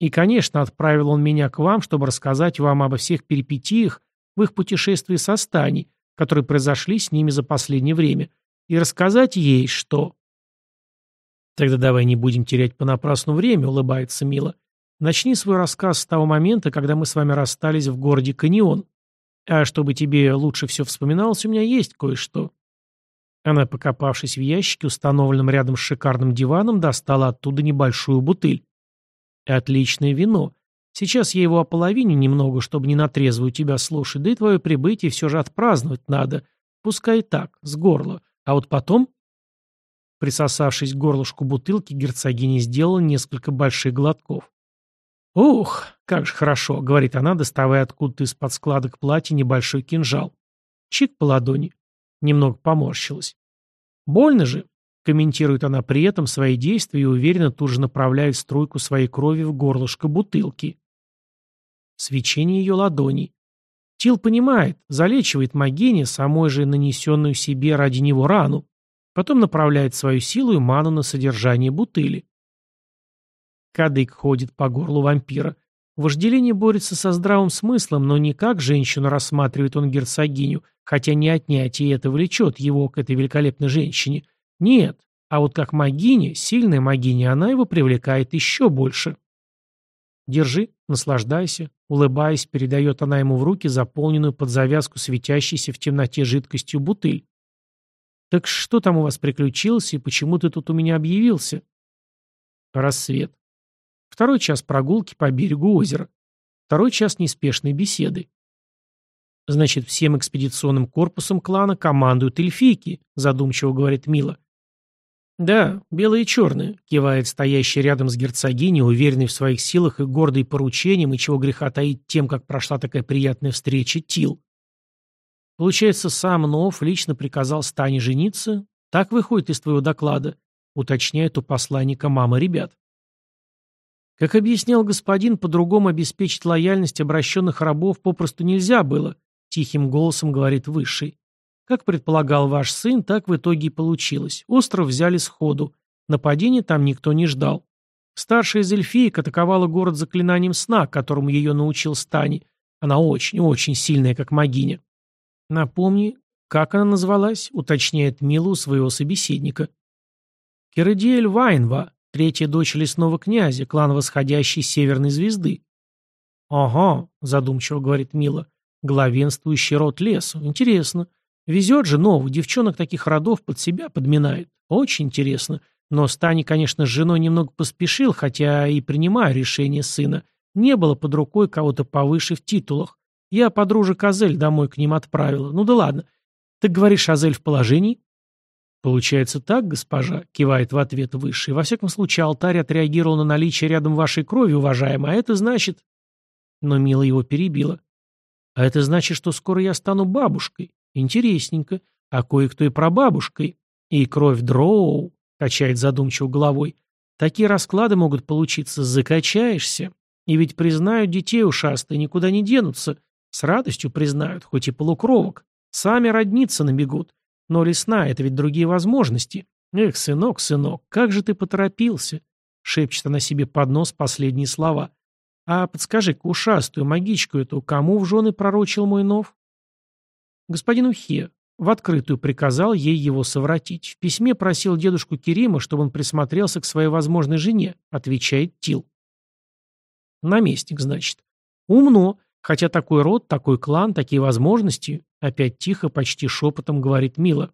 S1: И, конечно, отправил он меня к вам, чтобы рассказать вам обо всех перипетиях в их путешествии со Стани, которые произошли с ними за последнее время, и рассказать ей, что... Тогда давай не будем терять понапрасну время, улыбается Мила. Начни свой рассказ с того момента, когда мы с вами расстались в городе Каньон. А чтобы тебе лучше все вспоминалось, у меня есть кое-что». Она, покопавшись в ящике, установленном рядом с шикарным диваном, достала оттуда небольшую бутыль. «Отличное вино. Сейчас я его ополовиню немного, чтобы не натрезвую тебя слушать, да и твое прибытие все же отпраздновать надо. Пускай так, с горла. А вот потом...» Присосавшись к горлышку бутылки, герцогиня сделала несколько больших глотков. «Ух, как же хорошо», — говорит она, доставая откуда-то из-под складок платья небольшой кинжал. Чик по ладони. Немного поморщилась. «Больно же», — комментирует она при этом свои действия и уверенно тут же направляет струйку своей крови в горлышко бутылки. Свечение ее ладоней. Тил понимает, залечивает магиня, самой же нанесенную себе ради него рану. Потом направляет свою силу и ману на содержание бутыли. Кадык ходит по горлу вампира. Вожделение борется со здравым смыслом, но не как женщину рассматривает он герцогиню, хотя не отнять и это влечет его к этой великолепной женщине. Нет, а вот как магиня, сильная магиня, она его привлекает еще больше. «Держи, наслаждайся», улыбаясь, передает она ему в руки заполненную под завязку светящейся в темноте жидкостью бутыль. «Так что там у вас приключилось и почему ты тут у меня объявился?» Рассвет. Второй час прогулки по берегу озера. Второй час неспешной беседы. Значит, всем экспедиционным корпусом клана командуют эльфийки, задумчиво говорит Мила. Да, белые и черные, кивает стоящий рядом с герцогиней, уверенный в своих силах и гордый поручением, и чего греха таить тем, как прошла такая приятная встреча, Тил. Получается, сам Нов лично приказал Стане жениться? Так выходит из твоего доклада, уточняет у посланника мама ребят. Как объяснял господин, по-другому обеспечить лояльность обращенных рабов попросту нельзя было, тихим голосом говорит Высший. Как предполагал ваш сын, так в итоге и получилось. Остров взяли сходу. Нападения там никто не ждал. Старшая из эльфиек атаковала город заклинанием сна, которому ее научил Стани. Она очень-очень сильная, как магиня. Напомни, как она называлась, уточняет Мила у своего собеседника. Керадиэль Вайнва, третья дочь лесного князя, клан восходящей северной звезды. «Ага», — задумчиво говорит Мила, — «главенствующий род лесу. Интересно. Везет же новый, девчонок таких родов под себя подминает. Очень интересно. Но Стани, конечно, с женой немного поспешил, хотя и принимаю решение сына. Не было под рукой кого-то повыше в титулах. Я подружек Азель домой к ним отправила. Ну да ладно. Так говоришь, Азель в положении? Получается так, госпожа, кивает в ответ высший. Во всяком случае, алтарь отреагировал на наличие рядом вашей крови, уважаемая, а это значит... Но Мила его перебила. А это значит, что скоро я стану бабушкой. Интересненько. А кое-кто и прабабушкой. И кровь дроу, качает задумчиво головой. Такие расклады могут получиться, закачаешься. И ведь признают детей ушастые, никуда не денутся. С радостью признают, хоть и полукровок. Сами родниться набегут. Но лесная — это ведь другие возможности. Эх, сынок, сынок, как же ты поторопился. Шепчет она себе под нос последние слова. А подскажи-ка, ушастую магичку эту кому в жены пророчил мой нов? Господину Хе. В открытую приказал ей его совратить. В письме просил дедушку Керима, чтобы он присмотрелся к своей возможной жене, отвечает Тил. Наместник, значит. Умно, хотя такой род, такой клан, такие возможности, опять тихо, почти шепотом говорит Мила.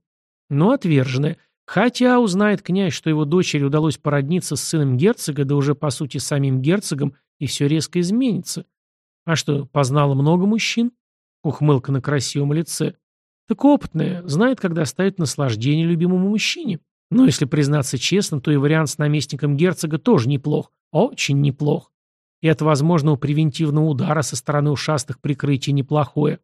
S1: Но отверженная. Хотя узнает князь, что его дочери удалось породниться с сыном герцога, да уже по сути самим герцогом, и все резко изменится. А что, познала много мужчин? Ухмылка на красивом лице. Так опытная, знает, когда ставить наслаждение любимому мужчине. Но если признаться честно, то и вариант с наместником герцога тоже неплох. Очень неплох. И от возможного превентивного удара со стороны ушастых прикрытий неплохое.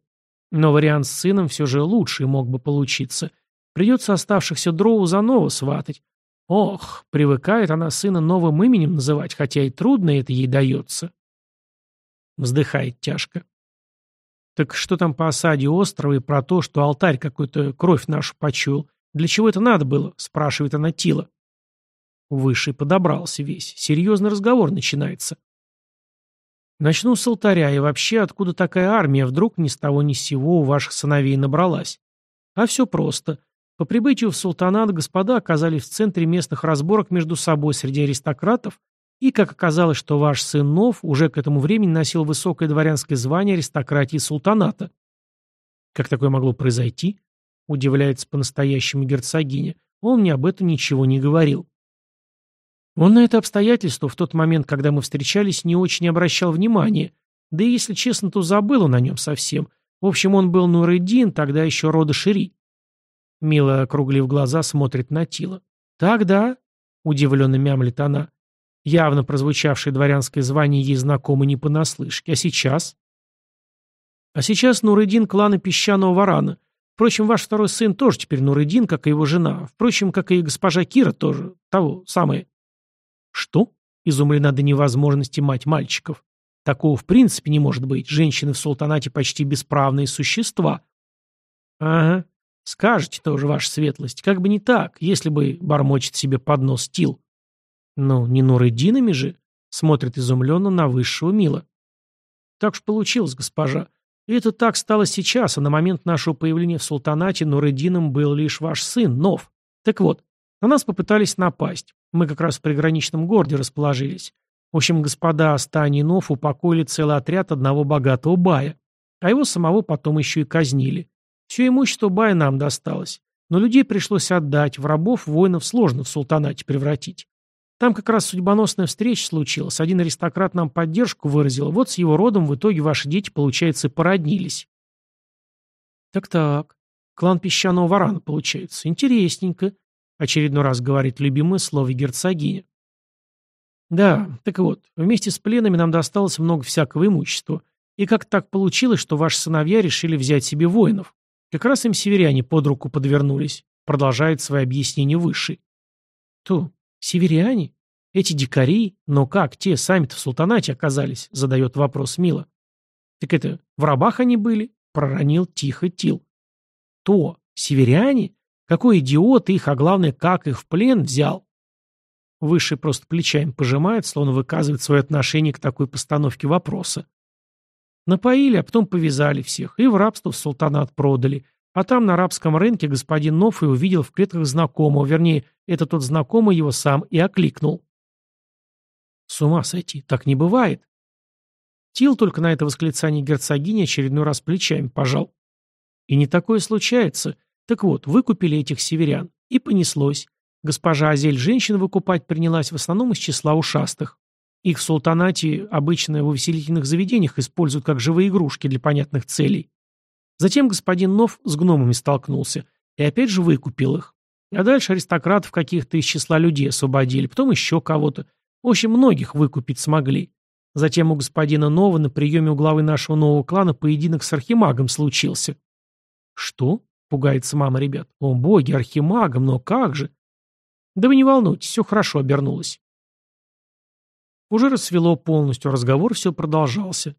S1: Но вариант с сыном все же лучший мог бы получиться. Придется оставшихся дроу заново сватать. Ох, привыкает она сына новым именем называть, хотя и трудно это ей дается. Вздыхает тяжко. Так что там по осаде острова и про то, что алтарь какой-то кровь нашу почуял? Для чего это надо было? Спрашивает она Тила. Высший подобрался весь. Серьезный разговор начинается. Начну с алтаря, и вообще, откуда такая армия вдруг ни с того ни с сего у ваших сыновей набралась? А все просто. По прибытию в султанат господа оказались в центре местных разборок между собой среди аристократов, и как оказалось, что ваш сын Нов уже к этому времени носил высокое дворянское звание аристократии султаната. Как такое могло произойти? Удивляется по-настоящему герцогиня. Он мне об этом ничего не говорил. Он на это обстоятельство в тот момент, когда мы встречались, не очень обращал внимания, да и, если честно, то забыл он о нем совсем. В общем, он был Нуреддин, тогда еще рода Шири. Мила, округлив глаза, смотрит на Тила. «Так, да?» — удивленно мямлит она. Явно прозвучавшее дворянское звание ей знакомо не понаслышке. А сейчас? А сейчас Нурыдин клана Песчаного Варана. Впрочем, ваш второй сын тоже теперь Нурыдин, как и его жена. Впрочем, как и госпожа Кира тоже. Того, самое. Что? Изумлена до невозможности мать мальчиков. Такого в принципе не может быть. Женщины в султанате почти бесправные существа. Ага, Скажете тоже, ваша светлость, как бы не так, если бы бормочет себе под нос Тил. Ну, не Нурыдинами же, смотрит изумленно на высшего Мила. Так уж получилось, госпожа. И это так стало сейчас, а на момент нашего появления в султанате Нурыдином был лишь ваш сын, Нов. Так вот, на нас попытались напасть. Мы как раз в приграничном городе расположились. В общем, господа Астани и Нов упокоили целый отряд одного богатого бая. А его самого потом еще и казнили. Все имущество Бая нам досталось. Но людей пришлось отдать, в рабов воинов сложно в султанате превратить. Там как раз судьбоносная встреча случилась. Один аристократ нам поддержку выразил. Вот с его родом в итоге ваши дети, получается, породнились. Так-так. Клан песчаного варана, получается. Интересненько. Очередной раз говорит любимое слово герцогиня. Да, так вот, вместе с пленами нам досталось много всякого имущества. И как так получилось, что ваши сыновья решили взять себе воинов? Как раз им северяне под руку подвернулись, продолжает свои объяснения Высший. То, северяне? Эти дикари? Но как те сами-то в султанате оказались? Задает вопрос Мила. Так это, в рабах они были? проронил тихо Тил. То, северяне? Какой идиот их, а главное, как их в плен взял? Высший просто плечами пожимает, словно выказывает свое отношение к такой постановке вопроса. Напоили, а потом повязали всех, и в рабство в султанат продали. А там на арабском рынке господин Ноф и увидел в клетках знакомого, вернее, это тот знакомый его сам и окликнул. С ума сойти, так не бывает. Тил только на это восклицание герцогини очередной раз плечами пожал. И не такое случается. Так вот, выкупили этих северян. И понеслось. Госпожа Азель женщин выкупать принялась в основном из числа ушастых. Их в султанате обычно в увеселительных заведениях используют как живые игрушки для понятных целей. Затем господин Нов с гномами столкнулся и опять же выкупил их. А дальше аристократов каких-то из числа людей освободили, потом еще кого-то. Общем, многих выкупить смогли. Затем у господина Нова на приеме у главы нашего нового клана поединок с архимагом случился. «Что?» — пугается мама ребят. «О боги, архимагом, но как же?» «Да вы не волнуйтесь, все хорошо обернулось». Уже рассвело полностью, разговор все продолжался.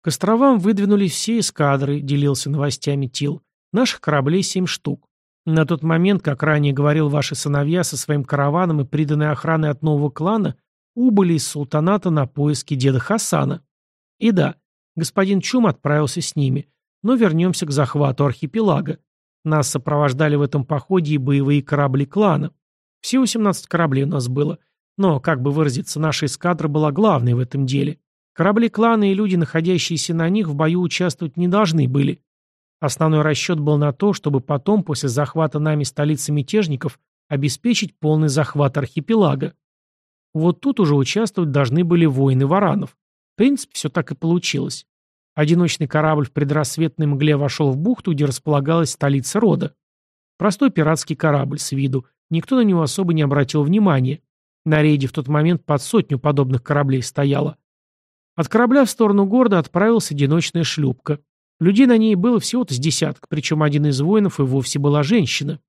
S1: К островам выдвинулись все эскадры, делился новостями Тил. Наших кораблей семь штук. На тот момент, как ранее говорил ваши сыновья со своим караваном и приданной охраной от нового клана, убыли из султаната на поиски деда Хасана. И да, господин Чум отправился с ними. Но вернемся к захвату архипелага. Нас сопровождали в этом походе и боевые корабли клана. Все 18 кораблей у нас было. Но, как бы выразиться, наша эскадра была главной в этом деле. Корабли клана и люди, находящиеся на них, в бою участвовать не должны были. Основной расчет был на то, чтобы потом, после захвата нами столицы мятежников, обеспечить полный захват архипелага. Вот тут уже участвовать должны были воины варанов. В принципе, все так и получилось. Одиночный корабль в предрассветной мгле вошел в бухту, где располагалась столица рода. Простой пиратский корабль с виду. Никто на него особо не обратил внимания. На рейде в тот момент под сотню подобных кораблей стояло. От корабля в сторону города отправилась одиночная шлюпка. Людей на ней было всего-то с десяток, причем один из воинов и вовсе была женщина.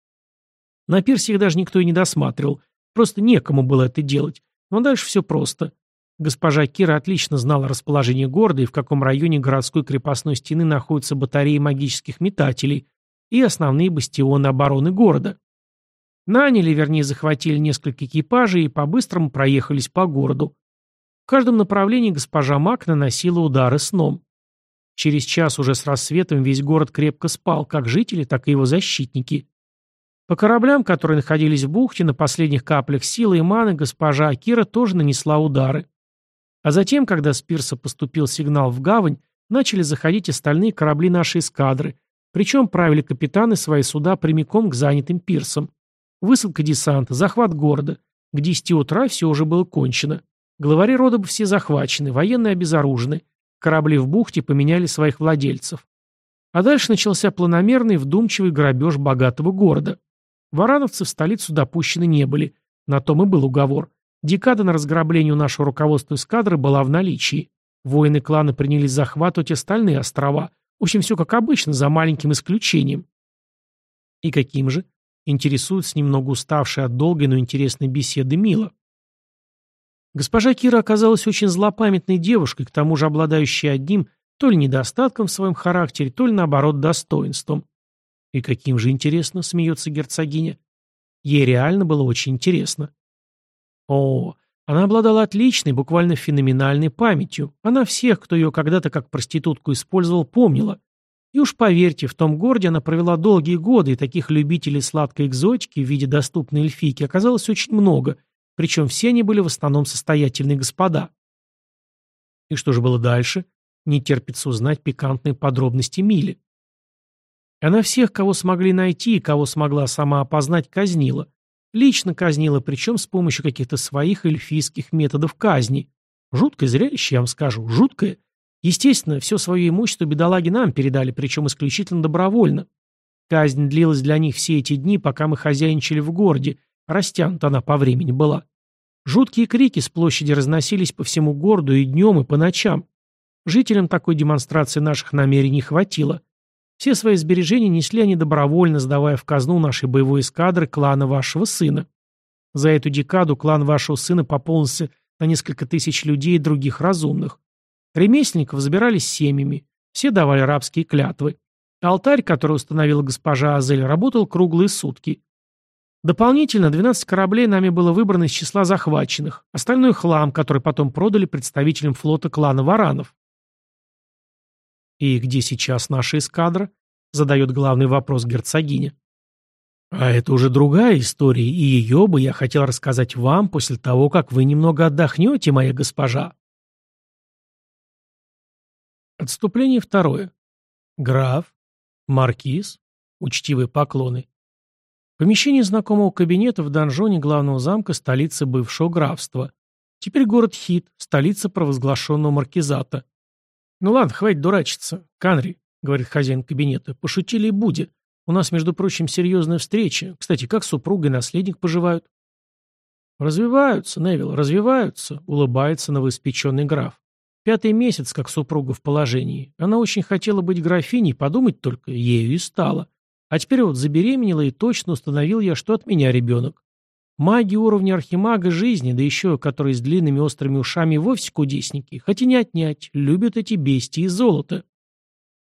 S1: На пирсе их даже никто и не досматривал, просто некому было это делать. Но дальше все просто. Госпожа Кира отлично знала расположение города и в каком районе городской крепостной стены находятся батареи магических метателей и основные бастионы обороны города. Наняли, вернее, захватили несколько экипажей и по-быстрому проехались по городу. В каждом направлении госпожа Мак наносила удары сном. Через час уже с рассветом весь город крепко спал, как жители, так и его защитники. По кораблям, которые находились в бухте, на последних каплях силы и маны госпожа Акира тоже нанесла удары. А затем, когда с пирса поступил сигнал в гавань, начали заходить остальные корабли нашей эскадры, причем правили капитаны свои суда прямиком к занятым пирсам. Высадка десанта, захват города. К 10 утра все уже было кончено. Главари рода все захвачены, военные обезоружены. Корабли в бухте поменяли своих владельцев. А дальше начался планомерный, вдумчивый грабеж богатого города. Варановцы в столицу допущены не были. На том и был уговор. Декада на разграбление у нашего руководства эскадры была в наличии. Воины клана принялись захватывать остальные острова. В общем, все как обычно, за маленьким исключением. И каким же? Интересуется немного уставшая от долгой, но интересной беседы Мила. Госпожа Кира оказалась очень злопамятной девушкой, к тому же обладающей одним то ли недостатком в своем характере, то ли наоборот достоинством. И каким же интересно, смеется герцогиня. Ей реально было очень интересно. О, она обладала отличной, буквально феноменальной памятью. Она всех, кто ее когда-то как проститутку использовал, помнила. И уж поверьте, в том городе она провела долгие годы, и таких любителей сладкой экзотики в виде доступной эльфийки оказалось очень много, причем все они были в основном состоятельные господа. И что же было дальше? Не терпится узнать пикантные подробности Мили. Она всех, кого смогли найти и кого смогла сама опознать, казнила. Лично казнила, причем с помощью каких-то своих эльфийских методов казни. Жуткое зрелище, я вам скажу, жуткое. Естественно, все свое имущество бедолаги нам передали, причем исключительно добровольно. Казнь длилась для них все эти дни, пока мы хозяйничали в городе, растянута она по времени была. Жуткие крики с площади разносились по всему городу и днем, и по ночам. Жителям такой демонстрации наших намерений хватило. Все свои сбережения несли они добровольно, сдавая в казну нашей боевой эскадры клана вашего сына. За эту декаду клан вашего сына пополнился на несколько тысяч людей и других разумных. Ремесленников забирали семьями. Все давали рабские клятвы. Алтарь, который установила госпожа Азель, работал круглые сутки. Дополнительно 12 кораблей нами было выбрано из числа захваченных, остальной хлам, который потом продали представителям флота клана Варанов. «И где сейчас наша эскадра?» — задает главный вопрос герцогиня. «А это уже другая история, и ее бы я хотел рассказать вам после того, как вы немного отдохнете, моя госпожа». Отступление второе. Граф, маркиз, учтивые поклоны. Помещение знакомого кабинета в донжоне главного замка столицы бывшего графства. Теперь город Хит, столица провозглашенного маркизата. «Ну ладно, хватит дурачиться. Канри», — говорит хозяин кабинета, — «пошутили и будет. У нас, между прочим, серьезная встреча. Кстати, как супруга и наследник поживают?» «Развиваются, Невил, развиваются», — улыбается новоиспеченный граф. Пятый месяц, как супруга в положении. Она очень хотела быть графиней, подумать только, ею и стала. А теперь вот забеременела и точно установил я, что от меня ребенок. Маги уровня архимага жизни, да еще которые с длинными острыми ушами вовсе кудесники, хотя не отнять, любят эти бестии золото.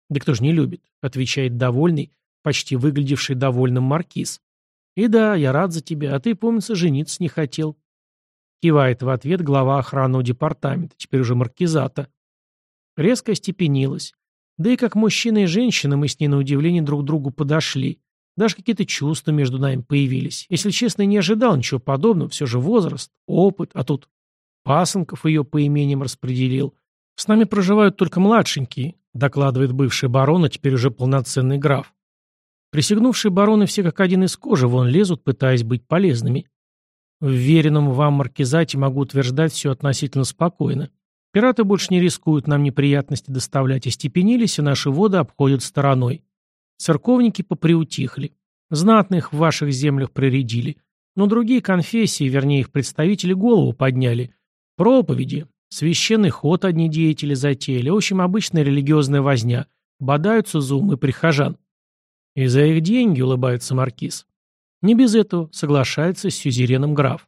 S1: Да кто ж не любит, отвечает довольный, почти выглядевший довольным маркиз. И да, я рад за тебя, а ты, помнится, жениться не хотел. Кивает в ответ глава охранного департамента, теперь уже маркизата. Резко остепенилась. Да и как мужчина и женщина мы с ней на удивление друг другу подошли. Даже какие-то чувства между нами появились. Если честно, не ожидал ничего подобного, все же возраст, опыт, а тут пасынков ее по имениям распределил. С нами проживают только младшенькие, докладывает бывший барон, а теперь уже полноценный граф. Присягнувшие бароны все как один из кожи вон лезут, пытаясь быть полезными. В веренном вам маркизате могу утверждать все относительно спокойно. Пираты больше не рискуют нам неприятности доставлять, остепенились, и наши воды обходят стороной. Церковники поприутихли. Знатных в ваших землях прирядили. Но другие конфессии, вернее их представители, голову подняли. Проповеди, священный ход одни деятели затеяли, в общем, обычная религиозная возня. Бодаются за умы прихожан. И за их деньги, улыбается маркиз. Не без этого соглашается с сюзереном граф.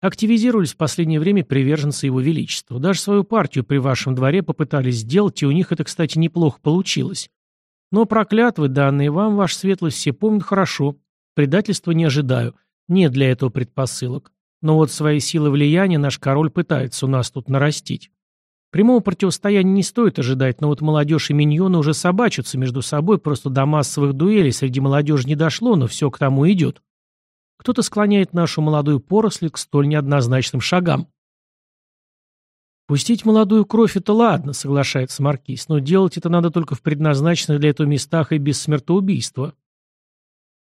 S1: Активизировались в последнее время приверженцы его величества. Даже свою партию при вашем дворе попытались сделать, и у них это, кстати, неплохо получилось. Но проклятвы, данные вам, ваш светлость, все помнят хорошо. Предательства не ожидаю. Нет для этого предпосылок. Но вот свои силы влияния наш король пытается у нас тут нарастить. Прямого противостояния не стоит ожидать, но вот молодежь и миньоны уже собачатся между собой, просто до массовых дуэлей среди молодежи не дошло, но все к тому идет. Кто-то склоняет нашу молодую поросль к столь неоднозначным шагам. «Пустить молодую кровь — это ладно», — соглашается Маркиз, «но делать это надо только в предназначенных для этого местах и без смертоубийства».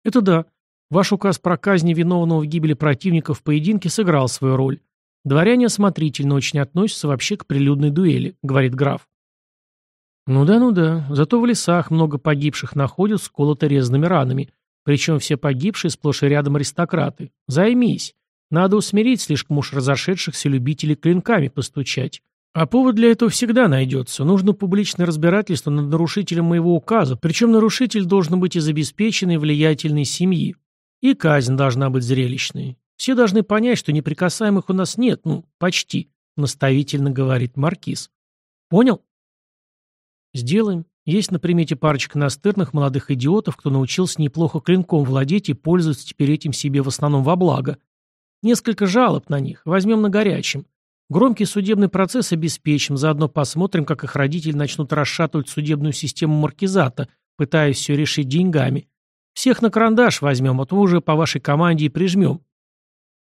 S1: «Это да. Ваш указ про казни виновного в гибели противника в поединке сыграл свою роль. Дворяне осмотрительно очень относятся вообще к прилюдной дуэли», — говорит граф. «Ну да, ну да. Зато в лесах много погибших находят с колото-резанными ранами. Причем все погибшие сплошь и рядом аристократы. Займись. Надо усмирить слишком уж разошедшихся любителей клинками постучать. А повод для этого всегда найдется. Нужно публичное разбирательство над нарушителем моего указа, причем нарушитель должен быть из обеспеченной влиятельной семьи. И казнь должна быть зрелищной. Все должны понять, что неприкасаемых у нас нет, ну, почти, наставительно говорит Маркиз. Понял? Сделаем. Есть на примете парочка настырных молодых идиотов, кто научился неплохо клинком владеть и пользуется теперь этим себе в основном во благо. Несколько жалоб на них, возьмем на горячем. Громкий судебный процесс обеспечим, заодно посмотрим, как их родители начнут расшатывать судебную систему маркизата, пытаясь все решить деньгами. Всех на карандаш возьмем, а то уже по вашей команде и прижмем.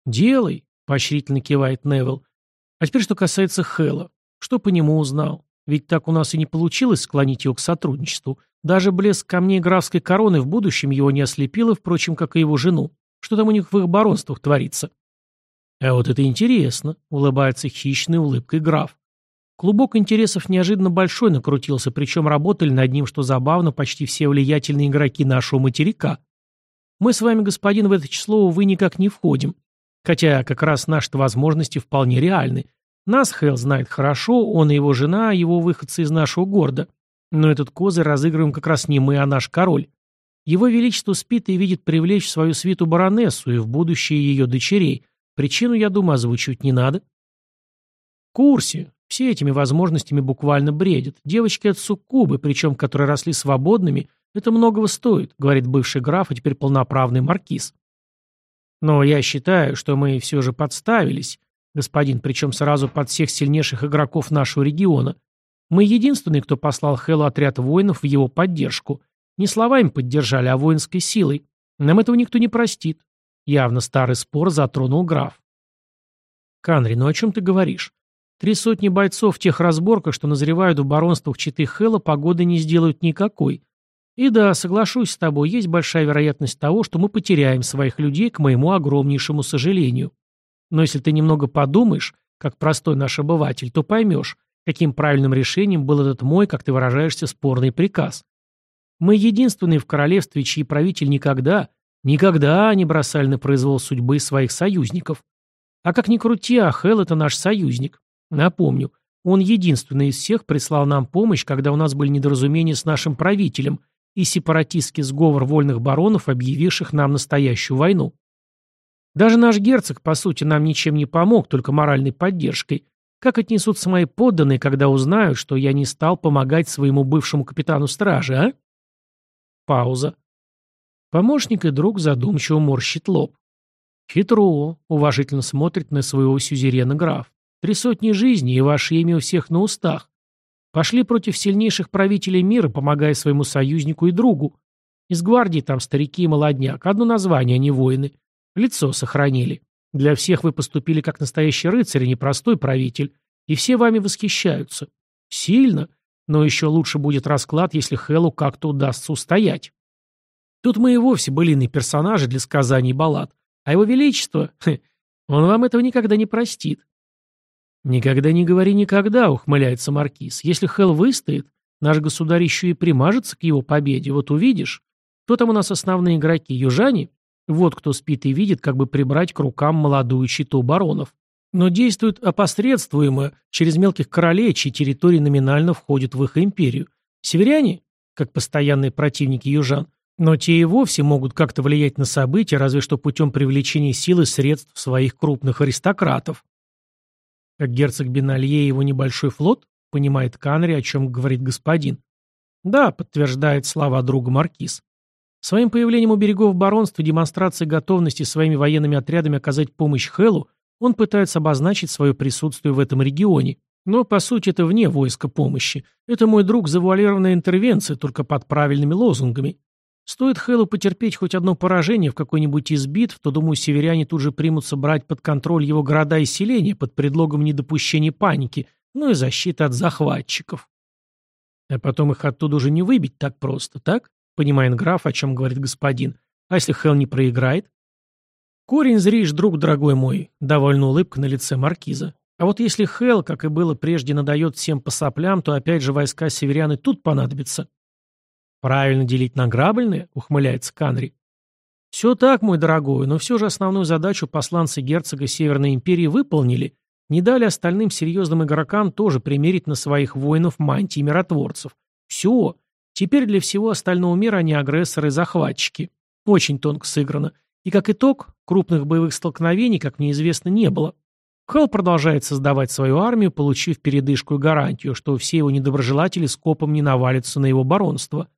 S1: «Делай», — поощрительно кивает Невилл. А теперь, что касается Хэлла. Что по нему узнал? Ведь так у нас и не получилось склонить его к сотрудничеству. Даже блеск камней графской короны в будущем его не ослепило, впрочем, как и его жену. Что там у них в их баронствах творится? А вот это интересно, улыбается хищной улыбкой граф. Клубок интересов неожиданно большой накрутился, причем работали над ним, что забавно, почти все влиятельные игроки нашего материка. Мы с вами, господин, в это число, увы, никак не входим. Хотя как раз наши возможности вполне реальны. Нас Хелл знает хорошо, он и его жена, его выходцы из нашего города. Но этот козырь разыгрываем как раз не мы, а наш король. Его Величество спит и видит привлечь в свою свиту баронессу и в будущее ее дочерей. Причину, я думаю, озвучивать не надо. В курсе. Все этими возможностями буквально бредят. Девочки от суккубы, причем которые росли свободными, это многого стоит, говорит бывший граф, а теперь полноправный маркиз. Но я считаю, что мы все же подставились, господин, причем сразу под всех сильнейших игроков нашего региона. Мы единственные, кто послал Хэллу отряд воинов в его поддержку. Не словами поддержали, а воинской силой. Нам этого никто не простит. Явно старый спор затронул граф. Канри, ну о чем ты говоришь? Три сотни бойцов в тех разборках, что назревают в баронствах Читы Хэлла, погоды не сделают никакой. И да, соглашусь с тобой, есть большая вероятность того, что мы потеряем своих людей, к моему огромнейшему сожалению. Но если ты немного подумаешь, как простой наш обыватель, то поймешь, каким правильным решением был этот мой, как ты выражаешься, спорный приказ. Мы единственные в королевстве, чьи правитель никогда, никогда не бросали на произвол судьбы своих союзников. А как ни крути, Ахел — это наш союзник. Напомню, он единственный из всех прислал нам помощь, когда у нас были недоразумения с нашим правителем и сепаратистский сговор вольных баронов, объявивших нам настоящую войну. Даже наш герцог, по сути, нам ничем не помог, только моральной поддержкой. Как отнесутся мои подданные, когда узнают, что я не стал помогать своему бывшему капитану стражи, а? Пауза. Помощник и друг задумчиво морщит лоб. Хитро, уважительно смотрит на своего сюзерена граф. Три сотни жизней, и ваше имя у всех на устах. Пошли против сильнейших правителей мира, помогая своему союзнику и другу. Из гвардии там старики и молодняк. Одно название, а не воины. Лицо сохранили. Для всех вы поступили как настоящий рыцарь, и непростой правитель. И все вами восхищаются. Сильно. Но еще лучше будет расклад, если Хэллу как-то удастся устоять. Тут мы и вовсе былиные персонажи для сказаний и баллад. А его величество, хе, он вам этого никогда не простит. «Никогда не говори никогда», — ухмыляется Маркиз. «Если Хелл выстоит, наш государь еще и примажется к его победе. Вот увидишь. Кто там у нас основные игроки? Южане? Вот кто спит и видит, как бы прибрать к рукам молодую читу баронов. Но действуют опосредствуемо через мелких королей, чьи территории номинально входят в их империю. Северяне, как постоянные противники южан, но те и вовсе могут как-то влиять на события, разве что путем привлечения сил и средств своих крупных аристократов. Как герцог Беналье и его небольшой флот? Понимает Канри, о чем говорит господин. Да, подтверждает слова друга Маркиз. Своим появлением у берегов баронства и демонстрацией готовности своими военными отрядами оказать помощь Хэллу, он пытается обозначить свое присутствие в этом регионе. Но, по сути, это вне войска помощи. Это мой друг завуалированная интервенция, только под правильными лозунгами. Стоит Хэллу потерпеть хоть одно поражение в какой-нибудь из битв, то, думаю, северяне тут же примутся брать под контроль его города и селения под предлогом недопущения паники, ну и защиты от захватчиков. А потом их оттуда уже не выбить так просто, так? Понимает граф, о чем говорит господин. А если Хэл не проиграет? Корень зришь, друг дорогой мой, довольно улыбка на лице маркиза. А вот если Хэл, как и было прежде, надает всем по соплям, то опять же войска северян и тут понадобятся. «Правильно делить награбленное?» — ухмыляется Канри. «Все так, мой дорогой, но все же основную задачу посланцы герцога Северной империи выполнили, не дали остальным серьезным игрокам тоже примерить на своих воинов мантии миротворцев. Все. Теперь для всего остального мира они агрессоры и захватчики. Очень тонко сыграно. И как итог, крупных боевых столкновений, как мне известно, не было. Хелл продолжает создавать свою армию, получив передышку и гарантию, что все его недоброжелатели скопом не навалятся на его баронство.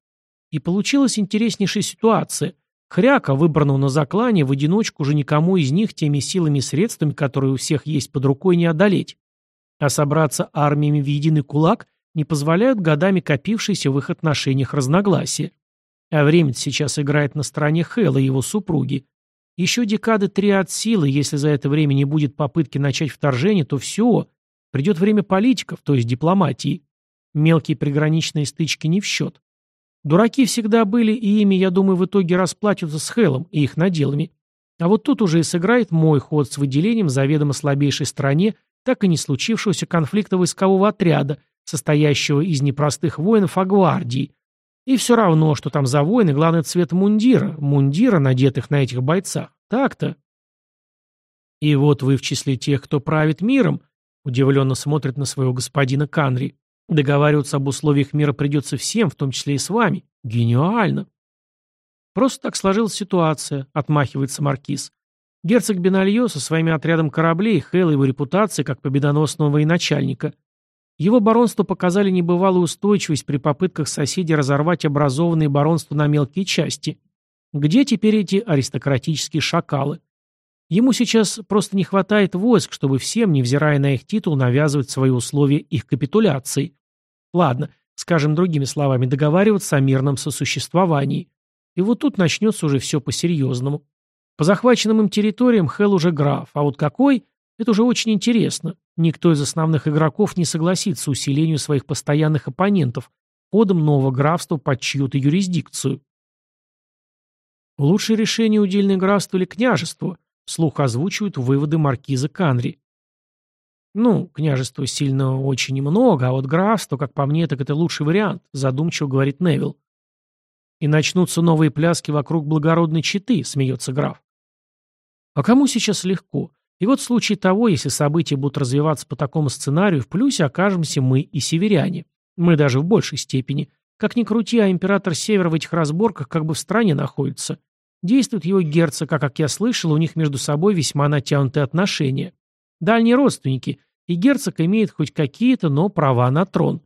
S1: И получилась интереснейшая ситуация. Хряка, выбранного на заклане, в одиночку уже никому из них теми силами и средствами, которые у всех есть под рукой, не одолеть. А собраться армиями в единый кулак не позволяют годами копившиеся в их отношениях разногласия. А время сейчас играет на стороне Хэлла и его супруги. Еще декады три от силы, если за это время не будет попытки начать вторжение, то все, придет время политиков, то есть дипломатии. Мелкие приграничные стычки не в счет. Дураки всегда были, и ими, я думаю, в итоге расплатятся с Хелом и их наделами. А вот тут уже и сыграет мой ход с выделением заведомо слабейшей стране так и не случившегося конфликта войскового отряда, состоящего из непростых воинов, а гвардии. И все равно, что там за воины, главный цвет мундира, мундира, надетых на этих бойцах. Так-то. И вот вы в числе тех, кто правит миром, удивленно смотрит на своего господина Канри. Договариваться об условиях мира придется всем, в том числе и с вами. Гениально. Просто так сложилась ситуация, отмахивается Маркиз. Герцог Бенальо со своими отрядом кораблей, и его репутацией как победоносного военачальника. Его баронство показали небывалую устойчивость при попытках соседей разорвать образованные баронства на мелкие части. Где теперь эти аристократические шакалы? Ему сейчас просто не хватает войск, чтобы всем, невзирая на их титул, навязывать свои условия их капитуляции. Ладно, скажем другими словами, договариваться о мирном сосуществовании. И вот тут начнется уже все по-серьезному. По захваченным им территориям Хелл уже граф, а вот какой – это уже очень интересно. Никто из основных игроков не согласится усилению своих постоянных оппонентов ходом нового графства под чью-то юрисдикцию. Лучшее решение удельное графство или княжество, Слух озвучивают выводы маркиза Канри. Ну, княжества сильно очень немного, а вот графство, как по мне, так это лучший вариант, задумчиво говорит Невил. И начнутся новые пляски вокруг благородной четы, смеется граф. А кому сейчас легко? И вот в случае того, если события будут развиваться по такому сценарию, в плюсе окажемся мы и северяне. Мы даже в большей степени. Как ни крути, а император Севера в этих разборках как бы в стране находится. Действует его герцог, а, как я слышал, у них между собой весьма натянутые отношения. Дальние родственники, и герцог имеет хоть какие-то, но права на трон.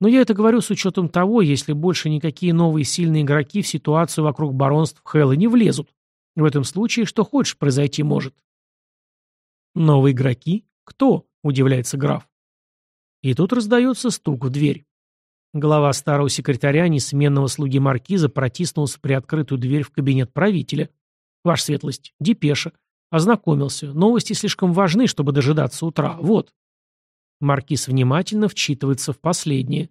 S1: Но я это говорю с учетом того, если больше никакие новые сильные игроки в ситуацию вокруг баронств Хэлла не влезут. В этом случае что хочешь произойти может. Новые игроки? Кто? Удивляется граф. И тут раздается стук в дверь. Глава старого секретаря, несменного слуги маркиза, протиснулся при открытую дверь в кабинет правителя. «Ваша светлость, депеша. Ознакомился. Новости слишком важны, чтобы дожидаться утра. Вот». Маркиз внимательно вчитывается в последнее.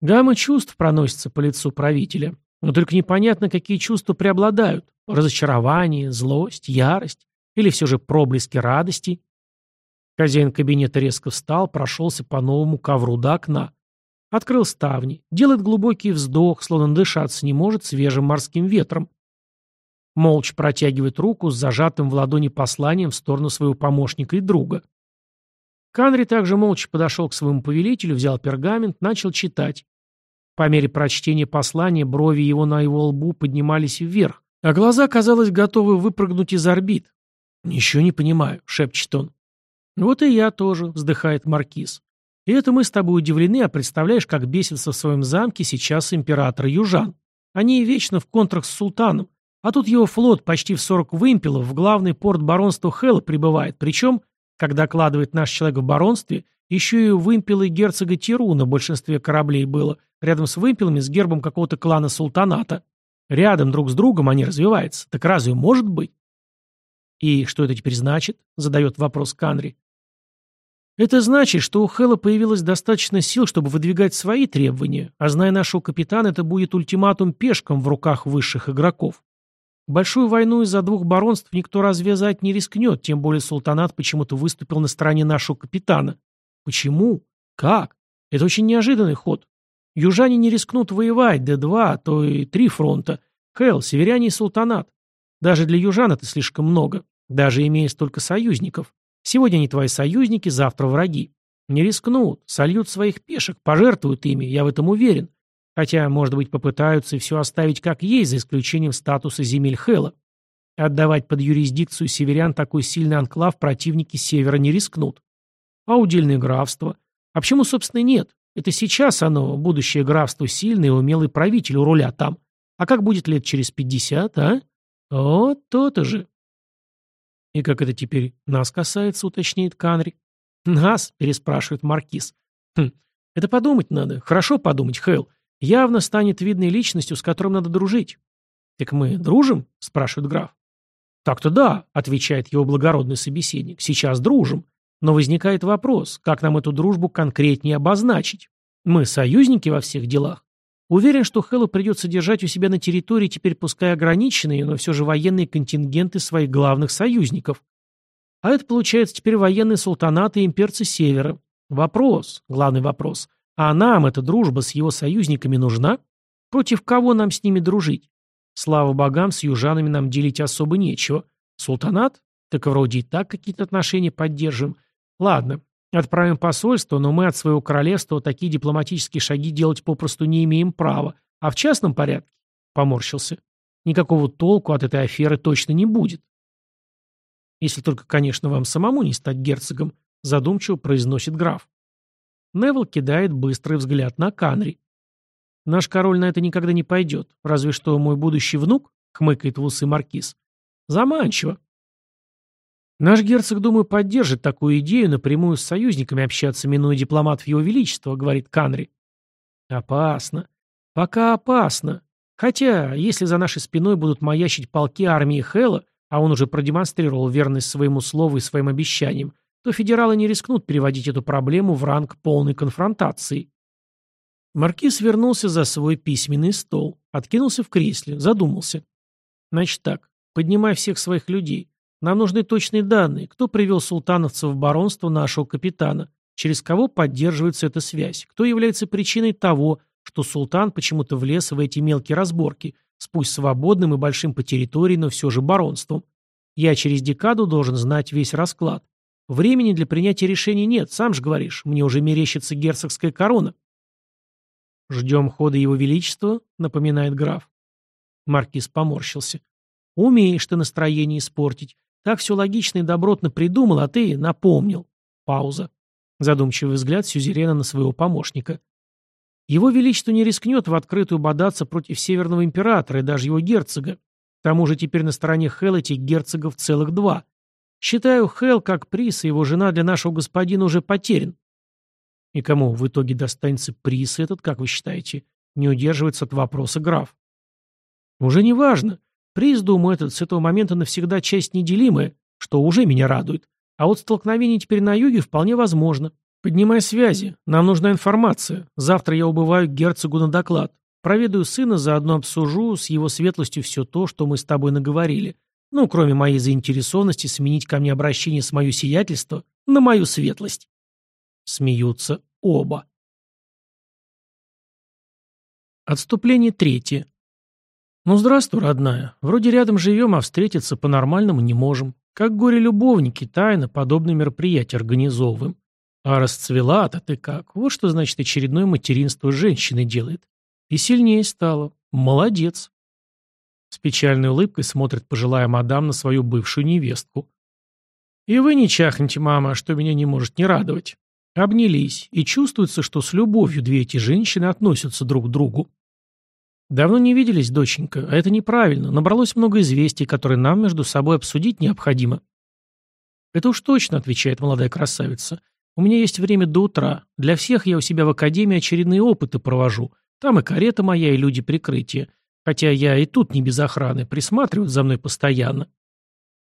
S1: Гамма чувств проносится по лицу правителя. Но только непонятно, какие чувства преобладают. Разочарование, злость, ярость или все же проблески радости. Хозяин кабинета резко встал, прошелся по новому ковру до окна. Открыл ставни, делает глубокий вздох, словно дышаться не может свежим морским ветром. Молча протягивает руку с зажатым в ладони посланием в сторону своего помощника и друга. Канри также молча подошел к своему повелителю, взял пергамент, начал читать. По мере прочтения послания брови его на его лбу поднимались вверх, а глаза, казалось, готовы выпрыгнуть из орбит. «Ничего не понимаю», — шепчет он. «Вот и я тоже», — вздыхает Маркиз. И это мы с тобой удивлены, а представляешь, как бесится в своем замке сейчас император Южан. Они вечно в контрах с султаном, а тут его флот почти в 40 вымпелов в главный порт баронства Хэлла прибывает, причем, как докладывает наш человек в баронстве, еще и вымпелы герцога Тируна большинстве кораблей было, рядом с вымпелами с гербом какого-то клана султаната. Рядом друг с другом они развиваются. Так разве может быть? «И что это теперь значит?» — задает вопрос Канри. Это значит, что у Хэлла появилось достаточно сил, чтобы выдвигать свои требования, а зная нашего капитана, это будет ультиматум пешкам в руках высших игроков. Большую войну из-за двух баронств никто развязать не рискнет, тем более султанат почему-то выступил на стороне нашего капитана. Почему? Как? Это очень неожиданный ход. Южане не рискнут воевать, да два, то и три фронта. Хэл, северяне и султанат. Даже для южан это слишком много, даже имея столько союзников. Сегодня они твои союзники, завтра враги. Не рискнут, сольют своих пешек, пожертвуют ими, я в этом уверен. Хотя, может быть, попытаются все оставить как есть, за исключением статуса земель Хэла. Отдавать под юрисдикцию северян такой сильный анклав противники севера не рискнут. А удельное графство? А почему, собственно, нет? Это сейчас оно, будущее графство, сильный и умелый правитель у руля там. А как будет лет через пятьдесят, а? Вот то-то же. «И как это теперь нас касается?» — уточняет Канри. «Нас?» — переспрашивает Маркиз. «Хм, это подумать надо. Хорошо подумать, Хэл. Явно станет видной личностью, с которым надо дружить». «Так мы дружим?» — спрашивает граф. «Так-то да», — отвечает его благородный собеседник. «Сейчас дружим. Но возникает вопрос, как нам эту дружбу конкретнее обозначить? Мы союзники во всех делах. Уверен, что Хэллу придется держать у себя на территории теперь пускай ограниченные, но все же военные контингенты своих главных союзников. А это получается теперь военные султанаты и имперцы Севера. Вопрос, главный вопрос, а нам эта дружба с его союзниками нужна? Против кого нам с ними дружить? Слава богам, с южанами нам делить особо нечего. Султанат? Так вроде и так какие-то отношения поддерживаем. Ладно, Отправим посольство, но мы от своего королевства такие дипломатические шаги делать попросту не имеем права. А в частном порядке, поморщился, никакого толку от этой аферы точно не будет. Если только, конечно, вам самому не стать герцогом, задумчиво произносит граф. Невил кидает быстрый взгляд на Канри. «Наш король на это никогда не пойдет. Разве что мой будущий внук?» — хмыкает в усы маркиз. «Заманчиво». «Наш герцог, думаю, поддержит такую идею напрямую с союзниками общаться, минуя дипломатов его величества», — говорит Канри. «Опасно. Пока опасно. Хотя, если за нашей спиной будут маячить полки армии Хэлла, а он уже продемонстрировал верность своему слову и своим обещаниям, то федералы не рискнут переводить эту проблему в ранг полной конфронтации. Маркиз вернулся за свой письменный стол, откинулся в кресле, задумался. Значит так, поднимай всех своих людей. Нам нужны точные данные, кто привел султановцев в баронство нашего капитана, через кого поддерживается эта связь, кто является причиной того, что султан почему-то влез в эти мелкие разборки, с пусть свободным и большим по территории, но все же баронством. Я через декаду должен знать весь расклад. Времени для принятия решений нет, сам же говоришь, мне уже мерещится герцогская корона. «Ждем хода его величества», — напоминает граф. Маркиз поморщился. «Умеешь ты настроение испортить. Так все логично и добротно придумал, а ты напомнил». Пауза. Задумчивый взгляд Сюзерена на своего помощника. Его Величество не рискнет в открытую бодаться против Северного Императора и даже его герцога. К тому же теперь на стороне этих герцогов целых два. Считаю, Хэл, как приз, и его жена для нашего господина уже потерян. И кому в итоге достанется приз этот, как вы считаете? Не удерживается от вопроса граф. Уже не важно. Приз, думаю, этот с этого момента навсегда часть неделимая, что уже меня радует. А вот столкновение теперь на юге вполне возможно. Поднимай связи. Нам нужна информация. Завтра я убываю к герцогу на доклад. Проведаю сына, заодно обсужу с его светлостью все то, что мы с тобой наговорили. Ну, кроме моей заинтересованности сменить ко мне обращение с мою сиятельство на мою светлость. Смеются оба. Отступление третье. Ну, здравствуй, родная. Вроде рядом живем, а встретиться по-нормальному не можем. Как горе-любовники, тайно подобные мероприятия организовываем. А расцвела-то ты как. Вот что значит очередное материнство женщины делает. И сильнее стало. Молодец. С печальной улыбкой смотрит пожилая мадам на свою бывшую невестку. «И вы не чахните, мама, что меня не может не радовать». Обнялись, и чувствуется, что с любовью две эти женщины относятся друг к другу. «Давно не виделись, доченька, а это неправильно. Набралось много известий, которые нам между собой обсудить необходимо». «Это уж точно», — отвечает молодая красавица. «У меня есть время до утра. Для всех я у себя в академии очередные опыты провожу. Там и карета моя, и люди прикрытия. Хотя я и тут не без охраны, присматривают за мной постоянно.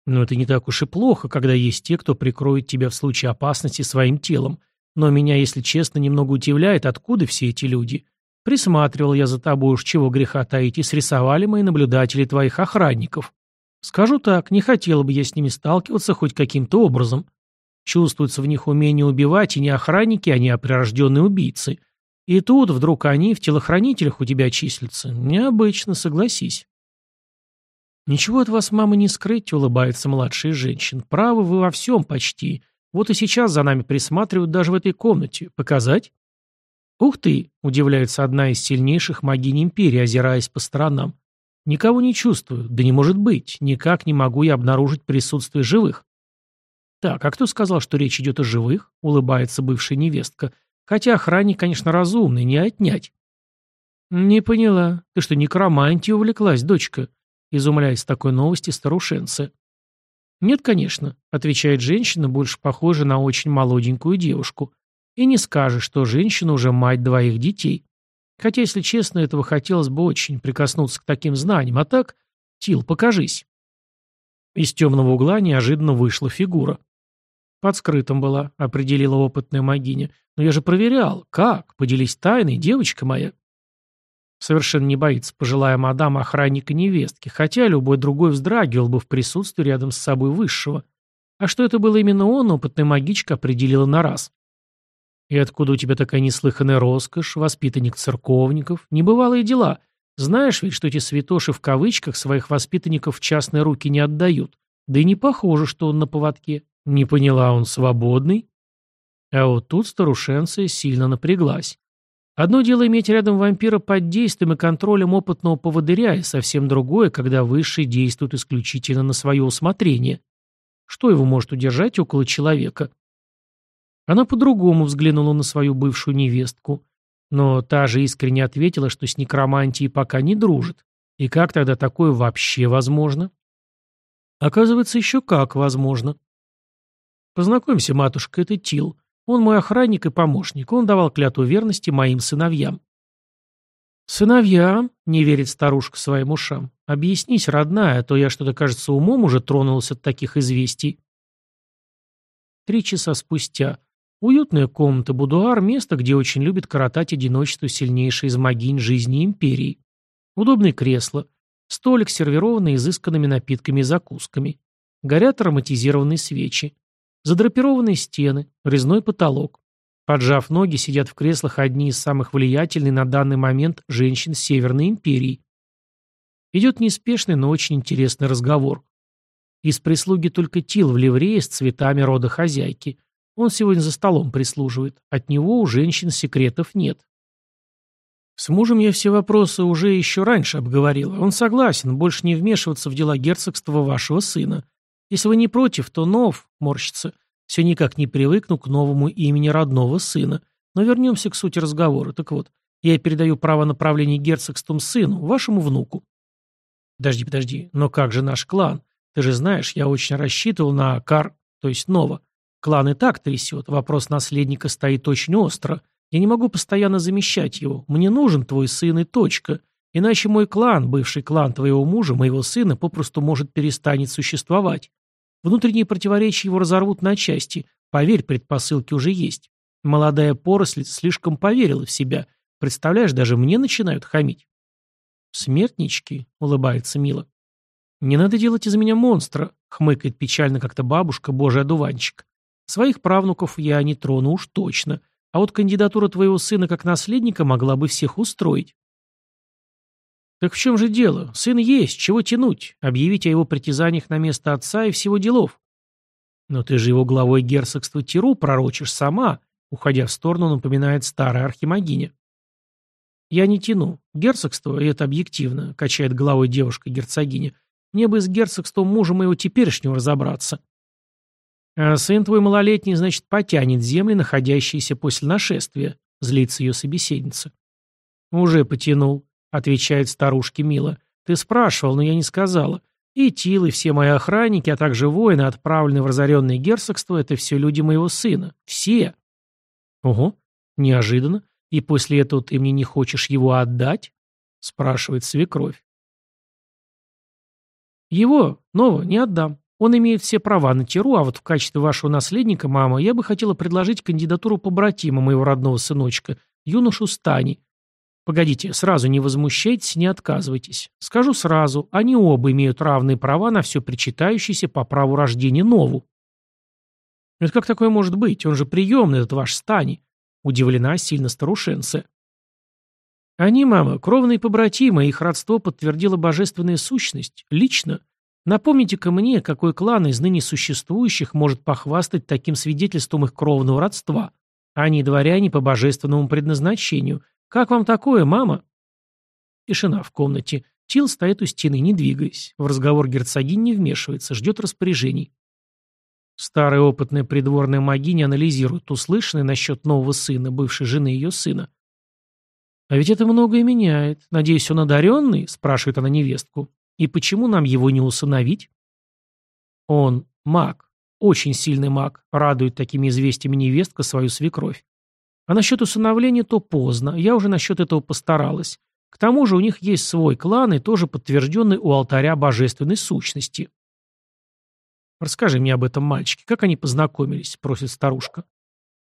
S1: Но это не так уж и плохо, когда есть те, кто прикроет тебя в случае опасности своим телом. Но меня, если честно, немного удивляет, откуда все эти люди. Присматривал я за тобой уж чего греха таить, и срисовали мои наблюдатели твоих охранников. Скажу так, не хотела бы я с ними сталкиваться хоть каким-то образом. Чувствуется в них умение убивать и не охранники, а не прирожденные убийцы. И тут вдруг они в телохранителях у тебя числятся. Необычно, согласись. «Ничего от вас, мама, не скрыть», — улыбается младшая женщина. «Правы вы во всем почти. Вот и сейчас за нами присматривают даже в этой комнате. Показать?» «Ух ты!» — удивляется одна из сильнейших магинь Империи, озираясь по сторонам. «Никого не чувствую. Да не может быть. Никак не могу я обнаружить присутствие живых». «Так, а кто сказал, что речь идет о живых?» — улыбается бывшая невестка. Хотя охранник, конечно, разумный, не отнять. «Не поняла. Ты что, некромантией увлеклась, дочка?» Изумляясь такой новости старушенцы. «Нет, конечно», — отвечает женщина, больше похожа на очень молоденькую девушку. «И не скажешь, что женщина уже мать двоих детей. Хотя, если честно, этого хотелось бы очень, прикоснуться к таким знаниям. А так, Тил, покажись». Из темного угла неожиданно вышла фигура. «Под скрытым была», — определила опытная магиня. «Но я же проверял. Как? Поделись тайной, девочка моя». Совершенно не боится пожилая мадам охранника невестки, хотя любой другой вздрагивал бы в присутствии рядом с собой высшего. А что это было именно он, опытная магичка определила на раз. «И откуда у тебя такая неслыханная роскошь, воспитанник церковников? Небывалые дела. Знаешь ведь, что эти святоши в кавычках своих воспитанников в частные руки не отдают. Да и не похоже, что он на поводке. Не поняла, он свободный? А вот тут старушенция сильно напряглась. Одно дело иметь рядом вампира под действием и контролем опытного поводыря, и совсем другое, когда высший действует исключительно на свое усмотрение. Что его может удержать около человека? Она по-другому взглянула на свою бывшую невестку, но та же искренне ответила, что с некромантией пока не дружит. И как тогда такое вообще возможно? Оказывается, еще как возможно. Познакомься, матушка, это Тил. Он мой охранник и помощник. Он давал клятву верности моим сыновьям. «Сыновьям?» — не верит старушка своим ушам. «Объяснись, родная, а то я что-то, кажется, умом уже тронулась от таких известий». Три часа спустя. Уютная комната, будуар, место, где очень любит коротать одиночество сильнейший из могинь жизни империи. Удобное кресло. Столик, сервированный изысканными напитками и закусками. Горят ароматизированные свечи. Задрапированные стены, резной потолок. Поджав ноги, сидят в креслах одни из самых влиятельных на данный момент женщин Северной империи. Идет неспешный, но очень интересный разговор. Из прислуги только Тил в ливрее с цветами рода хозяйки. Он сегодня за столом прислуживает. От него у женщин секретов нет. С мужем я все вопросы уже еще раньше обговорила. Он согласен больше не вмешиваться в дела герцогства вашего сына. Если вы не против, то Нов, морщится, все никак не привыкну к новому имени родного сына. Но вернемся к сути разговора. Так вот, я передаю право направления герцогством сыну, вашему внуку. Подожди, подожди, но как же наш клан? Ты же знаешь, я очень рассчитывал на Кар, то есть Нова. Клан и так трясет, вопрос наследника стоит очень остро. Я не могу постоянно замещать его. Мне нужен твой сын и точка. Иначе мой клан, бывший клан твоего мужа, моего сына, попросту может перестанет существовать. Внутренние противоречия его разорвут на части. Поверь, предпосылки уже есть. Молодая поросль слишком поверила в себя. Представляешь, даже мне начинают хамить. «Смертнички», — улыбается Мила. «Не надо делать из меня монстра», — хмыкает печально как-то бабушка, божий одуванчик. «Своих правнуков я не трону уж точно. А вот кандидатура твоего сына как наследника могла бы всех устроить». «Так в чем же дело? Сын есть, чего тянуть? Объявить о его притязаниях на место отца и всего делов». «Но ты же его главой герцогства Тиру пророчишь сама», уходя в сторону, напоминает старая архимагиня. «Я не тяну. Герцогство, и это объективно», — качает головой девушка-герцогиня. «Мне бы с герцогством мужа моего теперешнего разобраться». «А сын твой малолетний, значит, потянет земли, находящиеся после нашествия», — злится ее собеседница. «Уже потянул», — отвечает старушке Мила. «Ты спрашивал, но я не сказала. И Тил, и все мои охранники, а также воины, отправленные в разоренное герцогство, это все люди моего сына. Все». «Ого, неожиданно. И после этого ты мне не хочешь его отдать?» — спрашивает свекровь. «Его, Нова, не отдам. Он имеет все права на Тиру, а вот в качестве вашего наследника, мама, я бы хотела предложить кандидатуру побратима моего родного сыночка, юношу Стани. Погодите, сразу не возмущайтесь, не отказывайтесь. Скажу сразу, они оба имеют равные права на все причитающееся по праву рождения Нову. Это как такое может быть? Он же приемный, этот ваш Стани. Удивлена сильно старушенция. Они, мама, кровные побратимы, их родство подтвердила божественная сущность, лично. Напомните-ка мне, какой клан из ныне существующих может похвастать таким свидетельством их кровного родства. Они дворяне по божественному предназначению, «Как вам такое, мама?» Тишина в комнате. Тил стоит у стены, не двигаясь. В разговор герцогинь не вмешивается, ждет распоряжений. Старая опытная придворная магиня анализирует услышанное насчет нового сына, бывшей жены ее сына. «А ведь это многое меняет. Надеюсь, он одаренный?» – спрашивает она невестку. «И почему нам его не усыновить?» «Он маг. Очень сильный маг», – радует такими известиями невестка свою свекровь. А насчет усыновления то поздно, я уже насчет этого постаралась. К тому же у них есть свой клан и тоже подтвержденный у алтаря божественной сущности. «Расскажи мне об этом мальчике, как они познакомились?» – просит старушка.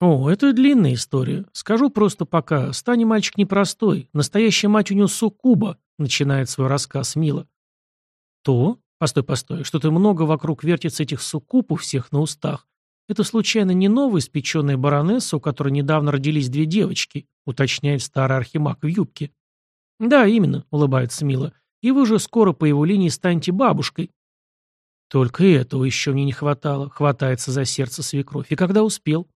S1: «О, это длинная история. Скажу просто пока. Стани мальчик непростой. Настоящая мать у него суккуба», – начинает свой рассказ Мила. «То? Постой, постой. Что-то много вокруг вертится этих суккуб у всех на устах. «Это случайно не новая испеченная баронесса, у которой недавно родились две девочки?» уточняет старый архимаг в юбке. «Да, именно», — улыбается Мила. «И вы же скоро по его линии станете бабушкой». «Только этого еще мне не хватало», — хватается за сердце свекровь. «И когда успел?»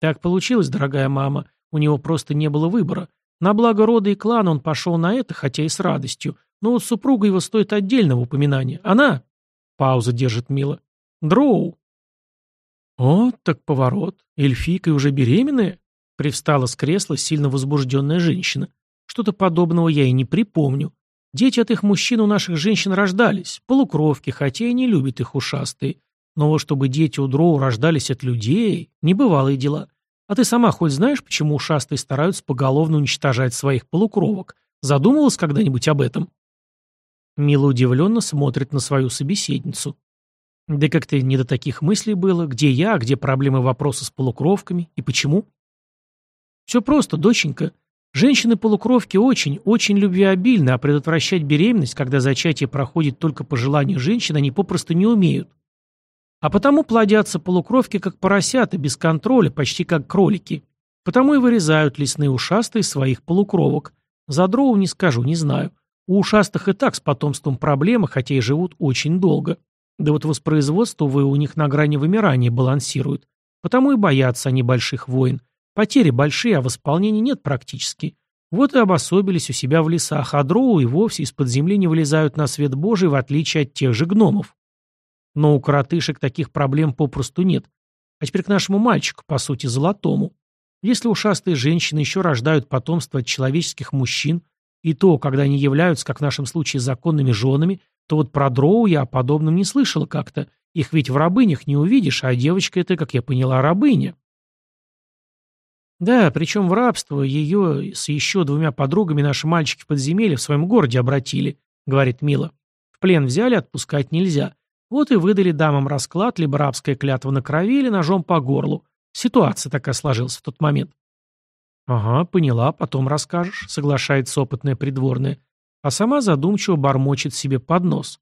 S1: «Так получилось, дорогая мама. У него просто не было выбора. На благо рода и клана он пошел на это, хотя и с радостью. Но вот супруга его стоит отдельного упоминания. Она...» Пауза держит Мила. «Дроу. О, так поворот. Эльфийка уже беременная? Привстала с кресла сильно возбужденная женщина. Что-то подобного я и не припомню. Дети от их мужчин у наших женщин рождались, полукровки, хотя и не любят их ушастые. Но вот чтобы дети у дроу рождались от людей, небывалые дела. А ты сама хоть знаешь, почему ушастые стараются поголовно уничтожать своих полукровок? Задумывалась когда-нибудь об этом? Мила удивленно смотрит на свою собеседницу. Да как-то не до таких мыслей было. Где я, где проблемы вопроса с полукровками и почему? Все просто, доченька. Женщины-полукровки очень, очень любвеобильны, а предотвращать беременность, когда зачатие проходит только по желанию женщин, они попросту не умеют. А потому плодятся полукровки как поросята, без контроля, почти как кролики. Потому и вырезают лесные ушастые своих полукровок. За дрову не скажу, не знаю. У ушастых и так с потомством проблемы, хотя и живут очень долго. Да вот воспроизводство, вы у них на грани вымирания балансируют. Потому и боятся они больших войн. Потери большие, а восполнений нет практически. Вот и обособились у себя в лесах, а дроу и вовсе из-под земли не вылезают на свет Божий, в отличие от тех же гномов. Но у коротышек таких проблем попросту нет. А теперь к нашему мальчику, по сути, золотому. Если ушастые женщины еще рождают потомство от человеческих мужчин, и то, когда они являются, как в нашем случае, законными женами, то вот про дроу я о подобном не слышала как-то. Их ведь в рабынях не увидишь, а девочка это, как я поняла, рабыня. Да, причем в рабство ее с еще двумя подругами наши мальчики подземелье в своем городе обратили, говорит Мила. В плен взяли, отпускать нельзя. Вот и выдали дамам расклад, либо рабская клятва на крови, или ножом по горлу. Ситуация такая сложилась в тот момент. «Ага, поняла, потом расскажешь», — соглашается опытная придворная, а сама задумчиво бормочет себе под нос.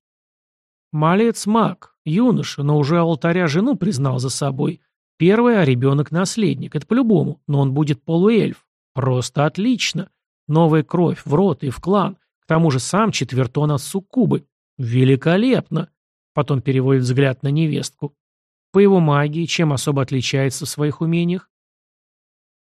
S1: Малец маг, юноша, но уже алтаря жену признал за собой. Первый, а ребенок наследник. Это по-любому, но он будет полуэльф. Просто отлично. Новая кровь в рот и в клан. К тому же сам четвертон от суккубы. Великолепно. Потом переводит взгляд на невестку. По его магии, чем особо отличается в своих умениях?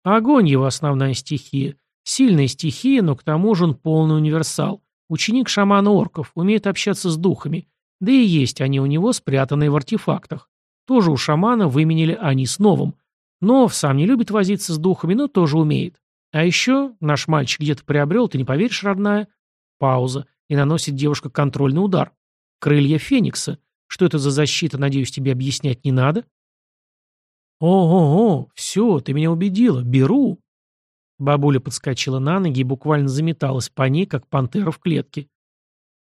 S1: Огонь его основная стихия. Сильная стихия, но к тому же он полный универсал. Ученик шамана орков, умеет общаться с духами. Да и есть они у него, спрятанные в артефактах. Тоже у шамана выменили они с новым. Нов сам не любит возиться с духами, но тоже умеет. А еще наш мальчик где-то приобрел, ты не поверишь, родная? Пауза. И наносит девушка контрольный удар. Крылья Феникса. Что это за защита, надеюсь, тебе объяснять не надо? «Ого-го, все, ты меня убедила, беру!» Бабуля подскочила на ноги и буквально заметалась по ней, как пантера в клетке.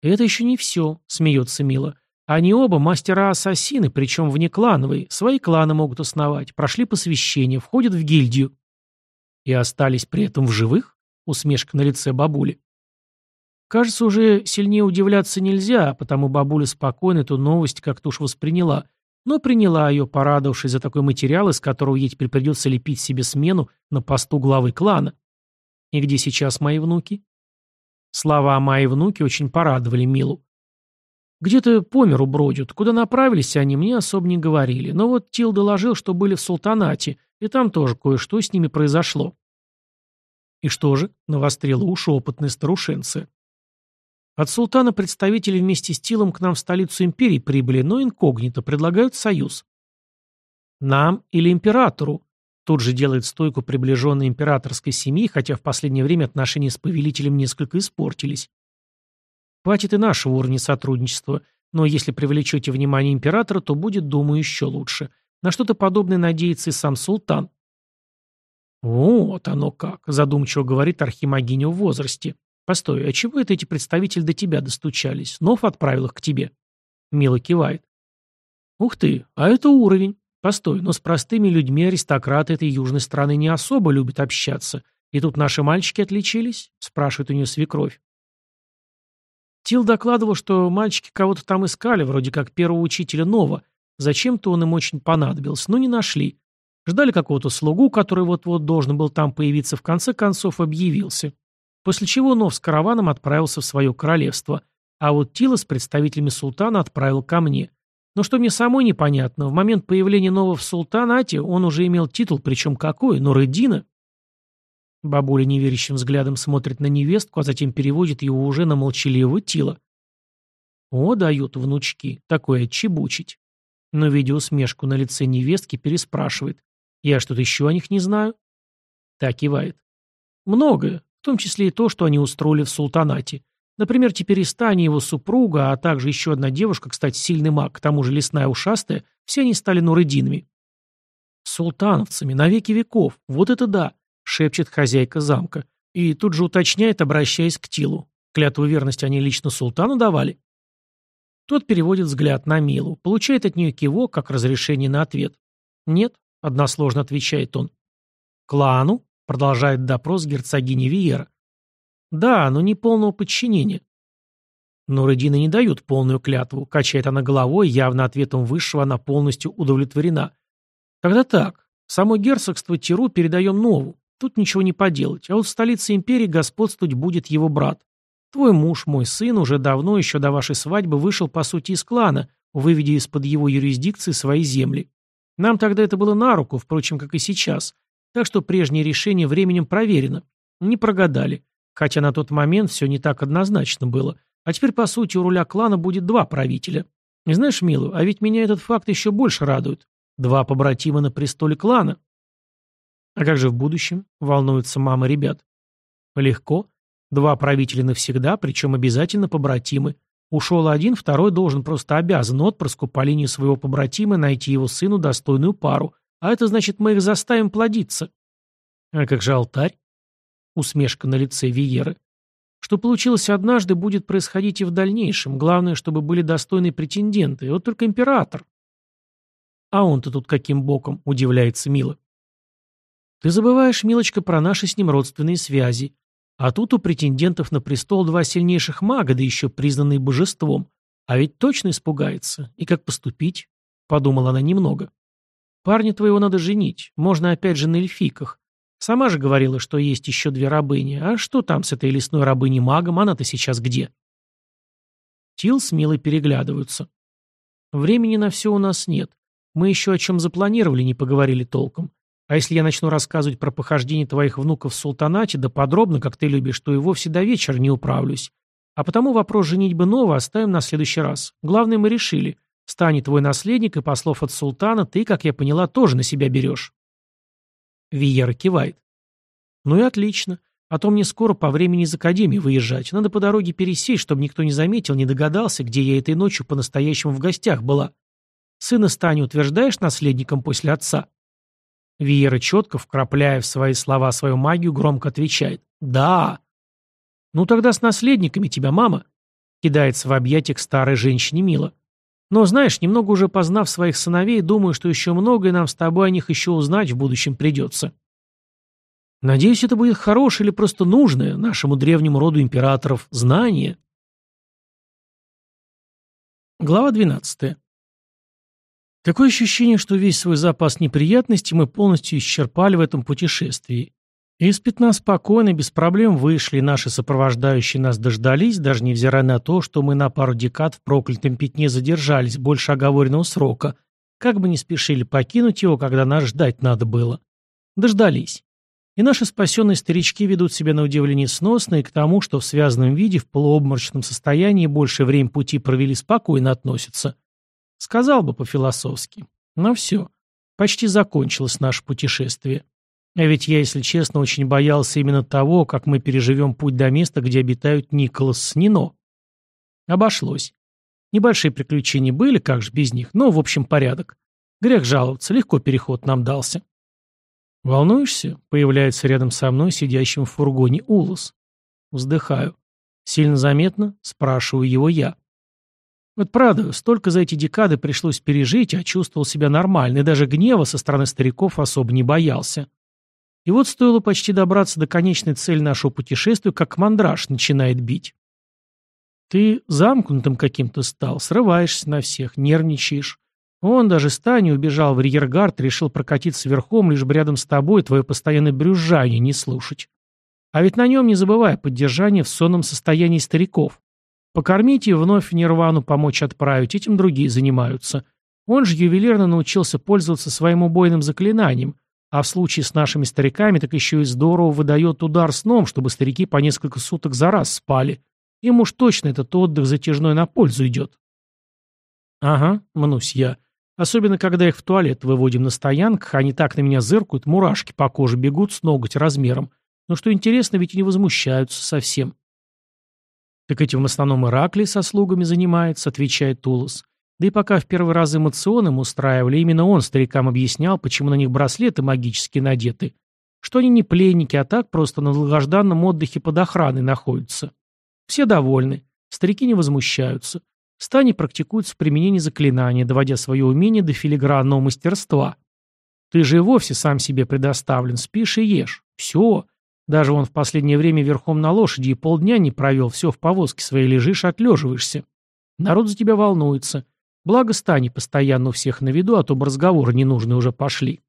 S1: «Это еще не все», — смеется Мила. «Они оба мастера-ассасины, причем внеклановые, свои кланы могут основать, прошли посвящение, входят в гильдию». «И остались при этом в живых?» — усмешка на лице бабули. Кажется, уже сильнее удивляться нельзя, потому бабуля спокойно эту новость как-то уж восприняла, но приняла ее, порадовавшись за такой материал, из которого ей теперь придется лепить себе смену на посту главы клана. И где сейчас мои внуки? Слова о моей внуке очень порадовали Милу. Где-то по миру бродят. Куда направились они, мне особо не говорили. Но вот Тил доложил, что были в султанате, и там тоже кое-что с ними произошло. И что же? Навострила уши опытная старушенция. От султана представители вместе с Тилом к нам в столицу империи прибыли, но инкогнито предлагают союз. Нам или императору? Тут же делает стойку приближенной императорской семьи, хотя в последнее время отношения с повелителем несколько испортились. Хватит и нашего уровня сотрудничества, но если привлечете внимание императора, то будет, думаю, еще лучше. На что-то подобное надеется и сам султан. «Вот оно как», — задумчиво говорит архимагиня в возрасте. «Постой, а чего это эти представители до тебя достучались? Нов отправил их к тебе?» Мила кивает. «Ух ты, а это уровень. Постой, но с простыми людьми аристократы этой южной страны не особо любят общаться. И тут наши мальчики отличились?» спрашивает у нее свекровь. Тил докладывал, что мальчики кого-то там искали, вроде как первого учителя Нова. Зачем-то он им очень понадобился, но не нашли. Ждали какого-то слугу, который вот-вот должен был там появиться, в конце концов объявился. После чего Нов с караваном отправился в свое королевство, а вот Тила с представителями султана отправил ко мне. Но что мне самой непонятно, в момент появления Нова в султанате он уже имел титул, причем какой, но. Бабуля неверящим взглядом смотрит на невестку, а затем переводит его уже на молчаливого Тила. О, дают внучки, такое отчебучить. но, видя усмешку на лице невестки, переспрашивает. «Я что-то еще о них не знаю?» Так кивает. «Многое, в том числе и то, что они устроили в султанате. Например, теперь и Стани его супруга, а также еще одна девушка, кстати, сильный маг, к тому же лесная ушастая, все они стали нурединами. Султановцами, на веки веков, вот это да, шепчет хозяйка замка. И тут же уточняет, обращаясь к Тилу. Клятву верности они лично султану давали? Тот переводит взгляд на Милу, получает от нее кивок, как разрешение на ответ. «Нет», — односложно отвечает он. «Клану?» — продолжает допрос герцогини Виера. Да, но не полного подчинения. Но Родины не дают полную клятву, качает она головой, явно ответом высшего она полностью удовлетворена. Тогда так, само герцогство Тиру передаем Нову, тут ничего не поделать, а вот в столице империи господствовать будет его брат. Твой муж, мой сын, уже давно, еще до вашей свадьбы, вышел, по сути, из клана, выведя из-под его юрисдикции свои земли. Нам тогда это было на руку, впрочем, как и сейчас. Так что прежнее решение временем проверено. Не прогадали. Хотя на тот момент все не так однозначно было. А теперь, по сути, у руля клана будет два правителя. И знаешь, Милу, а ведь меня этот факт еще больше радует. Два побратима на престоле клана. А как же в будущем? Волнуется мама ребят. Легко. Два правителя навсегда, причем обязательно побратимы. Ушел один, второй должен просто обязан отпрыску по линии своего побратима найти его сыну достойную пару. А это значит, мы их заставим плодиться. А как же алтарь? Усмешка на лице Виеры. Что получилось однажды, будет происходить и в дальнейшем. Главное, чтобы были достойные претенденты. Вот только император. А он-то тут каким боком, удивляется Мила. Ты забываешь, Милочка, про наши с ним родственные связи. А тут у претендентов на престол два сильнейших мага, да еще признанные божеством. А ведь точно испугается. И как поступить? Подумала она немного. Парня твоего надо женить. Можно опять же на эльфиках. Сама же говорила, что есть еще две рабыни. А что там с этой лесной рабыней-магом? Она-то сейчас где? Тил с Милой переглядываются. Времени на все у нас нет. Мы еще о чем запланировали, не поговорили толком. А если я начну рассказывать про похождение твоих внуков в султанате, да подробно, как ты любишь, то и вовсе до вечера не управлюсь. А потому вопрос женитьбы нового оставим на следующий раз. Главное, мы решили. Станет твой наследник, и послов от султана ты, как я поняла, тоже на себя берешь. Виера кивает. «Ну и отлично. А то мне скоро по времени из академии выезжать. Надо по дороге пересесть, чтобы никто не заметил, не догадался, где я этой ночью по-настоящему в гостях была. Сына Стани утверждаешь наследником после отца?» Виера четко, вкрапляя в свои слова свою магию, громко отвечает. «Да». «Ну тогда с наследниками тебя, мама», кидается в объятия к старой женщине Мила. Но, знаешь, немного уже познав своих сыновей, думаю, что еще многое нам с тобой о них еще узнать в будущем придется. Надеюсь, это будет хорошее или просто нужное нашему древнему роду императоров знание. Глава 12. Такое ощущение, что весь свой запас неприятностей мы полностью исчерпали в этом путешествии. Из пятна спокойно, без проблем вышли, наши сопровождающие нас дождались, даже невзирая на то, что мы на пару декад в проклятом пятне задержались больше оговоренного срока, как бы не спешили покинуть его, когда нас ждать надо было. Дождались. И наши спасенные старички ведут себя на удивление сносно и к тому, что в связанном виде, в полуобморочном состоянии больше время пути провели спокойно относятся. Сказал бы по-философски. Но все. Почти закончилось наше путешествие. А ведь я, если честно, очень боялся именно того, как мы переживем путь до места, где обитают Николас с Нино. Обошлось. Небольшие приключения были, как же без них, но, в общем, порядок. Грех жаловаться, легко переход нам дался. «Волнуешься?» — появляется рядом со мной, сидящим в фургоне Улус. Вздыхаю. «Сильно заметно?» — спрашиваю его я. Вот правда, столько за эти декады пришлось пережить, а чувствовал себя нормально, и даже гнева со стороны стариков особо не боялся. И вот стоило почти добраться до конечной цели нашего путешествия, как мандраж начинает бить. Ты замкнутым каким-то стал, срываешься на всех, нервничаешь. Он даже Стани убежал в Риергард, решил прокатиться верхом, лишь бы рядом с тобой твое постоянное брюзжание не слушать. А ведь на нем не забывай поддержание в сонном состоянии стариков. Покормить и вновь нирвану помочь отправить, этим другие занимаются. Он же ювелирно научился пользоваться своим убойным заклинанием, а в случае с нашими стариками так еще и здорово выдает удар сном, чтобы старики по несколько суток за раз спали. Им уж точно этот отдых затяжной на пользу идет. Ага, мнусь я. Особенно, когда их в туалет выводим на стоянках, они так на меня зыркают, мурашки по коже бегут с ноготь размером. Но что интересно, ведь не возмущаются совсем. «Так этим в основном Ираклий со слугами занимается», — отвечает Тулос. Да и пока в первый раз эмоцион им устраивали, именно он старикам объяснял, почему на них браслеты магически надеты. Что они не пленники, а так просто на долгожданном отдыхе под охраной находятся. Все довольны. Старики не возмущаются. Стани практикуются в применении заклинания, доводя свое умение до филигранного мастерства. Ты же и вовсе сам себе предоставлен, спишь и ешь. Все. Даже он в последнее время верхом на лошади и полдня не провел, все в повозке своей лежишь, отлеживаешься. Народ за тебя волнуется. Благо Стани постоянно у всех на виду, а то бы разговоры ненужные уже пошли.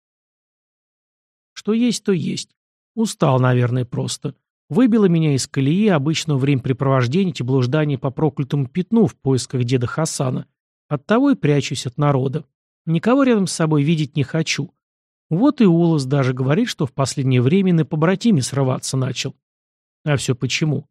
S1: Что есть, то есть. Устал, наверное, просто. Выбило меня из колеи обычного времяпрепровождения эти блуждания по проклятому пятну в поисках деда Хасана. Оттого и прячусь от народа. Никого рядом с собой видеть не хочу. Вот и Улас даже говорит, что в последнее время на побратиме срываться начал. А все почему?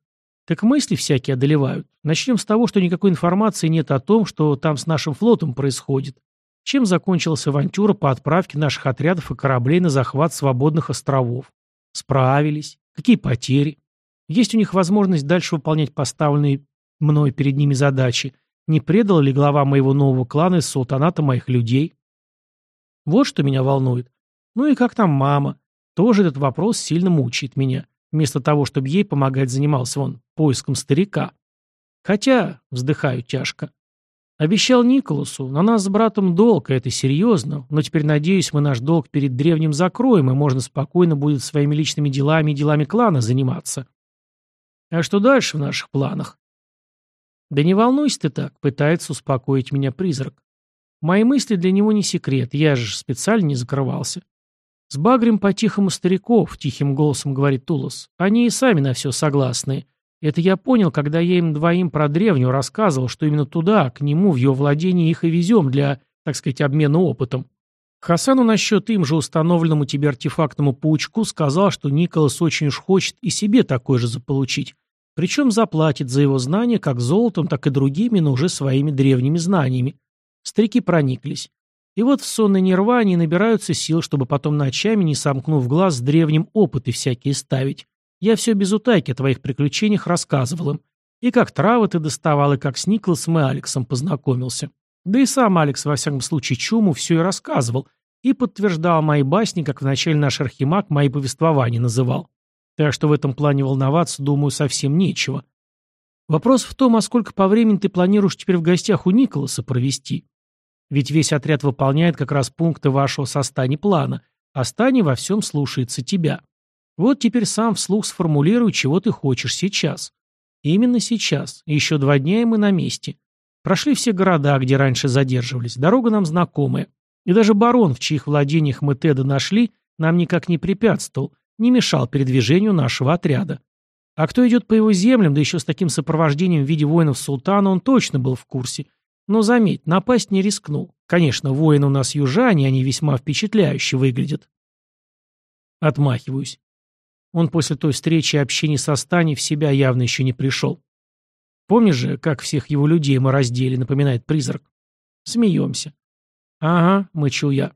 S1: Так мысли всякие одолевают. Начнем с того, что никакой информации нет о том, что там с нашим флотом происходит. Чем закончилась авантюра по отправке наших отрядов и кораблей на захват свободных островов? Справились. Какие потери? Есть у них возможность дальше выполнять поставленные мной перед ними задачи? Не предал ли глава моего нового клана из султаната моих людей? Вот что меня волнует. Ну и как там мама? Тоже этот вопрос сильно мучает меня. Вместо того, чтобы ей помогать, занимался он поиском старика. Хотя, вздыхаю тяжко. Обещал Николасу, на нас с братом долг, и это серьезно, но теперь, надеюсь, мы наш долг перед древним закроем, и можно спокойно будет своими личными делами и делами клана заниматься. А что дальше в наших планах? Да не волнуйся ты так, пытается успокоить меня призрак. Мои мысли для него не секрет, я же специально не закрывался. «С Багрем по-тихому стариков», — тихим голосом говорит Тулос. «Они и сами на все согласны. Это я понял, когда я им двоим про древнюю рассказывал, что именно туда, к нему, в его владение их и везем для, так сказать, обмена опытом. Хасану насчет им же установленному тебе артефактному паучку сказал, что Николас очень уж хочет и себе такой же заполучить. Причем заплатит за его знания как золотом, так и другими, но уже своими древними знаниями. Старики прониклись. И вот в сонной нирване набираются сил, чтобы потом ночами, не сомкнув глаз, с древним опыты всякие ставить. Я все без утайки о твоих приключениях рассказывал им. И как травы ты доставал, и как с Николасом и Алексом познакомился. Да и сам Алекс, во всяком случае, Чуму все и рассказывал. И подтверждал мои басни, как вначале наш архимаг мои повествования называл. Так что в этом плане волноваться, думаю, совсем нечего. Вопрос в том, а сколько по времени ты планируешь теперь в гостях у Николаса провести? Ведь весь отряд выполняет как раз пункты вашего со Стани плана, а Стани во всем слушается тебя. Вот теперь сам вслух сформулируй, чего ты хочешь сейчас. Именно сейчас. Еще два дня, и мы на месте. Прошли все города, где раньше задерживались. Дорога нам знакомая. И даже барон, в чьих владениях мы Теда нашли, нам никак не препятствовал, не мешал передвижению нашего отряда. А кто идет по его землям, да еще с таким сопровождением в виде воинов султана, он точно был в курсе. Но заметь, напасть не рискнул. Конечно, воины у нас южане, они весьма впечатляюще выглядят. Отмахиваюсь. Он после той встречи и общения со Стани в себя явно еще не пришел. Помнишь же, как всех его людей мы раздели, напоминает призрак? Смеемся. Ага, мычу я.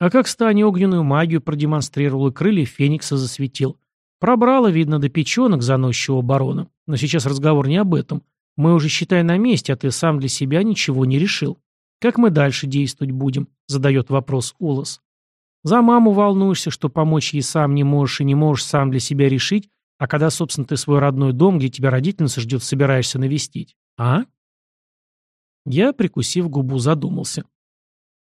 S1: А как Стани огненную магию продемонстрировал и крылья Феникса засветил. Пробрало, видно, до печенок заносчивого барона. Но сейчас разговор не об этом. Мы уже, считай, на месте, а ты сам для себя ничего не решил. Как мы дальше действовать будем? Задает вопрос Улас. За маму волнуешься, что помочь ей сам не можешь и не можешь сам для себя решить, а когда, собственно, ты свой родной дом, где тебя родительница ждет, собираешься навестить. А? Я, прикусив губу, задумался.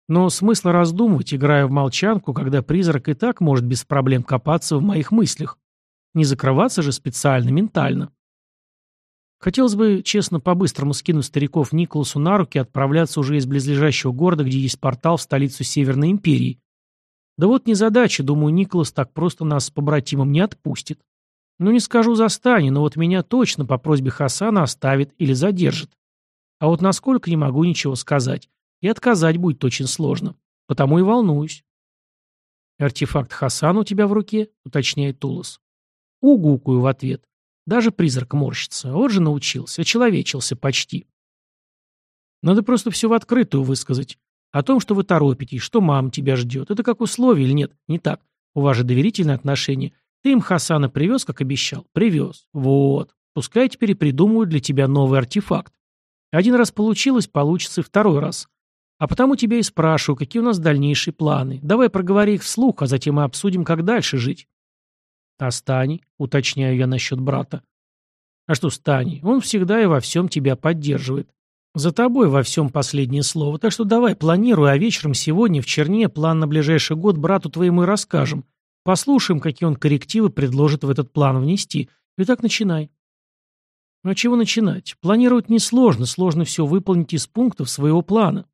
S1: Но смысла раздумывать, играя в молчанку, когда призрак и так может без проблем копаться в моих мыслях. Не закрываться же специально, ментально. Хотелось бы, честно, по-быстрому скинуть стариков Николасу на руки и отправляться уже из близлежащего города, где есть портал в столицу Северной Империи. Да вот незадача, думаю, Николас так просто нас с побратимом не отпустит. Ну, не скажу за Стани, но вот меня точно по просьбе Хасана оставит или задержит. А вот насколько не могу ничего сказать. И отказать будет очень сложно. Потому и волнуюсь. «Артефакт Хасана у тебя в руке?» — уточняет Тулас. Угукаю в ответ. Даже призрак морщится. Вот же научился, очеловечился почти. Надо просто все в открытую высказать. О том, что вы торопитесь, что мама тебя ждет. Это как условие или нет? Не так. У вас же доверительные отношения. Ты им Хасана привез, как обещал? Привез. Вот. Пускай теперь и придумают для тебя новый артефакт. Один раз получилось, получится и второй раз. А потому тебя и спрашиваю, какие у нас дальнейшие планы. Давай проговори их вслух, а затем мы обсудим, как дальше жить. А Стани, уточняю я насчет брата. А что Стани? Он всегда и во всем тебя поддерживает. За тобой во всем последнее слово, так что давай планируй, а вечером сегодня в Черне план на ближайший год брату твоему и расскажем. Послушаем, какие он коррективы предложит в этот план внести. И так начинай. А чего начинать? Планировать несложно, сложно все выполнить из пунктов своего плана.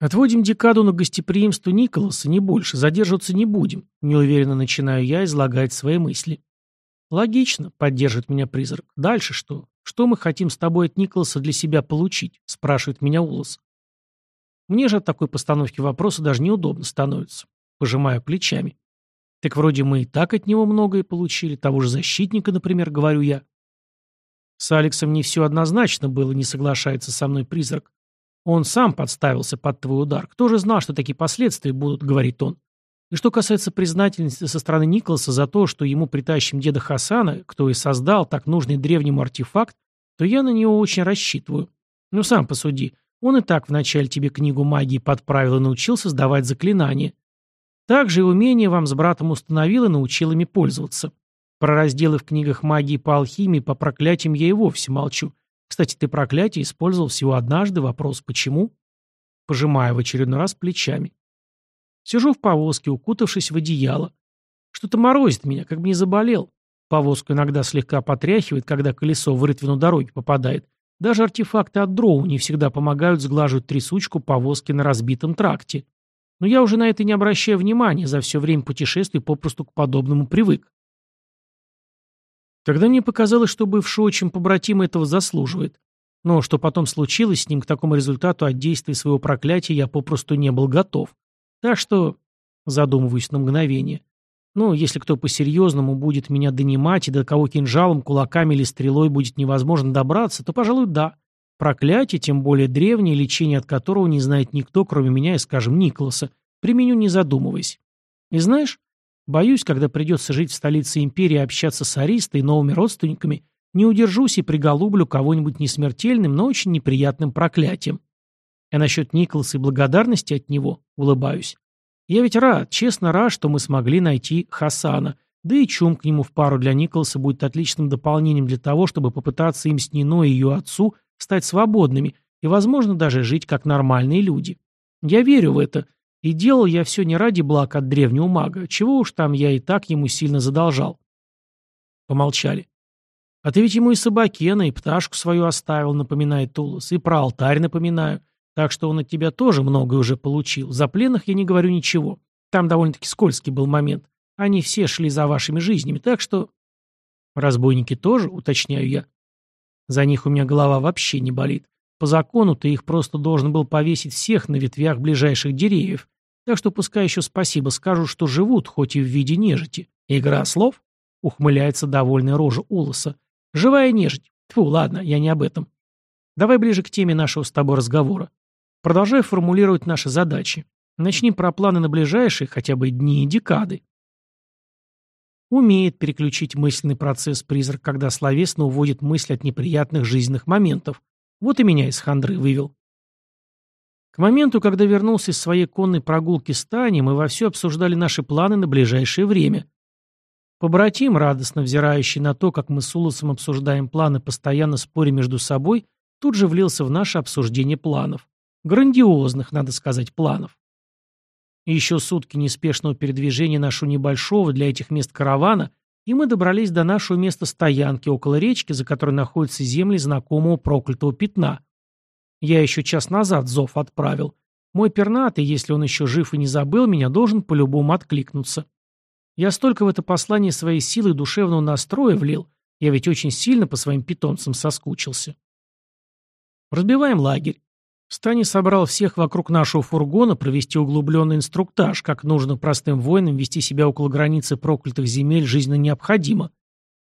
S1: Отводим декаду на гостеприимство Николаса, не больше, задерживаться не будем. Неуверенно начинаю я излагать свои мысли. Логично, поддерживает меня призрак. Дальше что? Что мы хотим с тобой от Николаса для себя получить? Спрашивает меня Улас. Мне же от такой постановки вопроса даже неудобно становится. Пожимаю плечами. Так вроде мы и так от него многое получили, того же защитника, например, говорю я. С Алексом не все однозначно было, не соглашается со мной призрак. Он сам подставился под твой удар. Кто же знал, что такие последствия будут, говорит он. И что касается признательности со стороны Николаса за то, что ему притащим деда Хасана, кто и создал так нужный древнему артефакт, то я на него очень рассчитываю. Ну сам посуди. Он и так вначале тебе книгу магии подправил и научил создавать заклинания. Также и умение вам с братом установил и научил ими пользоваться. Про разделы в книгах магии по алхимии, по проклятиям я и вовсе молчу. Кстати, ты проклятие использовал всего однажды. Вопрос «почему?» Пожимаю в очередной раз плечами. Сижу в повозке, укутавшись в одеяло. Что-то морозит меня, как бы не заболел. Повозку иногда слегка потряхивает, когда колесо в рытвину дороги попадает. Даже артефакты от дроу не всегда помогают сглаживать трясучку повозки на разбитом тракте. Но я уже на это не обращаю внимания, за все время путешествий попросту к подобному привык. Тогда мне показалось, что бывший отчим побратим этого заслуживает. Но что потом случилось с ним, к такому результату от действия своего проклятия я попросту не был готов. Так что, задумываюсь на мгновение, ну, если кто по-серьезному будет меня донимать и до кого кинжалом, кулаками или стрелой будет невозможно добраться, то, пожалуй, да. Проклятие, тем более древнее, лечение от которого не знает никто, кроме меня и, скажем, Николаса, применю не задумываясь. И знаешь, Боюсь, когда придется жить в столице империи общаться с Аристой и новыми родственниками, не удержусь и приголублю кого-нибудь несмертельным, но очень неприятным проклятием. А насчет Николаса и благодарности от него улыбаюсь. Я ведь рад, честно рад, что мы смогли найти Хасана, да и чум к нему в пару для Николаса будет отличным дополнением для того, чтобы попытаться им с Нино и ее отцу стать свободными и, возможно, даже жить как нормальные люди. Я верю в это, и делал я все не ради благ от древнего мага, чего уж там я и так ему сильно задолжал. Помолчали. А ты ведь ему и собакена, и пташку свою оставил, напоминает Тулус, и про алтарь напоминаю. Так что он от тебя тоже многое уже получил. За пленных я не говорю ничего. Там довольно-таки скользкий был момент. Они все шли за вашими жизнями, так что... Разбойники тоже, уточняю я. За них у меня голова вообще не болит. По закону ты их просто должен был повесить всех на ветвях ближайших деревьев. Так что пускай еще спасибо скажут, что живут, хоть и в виде нежити. Игра слов? Ухмыляется довольная рожа Улоса. Живая нежить. Фу, ладно, я не об этом. Давай ближе к теме нашего с тобой разговора. Продолжай формулировать наши задачи. Начни про планы на ближайшие хотя бы дни и декады. Умеет переключить мысленный процесс призрак, когда словесно уводит мысль от неприятных жизненных моментов. Вот и меня из хандры вывел. К моменту, когда вернулся из своей конной прогулки с Таней, мы вовсю обсуждали наши планы на ближайшее время. Побратим, радостно взирающий на то, как мы с Улосом обсуждаем планы, постоянно споря между собой, тут же влился в наше обсуждение планов. Грандиозных, надо сказать, планов. Еще сутки неспешного передвижения нашего небольшого для этих мест каравана и мы добрались до нашего места стоянки около речки, за которой находятся земли знакомого проклятого пятна. Я еще час назад зов отправил. Мой пернатый, если он еще жив и не забыл меня, должен по-любому откликнуться. Я столько в это послание своей силы и душевного настроя влил, я ведь очень сильно по своим питомцам соскучился. Разбиваем лагерь. Стани собрал всех вокруг нашего фургона провести углубленный инструктаж, как нужно простым воинам вести себя около границы проклятых земель жизненно необходимо.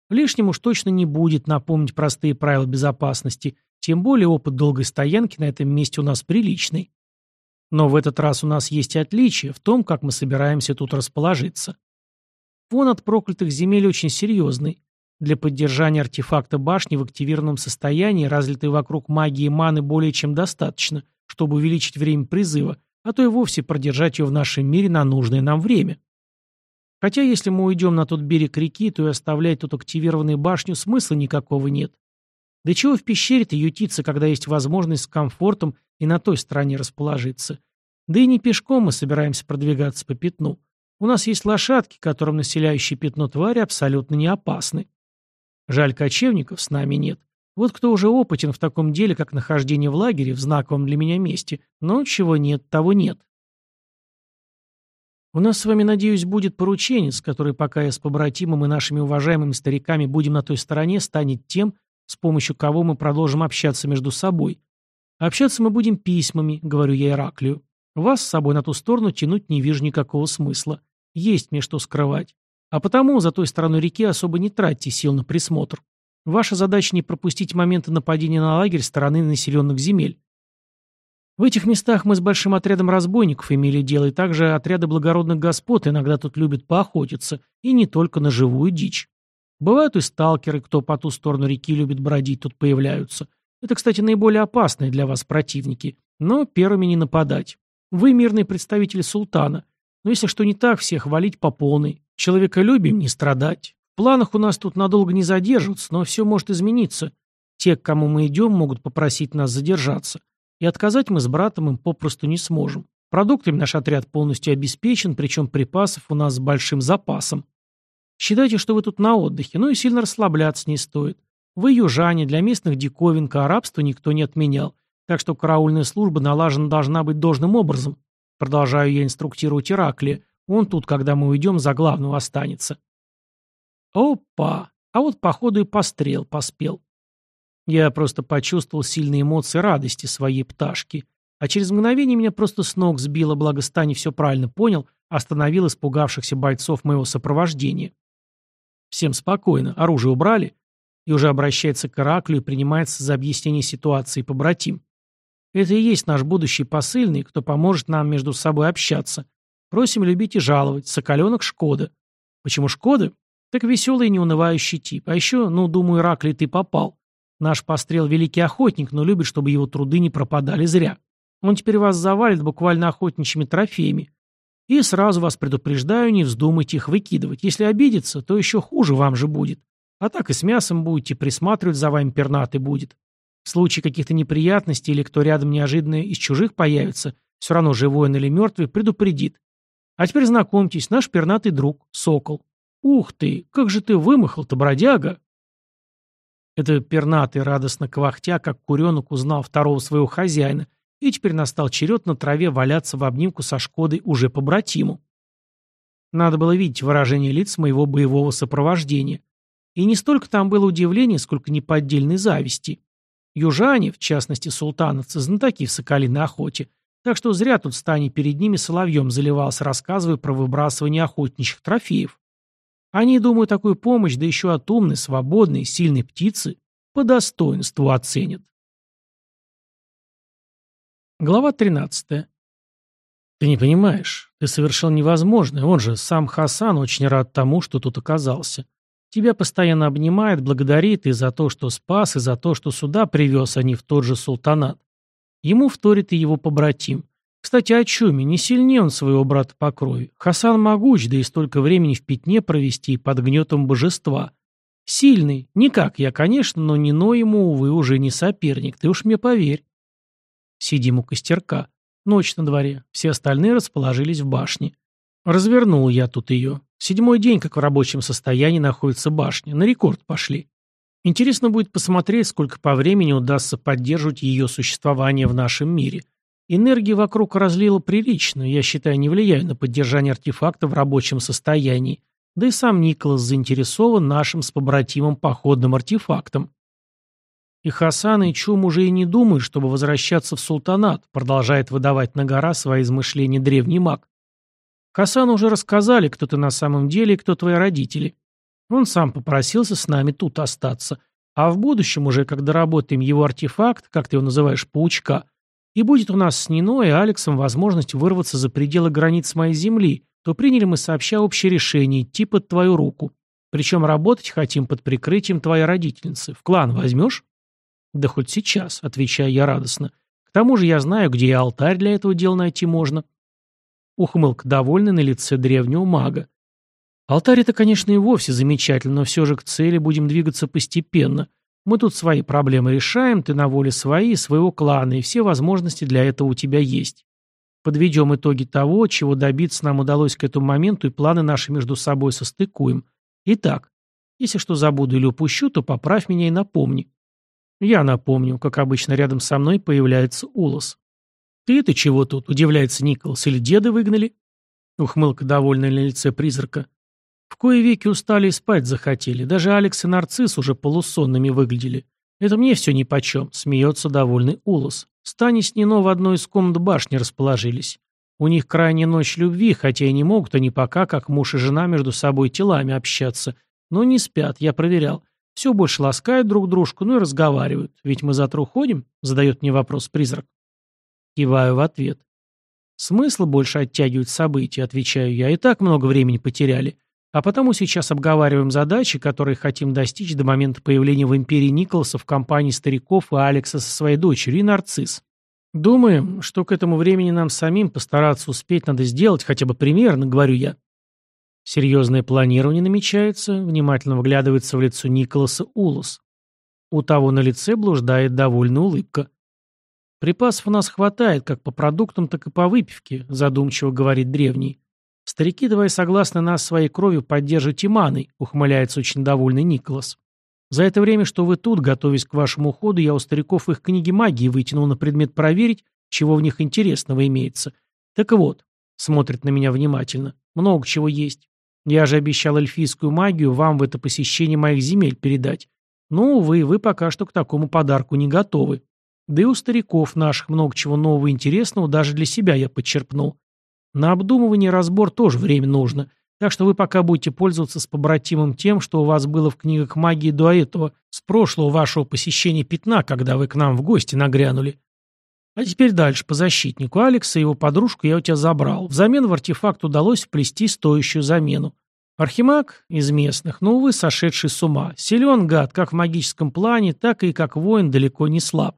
S1: Лишним уж точно не будет напомнить простые правила безопасности, тем более опыт долгой стоянки на этом месте у нас приличный. Но в этот раз у нас есть отличие в том, как мы собираемся тут расположиться. Фон от проклятых земель очень серьезный. Для поддержания артефакта башни в активированном состоянии, разлитой вокруг магии маны более чем достаточно, чтобы увеличить время призыва, а то и вовсе продержать ее в нашем мире на нужное нам время. Хотя если мы уйдем на тот берег реки, то и оставлять тут активированную башню смысла никакого нет. Да чего в пещере-то ютиться, когда есть возможность с комфортом и на той стороне расположиться? Да и не пешком мы собираемся продвигаться по пятну. У нас есть лошадки, которым населяющие пятно твари абсолютно не опасны. Жаль, кочевников с нами нет. Вот кто уже опытен в таком деле, как нахождение в лагере в знаковом для меня месте, но чего нет, того нет. У нас с вами, надеюсь, будет порученец, который, пока я с побратимом и нашими уважаемыми стариками будем на той стороне, станет тем, с помощью кого мы продолжим общаться между собой. Общаться мы будем письмами, говорю я Ираклию. Вас с собой на ту сторону тянуть не вижу никакого смысла. Есть мне что скрывать. А потому за той стороной реки особо не тратьте сил на присмотр. Ваша задача не пропустить моменты нападения на лагерь стороны населенных земель. В этих местах мы с большим отрядом разбойников имели дело, и также отряды благородных господ иногда тут любят поохотиться, и не только на живую дичь. Бывают и сталкеры, кто по ту сторону реки любит бродить, тут появляются. Это, кстати, наиболее опасные для вас противники. Но первыми не нападать. Вы мирный представитель султана. Но если что не так, всех валить по полной. Человеколюбием не страдать. В планах у нас тут надолго не задерживаться, но все может измениться. Те, к кому мы идем, могут попросить нас задержаться. И отказать мы с братом им попросту не сможем. Продуктами наш отряд полностью обеспечен, причем припасов у нас с большим запасом. Считайте, что вы тут на отдыхе, ну и сильно расслабляться не стоит. Вы южане, для местных диковинка, а рабство никто не отменял. Так что караульная служба налажена должна быть должным образом. Продолжаю я инструктировать Ираклия. Он тут, когда мы уйдем, за главного останется. Опа! А вот походу и пострел поспел. Я просто почувствовал сильные эмоции радости своей пташки. А через мгновение меня просто с ног сбило, благо Стани все правильно понял, остановил испугавшихся бойцов моего сопровождения. Всем спокойно, оружие убрали, и уже обращается к Ираклю и принимается за объяснение ситуации побратим. Это и есть наш будущий посыльный, кто поможет нам между собой общаться. Просим любить и жаловать. Соколенок Шкода. Почему Шкода? Так веселый и неунывающий тип. А еще, ну, думаю, Ираклий, ты попал. Наш пострел великий охотник, но любит, чтобы его труды не пропадали зря. Он теперь вас завалит буквально охотничьими трофеями. И сразу вас предупреждаю, не вздумайте их выкидывать. Если обидится, то еще хуже вам же будет. А так и с мясом будете, присматривать за вами пернатый будет. В случае каких-то неприятностей или кто рядом неожиданно из чужих появится, все равно живой он или мертвый, предупредит. А теперь знакомьтесь, наш пернатый друг, Сокол. Ух ты, как же ты вымахал-то, бродяга! Это пернатый, радостно квахтя, как куренок узнал второго своего хозяина и теперь настал черед на траве валяться в обнимку со Шкодой уже по братиму. Надо было видеть выражение лиц моего боевого сопровождения. И не столько там было удивление, сколько неподдельной зависти. Южане, в частности султановцы, знатоки в соколиной охоте, так что зря тут Стани перед ними соловьем заливался, рассказывая про выбрасывание охотничьих трофеев. Они, думаю, такую помощь, да еще от умной, свободной, сильной птицы, по достоинству оценят. Глава 13. Ты не понимаешь, ты совершил невозможное. Он же, сам Хасан, очень рад тому, что тут оказался. Тебя постоянно обнимает, благодарит и за то, что спас, и за то, что сюда привез, а не в тот же султанат. Ему вторит и его побратим. Кстати, о чуме, не сильнее он своего брата по крови. Хасан могуч, да и столько времени в пятне провести под гнетом божества. Сильный, не как я, конечно, но не но ему, увы, уже не соперник, ты уж мне поверь. Сидим у костерка. Ночь на дворе. Все остальные расположились в башне. Развернул я тут ее. Седьмой день, как в рабочем состоянии находится башня. На рекорд пошли. Интересно будет посмотреть, сколько по времени удастся поддерживать ее существование в нашем мире. Энергии вокруг разлила прилично, я считаю, не влияю на поддержание артефакта в рабочем состоянии. Да и сам Николас заинтересован нашим с побратимом походным артефактом. И Хасан и Чум уже и не думают, чтобы возвращаться в султанат, продолжает выдавать на гора свои измышления древний маг. Хасану уже рассказали, кто ты на самом деле и кто твои родители. Он сам попросился с нами тут остаться. А в будущем уже, когда работаем его артефакт, как ты его называешь, паучка, И будет у нас с Нино и Алексом возможность вырваться за пределы границ моей земли, то приняли мы сообща общее решение идти под твою руку. Причем работать хотим под прикрытием твоей родительницы. В клан возьмешь? Да хоть сейчас, отвечаю я радостно. К тому же я знаю, где и алтарь для этого дела найти можно. Ухмылка довольный на лице древнего мага. Алтарь это, конечно, и вовсе замечательно, но все же к цели будем двигаться постепенно. Мы тут свои проблемы решаем, ты на воле своей, своего клана, и все возможности для этого у тебя есть. Подведем итоги того, чего добиться нам удалось к этому моменту, и планы наши между собой состыкуем. Итак, если что забуду или упущу, то поправь меня и напомни. Я напомню, как обычно рядом со мной появляется Улос. «Ты это чего тут?» – удивляется Николас. «Или деда выгнали?» Ухмылка довольная на лице призрака. В кое веки устали и спать захотели. Даже Алекс и Нарцисс уже полусонными выглядели. Это мне все нипочем, смеется довольный Улос. Стани с Нино в одной из комнат башни расположились. У них крайняя ночь любви, хотя и не могут они пока, как муж и жена, между собой телами общаться. Но не спят, я проверял. Все больше ласкают друг дружку, ну и разговаривают. Ведь мы завтра уходим? Задает мне вопрос призрак. Киваю в ответ. Смысла больше оттягивать события, отвечаю я. И так много времени потеряли. А потому сейчас обговариваем задачи, которые хотим достичь до момента появления в империи Николаса в компании стариков и Алекса со своей дочерью и Нарцисс. Думаем, что к этому времени нам самим постараться успеть надо сделать хотя бы примерно, говорю я. Серьезное планирование намечается, внимательно вглядывается в лицо Николаса Улус. У того на лице блуждает довольная улыбка. «Припасов у нас хватает как по продуктам, так и по выпивке», задумчиво говорит древний. «Старики, давай согласно нас своей кровью поддерживать иманой», ухмыляется очень довольный Николас. «За это время, что вы тут, готовясь к вашему уходу, я у стариков их книги магии вытянул на предмет проверить, чего в них интересного имеется. Так вот, смотрит на меня внимательно, много чего есть. Я же обещал эльфийскую магию вам в это посещение моих земель передать. Ну, увы, вы пока что к такому подарку не готовы. Да и у стариков наших много чего нового и интересного даже для себя я подчерпнул. На обдумывание и разбор тоже время нужно, так что вы пока будете пользоваться с побратимом тем, что у вас было в книгах магии до этого, с прошлого вашего посещения пятна, когда вы к нам в гости нагрянули. А теперь дальше, по защитнику. Алекса и его подружку я у тебя забрал. Взамен в артефакт удалось вплести стоящую замену. Архимаг из местных, но, увы, сошедший с ума. Силен гад, как в магическом плане, так и как воин далеко не слаб.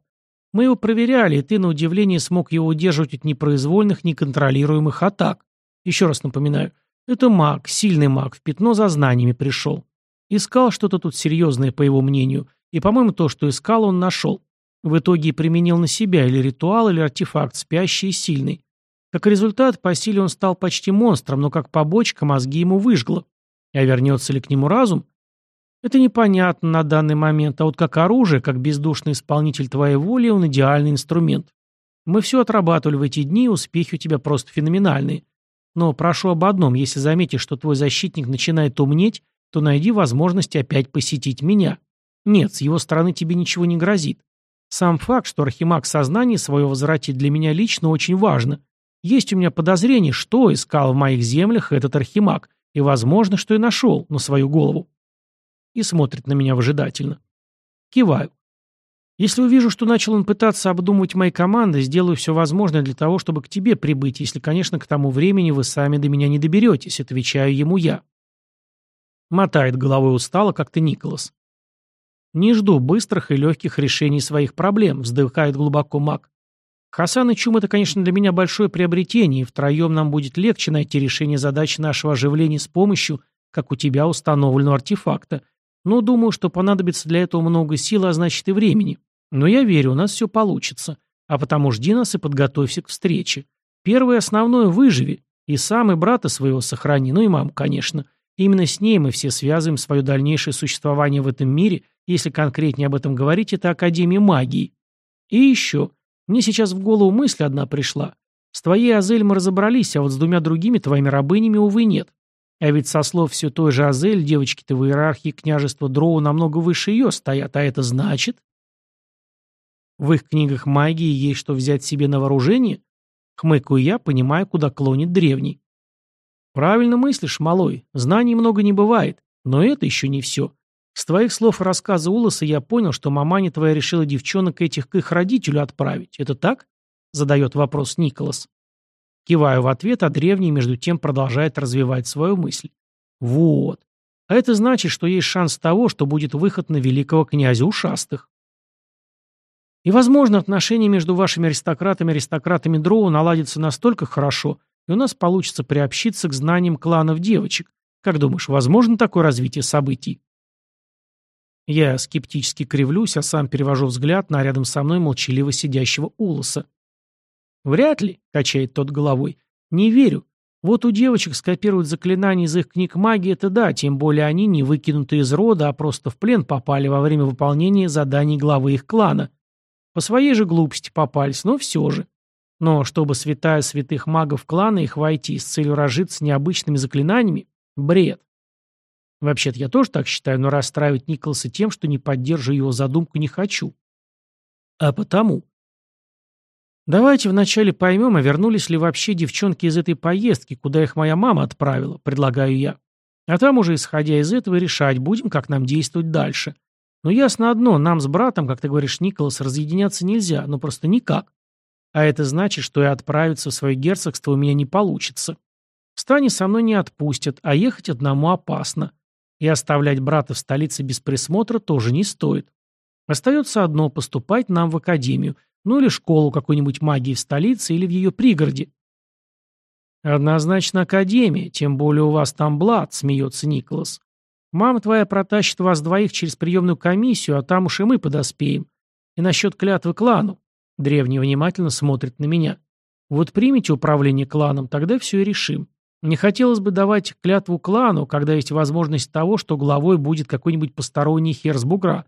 S1: Мы его проверяли, и ты, на удивление, смог его удерживать от непроизвольных, неконтролируемых атак. Еще раз напоминаю, это маг, сильный маг, в пятно за знаниями пришел. Искал что-то тут серьезное, по его мнению, и, по-моему, то, что искал, он нашел. В итоге применил на себя или ритуал, или артефакт, спящий и сильный. Как результат, по силе он стал почти монстром, но как побочка мозги ему выжгло. А вернется ли к нему разум? Это непонятно на данный момент, а вот как оружие, как бездушный исполнитель твоей воли, он идеальный инструмент. Мы все отрабатывали в эти дни, успехи у тебя просто феноменальные. Но прошу об одном, если заметишь, что твой защитник начинает умнеть, то найди возможность опять посетить меня. Нет, с его стороны тебе ничего не грозит. Сам факт, что Архимаг сознание свое возвратит для меня лично очень важно. Есть у меня подозрение, что искал в моих землях этот Архимаг, и возможно, что и нашел на свою голову и смотрит на меня выжидательно. Киваю. Если увижу, что начал он пытаться обдумывать мои команды, сделаю все возможное для того, чтобы к тебе прибыть, если, конечно, к тому времени вы сами до меня не доберетесь, отвечаю ему я. Мотает головой устало, как-то Николас. Не жду быстрых и легких решений своих проблем, вздыхает глубоко маг. Хасан и Чум это, конечно, для меня большое приобретение, и втроем нам будет легче найти решение задачи нашего оживления с помощью, как у тебя, установленного артефакта, но думаю, что понадобится для этого много сил, а значит и времени. Но я верю, у нас все получится. А потому жди нас и подготовься к встрече. Первое основное – выживи. И сам, и брата своего сохрани, ну и маму, конечно. Именно с ней мы все связываем свое дальнейшее существование в этом мире, если конкретнее об этом говорить, это Академия магии. И еще. Мне сейчас в голову мысль одна пришла. С твоей Азель мы разобрались, а вот с двумя другими твоими рабынями, увы, нет. А ведь со слов все той же Азель, девочки-то в иерархии княжества Дроу намного выше ее стоят, а это значит... В их книгах магии есть что взять себе на вооружение? Хмыкаю я, понимая, куда клонит древний. Правильно мыслишь, малой. Знаний много не бывает. Но это еще не все. С твоих слов и рассказа Улоса я понял, что маманя твоя решила девчонок этих к их родителю отправить. Это так? — задает вопрос Николас. Киваю в ответ, а древний между тем продолжает развивать свою мысль. Вот. А это значит, что есть шанс того, что будет выход на великого князя ушастых. И, возможно, отношения между вашими аристократами и аристократами Дроу наладятся настолько хорошо, и у нас получится приобщиться к знаниям кланов девочек. Как думаешь, возможно такое развитие событий? Я скептически кривлюсь, а сам перевожу взгляд на рядом со мной молчаливо сидящего Улоса. «Вряд ли», — качает тот головой. «Не верю. Вот у девочек скопировать заклинания из их книг магии — это да, тем более они не выкинуты из рода, а просто в плен попали во время выполнения заданий главы их клана. По своей же глупости попались, но все же. Но чтобы святая святых магов клана их войти с целью разжиться необычными заклинаниями — бред. Вообще-то я тоже так считаю, но расстраивать Николаса тем, что не поддерживаю его задумку, не хочу. А потому Давайте вначале поймем, а вернулись ли вообще девчонки из этой поездки, куда их моя мама отправила, предлагаю я. А там уже, исходя из этого, решать будем, как нам действовать дальше. Но ясно одно, нам с братом, как ты говоришь, Николас, разъединяться нельзя, ну просто никак. А это значит, что и отправиться в свое герцогство у меня не получится. В стане со мной не отпустят, а ехать одному опасно. И оставлять брата в столице без присмотра тоже не стоит. Остается одно – поступать нам в академию – ну или школу какой-нибудь магии в столице или в ее пригороде. «Однозначно Академия, тем более у вас там блат», — смеется Николас. «Мама твоя протащит вас двоих через приемную комиссию, а там уж и мы подоспеем. И насчет клятвы клану». Древний внимательно смотрит на меня. «Вот примите управление кланом, тогда все и решим. Не хотелось бы давать клятву клану, когда есть возможность того, что главой будет какой-нибудь посторонний хер с бугра.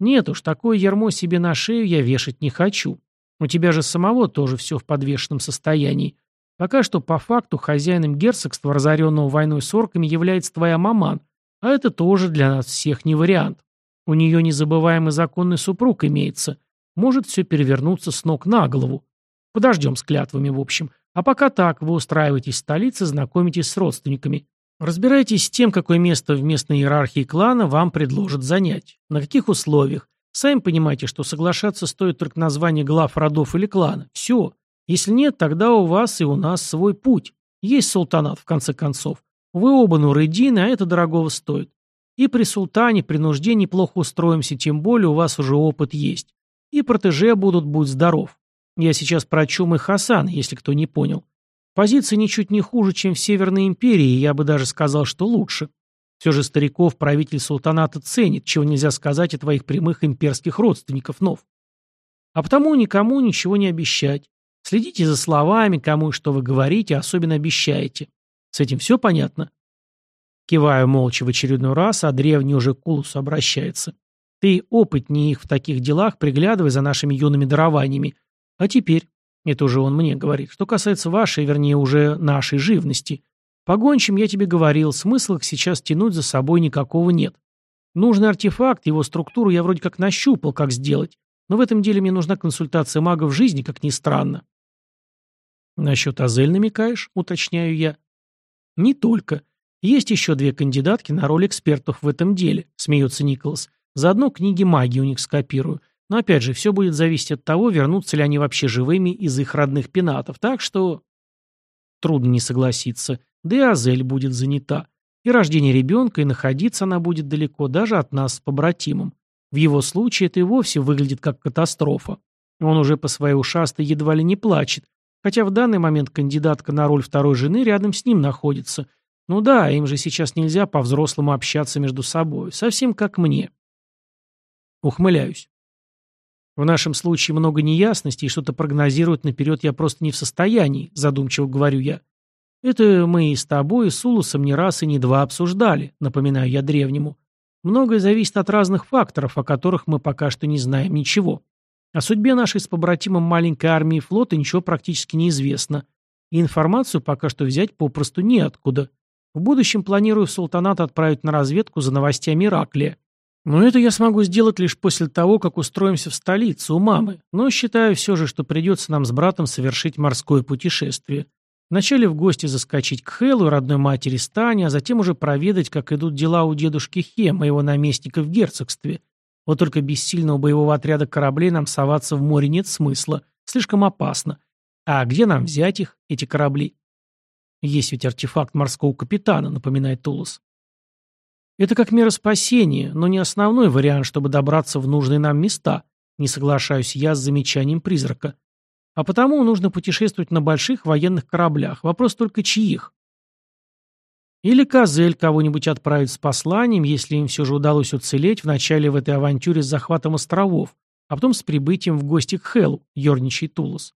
S1: Нет уж, такое ярмо себе на шею я вешать не хочу. У тебя же самого тоже все в подвешенном состоянии. Пока что по факту хозяином герцогства, разоренного войной с орками, является твоя маман, а это тоже для нас всех не вариант. У нее незабываемый законный супруг имеется. Может все перевернуться с ног на голову. Подождем с клятвами, в общем. А пока так, вы устраиваетесь в столице, знакомитесь с родственниками. Разбирайтесь с тем, какое место в местной иерархии клана вам предложат занять. На каких условиях. Сами понимаете, что соглашаться стоит только название глав родов или клана. Все. Если нет, тогда у вас и у нас свой путь. Есть султанат, в конце концов. Вы оба нуредины, а это дорогого стоит. И при султане, при нужде неплохо устроимся, тем более у вас уже опыт есть. И протеже будут, будь здоров. Я сейчас про Чум и Хасан, если кто не понял. Позиция ничуть не хуже, чем в Северной империи, и я бы даже сказал, что лучше. Все же стариков правитель султаната ценит, чего нельзя сказать о твоих прямых имперских родственников Нов. А потому никому ничего не обещать. Следите за словами, кому и что вы говорите, особенно обещаете. С этим все понятно? Киваю молча в очередной раз, а древний уже к Кулусу обращается. Ты опытнее их в таких делах, приглядывай за нашими юными дарованиями. А теперь это уже он мне говорит. Что касается вашей, вернее, уже нашей живности. Погончим я тебе говорил, смысла их сейчас тянуть за собой никакого нет. Нужный артефакт, его структуру я вроде как нащупал, как сделать. Но в этом деле мне нужна консультация магов жизни, как ни странно. Насчет Азель намекаешь, уточняю я. Не только. Есть еще две кандидатки на роль экспертов в этом деле, смеется Николас. Заодно книги магии у них скопирую. Но опять же, все будет зависеть от того, вернутся ли они вообще живыми из их родных пенатов. Так что... Трудно не согласиться. Да и Азель будет занята. И рождение ребенка, и находиться она будет далеко, даже от нас с побратимом. В его случае это и вовсе выглядит как катастрофа. Он уже по своей ушастой едва ли не плачет, хотя в данный момент кандидатка на роль второй жены рядом с ним находится. Ну да, им же сейчас нельзя по-взрослому общаться между собой, совсем как мне. Ухмыляюсь. В нашем случае много неясностей, и что-то прогнозировать наперед я просто не в состоянии, задумчиво говорю я. Это мы и с тобой, и с Улусом не раз и не два обсуждали, напоминаю я древнему. Многое зависит от разных факторов, о которых мы пока что не знаем ничего. О судьбе нашей с побратимом маленькой армии и флота ничего практически не известно. И информацию пока что взять попросту неоткуда. В будущем планирую в султанат отправить на разведку за новостями Ираклия. Но это я смогу сделать лишь после того, как устроимся в столицу у мамы, но считаю все же, что придется нам с братом совершить морское путешествие. Вначале в гости заскочить к Хэллу, родной матери Стане, а затем уже проведать, как идут дела у дедушки Хе, моего наместника в герцогстве. Вот только без сильного боевого отряда кораблей нам соваться в море нет смысла. Слишком опасно. А где нам взять их, эти корабли? Есть ведь артефакт морского капитана, напоминает Тулус. Это как мера спасения, но не основной вариант, чтобы добраться в нужные нам места, не соглашаюсь я с замечанием призрака. А потому нужно путешествовать на больших военных кораблях. Вопрос только чьих? Или Козель кого-нибудь отправить с посланием, если им все же удалось уцелеть вначале в этой авантюре с захватом островов, а потом с прибытием в гости к Хеллу, ерничий Тулус.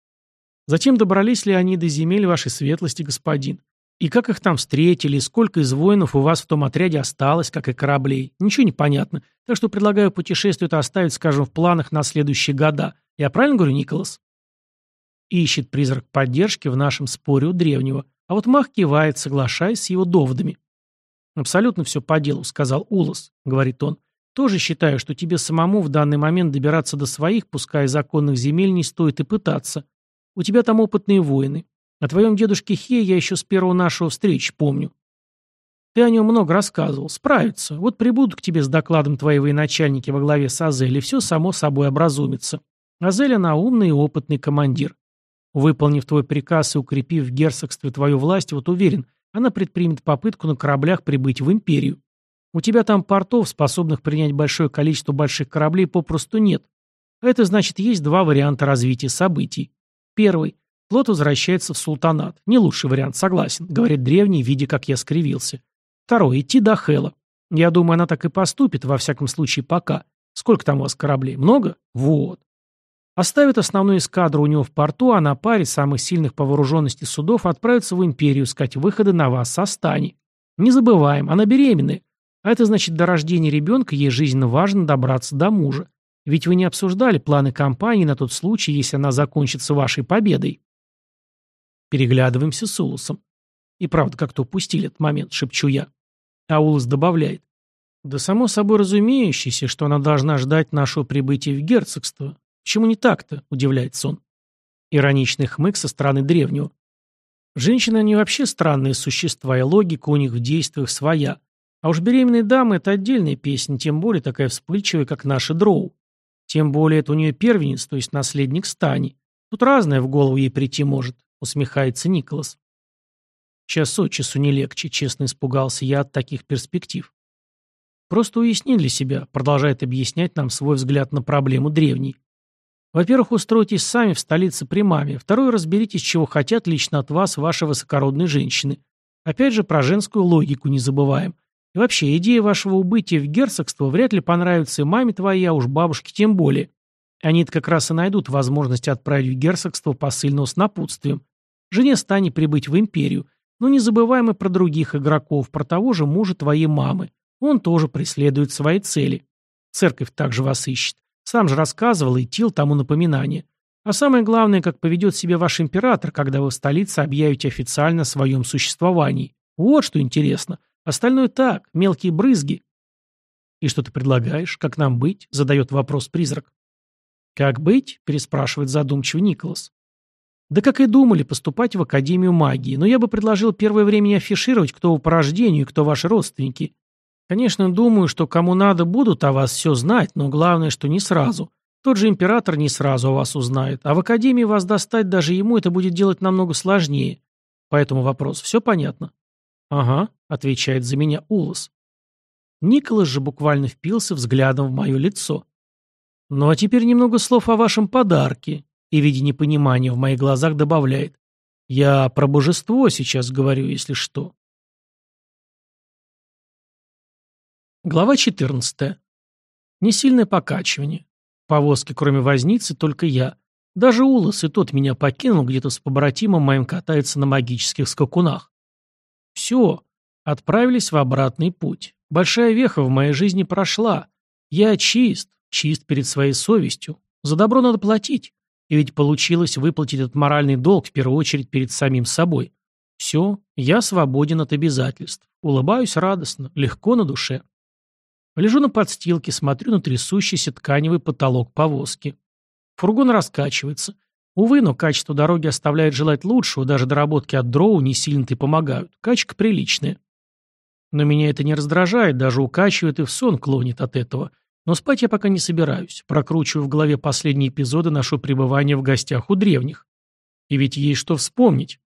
S1: Затем добрались ли они до земель вашей светлости, господин? И как их там встретили, сколько из воинов у вас в том отряде осталось, как и кораблей? Ничего не понятно. Так что предлагаю путешествие это оставить, скажем, в планах на следующие года. Я правильно говорю, Николас? Ищет призрак поддержки в нашем споре у древнего. А вот Мах кивает, соглашаясь с его доводами. «Абсолютно все по делу», — сказал Улас, — говорит он. «Тоже считаю, что тебе самому в данный момент добираться до своих, пускай законных земель, не стоит и пытаться. У тебя там опытные воины. О твоем дедушке Хе я еще с первого нашего встречи помню. Ты о нем много рассказывал. Справится. Вот прибудут к тебе с докладом твои военачальники во главе с Азель, все само собой образумится. Азель, она умный и опытный командир. Выполнив твой приказ и укрепив в герцогстве твою власть, вот уверен, она предпримет попытку на кораблях прибыть в империю. У тебя там портов, способных принять большое количество больших кораблей, попросту нет. Это значит, есть два варианта развития событий. Первый. Флот возвращается в султанат. Не лучший вариант, согласен, говорит древний, видя, как я скривился. Второй. Идти до Хела. Я думаю, она так и поступит, во всяком случае, пока. Сколько там у вас кораблей? Много? Вот. Оставит основную эскадру у него в порту, а на паре самых сильных по вооруженности судов отправится в империю искать выходы на вас со стани. Не забываем, она беременная. А это значит, до рождения ребенка ей жизненно важно добраться до мужа. Ведь вы не обсуждали планы кампании на тот случай, если она закончится вашей победой. Переглядываемся с Улусом. И правда, как-то упустили этот момент, шепчу я. А Улус добавляет. Да само собой разумеющееся, что она должна ждать нашего прибытия в герцогство. Почему не так-то?» – удивляется он. Ироничный хмык со стороны древнего. Женщины, они вообще странные существа, и логика у них в действиях своя. А уж беременные дамы – это отдельная песня, тем более такая вспыльчивая, как наши дроу. Тем более это у нее первенец, то есть наследник стани. Тут разное в голову ей прийти может, усмехается Николас. Час от часу не легче, честно испугался я от таких перспектив. Просто уясни для себя, продолжает объяснять нам свой взгляд на проблему древней. Во-первых, устройтесь сами в столице при маме. Второе, разберитесь, чего хотят лично от вас ваши высокородные женщины. Опять же, про женскую логику не забываем. И вообще, идея вашего убытия в герцогство вряд ли понравится и маме твоей, а уж бабушке тем более. Они-то как раз и найдут возможность отправить в герцогство посыльного с напутствием. Жене станет прибыть в империю. Но не забываем и про других игроков, про того же мужа твоей мамы. Он тоже преследует свои цели. Церковь также вас ищет. Сам же рассказывал, и Тил тому напоминание. А самое главное, как поведет себя ваш император, когда вы в столице объявите официально о своем существовании. Вот что интересно. Остальное так, мелкие брызги. «И что ты предлагаешь? Как нам быть?» — задает вопрос призрак. «Как быть?» — переспрашивает задумчиво Николас. «Да как и думали, поступать в Академию магии, но я бы предложил первое время не афишировать, кто вы по рождению и кто ваши родственники. Конечно, думаю, что кому надо, будут о вас все знать, но главное, что не сразу. Тот же император не сразу о вас узнает, а в Академии вас достать даже ему это будет делать намного сложнее. Поэтому вопрос, все понятно? Ага, отвечает за меня Улас. Николас же буквально впился взглядом в мое лицо. Ну а теперь немного слов о вашем подарке. И, видя непонимания, в моих глазах добавляет. Я про божество сейчас говорю, если что. Глава 14. Несильное покачивание. Повозки, кроме возницы, только я. Даже Улас и тот меня покинул, где-то с побратимом моим катается на магических скакунах. Все. Отправились в обратный путь. Большая веха в моей жизни прошла. Я чист, чист перед своей совестью. За добро надо платить. И ведь получилось выплатить этот моральный долг в первую очередь перед самим собой. Все, я свободен от обязательств. Улыбаюсь радостно, легко на душе. Лежу на подстилке, смотрю на трясущийся тканевый потолок повозки. Фургон раскачивается. Увы, но качество дороги оставляет желать лучшего, даже доработки от дроу не сильно-то помогают. Качка приличная. Но меня это не раздражает, даже укачивает и в сон клонит от этого. Но спать я пока не собираюсь. Прокручиваю в голове последние эпизоды нашего пребывания в гостях у древних. И ведь есть что вспомнить.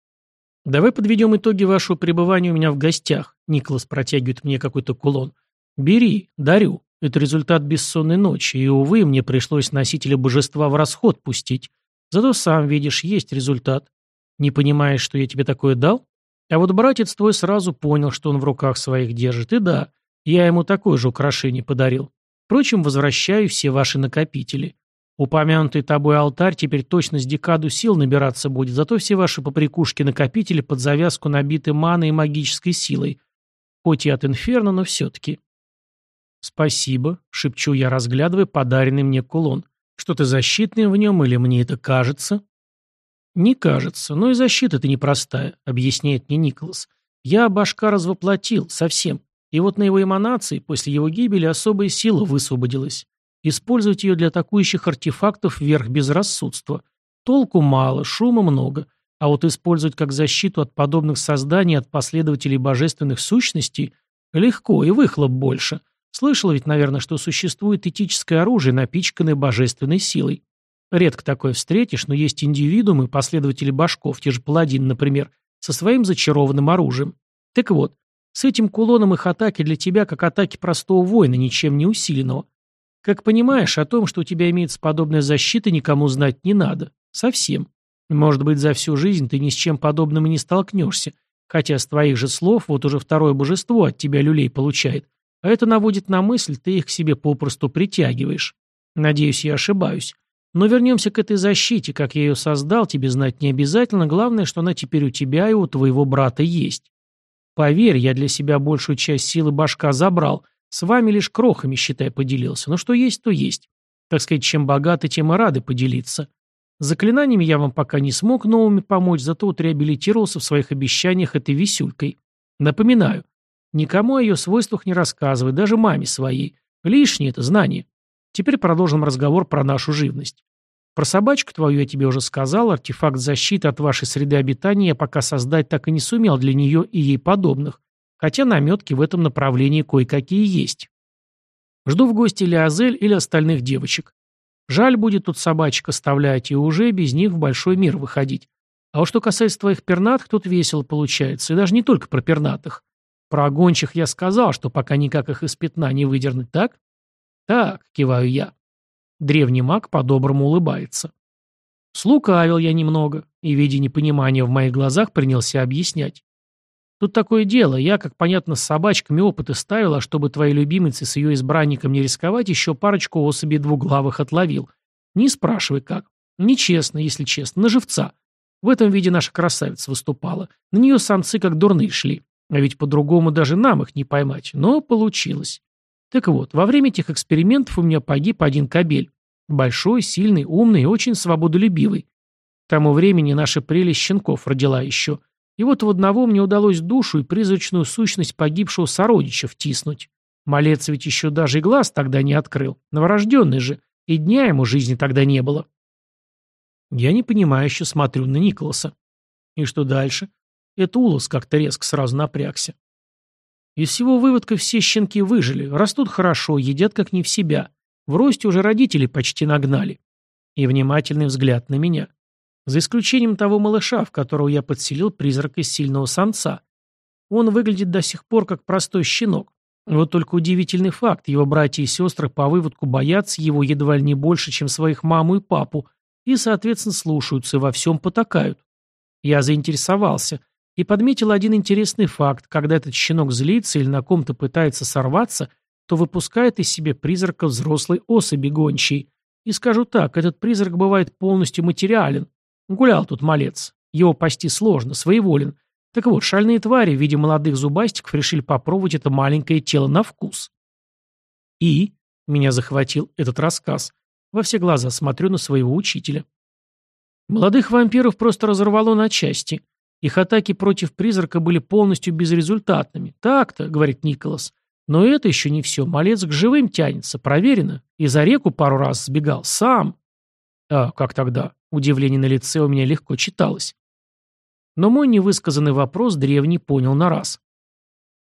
S1: Давай подведем итоги вашего пребывания у меня в гостях. Николас протягивает мне какой-то кулон. Бери, дарю. Это результат бессонной ночи, и, увы, мне пришлось носителя божества в расход пустить. Зато сам видишь, есть результат. Не понимаешь, что я тебе такое дал? А вот братец твой сразу понял, что он в руках своих держит, и да, я ему такое же украшение подарил. Впрочем, возвращаю все ваши накопители. Упомянутый тобой алтарь теперь точно с декаду сил набираться будет, зато все ваши поприкушки-накопители под завязку набиты маной и магической силой. Хоть и от инферно, но все-таки. «Спасибо», — шепчу я, разглядывая подаренный мне кулон. «Что-то защитное в нем или мне это кажется?» «Не кажется, но и защита-то непростая», — объясняет мне Николас. «Я башка развоплотил, совсем. И вот на его эманации после его гибели особая сила высвободилась. Использовать ее для атакующих артефактов вверх безрассудства. Толку мало, шума много. А вот использовать как защиту от подобных созданий от последователей божественных сущностей легко и выхлоп больше. Слышал ведь, наверное, что существует этическое оружие, напичканное божественной силой. Редко такое встретишь, но есть индивидуумы, последователи башков, те же паладины, например, со своим зачарованным оружием. Так вот, с этим кулоном их атаки для тебя как атаки простого воина, ничем не усиленного. Как понимаешь, о том, что у тебя имеется подобная защита, никому знать не надо. Совсем. Может быть, за всю жизнь ты ни с чем подобным и не столкнешься, хотя с твоих же слов вот уже второе божество от тебя люлей получает, а это наводит на мысль, ты их к себе попросту притягиваешь. Надеюсь, я ошибаюсь. Но вернемся к этой защите, как я ее создал, тебе знать не обязательно, главное, что она теперь у тебя и у твоего брата есть. Поверь, я для себя большую часть силы башка забрал, с вами лишь крохами, считай, поделился, но что есть, то есть. Так сказать, чем богаты, тем и рады поделиться. Заклинаниями я вам пока не смог новыми помочь, зато вот в своих обещаниях этой висюлькой. Напоминаю, Никому о ее свойствах не рассказывай, даже маме своей. Лишнее это знание. Теперь продолжим разговор про нашу живность. Про собачку твою я тебе уже сказал, артефакт защиты от вашей среды обитания я пока создать так и не сумел для нее и ей подобных, хотя наметки в этом направлении кое-какие есть. Жду в гости или Азель, или остальных девочек. Жаль будет тут собачек оставлять и уже без них в большой мир выходить. А вот что касается твоих пернатых, тут весело получается, и даже не только про пернатых. Про гончих я сказал, что пока никак их из пятна не выдернуть, так? Так, киваю я. Древний маг по-доброму улыбается. Слукавил я немного, и, видя непонимание в моих глазах, принялся объяснять. Тут такое дело, я, как понятно, с собачками опыты ставил, а чтобы твоей любимице с ее избранником не рисковать, еще парочку особей двуглавых отловил. Не спрашивай как. Нечестно, если честно, на живца. В этом виде наша красавица выступала. На нее самцы как дурные шли. А ведь по-другому даже нам их не поймать. Но получилось. Так вот, во время этих экспериментов у меня погиб один кобель. Большой, сильный, умный и очень свободолюбивый. К тому времени наша прелесть щенков родила еще. И вот в одного мне удалось душу и призрачную сущность погибшего сородича втиснуть. Малец ведь еще даже и глаз тогда не открыл. Новорожденный же. И дня ему жизни тогда не было. Я непонимающе смотрю на Николаса. И что дальше? Это Улос как-то резко сразу напрягся. Из всего выводка все щенки выжили, растут хорошо, едят как не в себя. В росте уже родители почти нагнали. И внимательный взгляд на меня. За исключением того малыша, в которого я подселил призрак из сильного самца. Он выглядит до сих пор как простой щенок. Вот только удивительный факт, его братья и сестры по выводку боятся его едва ли не больше, чем своих маму и папу, и, соответственно, слушаются и во всем потакают. Я заинтересовался, и подметил один интересный факт. Когда этот щенок злится или на ком-то пытается сорваться, то выпускает из себя призрака взрослой особи гончей. И скажу так, этот призрак бывает полностью материален. Гулял тут малец. Его пасти сложно, своеволен. Так вот, шальные твари в виде молодых зубастиков решили попробовать это маленькое тело на вкус. И меня захватил этот рассказ. Во все глаза смотрю на своего учителя. Молодых вампиров просто разорвало на части. Их атаки против призрака были полностью безрезультатными. Так-то, говорит Николас. Но это еще не все. Малец к живым тянется, проверено. И за реку пару раз сбегал. Сам. А, как тогда? Удивление на лице у меня легко читалось. Но мой невысказанный вопрос древний понял на раз.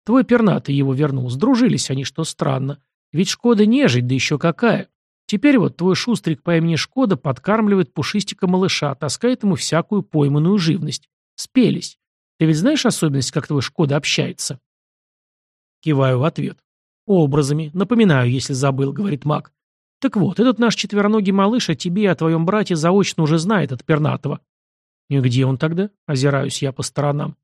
S1: Твой пернатый его вернул. Сдружились они, что странно. Ведь Шкода нежить, да еще какая. Теперь вот твой шустрик по имени Шкода подкармливает пушистика малыша, таскает ему всякую пойманную живность. Спелись. Ты ведь знаешь особенность, как твой Шкода общается?» Киваю в ответ. «Образами. Напоминаю, если забыл», — говорит маг. «Так вот, этот наш четвероногий малыш о тебе и о твоем брате заочно уже знает от пернатого». «И где он тогда?» — озираюсь я по сторонам.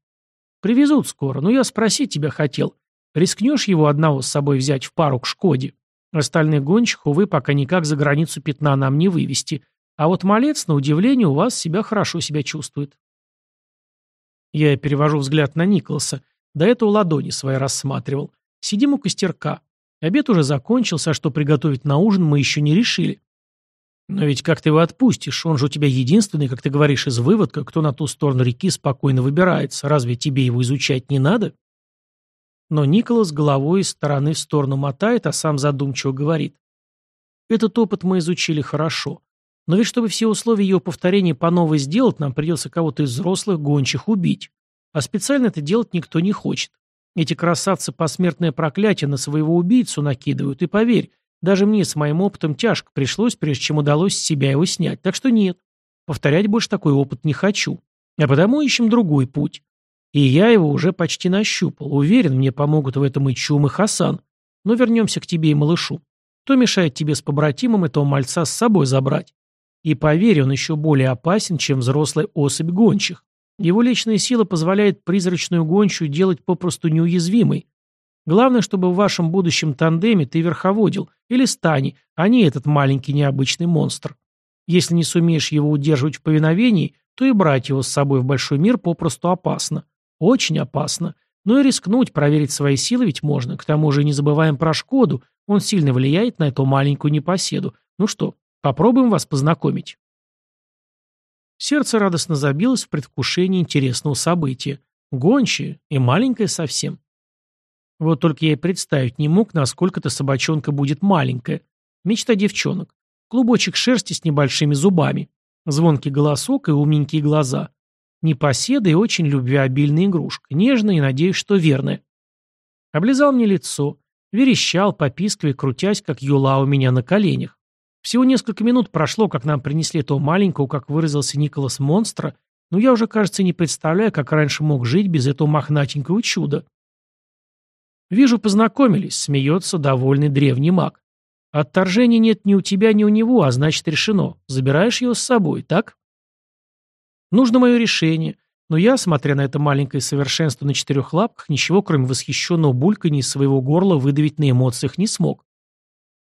S1: «Привезут скоро, но я спросить тебя хотел. Рискнешь его одного с собой взять в пару к Шкоде? Остальных гонщик, увы, пока никак за границу пятна нам не вывести. А вот малец, на удивление, у вас себя хорошо себя чувствует». Я перевожу взгляд на Николаса. До этого ладони свои рассматривал. Сидим у костерка. Обед уже закончился, а что приготовить на ужин мы еще не решили. Но ведь как ты его отпустишь? Он же у тебя единственный, как ты говоришь, из выводка, кто на ту сторону реки спокойно выбирается. Разве тебе его изучать не надо? Но Николас головой из стороны в сторону мотает, а сам задумчиво говорит. Этот опыт мы изучили хорошо. Но ведь чтобы все условия его повторения по новой сделать, нам придется кого-то из взрослых гончих убить. А специально это делать никто не хочет. Эти красавцы посмертное проклятие на своего убийцу накидывают, и поверь, даже мне с моим опытом тяжко пришлось, прежде чем удалось с себя его снять. Так что нет, повторять больше такой опыт не хочу. А потому ищем другой путь. И я его уже почти нащупал. Уверен, мне помогут в этом и Чум, и Хасан. Но вернемся к тебе и малышу. Кто мешает тебе с побратимом этого мальца с собой забрать? И поверь, он еще более опасен, чем взрослая особь гончих. Его личная сила позволяет призрачную гончую делать попросту неуязвимой. Главное, чтобы в вашем будущем тандеме ты верховодил, или стани, а не этот маленький необычный монстр. Если не сумеешь его удерживать в повиновении, то и брать его с собой в большой мир попросту опасно. Очень опасно. Но и рискнуть, проверить свои силы ведь можно. К тому же не забываем про Шкоду, он сильно влияет на эту маленькую непоседу. Ну что, Попробуем вас познакомить». Сердце радостно забилось в предвкушении интересного события. Гончие и маленькая совсем. Вот только я и представить не мог, насколько эта собачонка будет маленькая. Мечта девчонок. Клубочек шерсти с небольшими зубами. Звонкий голосок и умненькие глаза. Непоседа и очень любвеобильная игрушка. Нежная и, надеюсь, что верная. Облизал мне лицо. Верещал, попискивая, крутясь, как юла у меня на коленях. Всего несколько минут прошло, как нам принесли этого маленького, как выразился Николас, монстра, но я уже, кажется, не представляю, как раньше мог жить без этого мохнатенького чуда. «Вижу, познакомились», — смеется довольный древний маг. «Отторжения нет ни у тебя, ни у него, а значит решено. Забираешь его с собой, так?» Нужно мое решение, но я, смотря на это маленькое совершенство на четырех лапках, ничего, кроме восхищенного бульканья из своего горла, выдавить на эмоциях не смог.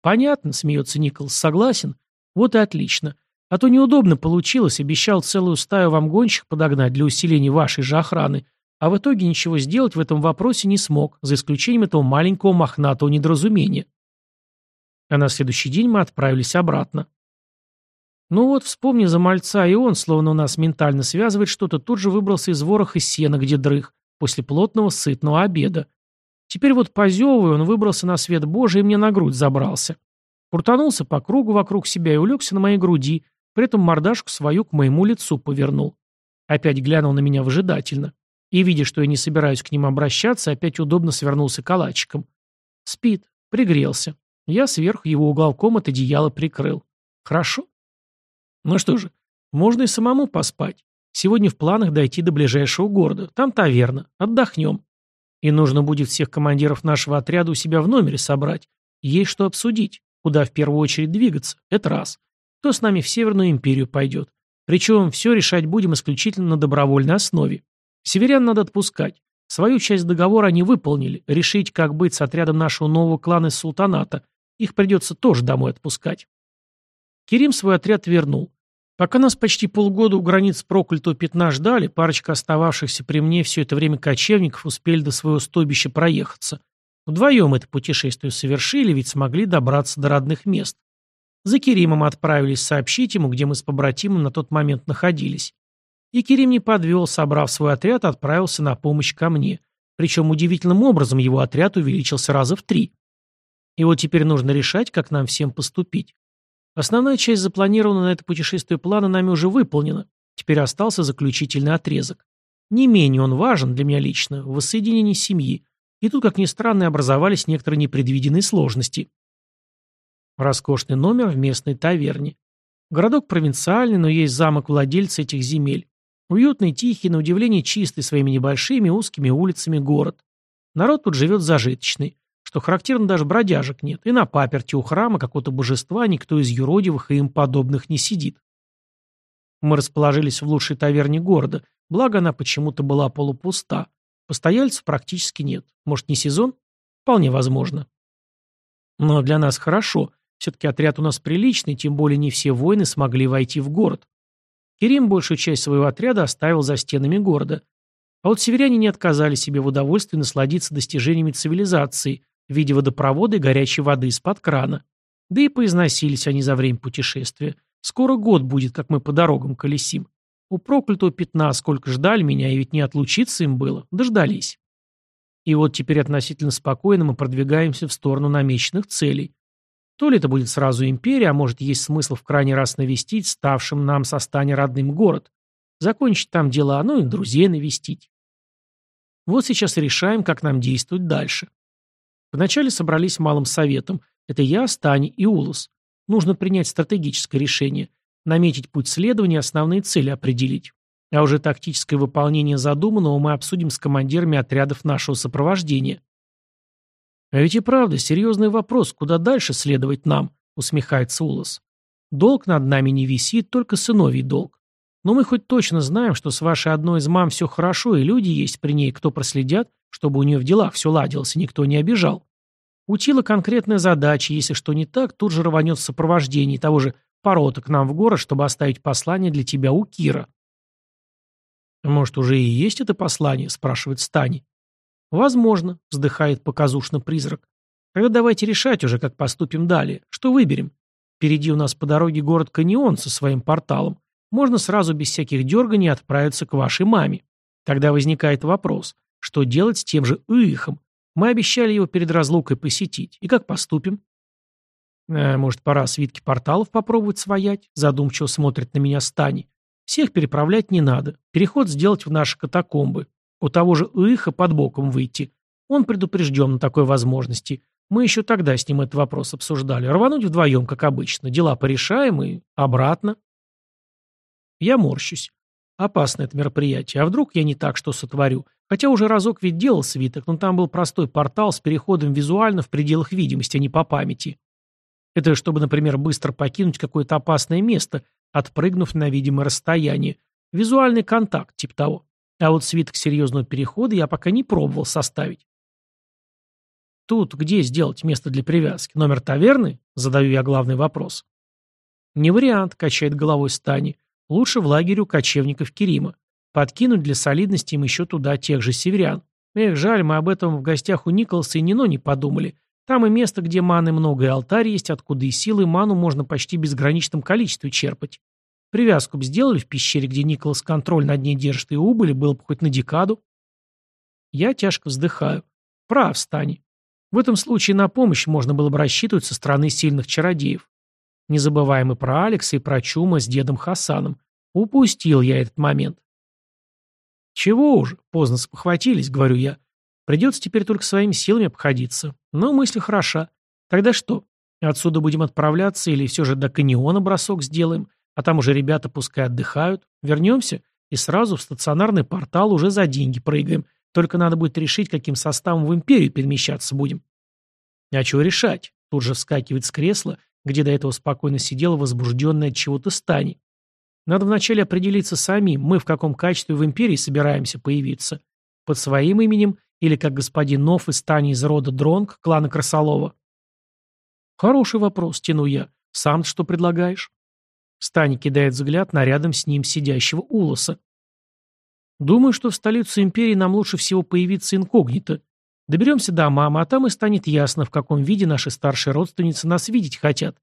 S1: «Понятно», — смеется Николас, — «согласен. Вот и отлично. А то неудобно получилось, обещал целую стаю вам гонщик подогнать для усиления вашей же охраны, а в итоге ничего сделать в этом вопросе не смог, за исключением этого маленького мохнатого недоразумения». А на следующий день мы отправились обратно. Ну вот, вспомни за мальца, и он, словно у нас ментально связывает что-то, тут же выбрался из вороха сена, где дрых, после плотного сытного обеда. Теперь вот позевывая, он выбрался на свет Божий и мне на грудь забрался. Крутанулся по кругу вокруг себя и улегся на моей груди, при этом мордашку свою к моему лицу повернул. Опять глянул на меня выжидательно. И, видя, что я не собираюсь к ним обращаться, опять удобно свернулся калачиком. Спит, пригрелся. Я сверху его уголком от одеяла прикрыл. Хорошо? Ну что же, можно и самому поспать. Сегодня в планах дойти до ближайшего города. Там таверна. Отдохнем. И нужно будет всех командиров нашего отряда у себя в номере собрать. Есть что обсудить. Куда в первую очередь двигаться. Это раз. Кто с нами в Северную империю пойдет. Причем все решать будем исключительно на добровольной основе. Северян надо отпускать. Свою часть договора они выполнили. Решить, как быть с отрядом нашего нового клана из султаната. Их придется тоже домой отпускать. Керим свой отряд вернул. Пока нас почти полгода у границ проклятого пятна ждали, парочка остававшихся при мне все это время кочевников успели до своего стойбища проехаться. Вдвоем это путешествие совершили, ведь смогли добраться до родных мест. За Керимом отправились сообщить ему, где мы с побратимом на тот момент находились. И Керим не подвел, собрав свой отряд, отправился на помощь ко мне. Причем удивительным образом его отряд увеличился раза в три. И вот теперь нужно решать, как нам всем поступить. Основная часть запланированного на это путешествие плана нами уже выполнена. Теперь остался заключительный отрезок. Не менее он важен для меня лично в воссоединении семьи. И тут, как ни странно, образовались некоторые непредвиденные сложности. Роскошный номер в местной таверне. Городок провинциальный, но есть замок владельца этих земель. Уютный, тихий, на удивление чистый своими небольшими узкими улицами город. Народ тут живет зажиточный. Что характерно, даже бродяжек нет. И на паперти у храма какого-то божества никто из юродивых и им подобных не сидит. Мы расположились в лучшей таверне города, благо она почему-то была полупуста. Постояльцев практически нет. Может, не сезон? Вполне возможно. Но для нас хорошо. Все-таки отряд у нас приличный, тем более не все воины смогли войти в город. Керим большую часть своего отряда оставил за стенами города. А вот северяне не отказали себе в удовольствии насладиться достижениями цивилизации в виде водопровода и горячей воды из-под крана. Да и поизносились они за время путешествия. Скоро год будет, как мы по дорогам колесим. У проклятого пятна сколько ждали меня, и ведь не отлучиться им было. Дождались. И вот теперь относительно спокойно мы продвигаемся в сторону намеченных целей. То ли это будет сразу империя, а может есть смысл в крайний раз навестить ставшим нам со стане родным город. Закончить там дела, ну и друзей навестить. Вот сейчас решаем, как нам действовать дальше. Вначале собрались малым советом. Это я, Стани и Улус. Нужно принять стратегическое решение, наметить путь следования, основные цели определить. А уже тактическое выполнение задуманного мы обсудим с командирами отрядов нашего сопровождения. А ведь и правда, серьезный вопрос, куда дальше следовать нам, усмехается Улас. Долг над нами не висит, только сыновий долг. Но мы хоть точно знаем, что с вашей одной из мам все хорошо, и люди есть при ней, кто проследят, чтобы у нее в делах все ладилось и никто не обижал. У Тила конкретная задача, если что не так, тут же рванет в сопровождении того же порота к нам в город, чтобы оставить послание для тебя у Кира. «Может, уже и есть это послание?» – спрашивает Стани. «Возможно», – вздыхает показушно призрак. «Тогда давайте решать уже, как поступим далее. Что выберем? Впереди у нас по дороге город Каньон со своим порталом. Можно сразу без всяких дерганий отправиться к вашей маме. Тогда возникает вопрос, что делать с тем же Иихом? Мы обещали его перед разлукой посетить. И как поступим? Э, может, пора свитки порталов попробовать своять? Задумчиво смотрит на меня Стани. Всех переправлять не надо. Переход сделать в наши катакомбы. У того же Иха под боком выйти. Он предупрежден на такой возможности. Мы еще тогда с ним этот вопрос обсуждали. Рвануть вдвоем, как обычно. Дела порешаем и обратно. Я морщусь. Опасно это мероприятие. А вдруг я не так что сотворю? Хотя уже разок ведь делал свиток, но там был простой портал с переходом визуально в пределах видимости, а не по памяти. Это чтобы, например, быстро покинуть какое-то опасное место, отпрыгнув на видимое расстояние. Визуальный контакт, типа того. А вот свиток серьезного перехода я пока не пробовал составить. Тут где сделать место для привязки? Номер таверны? Задаю я главный вопрос. Не вариант, качает головой Стани. Лучше в лагере у кочевников Керима. Подкинуть для солидности им еще туда тех же северян. Эх, жаль, мы об этом в гостях у Николаса и Нино не подумали. Там и место, где маны много, и алтарь есть, откуда и силы ману можно почти безграничном количестве черпать. Привязку бы сделали в пещере, где Николас контроль над ней держит, и убыли, было бы хоть на декаду. Я тяжко вздыхаю. Прав, Стани. В этом случае на помощь можно было бы рассчитывать со стороны сильных чародеев. Не забываем и про Алекса, и про Чума с дедом Хасаном. Упустил я этот момент. Чего уже, поздно спохватились, говорю я. Придется теперь только своими силами обходиться. Но мысль хороша. Тогда что? Отсюда будем отправляться или все же до каньона бросок сделаем, а там уже ребята пускай отдыхают. Вернемся и сразу в стационарный портал уже за деньги прыгаем. Только надо будет решить, каким составом в империю перемещаться будем. А чего решать? Тут же вскакивает с кресла, где до этого спокойно сидела возбужденная от чего-то стани. Надо вначале определиться самим, мы в каком качестве в империи собираемся появиться. Под своим именем или как господин Нов из стани из рода Дронг, клана Красолова? Хороший вопрос, тяну я. Сам что предлагаешь? Стани кидает взгляд на рядом с ним сидящего Улоса. Думаю, что в столицу империи нам лучше всего появиться инкогнито. Доберемся до мамы, а там и станет ясно, в каком виде наши старшие родственницы нас видеть хотят.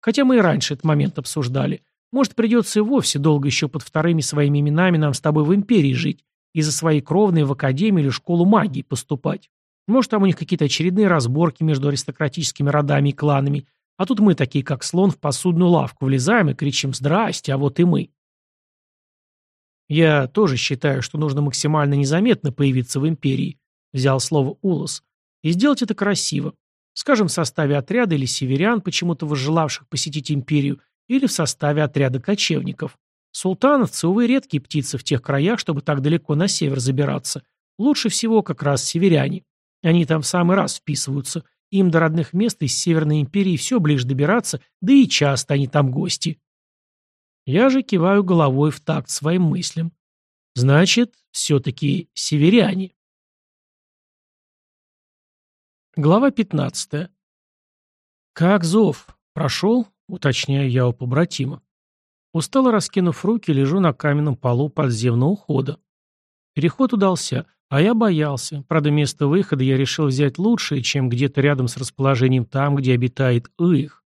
S1: Хотя мы и раньше этот момент обсуждали. Может, придется и вовсе долго еще под вторыми своими именами нам с тобой в империи жить, и за свои кровные в академию или школу магии поступать. Может, там у них какие-то очередные разборки между аристократическими родами и кланами, а тут мы такие, как слон, в посудную лавку влезаем и кричим «Здрасте», а вот и мы. Я тоже считаю, что нужно максимально незаметно появиться в империи, взял слово Улос, и сделать это красиво. Скажем, в составе отряда или северян, почему-то возжелавших посетить империю, или в составе отряда кочевников. Султановцы, увы, редкие птицы в тех краях, чтобы так далеко на север забираться. Лучше всего как раз северяне. Они там в самый раз вписываются. Им до родных мест из Северной империи все ближе добираться, да и часто они там гости. Я же киваю головой в такт своим мыслям. Значит, все-таки северяне. Глава 15. «Как зов? Прошел?» — уточняю я у побратима. Устало раскинув руки, лежу на каменном полу подземного хода. Переход удался, а я боялся. Правда, место выхода я решил взять лучшее, чем где-то рядом с расположением там, где обитает их.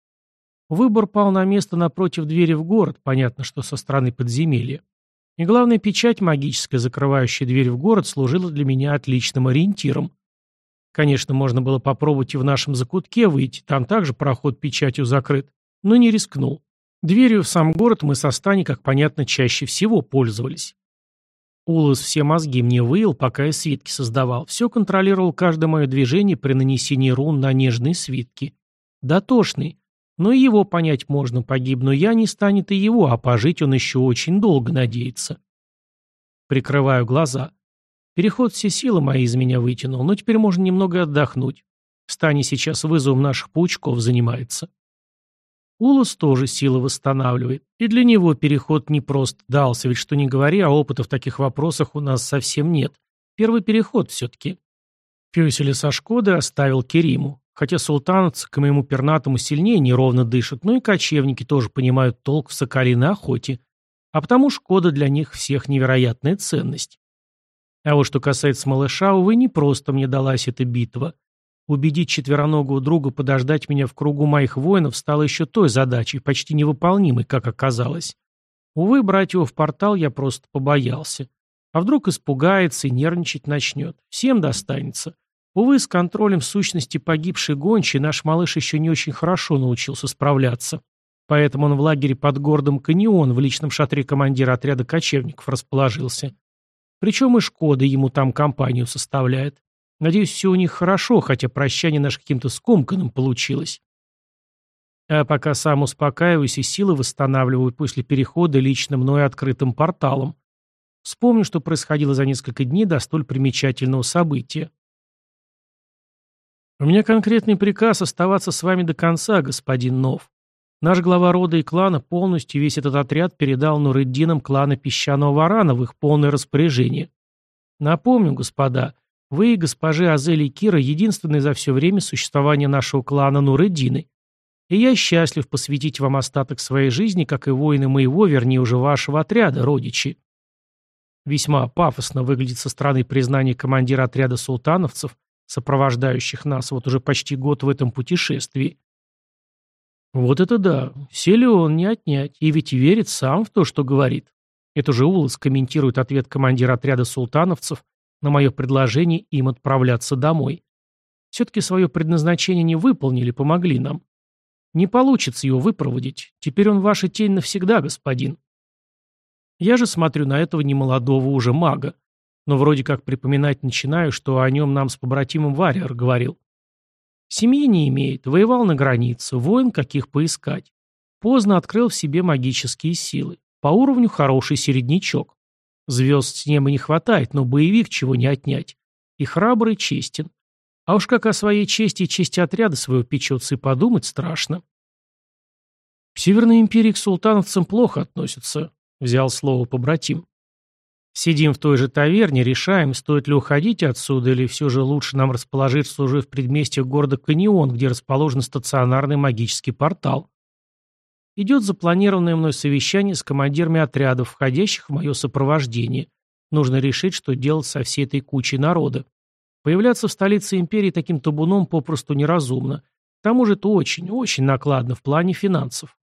S1: Выбор пал на место напротив двери в город, понятно, что со стороны подземелья. И главная печать магическая, закрывающая дверь в город, служила для меня отличным ориентиром. Конечно, можно было попробовать и в нашем закутке выйти, там также проход печатью закрыт, но не рискнул. Дверью в сам город мы со Стани, как понятно, чаще всего пользовались. Улас все мозги мне выил, пока я свитки создавал. Все контролировал каждое мое движение при нанесении рун на нежные свитки. Дотошный. Но и его понять можно, погибну я, не станет и его, а пожить он еще очень долго надеется. Прикрываю глаза. Переход все силы мои из меня вытянул, но теперь можно немного отдохнуть. Стани сейчас вызовом наших паучков занимается. Улус тоже силы восстанавливает. И для него переход не просто дался, ведь что ни говори, а опыта в таких вопросах у нас совсем нет. Первый переход все-таки. Фюселя со Шкоды оставил Кериму. Хотя султановцы к моему пернатому сильнее неровно дышат, но и кочевники тоже понимают толк в соколиной охоте. А потому Шкода для них всех невероятная ценность. А вот что касается малыша, увы, не просто мне далась эта битва. Убедить четвероногого друга подождать меня в кругу моих воинов стало еще той задачей, почти невыполнимой, как оказалось. Увы, брать его в портал я просто побоялся. А вдруг испугается и нервничать начнет. Всем достанется. Увы, с контролем сущности погибшей гончей наш малыш еще не очень хорошо научился справляться. Поэтому он в лагере под городом Каньон в личном шатре командира отряда кочевников расположился. Причем и Шкода ему там компанию составляет. Надеюсь, все у них хорошо, хотя прощание наше каким-то скомканным получилось. А пока сам успокаиваюсь и силы восстанавливаю после перехода лично мной открытым порталом. Вспомню, что происходило за несколько дней до столь примечательного события. У меня конкретный приказ оставаться с вами до конца, господин Нов. Наш глава рода и клана полностью весь этот отряд передал Нурыддинам клана Песчаного Варана в их полное распоряжение. Напомню, господа, вы госпожи Азели и Кира единственные за все время существования нашего клана Нурыддины. И я счастлив посвятить вам остаток своей жизни, как и воины моего, вернее уже вашего отряда, родичи. Весьма пафосно выглядит со стороны признания командира отряда султановцев, сопровождающих нас вот уже почти год в этом путешествии. Вот это да, силен не отнять, и ведь верит сам в то, что говорит. Это же Улас комментирует ответ командира отряда султановцев на мое предложение им отправляться домой. Все-таки свое предназначение не выполнили, помогли нам. Не получится его выпроводить. Теперь он ваша тень навсегда, господин. Я же смотрю на этого немолодого уже мага. Но вроде как припоминать начинаю, что о нем нам с побратимом Варьер говорил. Семьи не имеет, воевал на границе, воин каких поискать. Поздно открыл в себе магические силы. По уровню хороший середнячок. Звезд с неба не хватает, но боевик чего не отнять. И храбрый, честен. А уж как о своей чести и чести отряда своего печется и подумать страшно. В Северной империи к султановцам плохо относятся, взял слово побратим. Сидим в той же таверне, решаем, стоит ли уходить отсюда, или все же лучше нам расположиться уже в предместьях города Каньон, где расположен стационарный магический портал. Идет запланированное мной совещание с командирами отрядов, входящих в мое сопровождение. Нужно решить, что делать со всей этой кучей народа. Появляться в столице империи таким табуном попросту неразумно. К тому же это очень, очень накладно в плане финансов.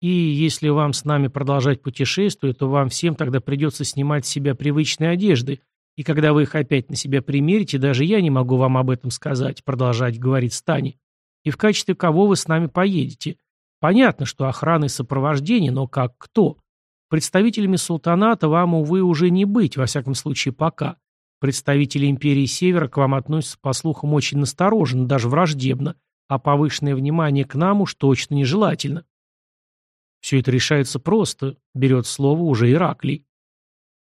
S1: И если вам с нами продолжать путешествие, то вам всем тогда придется снимать с себя привычные одежды, и когда вы их опять на себя примерите, даже я не могу вам об этом сказать, продолжать говорить Стани. И в качестве кого вы с нами поедете? Понятно, что охраны и сопровождение, но как кто? Представителями султаната вам, увы, уже не быть, во всяком случае, пока. Представители империи Севера к вам относятся, по слухам, очень настороженно, даже враждебно, а повышенное внимание к нам уж точно нежелательно. Все это решается просто, берет слово уже Ираклий.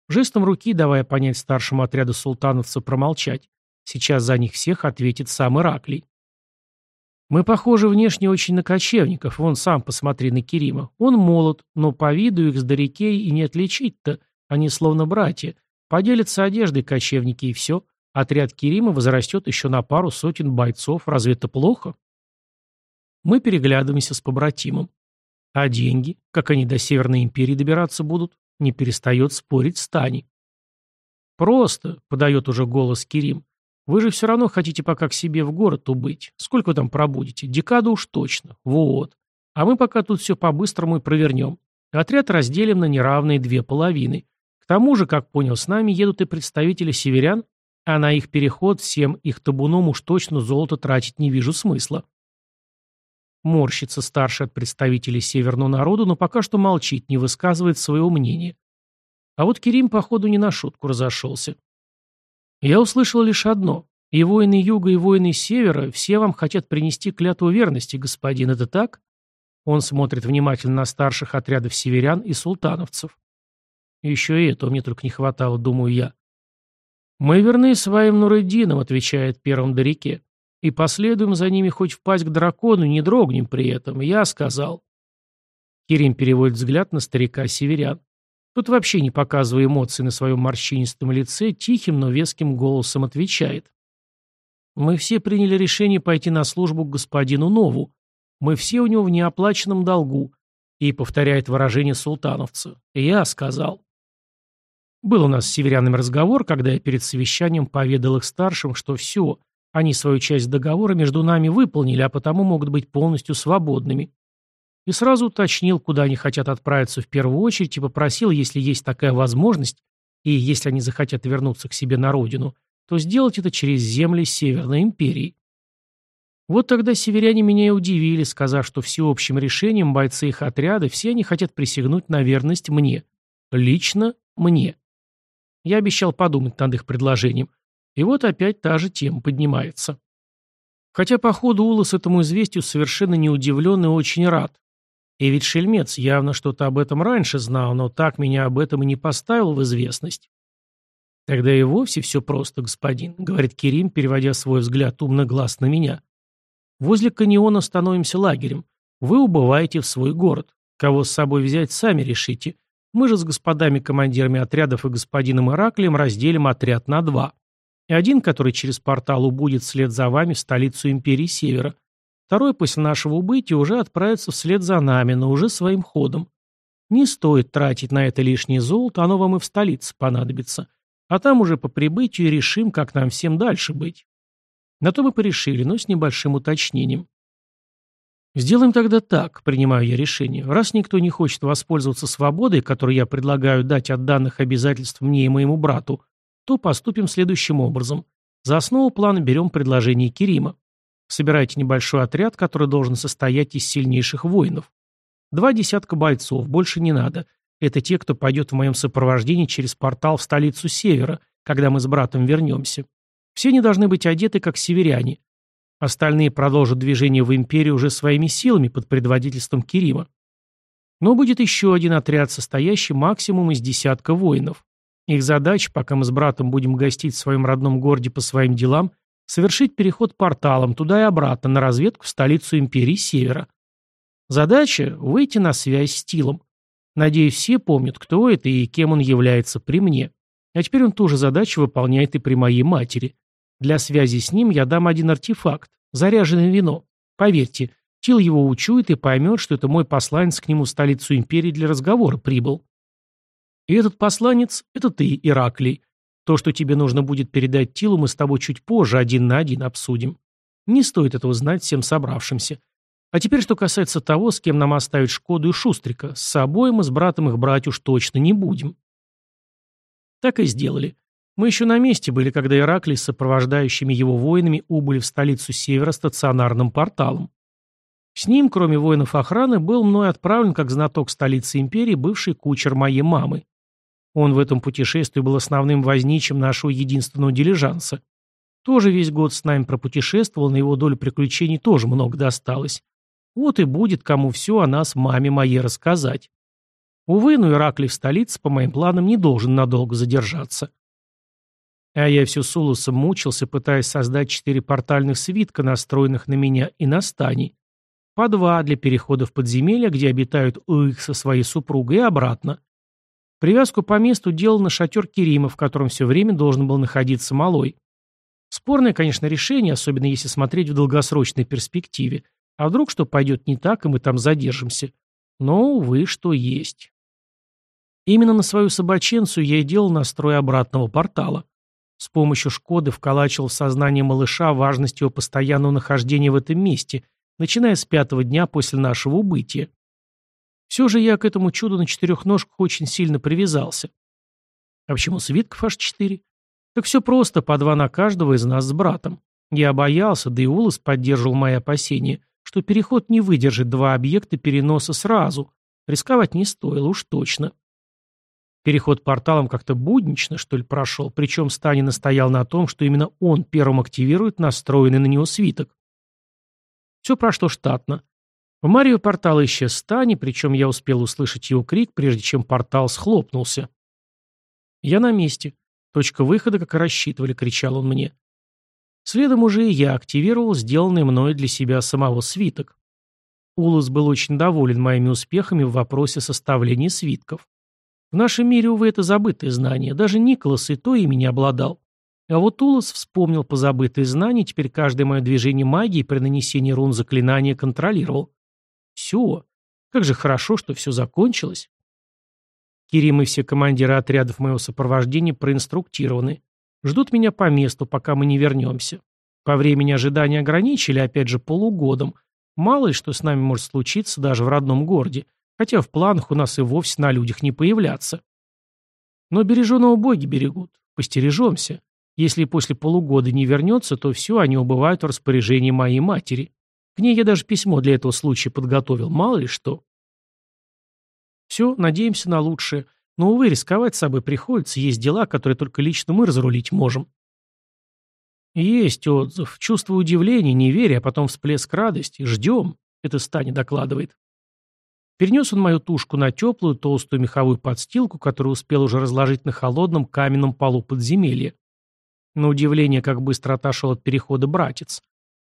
S1: Жестом руки, давая понять старшему отряду султановцев промолчать, сейчас за них всех ответит сам Ираклий. Мы похожи внешне очень на кочевников, вон сам посмотри на Керима. Он молод, но по виду их с сдарекей и не отличить-то, они словно братья. Поделятся одеждой кочевники и все. Отряд Керима возрастет еще на пару сотен бойцов, разве это плохо? Мы переглядываемся с побратимом. А деньги, как они до Северной империи добираться будут, не перестает спорить Стани. «Просто», — подает уже голос Керим, — «вы же все равно хотите пока к себе в город убыть. Сколько вы там пробудете? Декаду уж точно. Вот. А мы пока тут все по-быстрому и провернем. Отряд разделим на неравные две половины. К тому же, как понял, с нами едут и представители северян, а на их переход всем их табуном уж точно золото тратить не вижу смысла. Морщится старший от представителей северного народа, но пока что молчит, не высказывает своего мнения. А вот Керим, походу, не на шутку разошелся. Я услышал лишь одно. И воины юга, и воины севера все вам хотят принести клятву верности, господин, это так? Он смотрит внимательно на старших отрядов северян и султановцев. Еще и этого мне только не хватало, думаю я. «Мы верны своим Нуреддинам», — отвечает первым до реке. И последуем за ними хоть впасть к дракону, не дрогнем при этом. Я сказал. Кирим переводит взгляд на старика-северян. Тут вообще не показывая эмоций на своем морщинистом лице, тихим, но веским голосом отвечает. Мы все приняли решение пойти на службу к господину Нову. Мы все у него в неоплаченном долгу. И повторяет выражение султановца. Я сказал. Был у нас с северянами разговор, когда я перед совещанием поведал их старшим, что все, они свою часть договора между нами выполнили, а потому могут быть полностью свободными. И сразу уточнил, куда они хотят отправиться в первую очередь, и попросил, если есть такая возможность, и если они захотят вернуться к себе на родину, то сделать это через земли Северной империи. Вот тогда северяне меня и удивили, сказав, что всеобщим решением бойцы их отряда все они хотят присягнуть на верность мне. Лично мне. Я обещал подумать над их предложением, и вот опять та же тема поднимается. Хотя по ходу Улас этому известию совершенно не удивлен и очень рад. И ведь шельмец явно что-то об этом раньше знал, но так меня об этом и не поставил в известность. Тогда и вовсе все просто, господин, говорит Керим, переводя свой взгляд умно глаз на меня. Возле каньона становимся лагерем. Вы убываете в свой город. Кого с собой взять, сами решите. Мы же с господами командирами отрядов и господином Ираклием разделим отряд на два и один, который через портал убудет вслед за вами в столицу Империи Севера. Второй после нашего убытия уже отправится вслед за нами, но уже своим ходом. Не стоит тратить на это лишнее золото, оно вам и в столице понадобится. А там уже по прибытию решим, как нам всем дальше быть. На то мы порешили, но с небольшим уточнением. Сделаем тогда так, принимаю я решение. Раз никто не хочет воспользоваться свободой, которую я предлагаю дать от данных обязательств мне и моему брату, то поступим следующим образом. За основу плана берем предложение Керима. Собирайте небольшой отряд, который должен состоять из сильнейших воинов. Два десятка бойцов, больше не надо. Это те, кто пойдет в моем сопровождении через портал в столицу Севера, когда мы с братом вернемся. Все они должны быть одеты, как северяне. Остальные продолжат движение в империю уже своими силами под предводительством Керима. Но будет еще один отряд, состоящий максимум из десятка воинов. Их задача, пока мы с братом будем гостить в своем родном городе по своим делам, совершить переход порталом туда и обратно на разведку в столицу империи Севера. Задача – выйти на связь с Тилом. Надеюсь, все помнят, кто это и кем он является при мне. А теперь он ту же задачу выполняет и при моей матери. Для связи с ним я дам один артефакт – заряженное вино. Поверьте, Тил его учует и поймет, что это мой посланец к нему в столицу империи для разговора прибыл. И этот посланец — это ты, Ираклий. То, что тебе нужно будет передать Тилу, мы с тобой чуть позже один на один обсудим. Не стоит этого знать всем собравшимся. А теперь, что касается того, с кем нам оставить Шкоду и Шустрика, с собой мы с братом их брать уж точно не будем. Так и сделали. Мы еще на месте были, когда Ираклий с сопровождающими его воинами убыли в столицу Севера стационарным порталом. С ним, кроме воинов охраны, был мной отправлен как знаток столицы империи бывший кучер моей мамы. Он в этом путешествии был основным возничим нашего единственного дилижанса. Тоже весь год с нами пропутешествовал, на его долю приключений тоже много досталось. Вот и будет кому все о нас маме моей рассказать. Увы, но Ираклий в столице, по моим планам, не должен надолго задержаться. А я все с Улусом мучился, пытаясь создать четыре портальных свитка, настроенных на меня и на Стани. По два для перехода в подземелья, где обитают Уих со своей супругой, и обратно. Привязку по месту делал на шатер Керима, в котором все время должен был находиться малой. Спорное, конечно, решение, особенно если смотреть в долгосрочной перспективе. А вдруг что пойдет не так, и мы там задержимся. Но, увы, что есть. Именно на свою собаченцию я и делал настрой обратного портала. С помощью Шкоды вколачивал в сознание малыша важность его постоянного нахождения в этом месте, начиная с пятого дня после нашего убытия. Все же я к этому чуду на четырех ножках очень сильно привязался. А почему свитков аж четыре? Так все просто, по два на каждого из нас с братом. Я боялся, да и Улас поддерживал мои опасения, что переход не выдержит два объекта переноса сразу. Рисковать не стоило уж точно. Переход порталом как-то буднично, что ли, прошел, причем Стани настоял на том, что именно он первым активирует настроенный на него свиток. Все прошло штатно. В Марио портал исчез Стани, причем я успел услышать его крик, прежде чем портал схлопнулся. «Я на месте. Точка выхода, как и рассчитывали», — кричал он мне. Следом уже и я активировал сделанный мной для себя самого свиток. Улус был очень доволен моими успехами в вопросе составления свитков. В нашем мире, увы, это забытое знание. Даже Николас и то ими не обладал. А вот Улас вспомнил позабытые знания, теперь каждое мое движение магии при нанесении рун заклинания контролировал. Все. Как же хорошо, что все закончилось. Кирим и все командиры отрядов моего сопровождения проинструктированы. Ждут меня по месту, пока мы не вернемся. По времени ожидания ограничили, опять же, полугодом. Мало ли что с нами может случиться даже в родном городе хотя в планах у нас и вовсе на людях не появляться. Но береженого боги берегут, постережемся. Если после полугода не вернется, то все, они убывают в распоряжении моей матери. К ней я даже письмо для этого случая подготовил, мало ли что. Все, надеемся на лучшее. Но, увы, рисковать с собой приходится, есть дела, которые только лично мы разрулить можем. Есть отзыв. Чувство удивления, неверия, а потом всплеск радости. Ждем. Это Стани докладывает. Перенес он мою тушку на теплую, толстую меховую подстилку, которую успел уже разложить на холодном каменном полу подземелья. На удивление, как быстро отошел от перехода братец.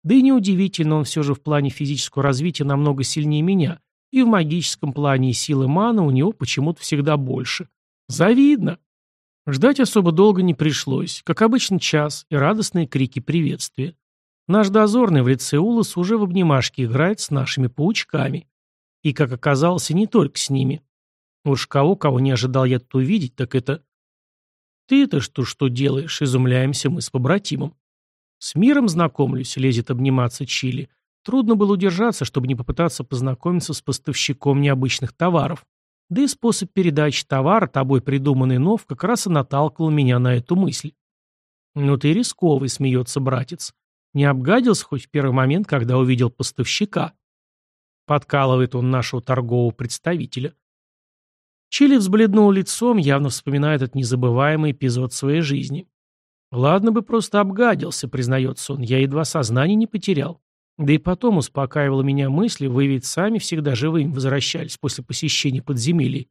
S1: Да и неудивительно, он все же в плане физического развития намного сильнее меня, и в магическом плане и силы мана у него почему-то всегда больше. Завидно. Ждать особо долго не пришлось. Как обычно, час и радостные крики приветствия. Наш дозорный в лице Улас уже в обнимашке играет с нашими паучками. И, как оказалось, и не только с ними. Уж кого, кого не ожидал я тут увидеть, так это... Ты-то что, что делаешь? Изумляемся мы с побратимом. С миром знакомлюсь, лезет обниматься Чили. Трудно было удержаться, чтобы не попытаться познакомиться с поставщиком необычных товаров. Да и способ передачи товара, тобой придуманный нов, как раз и наталкивал меня на эту мысль. «Ну ты рисковый», — смеется братец. Не обгадился хоть в первый момент, когда увидел поставщика. Подкалывает он нашего торгового представителя. Чили взбледнул лицом, явно вспоминая этот незабываемый эпизод своей жизни. Ладно бы просто обгадился, признается он, я едва сознание не потерял. Да и потом успокаивала меня мысли, вы ведь сами всегда живыми возвращались после посещения подземелий.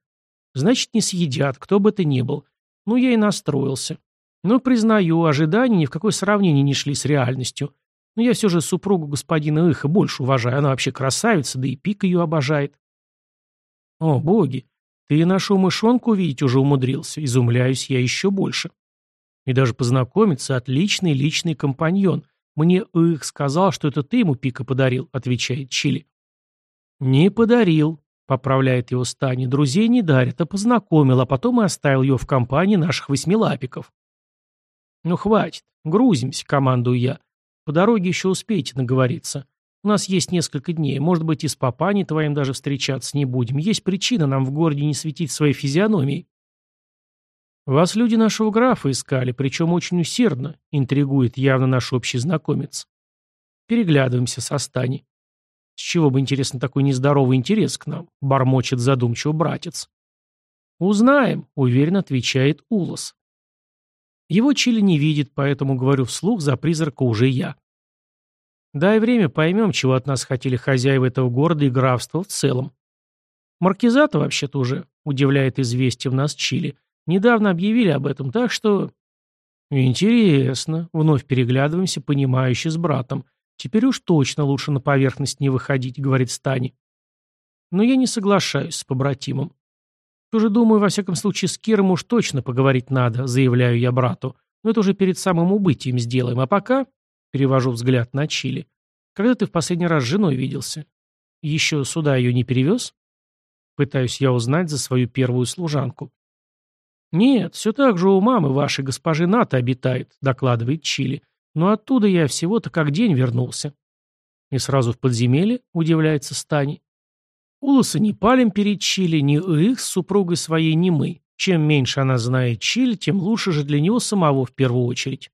S1: Значит, не съедят, кто бы это ни был. Ну, я и настроился. Но, признаю, ожидания ни в какое сравнение не шли с реальностью. Но я все же супругу господина Иха больше уважаю. Она вообще красавица, да и Пик ее обожает. О, боги, ты нашу мышонку увидеть уже умудрился. Изумляюсь я еще больше. И даже познакомиться отличный личный компаньон. Мне Их сказал, что это ты ему Пика подарил, отвечает Чили. Не подарил, поправляет его Стани. Друзей не дарит, а познакомил, а потом и оставил ее в компании наших восьмилапиков. Ну хватит, грузимся, командую я. По дороге еще успеете наговориться. У нас есть несколько дней. Может быть, и с папаней твоим даже встречаться не будем. Есть причина нам в городе не светить своей физиономией. Вас люди нашего графа искали, причем очень усердно, интригует явно наш общий знакомец. Переглядываемся со Стани. С чего бы, интересно, такой нездоровый интерес к нам? Бормочет задумчиво братец. «Узнаем», — уверенно отвечает Улос. Его Чили не видит, поэтому говорю вслух за призрака уже я. Дай время, поймем, чего от нас хотели хозяева этого города и графства в целом. Маркизата вообще-то уже, удивляет известием нас Чили. Недавно объявили об этом, так что... Интересно. Вновь переглядываемся, понимающе с братом. Теперь уж точно лучше на поверхность не выходить, говорит Стани. Но я не соглашаюсь с побратимом. Тоже думаю, во всяком случае, с Киром уж точно поговорить надо, заявляю я брату. Но это уже перед самым убытием сделаем. А пока... Перевожу взгляд на Чили. Когда ты в последний раз с женой виделся? Еще сюда ее не перевез? Пытаюсь я узнать за свою первую служанку. «Нет, все так же у мамы вашей госпожи Ната обитает», — докладывает Чили. «Но оттуда я всего-то как день вернулся». «И сразу в подземелье?» — удивляется Стани. Улоса не палим перед Чили, ни их с супругой своей, ни мы. Чем меньше она знает Чили, тем лучше же для него самого в первую очередь.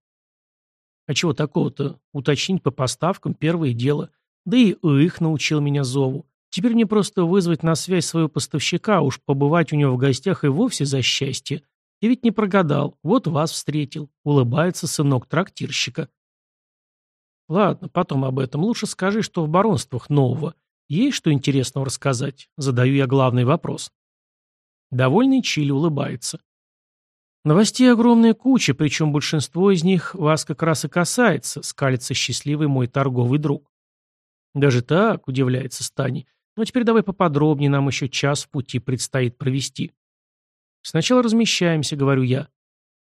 S1: А чего такого-то? Уточнить по поставкам – первое дело. Да и их научил меня зову. Теперь мне просто вызвать на связь своего поставщика, уж побывать у него в гостях и вовсе за счастье. И ведь не прогадал. Вот вас встретил. Улыбается сынок трактирщика. Ладно, потом об этом. Лучше скажи, что в баронствах нового. Есть что интересного рассказать? Задаю я главный вопрос. Довольный Чили улыбается. Новостей огромная куча, причем большинство из них вас как раз и касается, скалится счастливый мой торговый друг. Даже так, удивляется Стани. Ну теперь давай поподробнее, нам еще час в пути предстоит провести. Сначала размещаемся, говорю я.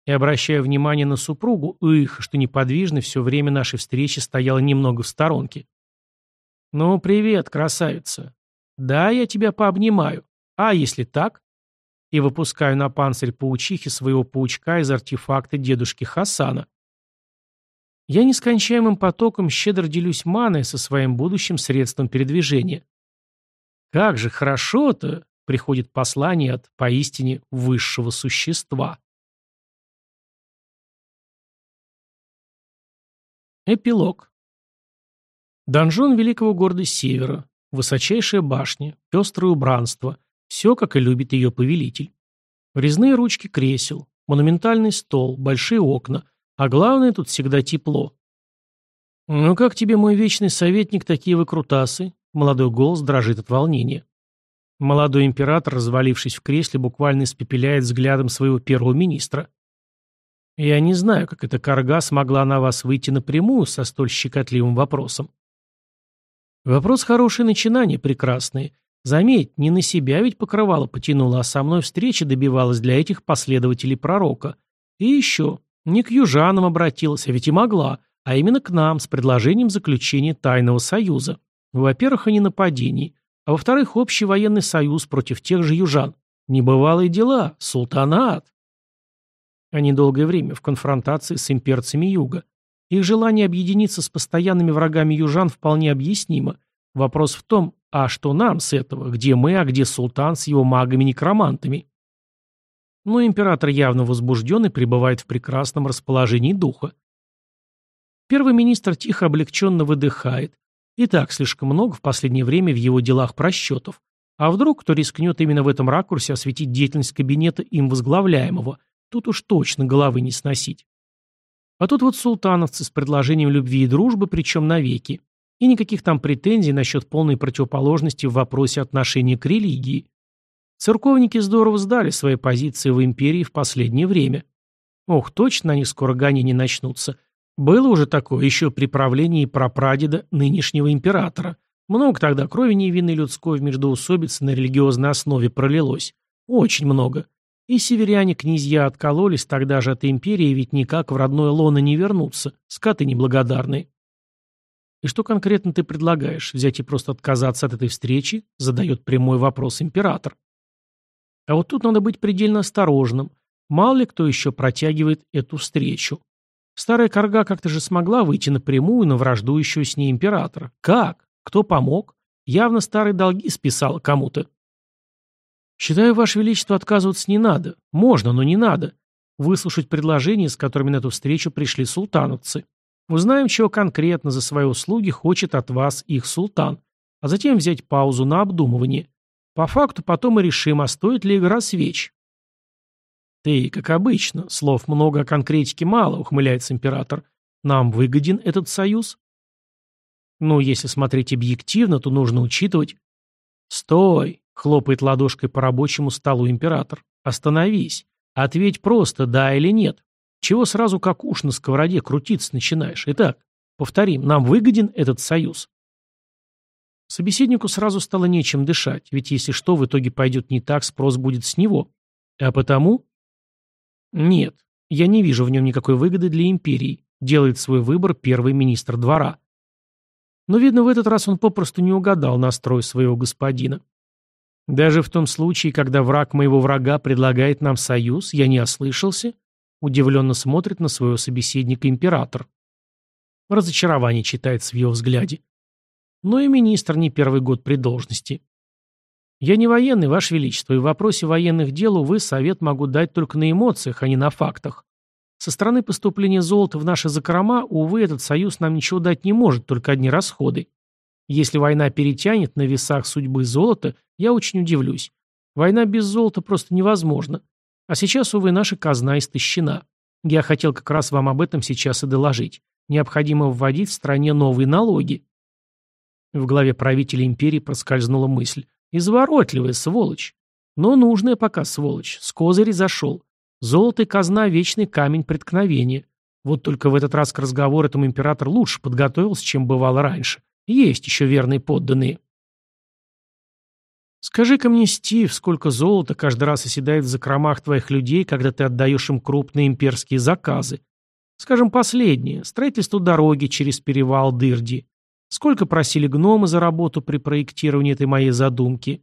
S1: И обращаю внимание на супругу, их, что неподвижно все время нашей встречи стояла немного в сторонке. «Ну, привет, красавица. Да, я тебя пообнимаю. А если так?» и выпускаю на панцирь паучихи своего паучка из артефакта дедушки Хасана. Я нескончаемым потоком щедро делюсь маной со своим будущим средством передвижения. Как же хорошо-то приходит послание от поистине высшего существа. Эпилог. Донжон великого города Севера, высочайшая башня, пестрое убранство, все, как и любит ее повелитель. Резные ручки кресел, монументальный стол, большие окна, а главное, тут всегда тепло. «Ну как тебе, мой вечный советник, такие выкрутасы?» Молодой голос дрожит от волнения. Молодой император, развалившись в кресле, буквально испепеляет взглядом своего первого министра. «Я не знаю, как эта корга смогла на вас выйти напрямую со столь щекотливым вопросом». «Вопрос хорошее начинание, прекрасные. Заметь, не на себя ведь покрывало потянула, а со мной встреча добивалась для этих последователей пророка. И еще, не к южанам обратилась, а ведь и могла, а именно к нам с предложением заключения тайного союза. Во-первых, о ненападении, а во-вторых, общий военный союз против тех же южан. Небывалые дела, султанат. Они долгое время в конфронтации с имперцами юга. Их желание объединиться с постоянными врагами южан вполне объяснимо. Вопрос в том, а что нам с этого? Где мы, а где султан с его магами-некромантами? Но император явно возбужден и пребывает в прекрасном расположении духа. Первый министр тихо облегченно выдыхает. И так слишком много в последнее время в его делах просчетов. А вдруг кто рискнет именно в этом ракурсе осветить деятельность кабинета им возглавляемого? Тут уж точно головы не сносить. А тут вот султановцы с предложением любви и дружбы, причем навеки. И никаких там претензий насчет полной противоположности в вопросе отношения к религии. Церковники здорово сдали свои позиции в империи в последнее время. Ох, точно они скоро гонения начнутся. Было уже такое еще при правлении прапрадеда нынешнего императора. Много тогда крови невинной людской в междоусобице на религиозной основе пролилось. Очень много. И северяне-князья откололись тогда же от империи, ведь никак в родное лоно не вернутся. Скоты неблагодарные. «И что конкретно ты предлагаешь? Взять и просто отказаться от этой встречи?» задает прямой вопрос император. А вот тут надо быть предельно осторожным. Мало ли кто еще протягивает эту встречу. Старая корга как-то же смогла выйти напрямую на враждующего с ней императора. Как? Кто помог? Явно старые долги списал кому-то. Считаю, Ваше Величество, отказываться не надо. Можно, но не надо. Выслушать предложения, с которыми на эту встречу пришли султановцы. Узнаем, чего конкретно за свои услуги хочет от вас их султан, а затем взять паузу на обдумывание. По факту потом и решим, а стоит ли игра свеч. «Ты, как обычно, слов много, а конкретики мало», — ухмыляется император. «Нам выгоден этот союз?» «Ну, если смотреть объективно, то нужно учитывать...» «Стой!» — хлопает ладошкой по рабочему столу император. «Остановись. Ответь просто, да или нет. Чего сразу как уж на сковороде крутиться начинаешь? Итак, повторим, нам выгоден этот союз?» Собеседнику сразу стало нечем дышать, ведь если что в итоге пойдет не так, спрос будет с него. А потому нет, я не вижу в нем никакой выгоды для империи, делает свой выбор первый министр двора. Но, видно, в этот раз он попросту не угадал настрой своего господина. Даже в том случае, когда враг моего врага предлагает нам союз, я не ослышался, удивленно смотрит на своего собеседника император. Разочарование читается в его взгляде. Но и министр не первый год при должности. Я не военный, Ваше Величество, и в вопросе военных дел, увы, совет могу дать только на эмоциях, а не на фактах. Со стороны поступления золота в наши закрома, увы, этот союз нам ничего дать не может, только одни расходы. Если война перетянет на весах судьбы золота, я очень удивлюсь. Война без золота просто невозможна. А сейчас, увы, наша казна истощена. Я хотел как раз вам об этом сейчас и доложить. Необходимо вводить в стране новые налоги. В голове правителя империи проскользнула мысль. Изворотливая сволочь. Но нужная пока сволочь. С козырей зашел. Золото и казна – вечный камень преткновения. Вот только в этот раз к разговору этому император лучше подготовился, чем бывало раньше. Есть еще верные подданные. Скажи-ка мне, Стив, сколько золота каждый раз оседает в закромах твоих людей, когда ты отдаешь им крупные имперские заказы? Скажем, последнее. Строительство дороги через перевал Дырди. Сколько просили гномы за работу при проектировании этой моей задумки?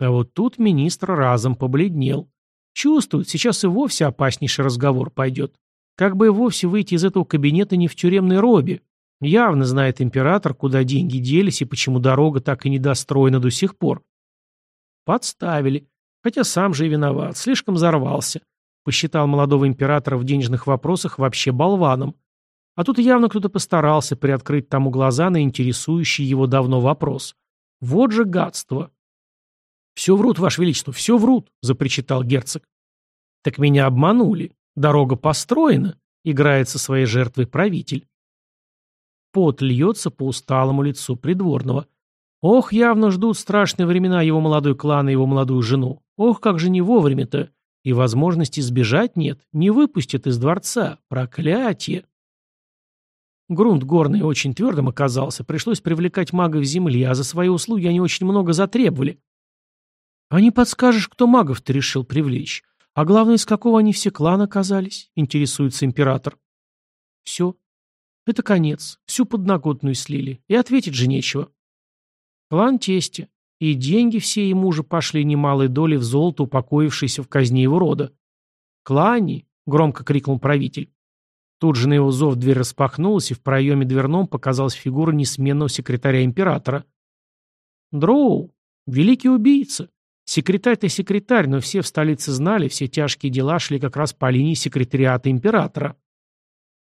S1: А вот тут министр разом побледнел. Чувствует, сейчас и вовсе опаснейший разговор пойдет. Как бы и вовсе выйти из этого кабинета не в тюремной робе. Явно знает император, куда деньги делись и почему дорога так и не достроена до сих пор. Подставили. Хотя сам же и виноват. Слишком взорвался. Посчитал молодого императора в денежных вопросах вообще болваном. А тут явно кто-то постарался приоткрыть тому глаза на интересующий его давно вопрос. Вот же гадство. «Все врут, Ваше Величество, все врут», — запричитал герцог. «Так меня обманули. Дорога построена», — играет со своей жертвой правитель. Пот льется по усталому лицу придворного. Ох, явно ждут страшные времена его молодой клан и его молодую жену. Ох, как же не вовремя-то. И возможности сбежать нет, не выпустят из дворца. Проклятие! Грунт горный очень твердым оказался, пришлось привлекать магов земли, а за свои услуги они очень много затребовали. А не подскажешь, кто магов-то решил привлечь? А главное, из какого они все клана оказались? Интересуется император. Все. Это конец. Всю подноготную слили. И ответить же нечего. Клан тести. И деньги все ему же пошли немалой доли в золото, упокоившееся в казне его рода. «Клани!» — громко крикнул правитель. Тут же на его зов дверь распахнулась, и в проеме дверном показалась фигура несменного секретаря императора. Дроу, великий убийца. Секретарь-то секретарь, но все в столице знали, все тяжкие дела шли как раз по линии секретариата императора.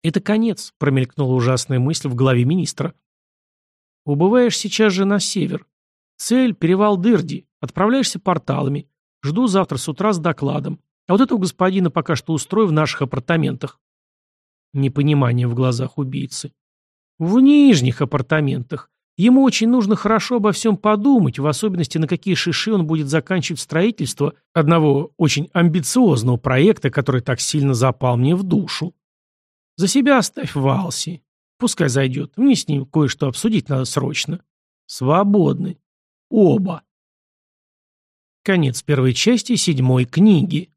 S1: «Это конец», — промелькнула ужасная мысль в голове министра. «Убываешь сейчас же на север. Цель — перевал Дырди. Отправляешься порталами. Жду завтра с утра с докладом. А вот этого господина пока что устрою в наших апартаментах. Непонимание в глазах убийцы. В нижних апартаментах. Ему очень нужно хорошо обо всем подумать, в особенности на какие шиши он будет заканчивать строительство одного очень амбициозного проекта, который так сильно запал мне в душу. За себя оставь Валси. Пускай зайдет. Мне с ним кое-что обсудить надо срочно. Свободны. Оба. Конец первой части седьмой книги.